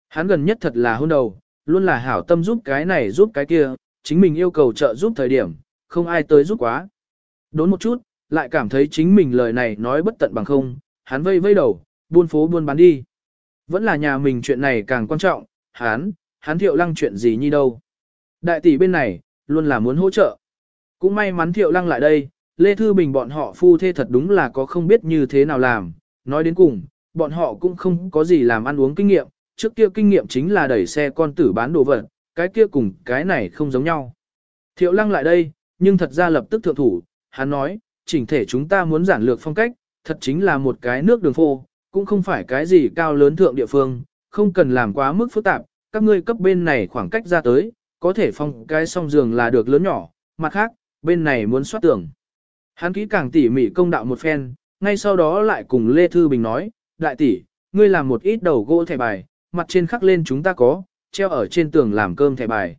Hắn gần nhất thật là hôn đầu, luôn là hảo tâm giúp cái này giúp cái kia, chính mình yêu cầu trợ giúp thời điểm, không ai tới giúp quá. Đốn một chút, lại cảm thấy chính mình lời này nói bất tận bằng không, hắn vây vây đầu, buôn phố buôn bán đi. Vẫn là nhà mình chuyện này càng quan trọng, hắn, hắn thiệu lăng chuyện gì nhi đâu. Đại tỷ bên này, luôn là muốn hỗ trợ. Cũng may mắn Thiệu Lăng lại đây, Lê Thư Bình bọn họ phu thê thật đúng là có không biết như thế nào làm. Nói đến cùng, bọn họ cũng không có gì làm ăn uống kinh nghiệm, trước kia kinh nghiệm chính là đẩy xe con tử bán đồ vật, cái kia cùng cái này không giống nhau. Thiệu Lăng lại đây, nhưng thật ra lập tức thượng thủ, hắn nói, chỉnh thể chúng ta muốn giản lược phong cách, thật chính là một cái nước đường phô, cũng không phải cái gì cao lớn thượng địa phương, không cần làm quá mức phức tạp, các ngươi cấp bên này khoảng cách ra tới, có thể phong cái song giường là được lớn nhỏ, mặt khác, bên này muốn soát tưởng. Hắn kỹ càng tỉ mỉ công đạo một phen, ngay sau đó lại cùng Lê Thư Bình nói, đại tỷ, ngươi làm một ít đầu gỗ thẻ bài, mặt trên khắc lên chúng ta có, treo ở trên tường làm cơm thẻ bài.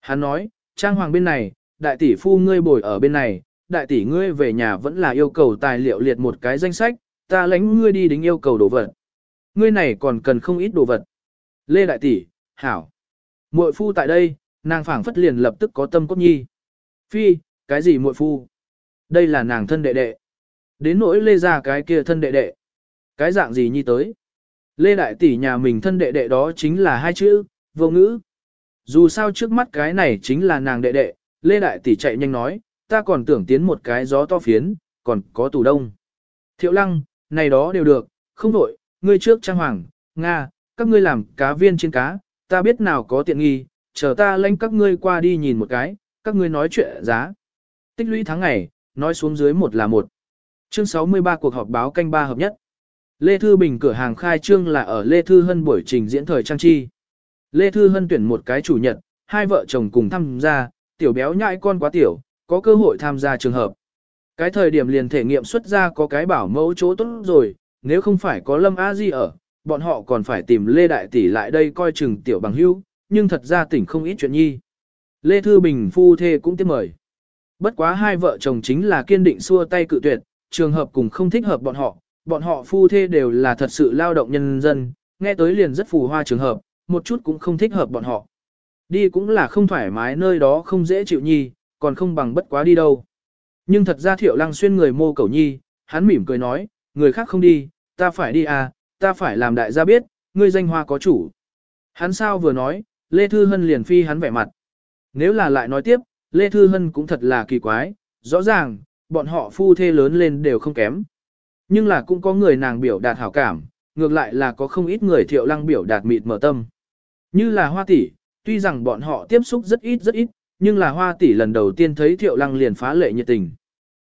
Hắn nói, trang hoàng bên này, đại tỷ phu ngươi bồi ở bên này, đại tỷ ngươi về nhà vẫn là yêu cầu tài liệu liệt một cái danh sách, ta lãnh ngươi đi đính yêu cầu đồ vật. Ngươi này còn cần không ít đồ vật. Lê đại tỷ, hảo. Muội phu tại đây, nàng phảng phất liền lập tức có tâm cốt nhi. Phi, cái gì muội phu? Đây là nàng thân đệ đệ. Đến nỗi lê ra cái kia thân đệ đệ. Cái dạng gì nhi tới? Lê đại tỷ nhà mình thân đệ đệ đó chính là hai chữ, vô ngữ. Dù sao trước mắt cái này chính là nàng đệ đệ, lê đại tỷ chạy nhanh nói, ta còn tưởng tiến một cái gió to phiến, còn có tủ đông. Thiệu lăng, này đó đều được, không đổi, ngươi trước trang hoàng, Nga, các ngươi làm cá viên trên cá, ta biết nào có tiện nghi, chờ ta lãnh các ngươi qua đi nhìn một cái, các ngươi nói chuyện giá. Tích lũy tháng ngày, nói xuống dưới một là một. Chương 63 cuộc họp báo canh ba hợp nhất. Lê Thư Bình cửa hàng khai trương là ở Lê Thư Hân buổi trình diễn thời trang chi. Lê Thư Hân tuyển một cái chủ nhật, hai vợ chồng cùng tham gia, tiểu béo nhãi con quá tiểu, có cơ hội tham gia trường hợp. Cái thời điểm liền thể nghiệm xuất ra có cái bảo mẫu chỗ tốt rồi, nếu không phải có Lâm A Di ở, bọn họ còn phải tìm Lê Đại Tỷ lại đây coi chừng tiểu bằng hữu nhưng thật ra tỉnh không ít chuyện nhi. Lê Thư Bình phu thê cũng tiếp mời. Bất quá hai vợ chồng chính là kiên định xua tay cự tuyệt, trường hợp cùng không thích hợp bọn họ, bọn họ phu thê đều là thật sự lao động nhân dân, nghe tới liền rất phù hoa trường hợp, một chút cũng không thích hợp bọn họ. Đi cũng là không thoải mái nơi đó không dễ chịu nhi, còn không bằng bất quá đi đâu. Nhưng thật ra thiệu lăng xuyên người mô cầu nhi, hắn mỉm cười nói, người khác không đi, ta phải đi à, ta phải làm đại gia biết, ngươi danh hoa có chủ. Hắn sao vừa nói, Lê Thư Hân liền phi hắn vẻ mặt. Nếu là lại nói tiếp, Lê Thư Hân cũng thật là kỳ quái, rõ ràng, bọn họ phu thê lớn lên đều không kém. Nhưng là cũng có người nàng biểu đạt hảo cảm, ngược lại là có không ít người thiệu lăng biểu đạt mịt mở tâm. Như là hoa tỷ, tuy rằng bọn họ tiếp xúc rất ít rất ít, nhưng là hoa tỷ lần đầu tiên thấy thiệu lăng liền phá lệ nhiệt tình.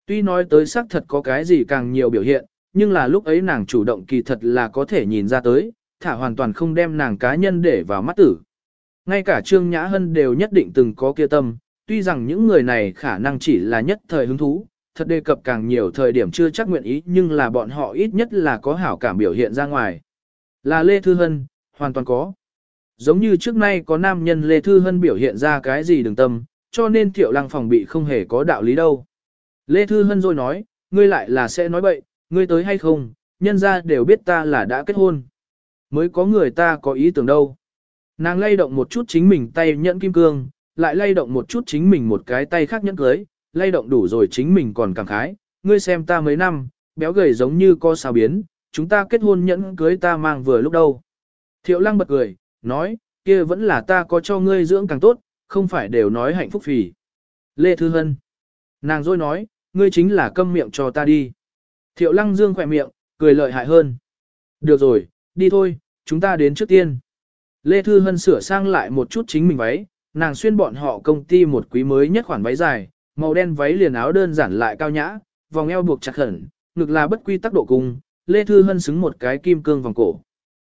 Tuy nói tới xác thật có cái gì càng nhiều biểu hiện, nhưng là lúc ấy nàng chủ động kỳ thật là có thể nhìn ra tới, thả hoàn toàn không đem nàng cá nhân để vào mắt tử. Ngay cả Trương Nhã Hân đều nhất định từng có kia tâm, tuy rằng những người này khả năng chỉ là nhất thời hứng thú, thật đề cập càng nhiều thời điểm chưa chắc nguyện ý nhưng là bọn họ ít nhất là có hảo cảm biểu hiện ra ngoài. Là Lê Thư Hân, hoàn toàn có. Giống như trước nay có nam nhân Lê Thư Hân biểu hiện ra cái gì đừng tâm, cho nên thiệu lăng phòng bị không hề có đạo lý đâu. Lê Thư Hân rồi nói, ngươi lại là sẽ nói bậy, ngươi tới hay không, nhân ra đều biết ta là đã kết hôn. Mới có người ta có ý tưởng đâu. Nàng lay động một chút chính mình tay nhẫn kim cương, lại lay động một chút chính mình một cái tay khác nhẫn cưới, lay động đủ rồi chính mình còn cảm khái, ngươi xem ta mấy năm, béo gầy giống như co sao biến, chúng ta kết hôn nhẫn cưới ta mang vừa lúc đâu. Thiệu lăng bật cười, nói, kia vẫn là ta có cho ngươi dưỡng càng tốt, không phải đều nói hạnh phúc phì. Lê Thư Hân. Nàng rồi nói, ngươi chính là câm miệng cho ta đi. Thiệu lăng dương khỏe miệng, cười lợi hại hơn. Được rồi, đi thôi, chúng ta đến trước tiên. Lê Thư Hân sửa sang lại một chút chính mình váy, nàng xuyên bọn họ công ty một quý mới nhất khoản váy dài, màu đen váy liền áo đơn giản lại cao nhã, vòng eo buộc chặt khẩn, ngực là bất quy tắc độ cung, Lê Thư Hân xứng một cái kim cương vòng cổ.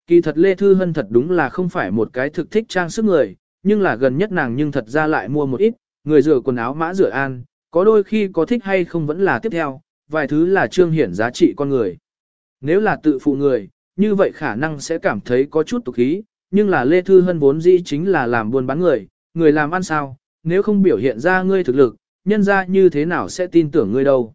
Kỳ thật Lê Thư Hân thật đúng là không phải một cái thực thích trang sức người, nhưng là gần nhất nàng nhưng thật ra lại mua một ít, người rửa quần áo mã rửa an, có đôi khi có thích hay không vẫn là tiếp theo, vài thứ là trương hiển giá trị con người. Nếu là tự phụ người, như vậy khả năng sẽ cảm thấy có chút tục khí, nhưng là Lê Thư Hân vốn dĩ chính là làm buôn bán người, người làm ăn sao, nếu không biểu hiện ra ngươi thực lực, nhân ra như thế nào sẽ tin tưởng ngươi đâu.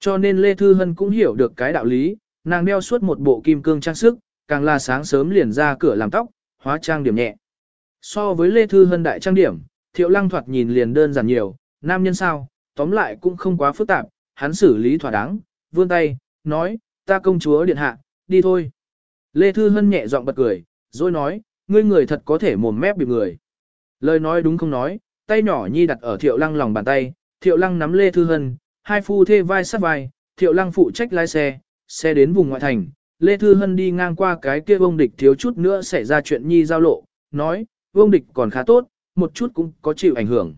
Cho nên Lê Thư Hân cũng hiểu được cái đạo lý, nàng đeo suốt một bộ kim cương trang sức, càng là sáng sớm liền ra cửa làm tóc, hóa trang điểm nhẹ. So với Lê Thư Hân đại trang điểm, Thiệu Lăng thoạt nhìn liền đơn giản nhiều, nam nhân sao, tóm lại cũng không quá phức tạp, hắn xử lý thỏa đáng, vươn tay, nói, ta công chúa điện hạ, đi thôi. Lê Thư Hân nhẹ giọng bật cười, rồi nói, ngươi người thật có thể mồm mép bị người. Lời nói đúng không nói, tay nhỏ nhi đặt ở thiệu lăng lòng bàn tay, thiệu lăng nắm Lê Thư Hân, hai phu thê vai sát vai, thiệu lăng phụ trách lái xe, xe đến vùng ngoại thành. Lê Thư Hân đi ngang qua cái kia bông địch thiếu chút nữa xảy ra chuyện nhi giao lộ, nói, bông địch còn khá tốt, một chút cũng có chịu ảnh hưởng.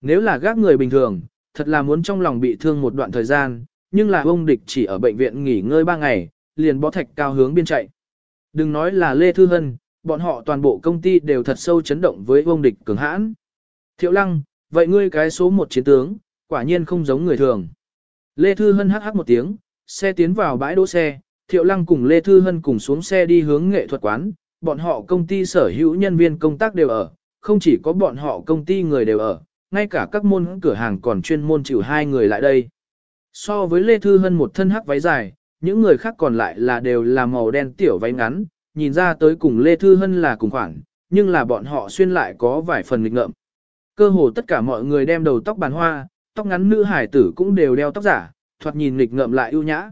Nếu là gác người bình thường, thật là muốn trong lòng bị thương một đoạn thời gian, nhưng là bông địch chỉ ở bệnh viện nghỉ ngơi ba ngày, liền bó thạch cao hướng biên chạy. Đừng nói là Lê Thư Hân, bọn họ toàn bộ công ty đều thật sâu chấn động với vông địch cường hãn. Thiệu lăng, vậy ngươi cái số một chiến tướng, quả nhiên không giống người thường. Lê Thư Hân hắc hắc một tiếng, xe tiến vào bãi đỗ xe, Thiệu Lăng cùng Lê Thư Hân cùng xuống xe đi hướng nghệ thuật quán, bọn họ công ty sở hữu nhân viên công tác đều ở, không chỉ có bọn họ công ty người đều ở, ngay cả các môn cửa hàng còn chuyên môn chịu hai người lại đây. So với Lê Thư Hân một thân hắc váy dài, những người khác còn lại là đều là màu đen tiểu váy ngắn, nhìn ra tới cùng Lê Thư Hân là cùng khoảng, nhưng là bọn họ xuyên lại có vài phần nghịch ngợm. Cơ hồ tất cả mọi người đem đầu tóc bàn hoa, tóc ngắn nữ hải tử cũng đều đeo tóc giả, thoạt nhìn nghịch ngợm lại ưu nhã.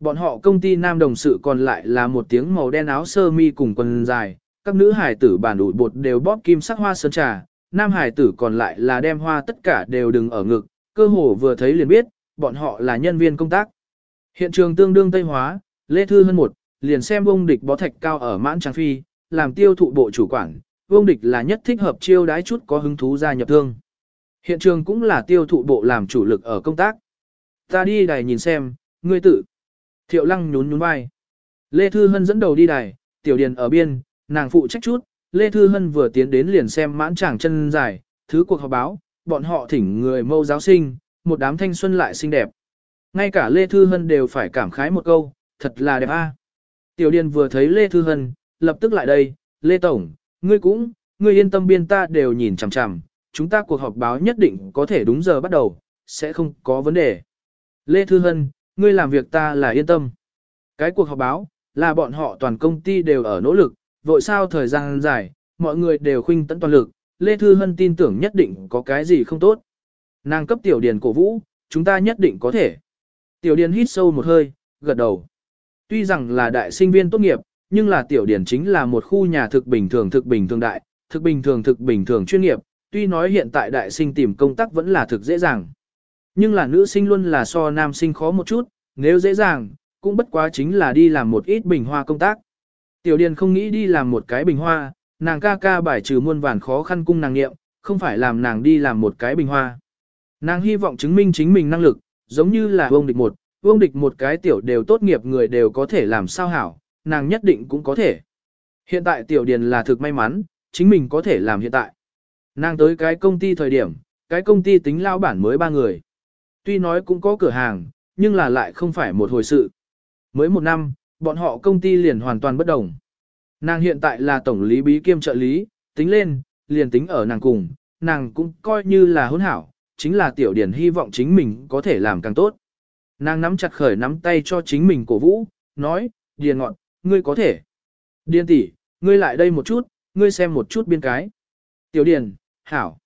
Bọn họ công ty nam đồng sự còn lại là một tiếng màu đen áo sơ mi cùng quần dài, các nữ hải tử bản ủi bột đều bóp kim sắc hoa sơn trà, nam hải tử còn lại là đem hoa tất cả đều đừng ở ngực, cơ hồ vừa thấy liền biết, bọn họ là nhân viên công tác. Hiện trường tương đương Tây Hóa, Lê Thư Hân một, liền xem ông địch bó thạch cao ở mãn trang phi, làm tiêu thụ bộ chủ quản, ông địch là nhất thích hợp chiêu đái chút có hứng thú gia nhập thương. Hiện trường cũng là tiêu thụ bộ làm chủ lực ở công tác. Ta đi đài nhìn xem, ngươi tự. Thiệu lăng nhún nhún vai. Lê Thư Hân dẫn đầu đi đài, tiểu điền ở biên, nàng phụ trách chút. Lê Thư Hân vừa tiến đến liền xem mãn chàng chân dài, thứ cuộc họp báo, bọn họ thỉnh người mâu giáo sinh, một đám thanh xuân lại xinh đẹp. Ngay cả Lê Thư Hân đều phải cảm khái một câu, thật là đẹp a à. Tiểu Điền vừa thấy Lê Thư Hân, lập tức lại đây, Lê Tổng, ngươi cũng, ngươi yên tâm biên ta đều nhìn chằm chằm, chúng ta cuộc họp báo nhất định có thể đúng giờ bắt đầu, sẽ không có vấn đề. Lê Thư Hân, ngươi làm việc ta là yên tâm. Cái cuộc họp báo, là bọn họ toàn công ty đều ở nỗ lực, vội sao thời gian dài, mọi người đều khinh tận toàn lực, Lê Thư Hân tin tưởng nhất định có cái gì không tốt. Nàng cấp tiểu điền cổ vũ, chúng ta nhất định có thể. Tiểu điền hít sâu một hơi, gật đầu. Tuy rằng là đại sinh viên tốt nghiệp, nhưng là tiểu điển chính là một khu nhà thực bình thường thực bình thường đại, thực bình thường thực bình thường chuyên nghiệp, tuy nói hiện tại đại sinh tìm công tác vẫn là thực dễ dàng. Nhưng là nữ sinh luôn là so nam sinh khó một chút, nếu dễ dàng, cũng bất quá chính là đi làm một ít bình hoa công tác. Tiểu điển không nghĩ đi làm một cái bình hoa, nàng ca ca bài trừ muôn vàn khó khăn cung nàng nghiệm, không phải làm nàng đi làm một cái bình hoa. Nàng hy vọng chứng minh chính mình năng lực, giống như là ông địch một, Vương địch một cái tiểu đều tốt nghiệp người đều có thể làm sao hảo, nàng nhất định cũng có thể. Hiện tại tiểu điền là thực may mắn, chính mình có thể làm hiện tại. Nàng tới cái công ty thời điểm, cái công ty tính lao bản mới ba người. Tuy nói cũng có cửa hàng, nhưng là lại không phải một hồi sự. Mới một năm, bọn họ công ty liền hoàn toàn bất đồng. Nàng hiện tại là tổng lý bí kiêm trợ lý, tính lên, liền tính ở nàng cùng, nàng cũng coi như là hỗn hảo, chính là tiểu điển hy vọng chính mình có thể làm càng tốt. Nàng nắm chặt khởi nắm tay cho chính mình cổ vũ, nói, điền ngọn, ngươi có thể. Điền tỷ, ngươi lại đây một chút, ngươi xem một chút biên cái. Tiểu điền, hảo.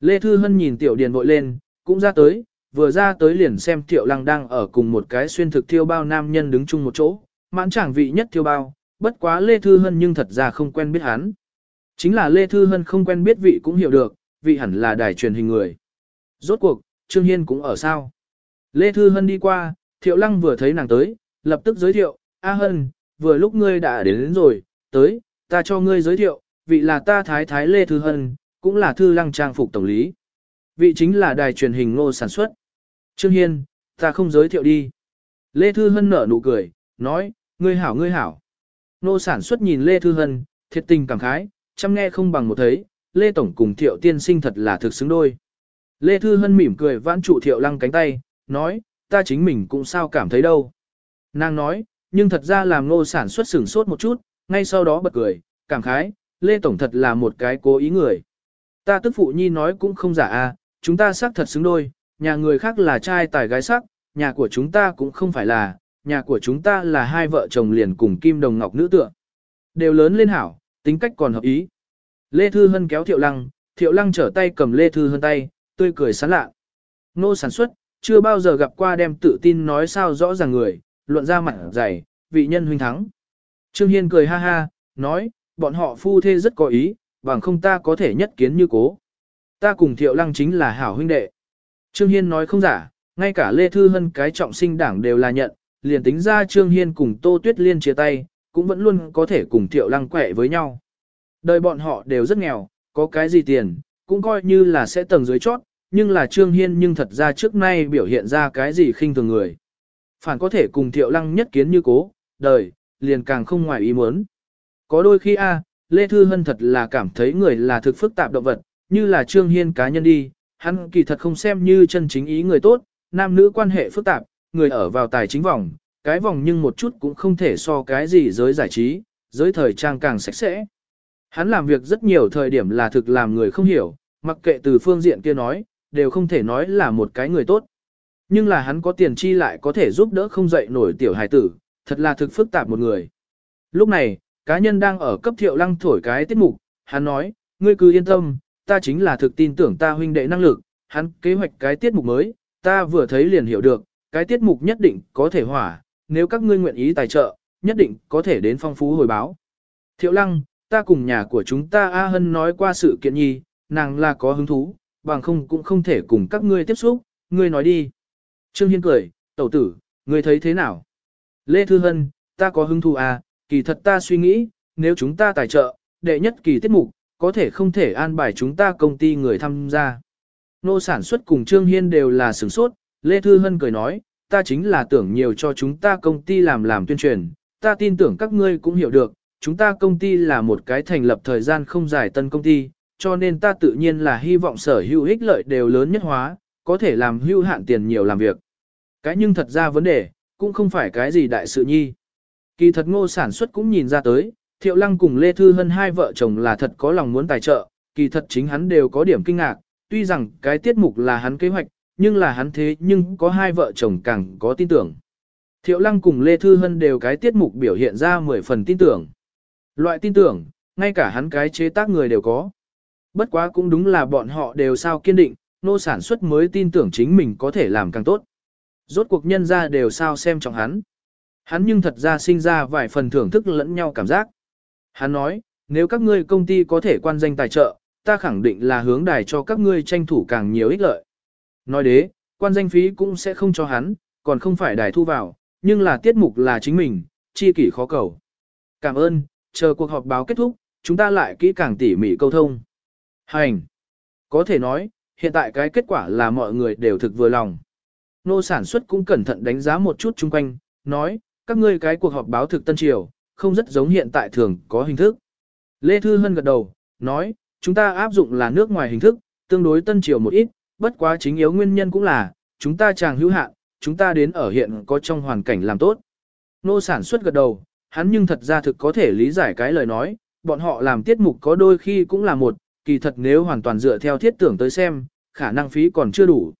Lê Thư Hân nhìn tiểu điền vội lên, cũng ra tới, vừa ra tới liền xem tiểu lăng đang ở cùng một cái xuyên thực thiêu bao nam nhân đứng chung một chỗ, mãn chẳng vị nhất thiêu bao, bất quá Lê Thư Hân nhưng thật ra không quen biết hắn. Chính là Lê Thư Hân không quen biết vị cũng hiểu được, vị hẳn là đài truyền hình người. Rốt cuộc, Trương Hiên cũng ở sao? Lê Thư Hân đi qua, Thiệu Lăng vừa thấy nàng tới, lập tức giới thiệu, A Hân, vừa lúc ngươi đã đến, đến rồi, tới, ta cho ngươi giới thiệu, vị là ta thái thái Lê Thư Hân, cũng là Thư Lăng trang phục tổng lý. Vị chính là đài truyền hình ngô sản xuất. Trương Hiên, ta không giới thiệu đi. Lê Thư Hân nở nụ cười, nói, ngươi hảo ngươi hảo. Nô sản xuất nhìn Lê Thư Hân, thiệt tình cảm khái, chăm nghe không bằng một thấy, Lê Tổng cùng Thiệu Tiên sinh thật là thực xứng đôi. Lê Thư Hân mỉm cười vãn trụ Thiệu Lăng cánh tay, nói, ta chính mình cũng sao cảm thấy đâu. Nàng nói, nhưng thật ra làm ngô sản xuất sửng sốt một chút, ngay sau đó bật cười, cảm khái, Lê Tổng thật là một cái cố ý người. Ta tức phụ nhi nói cũng không giả à, chúng ta sắc thật xứng đôi, nhà người khác là trai tài gái sắc, nhà của chúng ta cũng không phải là, nhà của chúng ta là hai vợ chồng liền cùng kim đồng ngọc nữ tựa. Đều lớn lên hảo, tính cách còn hợp ý. Lê Thư Hân kéo Thiệu Lăng, Thiệu Lăng trở tay cầm Lê Thư Hân tay, tươi cười sán lạ. Nô sản xuất, chưa bao giờ gặp qua đem tự tin nói sao rõ ràng người, luận ra mặt dày, vị nhân huynh thắng. Trương Hiên cười ha ha, nói, bọn họ phu thê rất có ý, bằng không ta có thể nhất kiến như cố. Ta cùng Thiệu Lăng chính là hảo huynh đệ. Trương Hiên nói không giả, ngay cả Lê Thư Hân cái trọng sinh đảng đều là nhận, liền tính ra Trương Hiên cùng Tô Tuyết Liên chia tay, cũng vẫn luôn có thể cùng Thiệu Lăng quẻ với nhau. Đời bọn họ đều rất nghèo, có cái gì tiền, cũng coi như là sẽ tầng dưới chót, nhưng là Trương Hiên nhưng thật ra trước nay biểu hiện ra cái gì khinh thường người. Phản có thể cùng Thiệu Lăng nhất kiến như cố, đời, liền càng không ngoài ý muốn. Có đôi khi a Lê Thư Hân thật là cảm thấy người là thực phức tạp động vật, như là Trương Hiên cá nhân đi, hắn kỳ thật không xem như chân chính ý người tốt, nam nữ quan hệ phức tạp, người ở vào tài chính vòng, cái vòng nhưng một chút cũng không thể so cái gì giới giải trí, giới thời trang càng sạch sẽ. Hắn làm việc rất nhiều thời điểm là thực làm người không hiểu, mặc kệ từ phương diện kia nói, đều không thể nói là một cái người tốt. Nhưng là hắn có tiền chi lại có thể giúp đỡ không dậy nổi tiểu hài tử, thật là thực phức tạp một người. Lúc này, cá nhân đang ở cấp thiệu lăng thổi cái tiết mục, hắn nói, ngươi cứ yên tâm, ta chính là thực tin tưởng ta huynh đệ năng lực, hắn kế hoạch cái tiết mục mới, ta vừa thấy liền hiểu được, cái tiết mục nhất định có thể hỏa, nếu các ngươi nguyện ý tài trợ, nhất định có thể đến phong phú hồi báo. Thiệu lăng, ta cùng nhà của chúng ta A Hân nói qua sự kiện nhi, nàng là có hứng thú, bằng không cũng không thể cùng các ngươi tiếp xúc, ngươi nói đi. Trương Hiên cười, tẩu tử, ngươi thấy thế nào? Lê Thư Hân, ta có hứng thú à, kỳ thật ta suy nghĩ, nếu chúng ta tài trợ, đệ nhất kỳ tiết mục, có thể không thể an bài chúng ta công ty người tham gia. Nô sản xuất cùng Trương Hiên đều là sửng sốt, Lê Thư Hân cười nói, ta chính là tưởng nhiều cho chúng ta công ty làm làm tuyên truyền, ta tin tưởng các ngươi cũng hiểu được, chúng ta công ty là một cái thành lập thời gian không dài tân công ty, cho nên ta tự nhiên là hy vọng sở hữu ích lợi đều lớn nhất hóa, có thể làm hữu hạn tiền nhiều làm việc. Cái nhưng thật ra vấn đề, cũng không phải cái gì đại sự nhi. Kỳ thật ngô sản xuất cũng nhìn ra tới, Thiệu Lăng cùng Lê Thư Hân hai vợ chồng là thật có lòng muốn tài trợ, kỳ thật chính hắn đều có điểm kinh ngạc, tuy rằng cái tiết mục là hắn kế hoạch, nhưng là hắn thế nhưng có hai vợ chồng càng có tin tưởng. Thiệu Lăng cùng Lê Thư Hân đều cái tiết mục biểu hiện ra 10 phần tin tưởng. Loại tin tưởng, ngay cả hắn cái chế tác người đều có. Bất quá cũng đúng là bọn họ đều sao kiên định, nô sản xuất mới tin tưởng chính mình có thể làm càng tốt. Rốt cuộc nhân ra đều sao xem trọng hắn. Hắn nhưng thật ra sinh ra vài phần thưởng thức lẫn nhau cảm giác. Hắn nói, nếu các ngươi công ty có thể quan danh tài trợ, ta khẳng định là hướng đài cho các ngươi tranh thủ càng nhiều ích lợi. Nói đế, quan danh phí cũng sẽ không cho hắn, còn không phải đài thu vào, nhưng là tiết mục là chính mình, chi kỷ khó cầu. Cảm ơn, chờ cuộc họp báo kết thúc, chúng ta lại kỹ càng tỉ mỉ câu thông. Hành. Có thể nói, hiện tại cái kết quả là mọi người đều thực vừa lòng. Nô sản xuất cũng cẩn thận đánh giá một chút chung quanh, nói, các ngươi cái cuộc họp báo thực tân triều, không rất giống hiện tại thường có hình thức. Lê Thư Hân gật đầu, nói, chúng ta áp dụng là nước ngoài hình thức, tương đối tân triều một ít, bất quá chính yếu nguyên nhân cũng là, chúng ta chàng hữu hạn, chúng ta đến ở hiện có trong hoàn cảnh làm tốt. Nô sản xuất gật đầu, hắn nhưng thật ra thực có thể lý giải cái lời nói, bọn họ làm tiết mục có đôi khi cũng là một, kỳ thật nếu hoàn toàn dựa theo thiết tưởng tới xem, khả năng phí còn chưa đủ.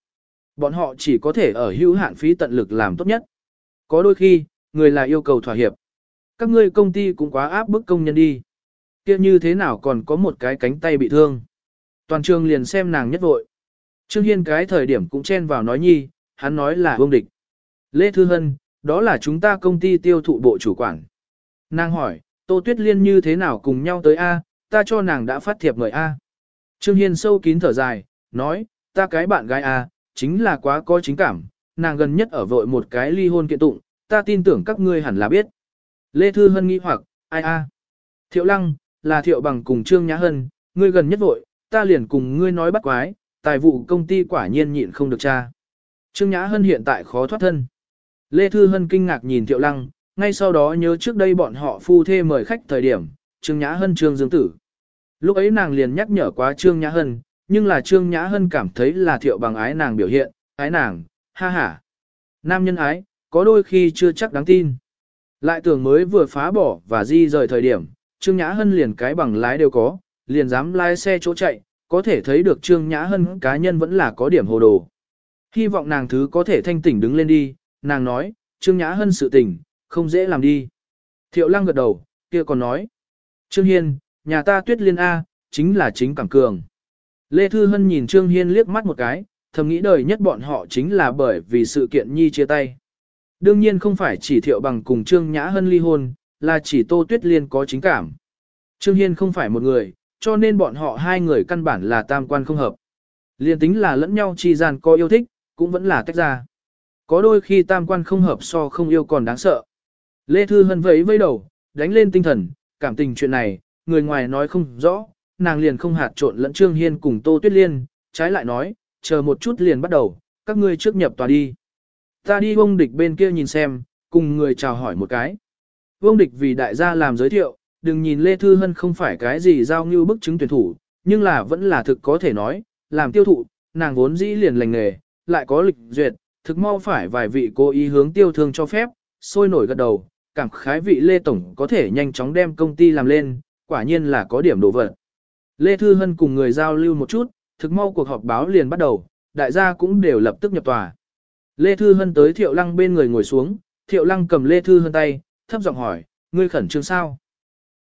Bọn họ chỉ có thể ở hữu hạn phí tận lực làm tốt nhất. Có đôi khi, người là yêu cầu thỏa hiệp. Các ngươi công ty cũng quá áp bức công nhân đi. kia như thế nào còn có một cái cánh tay bị thương. Toàn trường liền xem nàng nhất vội. Trương Hiên cái thời điểm cũng chen vào nói nhi, hắn nói là vương địch. Lê Thư Hân, đó là chúng ta công ty tiêu thụ bộ chủ quản. Nàng hỏi, Tô Tuyết Liên như thế nào cùng nhau tới A, ta cho nàng đã phát thiệp mời A. Trương Hiên sâu kín thở dài, nói, ta cái bạn gái A, chính là quá có chính cảm, nàng gần nhất ở vội một cái ly hôn kiện tụng, ta tin tưởng các ngươi hẳn là biết. Lê Thư Hân nghi hoặc, ai A. Thiệu Lăng, là Thiệu Bằng cùng Trương Nhã Hân, ngươi gần nhất vội, ta liền cùng ngươi nói bắt quái, tài vụ công ty quả nhiên nhịn không được cha. Trương Nhã Hân hiện tại khó thoát thân. Lê Thư Hân kinh ngạc nhìn Thiệu Lăng, ngay sau đó nhớ trước đây bọn họ phu thê mời khách thời điểm, Trương Nhã Hân Trương Dương Tử. Lúc ấy nàng liền nhắc nhở quá Trương Nhã Hân, nhưng là Trương Nhã Hân cảm thấy là thiệu bằng ái nàng biểu hiện, ái nàng, ha ha. Nam nhân ái, có đôi khi chưa chắc đáng tin. Lại tưởng mới vừa phá bỏ và di rời thời điểm, Trương Nhã Hân liền cái bằng lái đều có, liền dám lái xe chỗ chạy, có thể thấy được Trương Nhã Hân cá nhân vẫn là có điểm hồ đồ. Hy vọng nàng thứ có thể thanh tỉnh đứng lên đi, nàng nói, Trương Nhã Hân sự tỉnh, không dễ làm đi. Thiệu lăng gật đầu, kia còn nói. Trương Hiên, nhà ta tuyết liên A, chính là chính cảm cường. Lê Thư Hân nhìn Trương Hiên liếc mắt một cái, thầm nghĩ đời nhất bọn họ chính là bởi vì sự kiện nhi chia tay. Đương nhiên không phải chỉ thiệu bằng cùng Trương Nhã Hân ly hôn, là chỉ Tô Tuyết Liên có chính cảm. Trương Hiên không phải một người, cho nên bọn họ hai người căn bản là tam quan không hợp. Liên tính là lẫn nhau chi gian có yêu thích, cũng vẫn là tách ra. Có đôi khi tam quan không hợp so không yêu còn đáng sợ. Lê Thư Hân vẫy vẫy đầu, đánh lên tinh thần, cảm tình chuyện này, người ngoài nói không rõ, nàng liền không hạt trộn lẫn Trương Hiên cùng Tô Tuyết Liên, trái lại nói, chờ một chút liền bắt đầu, các ngươi trước nhập tòa đi. Ta đi vông địch bên kia nhìn xem, cùng người chào hỏi một cái. Vông địch vì đại gia làm giới thiệu, đừng nhìn Lê Thư Hân không phải cái gì giao như bức chứng tuyển thủ, nhưng là vẫn là thực có thể nói, làm tiêu thụ, nàng vốn dĩ liền lành nghề, lại có lịch duyệt, thực mau phải vài vị cố ý hướng tiêu thương cho phép, sôi nổi gật đầu, cảm khái vị Lê Tổng có thể nhanh chóng đem công ty làm lên, quả nhiên là có điểm đồ vật. Lê Thư Hân cùng người giao lưu một chút, thực mau cuộc họp báo liền bắt đầu, đại gia cũng đều lập tức nhập tòa. Lê Thư Hân tới Thiệu Lăng bên người ngồi xuống, Thiệu Lăng cầm Lê Thư Hân tay, thấp giọng hỏi, ngươi khẩn trương sao?